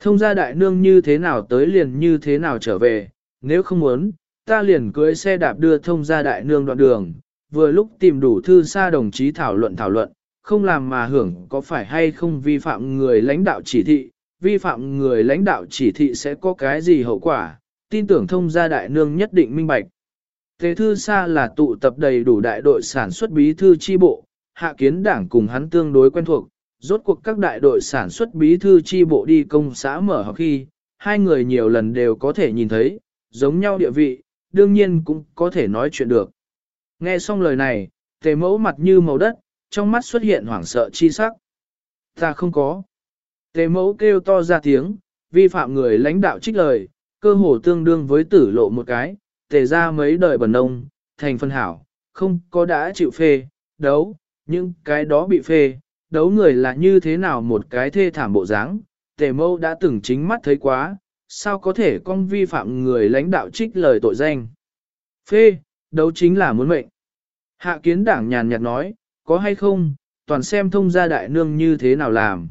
Thông gia đại nương như thế nào tới liền như thế nào trở về, nếu không muốn, ta liền cưới xe đạp đưa thông gia đại nương đoạn đường, vừa lúc tìm đủ thư xa đồng chí thảo luận thảo luận, không làm mà hưởng có phải hay không vi phạm người lãnh đạo chỉ thị, vi phạm người lãnh đạo chỉ thị sẽ có cái gì hậu quả, tin tưởng thông gia đại nương nhất định minh bạch. Tế thư xa là tụ tập đầy đủ đại đội sản xuất bí thư chi bộ, hạ kiến đảng cùng hắn tương đối quen thuộc, rốt cuộc các đại đội sản xuất bí thư chi bộ đi công xã mở học khi, hai người nhiều lần đều có thể nhìn thấy, giống nhau địa vị, đương nhiên cũng có thể nói chuyện được. Nghe xong lời này, tề mẫu mặt như màu đất, trong mắt xuất hiện hoảng sợ chi sắc. Ta không có. Tề mẫu kêu to ra tiếng, vi phạm người lãnh đạo trích lời, cơ hồ tương đương với tử lộ một cái, tề ra mấy đời bẩn nông, thành phân hảo, không có đã chịu phê, đấu, nhưng cái đó bị phê, đấu người là như thế nào một cái thê thảm bộ dáng, tề Mâu đã từng chính mắt thấy quá, sao có thể con vi phạm người lãnh đạo trích lời tội danh. Phê, đấu chính là muốn mệnh. Hạ kiến đảng nhàn nhạt nói, có hay không, toàn xem thông gia đại nương như thế nào làm.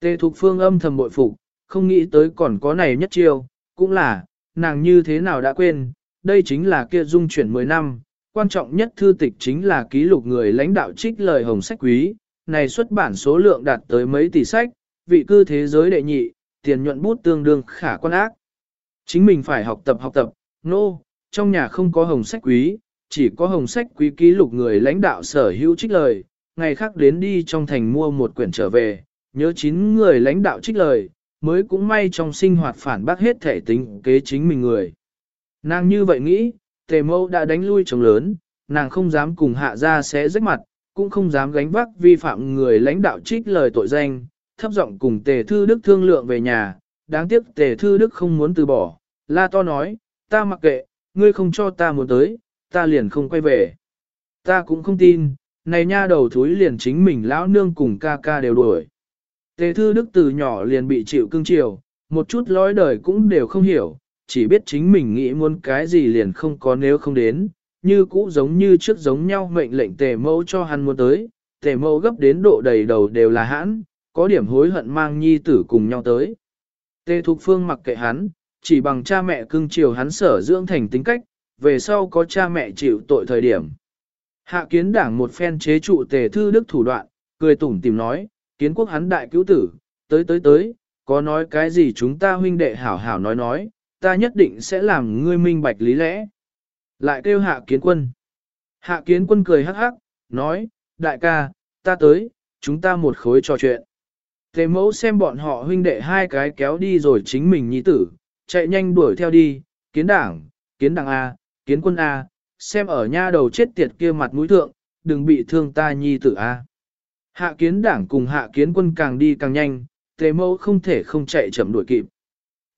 Tề Thục Phương âm thầm bội phục, không nghĩ tới còn có này nhất chiêu, cũng là, nàng như thế nào đã quên, đây chính là kia dung chuyển 10 năm, quan trọng nhất thư tịch chính là ký lục người lãnh đạo trích lời hồng sách quý, này xuất bản số lượng đạt tới mấy tỷ sách, vị cư thế giới đệ nhị, tiền nhuận bút tương đương khả quan ác. Chính mình phải học tập học tập, nô, no, trong nhà không có hồng sách quý, chỉ có hồng sách quý ký lục người lãnh đạo sở hữu trích lời, ngày khác đến đi trong thành mua một quyển trở về, nhớ chín người lãnh đạo trích lời, mới cũng may trong sinh hoạt phản bác hết thể tính kế chính mình người. Nàng như vậy nghĩ, tề Mẫu đã đánh lui chồng lớn, nàng không dám cùng hạ ra sẽ rách mặt, cũng không dám gánh vác vi phạm người lãnh đạo trích lời tội danh, thấp giọng cùng tề thư đức thương lượng về nhà, đáng tiếc tề thư đức không muốn từ bỏ, la to nói, ta mặc kệ, ngươi không cho ta muốn tới, ta liền không quay về. Ta cũng không tin, này nha đầu thúi liền chính mình lão nương cùng ca ca đều đuổi. Tề thư đức từ nhỏ liền bị chịu cưng chiều, một chút lối đời cũng đều không hiểu, chỉ biết chính mình nghĩ muốn cái gì liền không có nếu không đến, như cũ giống như trước giống nhau mệnh lệnh tề mẫu cho hắn muốn tới, tề mẫu gấp đến độ đầy đầu đều là hãn, có điểm hối hận mang nhi tử cùng nhau tới. Tề Thục Phương mặc kệ hắn, chỉ bằng cha mẹ cưng chiều hắn sở dưỡng thành tính cách, về sau có cha mẹ chịu tội thời điểm. Hạ kiến đảng một phen chế trụ tề thư đức thủ đoạn, cười tủm tìm nói, kiến quốc hắn đại cứu tử, tới tới tới, có nói cái gì chúng ta huynh đệ hảo hảo nói nói, ta nhất định sẽ làm ngươi minh bạch lý lẽ. Lại kêu hạ kiến quân. Hạ kiến quân cười hắc hắc, nói, đại ca, ta tới, chúng ta một khối trò chuyện. Tề mẫu xem bọn họ huynh đệ hai cái kéo đi rồi chính mình nhi tử, chạy nhanh đuổi theo đi, kiến đảng, kiến đảng A, kiến quân A, xem ở nha đầu chết tiệt kia mặt mũi thượng, đừng bị thương ta nhi tử A. Hạ kiến đảng cùng hạ kiến quân càng đi càng nhanh, tề mẫu không thể không chạy chậm đuổi kịp.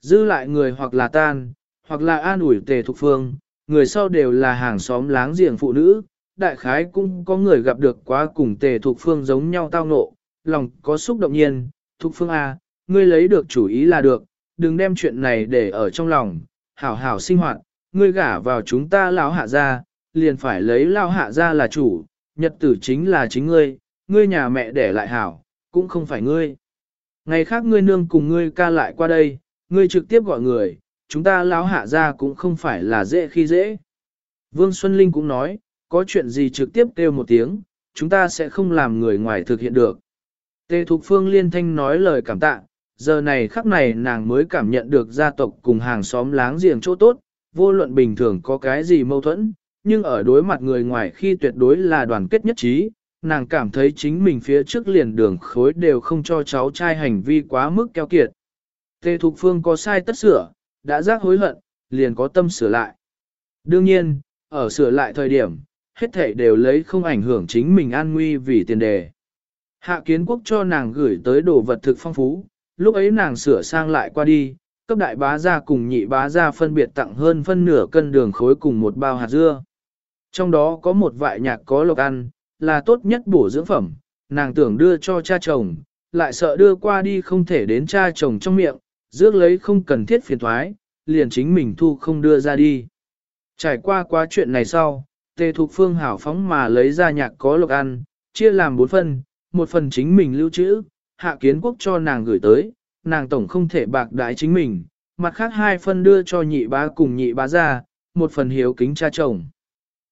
Dư lại người hoặc là tan, hoặc là an ủi tề thục phương, người sau đều là hàng xóm láng giềng phụ nữ, đại khái cũng có người gặp được quá cùng tề thục phương giống nhau tao ngộ, lòng có xúc động nhiên, thục phương A, ngươi lấy được chủ ý là được, đừng đem chuyện này để ở trong lòng, hảo hảo sinh hoạt, ngươi gả vào chúng ta lão hạ gia, liền phải lấy lão hạ gia là chủ, nhật tử chính là chính ngươi, ngươi nhà mẹ để lại hảo, cũng không phải ngươi. Ngày khác ngươi nương cùng ngươi ca lại qua đây, ngươi trực tiếp gọi người, chúng ta lão hạ ra cũng không phải là dễ khi dễ. Vương Xuân Linh cũng nói, có chuyện gì trực tiếp kêu một tiếng, chúng ta sẽ không làm người ngoài thực hiện được. Tề Thục Phương liên thanh nói lời cảm tạ, giờ này khắc này nàng mới cảm nhận được gia tộc cùng hàng xóm láng giềng chỗ tốt, vô luận bình thường có cái gì mâu thuẫn, nhưng ở đối mặt người ngoài khi tuyệt đối là đoàn kết nhất trí, nàng cảm thấy chính mình phía trước liền đường khối đều không cho cháu trai hành vi quá mức keo kiệt. Tề Thục Phương có sai tất sửa, đã giác hối hận, liền có tâm sửa lại. Đương nhiên, ở sửa lại thời điểm, hết thảy đều lấy không ảnh hưởng chính mình an nguy vì tiền đề. Hạ kiến quốc cho nàng gửi tới đồ vật thực phong phú, lúc ấy nàng sửa sang lại qua đi, cấp đại bá gia cùng nhị bá gia phân biệt tặng hơn phân nửa cân đường khối cùng một bao hạt dưa. Trong đó có một vại nhạc có lộc ăn, là tốt nhất bổ dưỡng phẩm, nàng tưởng đưa cho cha chồng, lại sợ đưa qua đi không thể đến cha chồng trong miệng, rước lấy không cần thiết phiền thoái, liền chính mình thu không đưa ra đi. Trải qua quá chuyện này sau, tề thục phương hảo phóng mà lấy ra nhạc có lộc ăn, chia làm bốn phần, một phần chính mình lưu trữ, hạ kiến quốc cho nàng gửi tới, nàng tổng không thể bạc đái chính mình, mặt khác hai phần đưa cho nhị bá cùng nhị bá ra, một phần hiếu kính cha chồng.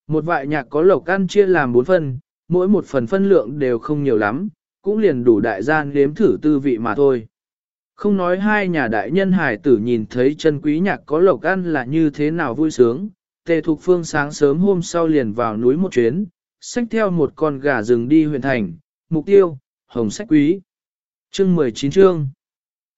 Một vại nhạc có lộc ăn chia làm bốn phần, mỗi một phần phân lượng đều không nhiều lắm, cũng liền đủ đại gian nếm thử tư vị mà thôi. Không nói hai nhà đại nhân hải tử nhìn thấy chân quý nhạc có lộc ăn là như thế nào vui sướng, tề thục phương sáng sớm hôm sau liền vào núi một chuyến, xách theo một con gà rừng đi huyện thành, mục tiêu, hồng sách quý. Chương 19 chương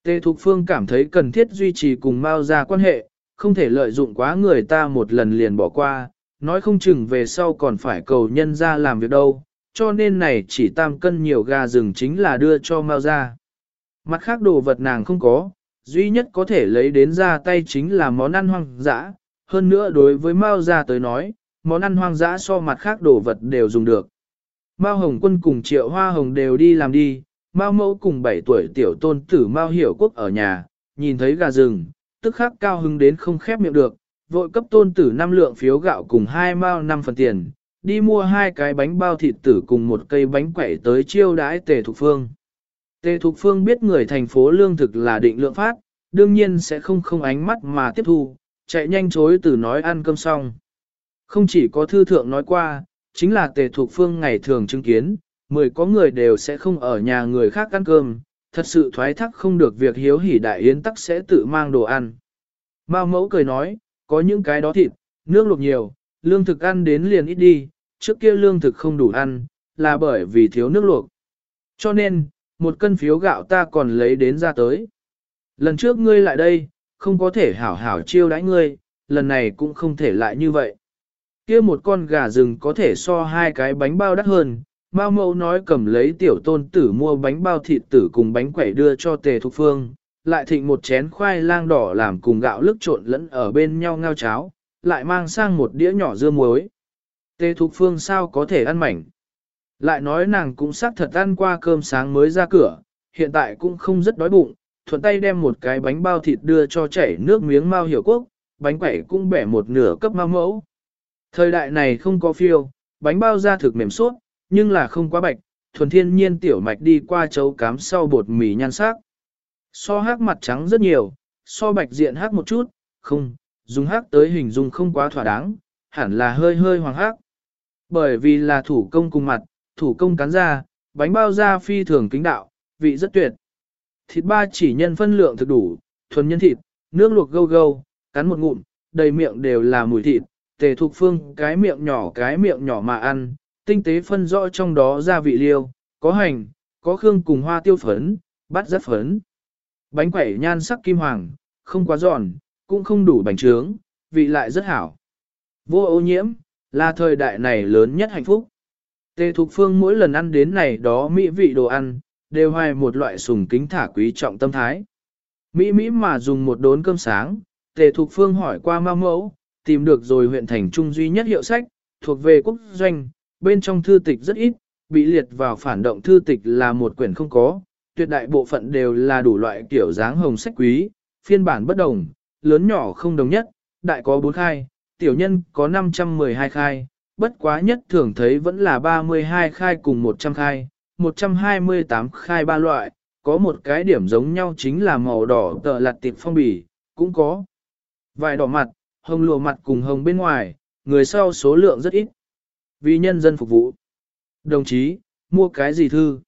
Tề Thục Phương cảm thấy cần thiết duy trì cùng Mao ra quan hệ, không thể lợi dụng quá người ta một lần liền bỏ qua, nói không chừng về sau còn phải cầu nhân ra làm việc đâu, cho nên này chỉ tam cân nhiều gà rừng chính là đưa cho Mao ra. Mặt khác đồ vật nàng không có, duy nhất có thể lấy đến ra tay chính là món ăn hoang dã, hơn nữa đối với Mao ra tới nói, món ăn hoang dã so mặt khác đồ vật đều dùng được. Mao Hồng Quân cùng Triệu Hoa Hồng đều đi làm đi, Mao Mẫu cùng 7 tuổi tiểu tôn tử Mao Hiểu Quốc ở nhà, nhìn thấy gà rừng, tức khắc cao hứng đến không khép miệng được, vội cấp tôn tử năm lượng phiếu gạo cùng hai mao năm phần tiền, đi mua hai cái bánh bao thịt tử cùng một cây bánh quẩy tới chiêu đãi Tề Thục Phương. Tề Thục Phương biết người thành phố lương thực là định lượng phát, đương nhiên sẽ không không ánh mắt mà tiếp thu, chạy nhanh chối từ nói ăn cơm xong. Không chỉ có thư thượng nói qua, chính là Tề Thục Phương ngày thường chứng kiến, mười có người đều sẽ không ở nhà người khác ăn cơm, thật sự thoái thác không được việc hiếu hỉ đại yến tắc sẽ tự mang đồ ăn. Mao mẫu cười nói, có những cái đó thịt, nước luộc nhiều, lương thực ăn đến liền ít đi, trước kia lương thực không đủ ăn, là bởi vì thiếu nước luộc. Cho nên, một cân phiếu gạo ta còn lấy đến ra tới. Lần trước ngươi lại đây, không có thể hảo hảo chiêu đãi ngươi, lần này cũng không thể lại như vậy. kia một con gà rừng có thể so hai cái bánh bao đắt hơn, Mao mẫu nói cầm lấy tiểu tôn tử mua bánh bao thịt tử cùng bánh quẩy đưa cho tề thục phương, lại thịnh một chén khoai lang đỏ làm cùng gạo lức trộn lẫn ở bên nhau ngao cháo, lại mang sang một đĩa nhỏ dưa muối. Tề thục phương sao có thể ăn mảnh. Lại nói nàng cũng xác thật ăn qua cơm sáng mới ra cửa, hiện tại cũng không rất đói bụng, thuận tay đem một cái bánh bao thịt đưa cho chảy nước miếng Mao Hiểu Quốc, bánh quẩy cũng bẻ một nửa cấp Mao mẫu. Thời đại này không có phiêu, bánh bao da thực mềm suốt, nhưng là không quá bạch, thuần thiên nhiên tiểu mạch đi qua chấu cám sau bột mì nhan sắc. So hắc mặt trắng rất nhiều, so bạch diện hắc một chút, không, dùng hắc tới hình dung không quá thỏa đáng, hẳn là hơi hơi hoàng hắc. Bởi vì là thủ công cùng mặt, thủ công cán ra, bánh bao da phi thường kính đạo, vị rất tuyệt. Thịt ba chỉ nhân phân lượng thực đủ, thuần nhân thịt, nước luộc gâu gâu, cắn một ngụm, đầy miệng đều là mùi thịt, tề thục phương cái miệng nhỏ cái miệng nhỏ mà ăn, tinh tế phân rõ trong đó gia vị liêu, có hành, có khương cùng hoa tiêu phấn, bát rất phấn. Bánh quẩy nhan sắc kim hoàng, không quá giòn, cũng không đủ bánh trướng, vị lại rất hảo. Vô ô nhiễm, là thời đại này lớn nhất hạnh phúc. Tề Thục Phương mỗi lần ăn đến này đó mỹ vị đồ ăn, đều hoài một loại sùng kính thả quý trọng tâm thái. Mỹ Mỹ mà dùng một đốn cơm sáng, Tề Thục Phương hỏi qua ma mẫu, tìm được rồi huyện thành trung duy nhất hiệu sách, thuộc về quốc doanh, bên trong thư tịch rất ít, bị liệt vào phản động thư tịch là một quyển không có, tuyệt đại bộ phận đều là đủ loại kiểu dáng hồng sách quý, phiên bản bất đồng, lớn nhỏ không đồng nhất, đại có 4 khai, tiểu nhân có 512 khai, bất quá nhất thường thấy vẫn là 32 khai cùng 100 khai, 128 khai ba loại, có một cái điểm giống nhau chính là màu đỏ tờ lạt tiệp phong bì, cũng có. Vài đỏ mặt, hồng lùa mặt cùng hồng bên ngoài, người sau số lượng rất ít. Vì nhân dân phục vụ. Đồng chí, mua cái gì thư?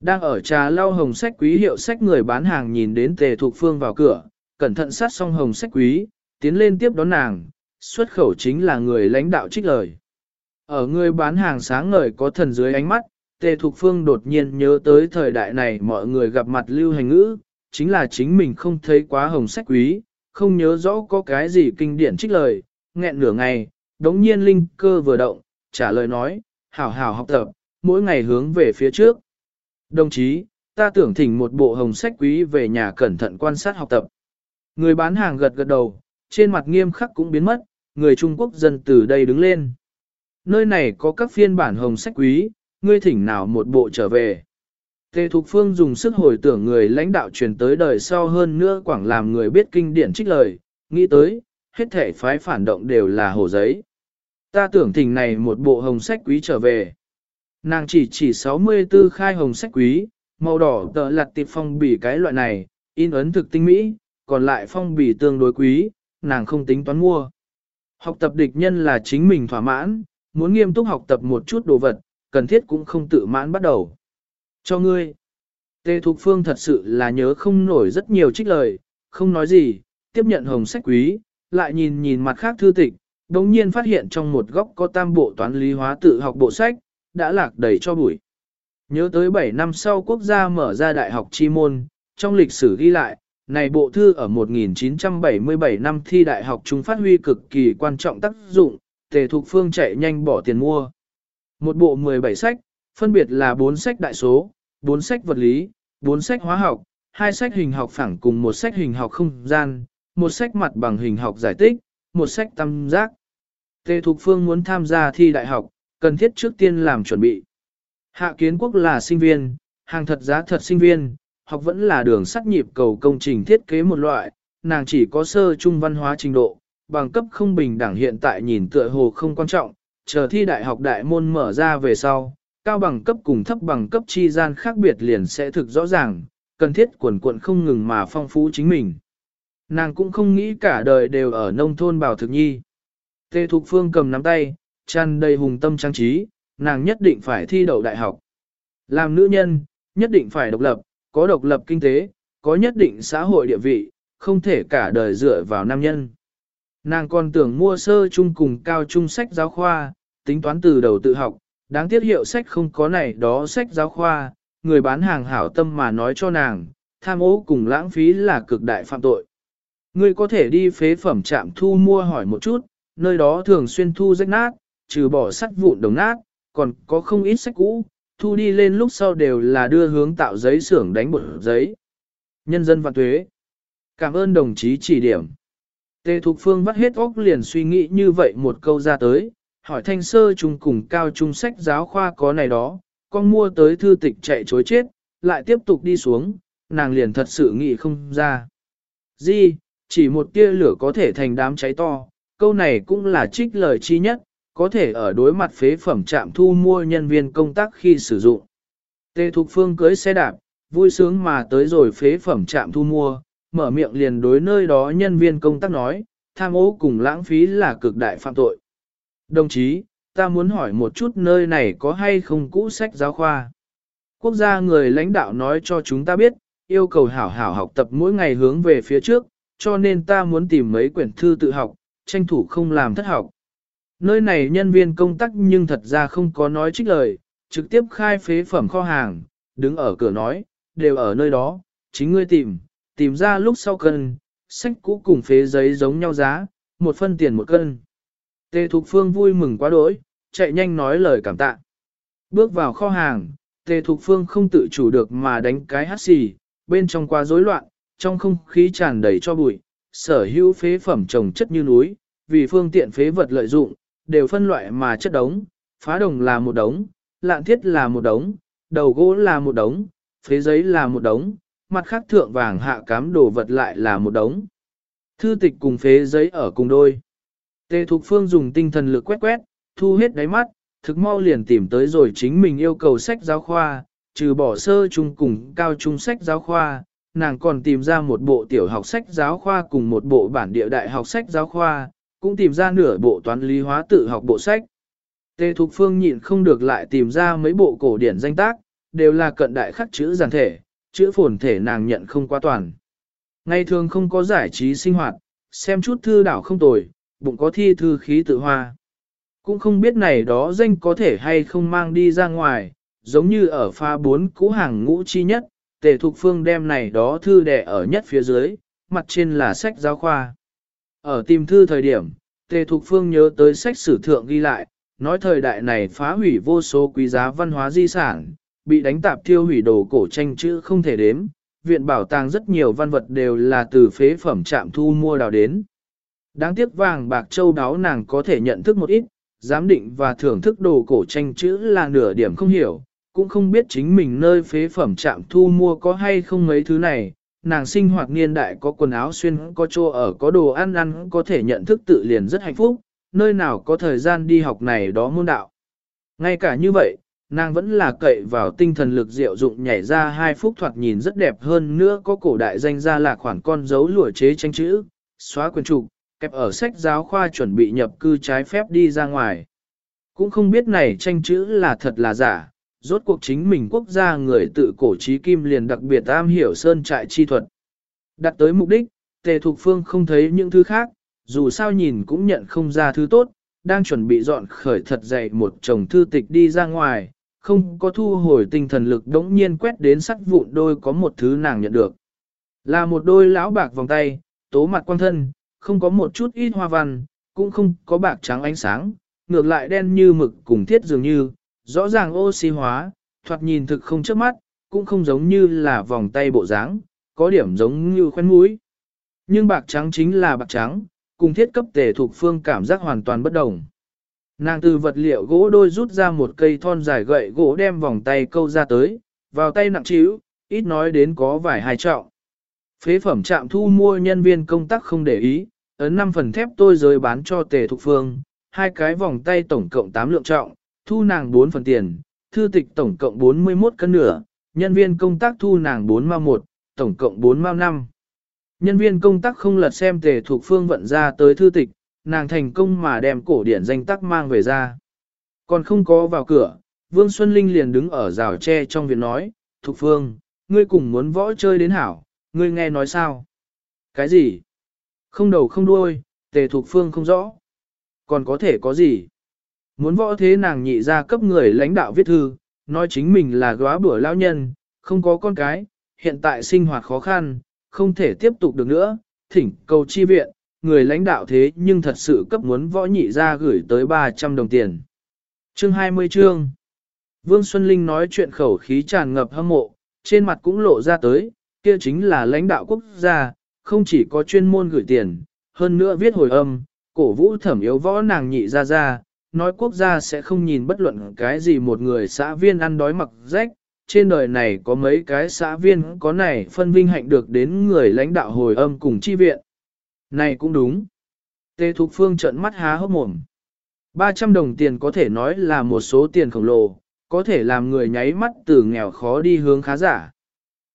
Đang ở trà lau hồng sách quý hiệu sách người bán hàng nhìn đến tề thuộc phương vào cửa, cẩn thận sát xong hồng sách quý, tiến lên tiếp đón nàng, xuất khẩu chính là người lãnh đạo trích lời. Ở người bán hàng sáng ngời có thần dưới ánh mắt, Tề Thục Phương đột nhiên nhớ tới thời đại này mọi người gặp mặt lưu hành ngữ, chính là chính mình không thấy quá hồng sách quý, không nhớ rõ có cái gì kinh điển trích lời, nghẹn nửa ngày, đống nhiên linh cơ vừa động, trả lời nói, hảo hảo học tập, mỗi ngày hướng về phía trước. Đồng chí, ta tưởng thỉnh một bộ hồng sách quý về nhà cẩn thận quan sát học tập. Người bán hàng gật gật đầu, trên mặt nghiêm khắc cũng biến mất, người Trung Quốc dần từ đây đứng lên. Nơi này có các phiên bản hồng sách quý, ngươi thỉnh nào một bộ trở về. Tề Thục Phương dùng sức hồi tưởng người lãnh đạo truyền tới đời sau hơn nữa quảng làm người biết kinh điển trích lời, nghĩ tới, hết thể phái phản động đều là hồ giấy. Ta tưởng thỉnh này một bộ hồng sách quý trở về. Nàng chỉ chỉ 64 khai hồng sách quý, màu đỏ tờ lặt tiệp phong bì cái loại này, in ấn thực tinh mỹ, còn lại phong bì tương đối quý, nàng không tính toán mua. Học tập địch nhân là chính mình thỏa mãn, muốn nghiêm túc học tập một chút đồ vật, cần thiết cũng không tự mãn bắt đầu. Cho ngươi, Tề Thục Phương thật sự là nhớ không nổi rất nhiều trích lời, không nói gì, tiếp nhận hồng sách quý, lại nhìn nhìn mặt khác thư tịch, đồng nhiên phát hiện trong một góc có tam bộ toán lý hóa tự học bộ sách, đã lạc đầy cho bụi. Nhớ tới 7 năm sau quốc gia mở ra đại học chi môn, trong lịch sử ghi lại, này bộ thư ở 1977 năm thi đại học chúng phát huy cực kỳ quan trọng tác dụng, tề thục phương chạy nhanh bỏ tiền mua. Một bộ 17 sách, phân biệt là 4 sách đại số, 4 sách vật lý, 4 sách hóa học, 2 sách hình học phẳng cùng một sách hình học không gian, một sách mặt bằng hình học giải tích, một sách tam giác. Tề Thục Phương muốn tham gia thi đại học, cần thiết trước tiên làm chuẩn bị. Hạ kiến quốc là sinh viên, hàng thật giá thật sinh viên, học vẫn là đường sắt nhịp cầu công trình thiết kế một loại, nàng chỉ có sơ trung văn hóa trình độ, bằng cấp không bình đẳng hiện tại nhìn tựa hồ không quan trọng, chờ thi đại học đại môn mở ra về sau, cao bằng cấp cùng thấp bằng cấp chi gian khác biệt liền sẽ thực rõ ràng, cần thiết quần quận không ngừng mà phong phú chính mình. Nàng cũng không nghĩ cả đời đều ở nông thôn bảo thực nhi. Tê Thục Phương cầm nắm tay, tràn đầy hùng tâm trang trí, nàng nhất định phải thi đậu đại học. Làm nữ nhân, nhất định phải độc lập, có độc lập kinh tế, có nhất định xã hội địa vị, không thể cả đời dựa vào nam nhân. Nàng còn tưởng mua sơ chung cùng cao trung sách giáo khoa, tính toán từ đầu tự học, đáng tiếc hiệu sách không có này đó sách giáo khoa, người bán hàng hảo tâm mà nói cho nàng, tham ô cùng lãng phí là cực đại phạm tội. Ngươi có thể đi phế phẩm trạm thu mua hỏi một chút, nơi đó thường xuyên thu rách nát, trừ bỏ sắt vụn đồng nát, còn có không ít sách cũ, thu đi lên lúc sau đều là đưa hướng tạo giấy xưởng đánh bột giấy. Nhân dân và thuế. Cảm ơn đồng chí chỉ điểm. Tề Thục Phương vắt hết óc liền suy nghĩ như vậy một câu ra tới, hỏi thanh sơ trung cùng cao trung sách giáo khoa có này đó, con mua tới thư tịch chạy chối chết, lại tiếp tục đi xuống, nàng liền thật sự nghĩ không ra. Di, chỉ một tia lửa có thể thành đám cháy to, câu này cũng là trích lời chi nhất, có thể ở đối mặt phế phẩm trạm thu mua nhân viên công tác khi sử dụng. Tề Thục Phương cưới xe đạp, vui sướng mà tới rồi phế phẩm trạm thu mua, mở miệng liền đối nơi đó nhân viên công tác nói, tham ô cùng lãng phí là cực đại phạm tội. Đồng chí, ta muốn hỏi một chút nơi này có hay không cũ sách giáo khoa. Quốc gia người lãnh đạo nói cho chúng ta biết, yêu cầu hảo hảo học tập mỗi ngày hướng về phía trước, cho nên ta muốn tìm mấy quyển thư tự học, tranh thủ không làm thất học. Nơi này nhân viên công tác nhưng thật ra không có nói trích lời, trực tiếp khai phế phẩm kho hàng, đứng ở cửa nói, đều ở nơi đó, chính ngươi tìm, tìm ra lúc sau cân, sách cũ cùng phế giấy giống nhau giá, một phân tiền một cân. Tề Thục Phương vui mừng quá đỗi, chạy nhanh nói lời cảm tạ. Bước vào kho hàng, Tề Thục Phương không tự chủ được mà đánh cái hát xì, bên trong quá rối loạn, trong không khí tràn đầy cho bụi, sở hữu phế phẩm trồng chất như núi, vì phương tiện phế vật lợi dụng, đều phân loại mà chất đống, phá đồng là một đống, lạn thiết là một đống, đầu gỗ là một đống, phế giấy là một đống, mặt khác thượng vàng hạ cám đồ vật lại là một đống. Thư tịch cùng phế giấy ở cùng đôi. Tề Thục Phương dùng tinh thần lực quét quét, thu hết đáy mắt, thực mau liền tìm tới rồi chính mình yêu cầu sách giáo khoa, trừ bỏ sơ trung cùng cao trung sách giáo khoa, nàng còn tìm ra một bộ tiểu học sách giáo khoa cùng một bộ bản địa đại học sách giáo khoa, cũng tìm ra nửa bộ toán lý hóa tự học bộ sách. Tề Thục Phương nhịn không được lại tìm ra mấy bộ cổ điển danh tác, đều là cận đại khắc chữ giản thể, chữ phồn thể nàng nhận không quá toàn. Ngày thường không có giải trí sinh hoạt, xem chút thư đảo không tồi, bụng có thi thư khí tự hoa. Cũng không biết này đó danh có thể hay không mang đi ra ngoài, giống như ở pha bốn cũ hàng ngũ chi nhất, tề thục phương đem này đó thư đẻ ở nhất phía dưới, mặt trên là sách giáo khoa. Ở tìm thư thời điểm, tề thục phương nhớ tới sách sử thượng ghi lại, nói thời đại này phá hủy vô số quý giá văn hóa di sản, bị đánh tạp thiêu hủy đồ cổ tranh chữ không thể đếm, viện bảo tàng rất nhiều văn vật đều là từ phế phẩm trạm thu mua đào đến. Đáng tiếc vàng bạc châu đáo nàng có thể nhận thức một ít, giám định và thưởng thức đồ cổ tranh chữ là nửa điểm không hiểu, cũng không biết chính mình nơi phế phẩm trạm thu mua có hay không mấy thứ này, nàng sinh hoạt niên đại có quần áo xuyên có chỗ ở có đồ ăn ăn có thể nhận thức tự liền rất hạnh phúc, nơi nào có thời gian đi học này đó môn đạo. Ngay cả như vậy, nàng vẫn là cậy vào tinh thần lực diệu dụng nhảy ra hai phút thoạt nhìn rất đẹp hơn nữa có cổ đại danh ra là khoản con dấu lụa chế tranh chữ, xóa quyền trục, kẹp ở sách giáo khoa chuẩn bị nhập cư trái phép đi ra ngoài. Cũng không biết này tranh chữ là thật là giả, rốt cuộc chính mình quốc gia người tự cổ trí kim liền đặc biệt am hiểu sơn trại chi thuật. Đặt tới mục đích, tề thục phương không thấy những thứ khác, dù sao nhìn cũng nhận không ra thứ tốt, đang chuẩn bị dọn khởi thật dày một chồng thư tịch đi ra ngoài, không có thu hồi tinh thần lực đống nhiên quét đến sắt vụn đôi có một thứ nàng nhận được. Là một đôi lão bạc vòng tay, tố mặt quang thân, không có một chút ít hoa văn, cũng không có bạc trắng ánh sáng, ngược lại đen như mực cùng thiết dường như, rõ ràng oxy hóa, thoạt nhìn thực không trước mắt, cũng không giống như là vòng tay bộ dáng, có điểm giống như khoen mũi. Nhưng bạc trắng chính là bạc trắng, cùng thiết cấp tề thuộc phương cảm giác hoàn toàn bất đồng. Nàng từ vật liệu gỗ đôi rút ra một cây thon dài gậy gỗ đem vòng tay câu ra tới, vào tay nặng trĩu, ít nói đến có vài hai trọng. Phế phẩm trạm thu mua nhân viên công tác không để ý, ấn 5 phần thép tôi rời bán cho tề thục phương, hai cái vòng tay tổng cộng 8 lượng trọng, thu nàng 4 phần tiền, thư tịch tổng cộng 41 cân nửa, nhân viên công tác thu nàng 4 mao 1, tổng cộng 4 mao 5. Nhân viên công tác không lật xem tề thuộc phương vận ra tới thư tịch, nàng thành công mà đem cổ điển danh tắc mang về ra. Còn không có vào cửa, Vương Xuân Linh liền đứng ở rào tre trong viện nói, Thục Phương, ngươi cùng muốn võ chơi đến hảo, ngươi nghe nói sao? Cái gì? Không đầu không đuôi, tề Thục Phương không rõ. Còn có thể có gì? Muốn võ thế nàng nhị ra cấp người lãnh đạo viết thư, nói chính mình là góa bữa lao nhân, không có con cái, hiện tại sinh hoạt khó khăn, không thể tiếp tục được nữa, thỉnh cầu chi viện, người lãnh đạo thế nhưng thật sự cấp muốn võ nhị ra gửi tới 300 đồng tiền. Chương 20 chương Vương Xuân Linh nói chuyện khẩu khí tràn ngập hâm mộ, trên mặt cũng lộ ra tới, kia chính là lãnh đạo quốc gia, không chỉ có chuyên môn gửi tiền, hơn nữa viết hồi âm, cổ vũ thẩm yếu võ nàng nhị ra ra, nói quốc gia sẽ không nhìn bất luận cái gì một người xã viên ăn đói mặc rách, trên đời này có mấy cái xã viên có này phân vinh hạnh được đến người lãnh đạo hồi âm cùng chi viện. Này cũng đúng. Tề Thục Phương trợn mắt há hốc mồm. 300 đồng tiền có thể nói là một số tiền khổng lồ, có thể làm người nháy mắt từ nghèo khó đi hướng khá giả.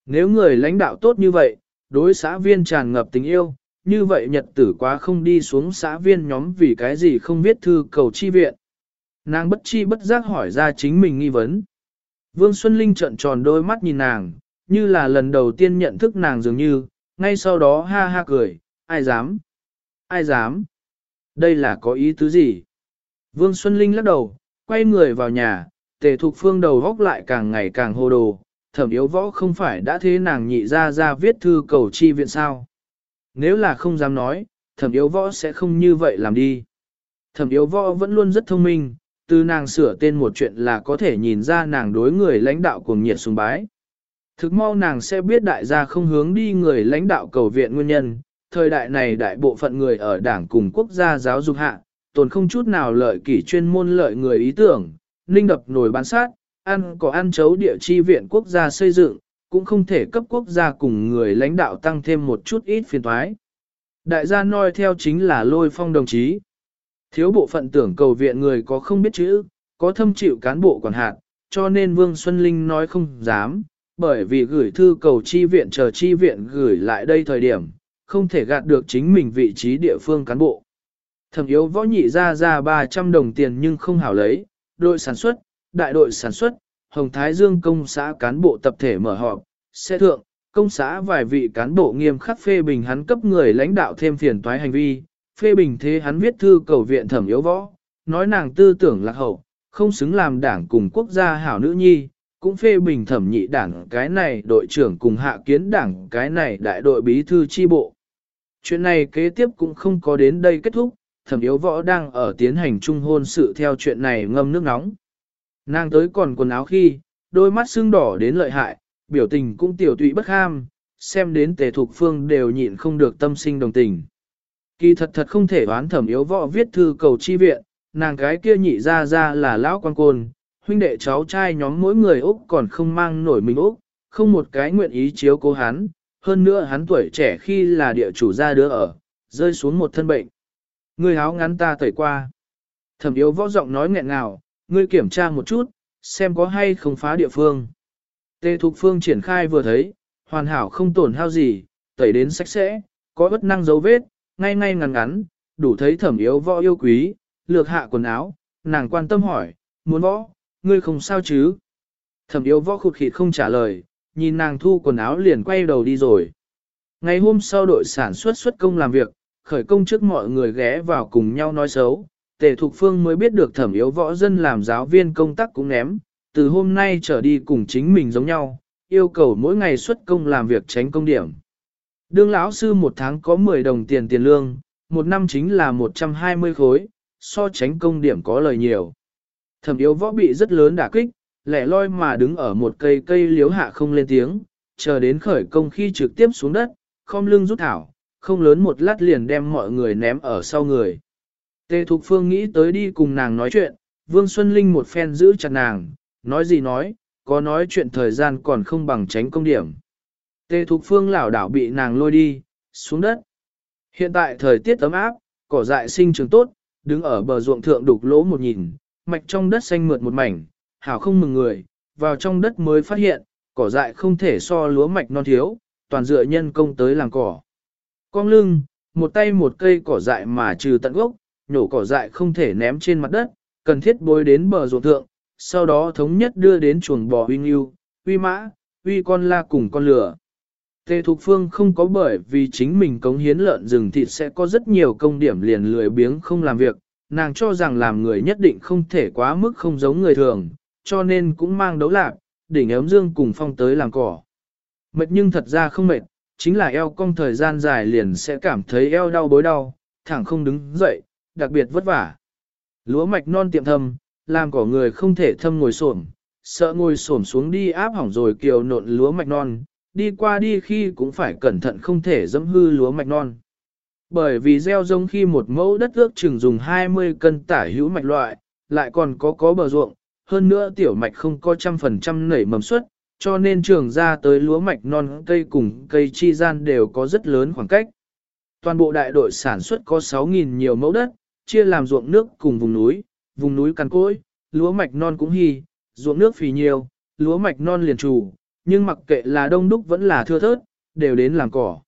Nếu người lãnh đạo tốt như vậy, đối xã viên tràn ngập tình yêu, như vậy nhật tử quá không đi xuống xã viên nhóm vì cái gì không viết thư cầu chi viện. Nàng bất chi bất giác hỏi ra chính mình nghi vấn. Vương Xuân Linh trợn tròn đôi mắt nhìn nàng, như là lần đầu tiên nhận thức nàng dường như, ngay sau đó ha ha cười, ai dám, ai dám, đây là có ý tứ gì? Vương Xuân Linh lắc đầu, quay người vào nhà, tề thục phương đầu góc lại càng ngày càng hồ đồ, thẩm yếu võ không phải đã thế nàng nhị ra ra viết thư cầu chi viện sao. Nếu là không dám nói, thẩm yếu võ sẽ không như vậy làm đi. Thẩm yếu võ vẫn luôn rất thông minh, từ nàng sửa tên một chuyện là có thể nhìn ra nàng đối người lãnh đạo cuồng nhiệt sùng bái. Thực mau nàng sẽ biết đại gia không hướng đi người lãnh đạo cầu viện nguyên nhân, thời đại này đại bộ phận người ở đảng cùng quốc gia giáo dục hạ, tồn không chút nào lợi kỷ chuyên môn lợi người ý tưởng, ninh đập nổi bán sát, ăn có ăn chấu địa chi viện quốc gia xây dựng, cũng không thể cấp quốc gia cùng người lãnh đạo tăng thêm một chút ít phiền thoái. Đại gia noi theo chính là lôi phong đồng chí. Thiếu bộ phận tưởng cầu viện người có không biết chữ, có thâm chịu cán bộ quản hạt, cho nên Vương Xuân Linh nói không dám, bởi vì gửi thư cầu chi viện chờ chi viện gửi lại đây thời điểm, không thể gạt được chính mình vị trí địa phương cán bộ. Thẩm yếu võ nhị ra ra 300 đồng tiền nhưng không hảo lấy, đội sản xuất, đại đội sản xuất, Hồng Thái Dương công xã cán bộ tập thể mở họp, xe thượng, công xã vài vị cán bộ nghiêm khắc phê bình hắn cấp người lãnh đạo thêm phiền toái hành vi, phê bình thế hắn viết thư cầu viện thẩm yếu võ, nói nàng tư tưởng lạc hậu, không xứng làm đảng cùng quốc gia hảo nữ nhi, cũng phê bình thẩm nhị đảng cái này đội trưởng cùng hạ kiến đảng cái này đại đội bí thư chi bộ. Chuyện này kế tiếp cũng không có đến đây kết thúc, thẩm yếu võ đang ở tiến hành trung hôn sự theo chuyện này ngâm nước nóng. Nàng tới còn quần áo khi, đôi mắt sưng đỏ đến lợi hại, biểu tình cũng tiểu tụy bất ham, xem đến tề thục phương đều nhịn không được tâm sinh đồng tình. Kỳ thật thật không thể đoán thẩm yếu võ viết thư cầu chi viện, nàng cái kia nhị ra ra là lão quan côn, huynh đệ cháu trai nhóm mỗi người Úc còn không mang nổi mình Úc, không một cái nguyện ý chiếu cố hắn, hơn nữa hắn tuổi trẻ khi là địa chủ gia đứa ở, rơi xuống một thân bệnh. Ngươi háo ngắn ta tẩy qua. Thẩm yếu võ giọng nói nghẹn ngào, ngươi kiểm tra một chút, xem có hay không phá địa phương. Tê Thục Phương triển khai vừa thấy, hoàn hảo không tổn hao gì, tẩy đến sạch sẽ, có bất năng dấu vết, ngay ngay ngắn ngắn, đủ thấy thẩm yếu võ yêu quý, lược hạ quần áo, nàng quan tâm hỏi, muốn võ, ngươi không sao chứ? Thẩm yếu võ khụt khịt không trả lời, nhìn nàng thu quần áo liền quay đầu đi rồi. Ngày hôm sau đội sản xuất xuất công làm việc, khởi công trước mọi người ghé vào cùng nhau nói xấu, tề thục phương mới biết được thẩm yếu võ dân làm giáo viên công tác cũng ném, từ hôm nay trở đi cùng chính mình giống nhau, yêu cầu mỗi ngày xuất công làm việc tránh công điểm. Đương lão sư một tháng có 10 đồng tiền tiền lương, một năm chính là 120 khối, so tránh công điểm có lời nhiều. Thẩm yếu võ bị rất lớn đả kích, lẻ loi mà đứng ở một cây cây liếu hạ không lên tiếng, chờ đến khởi công khi trực tiếp xuống đất, khom lưng rút thảo, không lớn một lát liền đem mọi người ném ở sau người. Tề Thục Phương nghĩ tới đi cùng nàng nói chuyện, Vương Xuân Linh một phen giữ chặt nàng, nói gì nói, có nói chuyện thời gian còn không bằng tránh công điểm. Tề Thục Phương lảo đảo bị nàng lôi đi, xuống đất. Hiện tại thời tiết ấm áp, cỏ dại sinh trường tốt, đứng ở bờ ruộng thượng đục lỗ một nhìn, mạch trong đất xanh mượt một mảnh, hảo không mừng người, vào trong đất mới phát hiện, cỏ dại không thể so lúa mạch non thiếu, toàn dựa nhân công tới làng cỏ. Cong lưng, một tay một cây cỏ dại mà trừ tận gốc, nhổ cỏ dại không thể ném trên mặt đất, cần thiết bối đến bờ ruộng thượng, sau đó thống nhất đưa đến chuồng bò huy nghiêu, huy mã, huy con la cùng con lửa. Tề Thục Phương không có bởi vì chính mình cống hiến lợn rừng thịt sẽ có rất nhiều công điểm liền lười biếng không làm việc, nàng cho rằng làm người nhất định không thể quá mức không giống người thường, cho nên cũng mang đấu lạc, đỉnh ấm dương cùng phong tới làm cỏ. Mệt nhưng thật ra không mệt, chính là eo cong thời gian dài liền sẽ cảm thấy eo đau bối đau, thẳng không đứng dậy, đặc biệt vất vả. Lúa mạch non tiệm thâm, làm cỏ người không thể thâm ngồi xổm, sợ ngồi xổm xuống đi áp hỏng rồi kiều nộn lúa mạch non, đi qua đi khi cũng phải cẩn thận không thể dẫm hư lúa mạch non. Bởi vì gieo giống khi một mẫu đất ước chừng dùng 20 cân tả hữu mạch loại, lại còn có có bờ ruộng, hơn nữa tiểu mạch không có trăm phần trăm nảy mầm suất, cho nên trường ra tới lúa mạch non cây cùng cây chi gian đều có rất lớn khoảng cách. Toàn bộ đại đội sản xuất có 6.000 nhiều mẫu đất, chia làm ruộng nước cùng vùng núi, vùng núi cằn cỗi, lúa mạch non cũng hy, ruộng nước phì nhiều, lúa mạch non liền chủ, nhưng mặc kệ là đông đúc vẫn là thưa thớt, đều đến làm cỏ.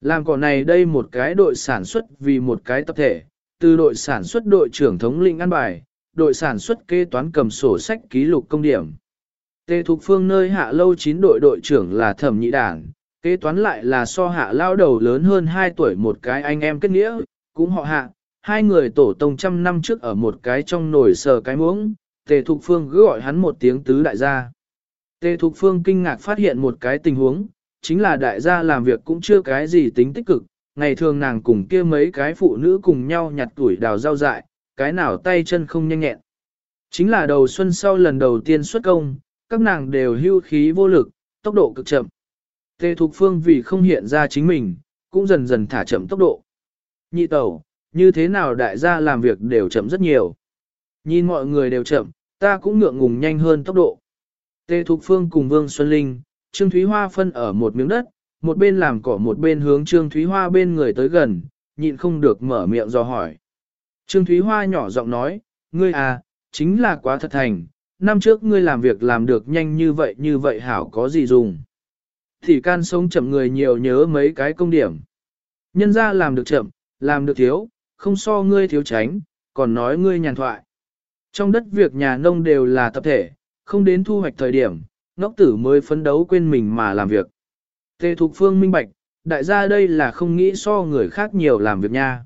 Làm cỏ này đây một cái đội sản xuất vì một cái tập thể, từ đội sản xuất đội trưởng thống lĩnh ăn bài, đội sản xuất kế toán cầm sổ sách ký lục công điểm. Tề Thục Phương nơi hạ lâu 9 đội đội trưởng là thẩm nhị đảng, kế toán lại là so hạ lao đầu lớn hơn 2 tuổi một cái anh em kết nghĩa, cũng họ hạ, hai người tổ tông trăm năm trước ở một cái trong nồi sờ cái muỗng, Tề Thục Phương cứ gọi hắn một tiếng tứ đại gia. Tề Thục Phương kinh ngạc phát hiện một cái tình huống, chính là đại gia làm việc cũng chưa cái gì tính tích cực, ngày thường nàng cùng kia mấy cái phụ nữ cùng nhau nhặt tuổi đào rau dại, cái nào tay chân không nhanh nhẹn. Chính là đầu xuân sau lần đầu tiên xuất công, các nàng đều hưu khí vô lực, tốc độ cực chậm. Tề Thục Phương vì không hiện ra chính mình, cũng dần dần thả chậm tốc độ. Nhị tẩu, như thế nào đại gia làm việc đều chậm rất nhiều. Nhìn mọi người đều chậm, ta cũng ngượng ngùng nhanh hơn tốc độ. Tề Thục Phương cùng Vương Xuân Linh, Trương Thúy Hoa phân ở một miếng đất, một bên làm cỏ một bên hướng Trương Thúy Hoa bên người tới gần, nhịn không được mở miệng do hỏi. Trương Thúy Hoa nhỏ giọng nói, ngươi à, chính là quá thật thành, năm trước ngươi làm việc làm được nhanh như vậy như vậy hảo có gì dùng. Thì can sống chậm người nhiều nhớ mấy cái công điểm. Nhân ra làm được chậm, làm được thiếu, không so ngươi thiếu tránh, còn nói ngươi nhàn thoại. Trong đất việc nhà nông đều là tập thể, không đến thu hoạch thời điểm, ngốc tử mới phấn đấu quên mình mà làm việc. Tề Thục Phương minh bạch, đại gia đây là không nghĩ so người khác nhiều làm việc nha.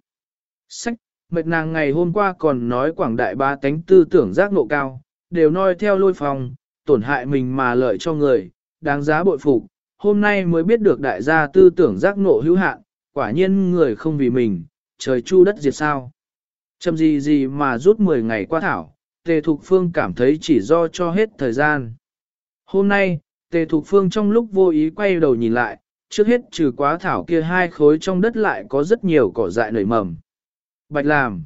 Sách, mệt nàng ngày hôm qua còn nói quảng đại ba tánh tư tưởng giác ngộ cao, đều noi theo lôi phòng, tổn hại mình mà lợi cho người, đáng giá bội phục. Hôm nay mới biết được đại gia tư tưởng giác ngộ hữu hạn, quả nhiên người không vì mình, trời chu đất diệt sao. Chầm gì gì mà rút 10 ngày qua thảo, Tề Thục Phương cảm thấy chỉ do cho hết thời gian. Hôm nay, Tề Thục Phương trong lúc vô ý quay đầu nhìn lại, trước hết trừ quá thảo kia hai khối trong đất lại có rất nhiều cỏ dại nảy mầm. Bạch làm.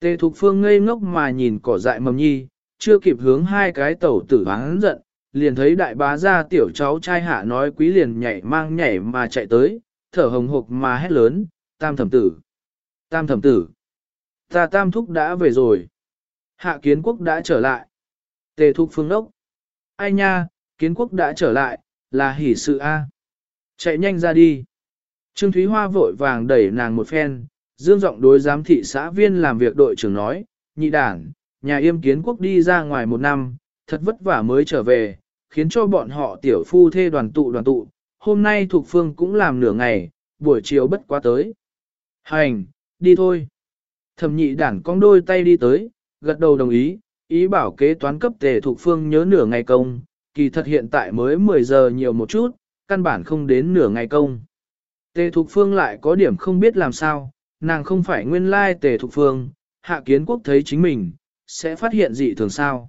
Tề Thục Phương ngây ngốc mà nhìn cỏ dại mầm nhi, chưa kịp hướng hai cái tẩu tử hắn giận, liền thấy đại bá ra tiểu cháu trai hạ nói quý liền nhảy mang nhảy mà chạy tới, thở hồng hộc mà hét lớn, tam thẩm tử. Tam thẩm tử. Ta tam thúc đã về rồi. Hạ kiến quốc đã trở lại. Tề thục phương đốc. Ai nha, kiến quốc đã trở lại, là hỷ sự A. Chạy nhanh ra đi. Trương Thúy Hoa vội vàng đẩy nàng một phen, dương giọng đối giám thị xã viên làm việc đội trưởng nói, nhị đảng, nhà yêm kiến quốc đi ra ngoài một năm, thật vất vả mới trở về, khiến cho bọn họ tiểu phu thê đoàn tụ đoàn tụ, hôm nay thuộc phương cũng làm nửa ngày, buổi chiều bất quá tới. Hành, đi thôi. Thẩm nhị đảng cong đôi tay đi tới, gật đầu đồng ý, ý bảo kế toán cấp tề thuộc phương nhớ nửa ngày công, kỳ thật hiện tại mới 10 giờ nhiều một chút, căn bản không đến nửa ngày công. Tề Thục Phương lại có điểm không biết làm sao, nàng không phải nguyên lai Tề Thục Phương, Hạ Kiến Quốc thấy chính mình, sẽ phát hiện dị thường sao.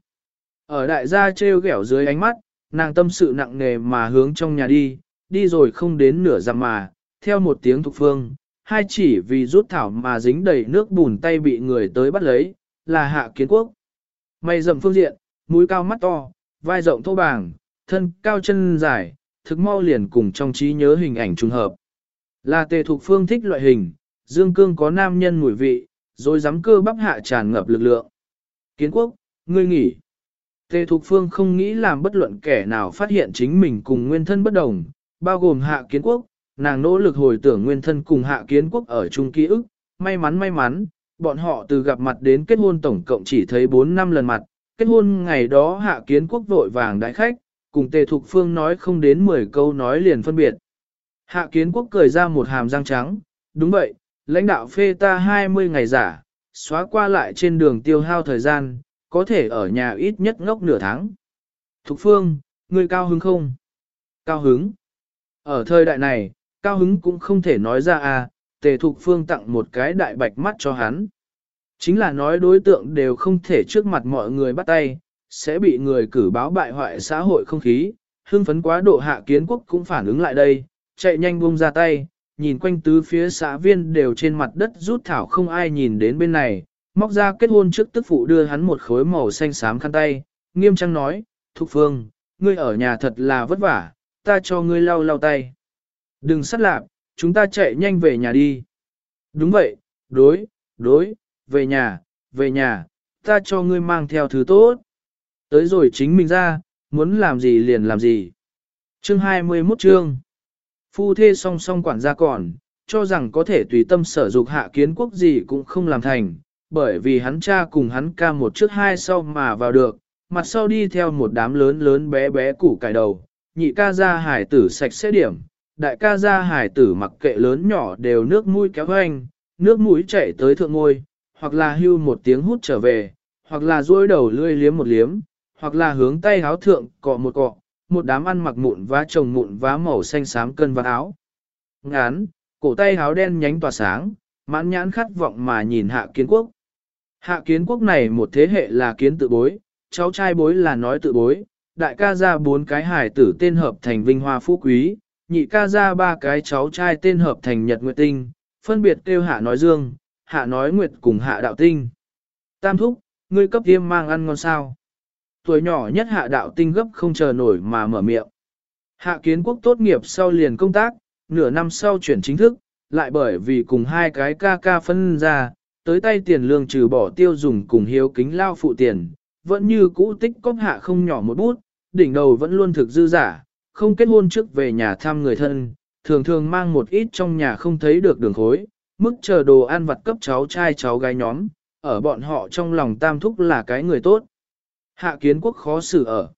Ở đại gia treo ghẻo dưới ánh mắt, nàng tâm sự nặng nề mà hướng trong nhà đi, đi rồi không đến nửa dặm mà, theo một tiếng Thục Phương, hai chỉ vì rút thảo mà dính đầy nước bùn tay bị người tới bắt lấy, là Hạ Kiến Quốc. Mày rậm phương diện, mũi cao mắt to, vai rộng thô bàng, thân cao chân dài, thực mau liền cùng trong trí nhớ hình ảnh trùng hợp. Là tề thục phương thích loại hình, dương cương có nam nhân mùi vị, rồi dám cơ bắp hạ tràn ngập lực lượng. Kiến quốc, ngươi nghỉ. Tề Thục Phương không nghĩ làm bất luận kẻ nào phát hiện chính mình cùng nguyên thân bất đồng, bao gồm hạ kiến quốc, nàng nỗ lực hồi tưởng nguyên thân cùng hạ kiến quốc ở chung ký ức, may mắn may mắn, bọn họ từ gặp mặt đến kết hôn tổng cộng chỉ thấy 4 năm lần mặt, kết hôn ngày đó hạ kiến quốc vội vàng đại khách, cùng tề thục phương nói không đến 10 câu nói liền phân biệt. Hạ kiến quốc cười ra một hàm răng trắng, đúng vậy, lãnh đạo phê ta 20 ngày giả, xóa qua lại trên đường tiêu hao thời gian, có thể ở nhà ít nhất ngốc nửa tháng. Thục phương, ngươi cao hứng không? Cao hứng. Ở thời đại này, cao hứng cũng không thể nói ra à, tề thục phương tặng một cái đại bạch mắt cho hắn. Chính là nói đối tượng đều không thể trước mặt mọi người bắt tay, sẽ bị người cử báo bại hoại xã hội không khí, hưng phấn quá độ hạ kiến quốc cũng phản ứng lại đây, chạy nhanh buông ra tay, nhìn quanh tứ phía xã viên đều trên mặt đất rút thảo không ai nhìn đến bên này, móc ra kết hôn trước tức phụ đưa hắn một khối màu xanh xám khăn tay, nghiêm trang nói, Thục Phương, ngươi ở nhà thật là vất vả, ta cho ngươi lau lau tay. Đừng sắt lạp, chúng ta chạy nhanh về nhà đi. Đúng vậy, đối, đối, về nhà, về nhà, ta cho ngươi mang theo thứ tốt. Tới rồi chính mình ra, muốn làm gì liền làm gì. Chương 21 chương Phu thê song song quản gia còn, cho rằng có thể tùy tâm sở dục hạ kiến quốc gì cũng không làm thành, bởi vì hắn cha cùng hắn ca một trước hai sau mà vào được, mặt sau đi theo một đám lớn lớn bé bé củ cải đầu, nhị ca ra hải tử sạch sẽ điểm, đại ca ra hải tử mặc kệ lớn nhỏ đều nước mũi kéo hoanh, nước mũi chảy tới thượng ngôi, hoặc là hưu một tiếng hút trở về, hoặc là duỗi đầu lươi liếm một liếm, hoặc là hướng tay háo thượng cọ một cọ, một đám ăn mặc mụn vá trồng mụn vá màu xanh xám cân vá áo. Ngán, cổ tay áo đen nhánh tỏa sáng, mãn nhãn khát vọng mà nhìn hạ kiến quốc. Hạ kiến quốc này một thế hệ là kiến tự bối, cháu trai bối là nói tự bối, đại ca ra bốn cái hải tử tên hợp thành vinh hoa phú quý, nhị ca ra ba cái cháu trai tên hợp thành nhật nguyệt tinh, phân biệt kêu hạ nói dương, hạ nói nguyệt cùng hạ đạo tinh. Tam thúc, ngươi cấp tiêm mang ăn ngon sao. Tuổi nhỏ nhất hạ đạo tinh gấp không chờ nổi mà mở miệng. Hạ kiến quốc tốt nghiệp sau liền công tác, nửa năm sau chuyển chính thức, lại bởi vì cùng hai cái ca ca phân ra, tới tay tiền lương trừ bỏ tiêu dùng cùng hiếu kính lao phụ tiền, vẫn như cũ tích cóp hạ không nhỏ một bút, đỉnh đầu vẫn luôn thực dư giả, không kết hôn trước về nhà thăm người thân, thường thường mang một ít trong nhà không thấy được đường khối, mức chờ đồ ăn vặt cấp cháu trai cháu gái nhóm, ở bọn họ trong lòng tam thúc là cái người tốt. Hạ kiến quốc khó xử ở.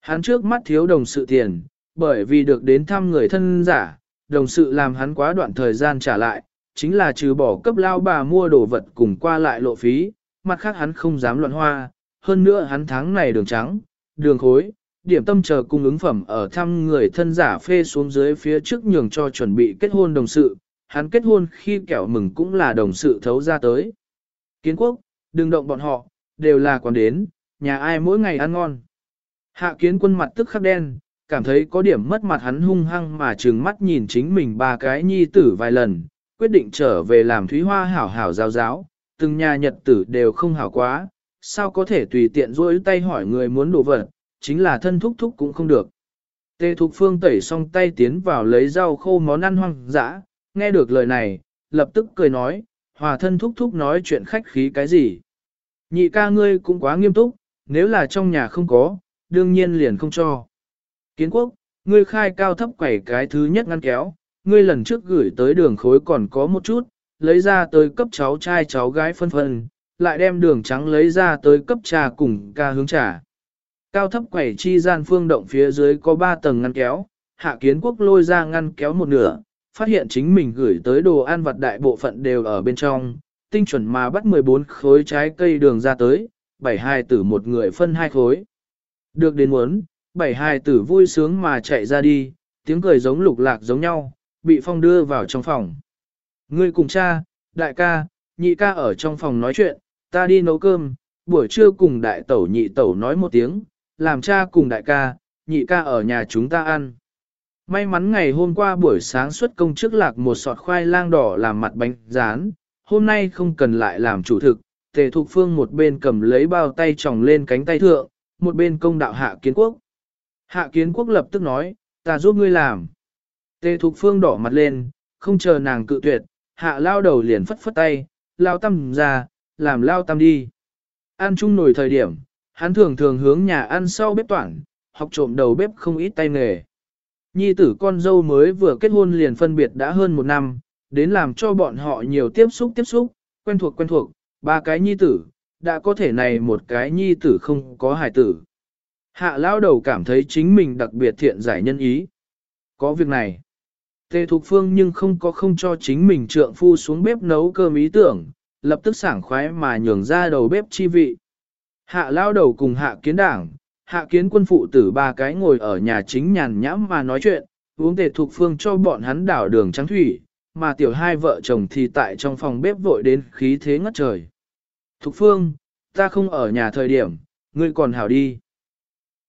Hắn trước mắt thiếu đồng sự tiền, bởi vì được đến thăm người thân giả, đồng sự làm hắn quá đoạn thời gian trả lại, chính là trừ bỏ cấp lao bà mua đồ vật cùng qua lại lộ phí, mặt khác hắn không dám loạn hoa, hơn nữa hắn tháng này đường trắng, đường khối, điểm tâm chờ cung ứng phẩm ở thăm người thân giả phê xuống dưới phía trước nhường cho chuẩn bị kết hôn đồng sự, hắn kết hôn khi kẻo mừng cũng là đồng sự thấu ra tới. Kiến quốc, đừng động bọn họ, đều là còn đến, nhà ai mỗi ngày ăn ngon. Hạ kiến quân mặt tức khắc đen, cảm thấy có điểm mất mặt hắn hung hăng mà trừng mắt nhìn chính mình ba cái nhi tử vài lần, quyết định trở về làm thúy hoa hảo hảo giáo giáo, từng nhà nhật tử đều không hảo quá, sao có thể tùy tiện rỗi tay hỏi người muốn đồ vật, chính là thân thúc thúc cũng không được. Tê Thục Phương tẩy xong tay tiến vào lấy rau khô món ăn hoang dã, nghe được lời này, lập tức cười nói, hòa thân thúc thúc nói chuyện khách khí cái gì. Nhị ca ngươi cũng quá nghiêm túc, nếu là trong nhà không có, đương nhiên liền không cho. Kiến quốc, ngươi khai cao thấp quẩy cái thứ nhất ngăn kéo, ngươi lần trước gửi tới đường khối còn có một chút, lấy ra tới cấp cháu trai cháu gái phân phân, lại đem đường trắng lấy ra tới cấp trà cùng ca hướng trà. Cao thấp quẩy chi gian phương động phía dưới có 3 tầng ngăn kéo, hạ kiến quốc lôi ra ngăn kéo một nửa, phát hiện chính mình gửi tới đồ ăn vặt đại bộ phận đều ở bên trong, tinh chuẩn mà bắt 14 khối trái cây đường ra tới, bảy hài tử một người phân hai khối. Được đến muốn, bảy hài tử vui sướng mà chạy ra đi, tiếng cười giống lục lạc giống nhau, bị phong đưa vào trong phòng. Ngươi cùng cha, đại ca, nhị ca ở trong phòng nói chuyện, ta đi nấu cơm, buổi trưa cùng đại tẩu nhị tẩu nói một tiếng, làm cha cùng đại ca, nhị ca ở nhà chúng ta ăn. May mắn ngày hôm qua buổi sáng xuất công trước lạc một sọt khoai lang đỏ làm mặt bánh rán, hôm nay không cần lại làm chủ thực, tề thục phương một bên cầm lấy bao tay tròng lên cánh tay thượng, một bên công đạo hạ kiến quốc. Hạ kiến quốc lập tức nói, ta giúp ngươi làm. Tề thục phương đỏ mặt lên, không chờ nàng cự tuyệt, hạ lao đầu liền phất phất tay, lao tâm ra, làm lao tâm đi. Ăn chung nổi thời điểm, hắn thường thường hướng nhà ăn sau bếp toảng, học trộm đầu bếp không ít tay nghề. Nhi tử con dâu mới vừa kết hôn liền phân biệt đã hơn một năm, đến làm cho bọn họ nhiều tiếp xúc tiếp xúc, quen thuộc quen thuộc, ba cái nhi tử, đã có thể này một cái nhi tử không có hài tử. Hạ lao đầu cảm thấy chính mình đặc biệt thiện giải nhân ý. Có việc này. Tề Thục Phương nhưng không có không cho chính mình trượng phu xuống bếp nấu cơm ý tưởng, lập tức sảng khoái mà nhường ra đầu bếp chi vị. Hạ lao đầu cùng hạ kiến đảng, hạ kiến quân phụ tử ba cái ngồi ở nhà chính nhàn nhãm mà nói chuyện, uống Tề Thục Phương cho bọn hắn đảo đường trắng thủy, mà tiểu hai vợ chồng thì tại trong phòng bếp vội đến khí thế ngất trời. Thục Phương, ta không ở nhà thời điểm, ngươi còn hảo đi.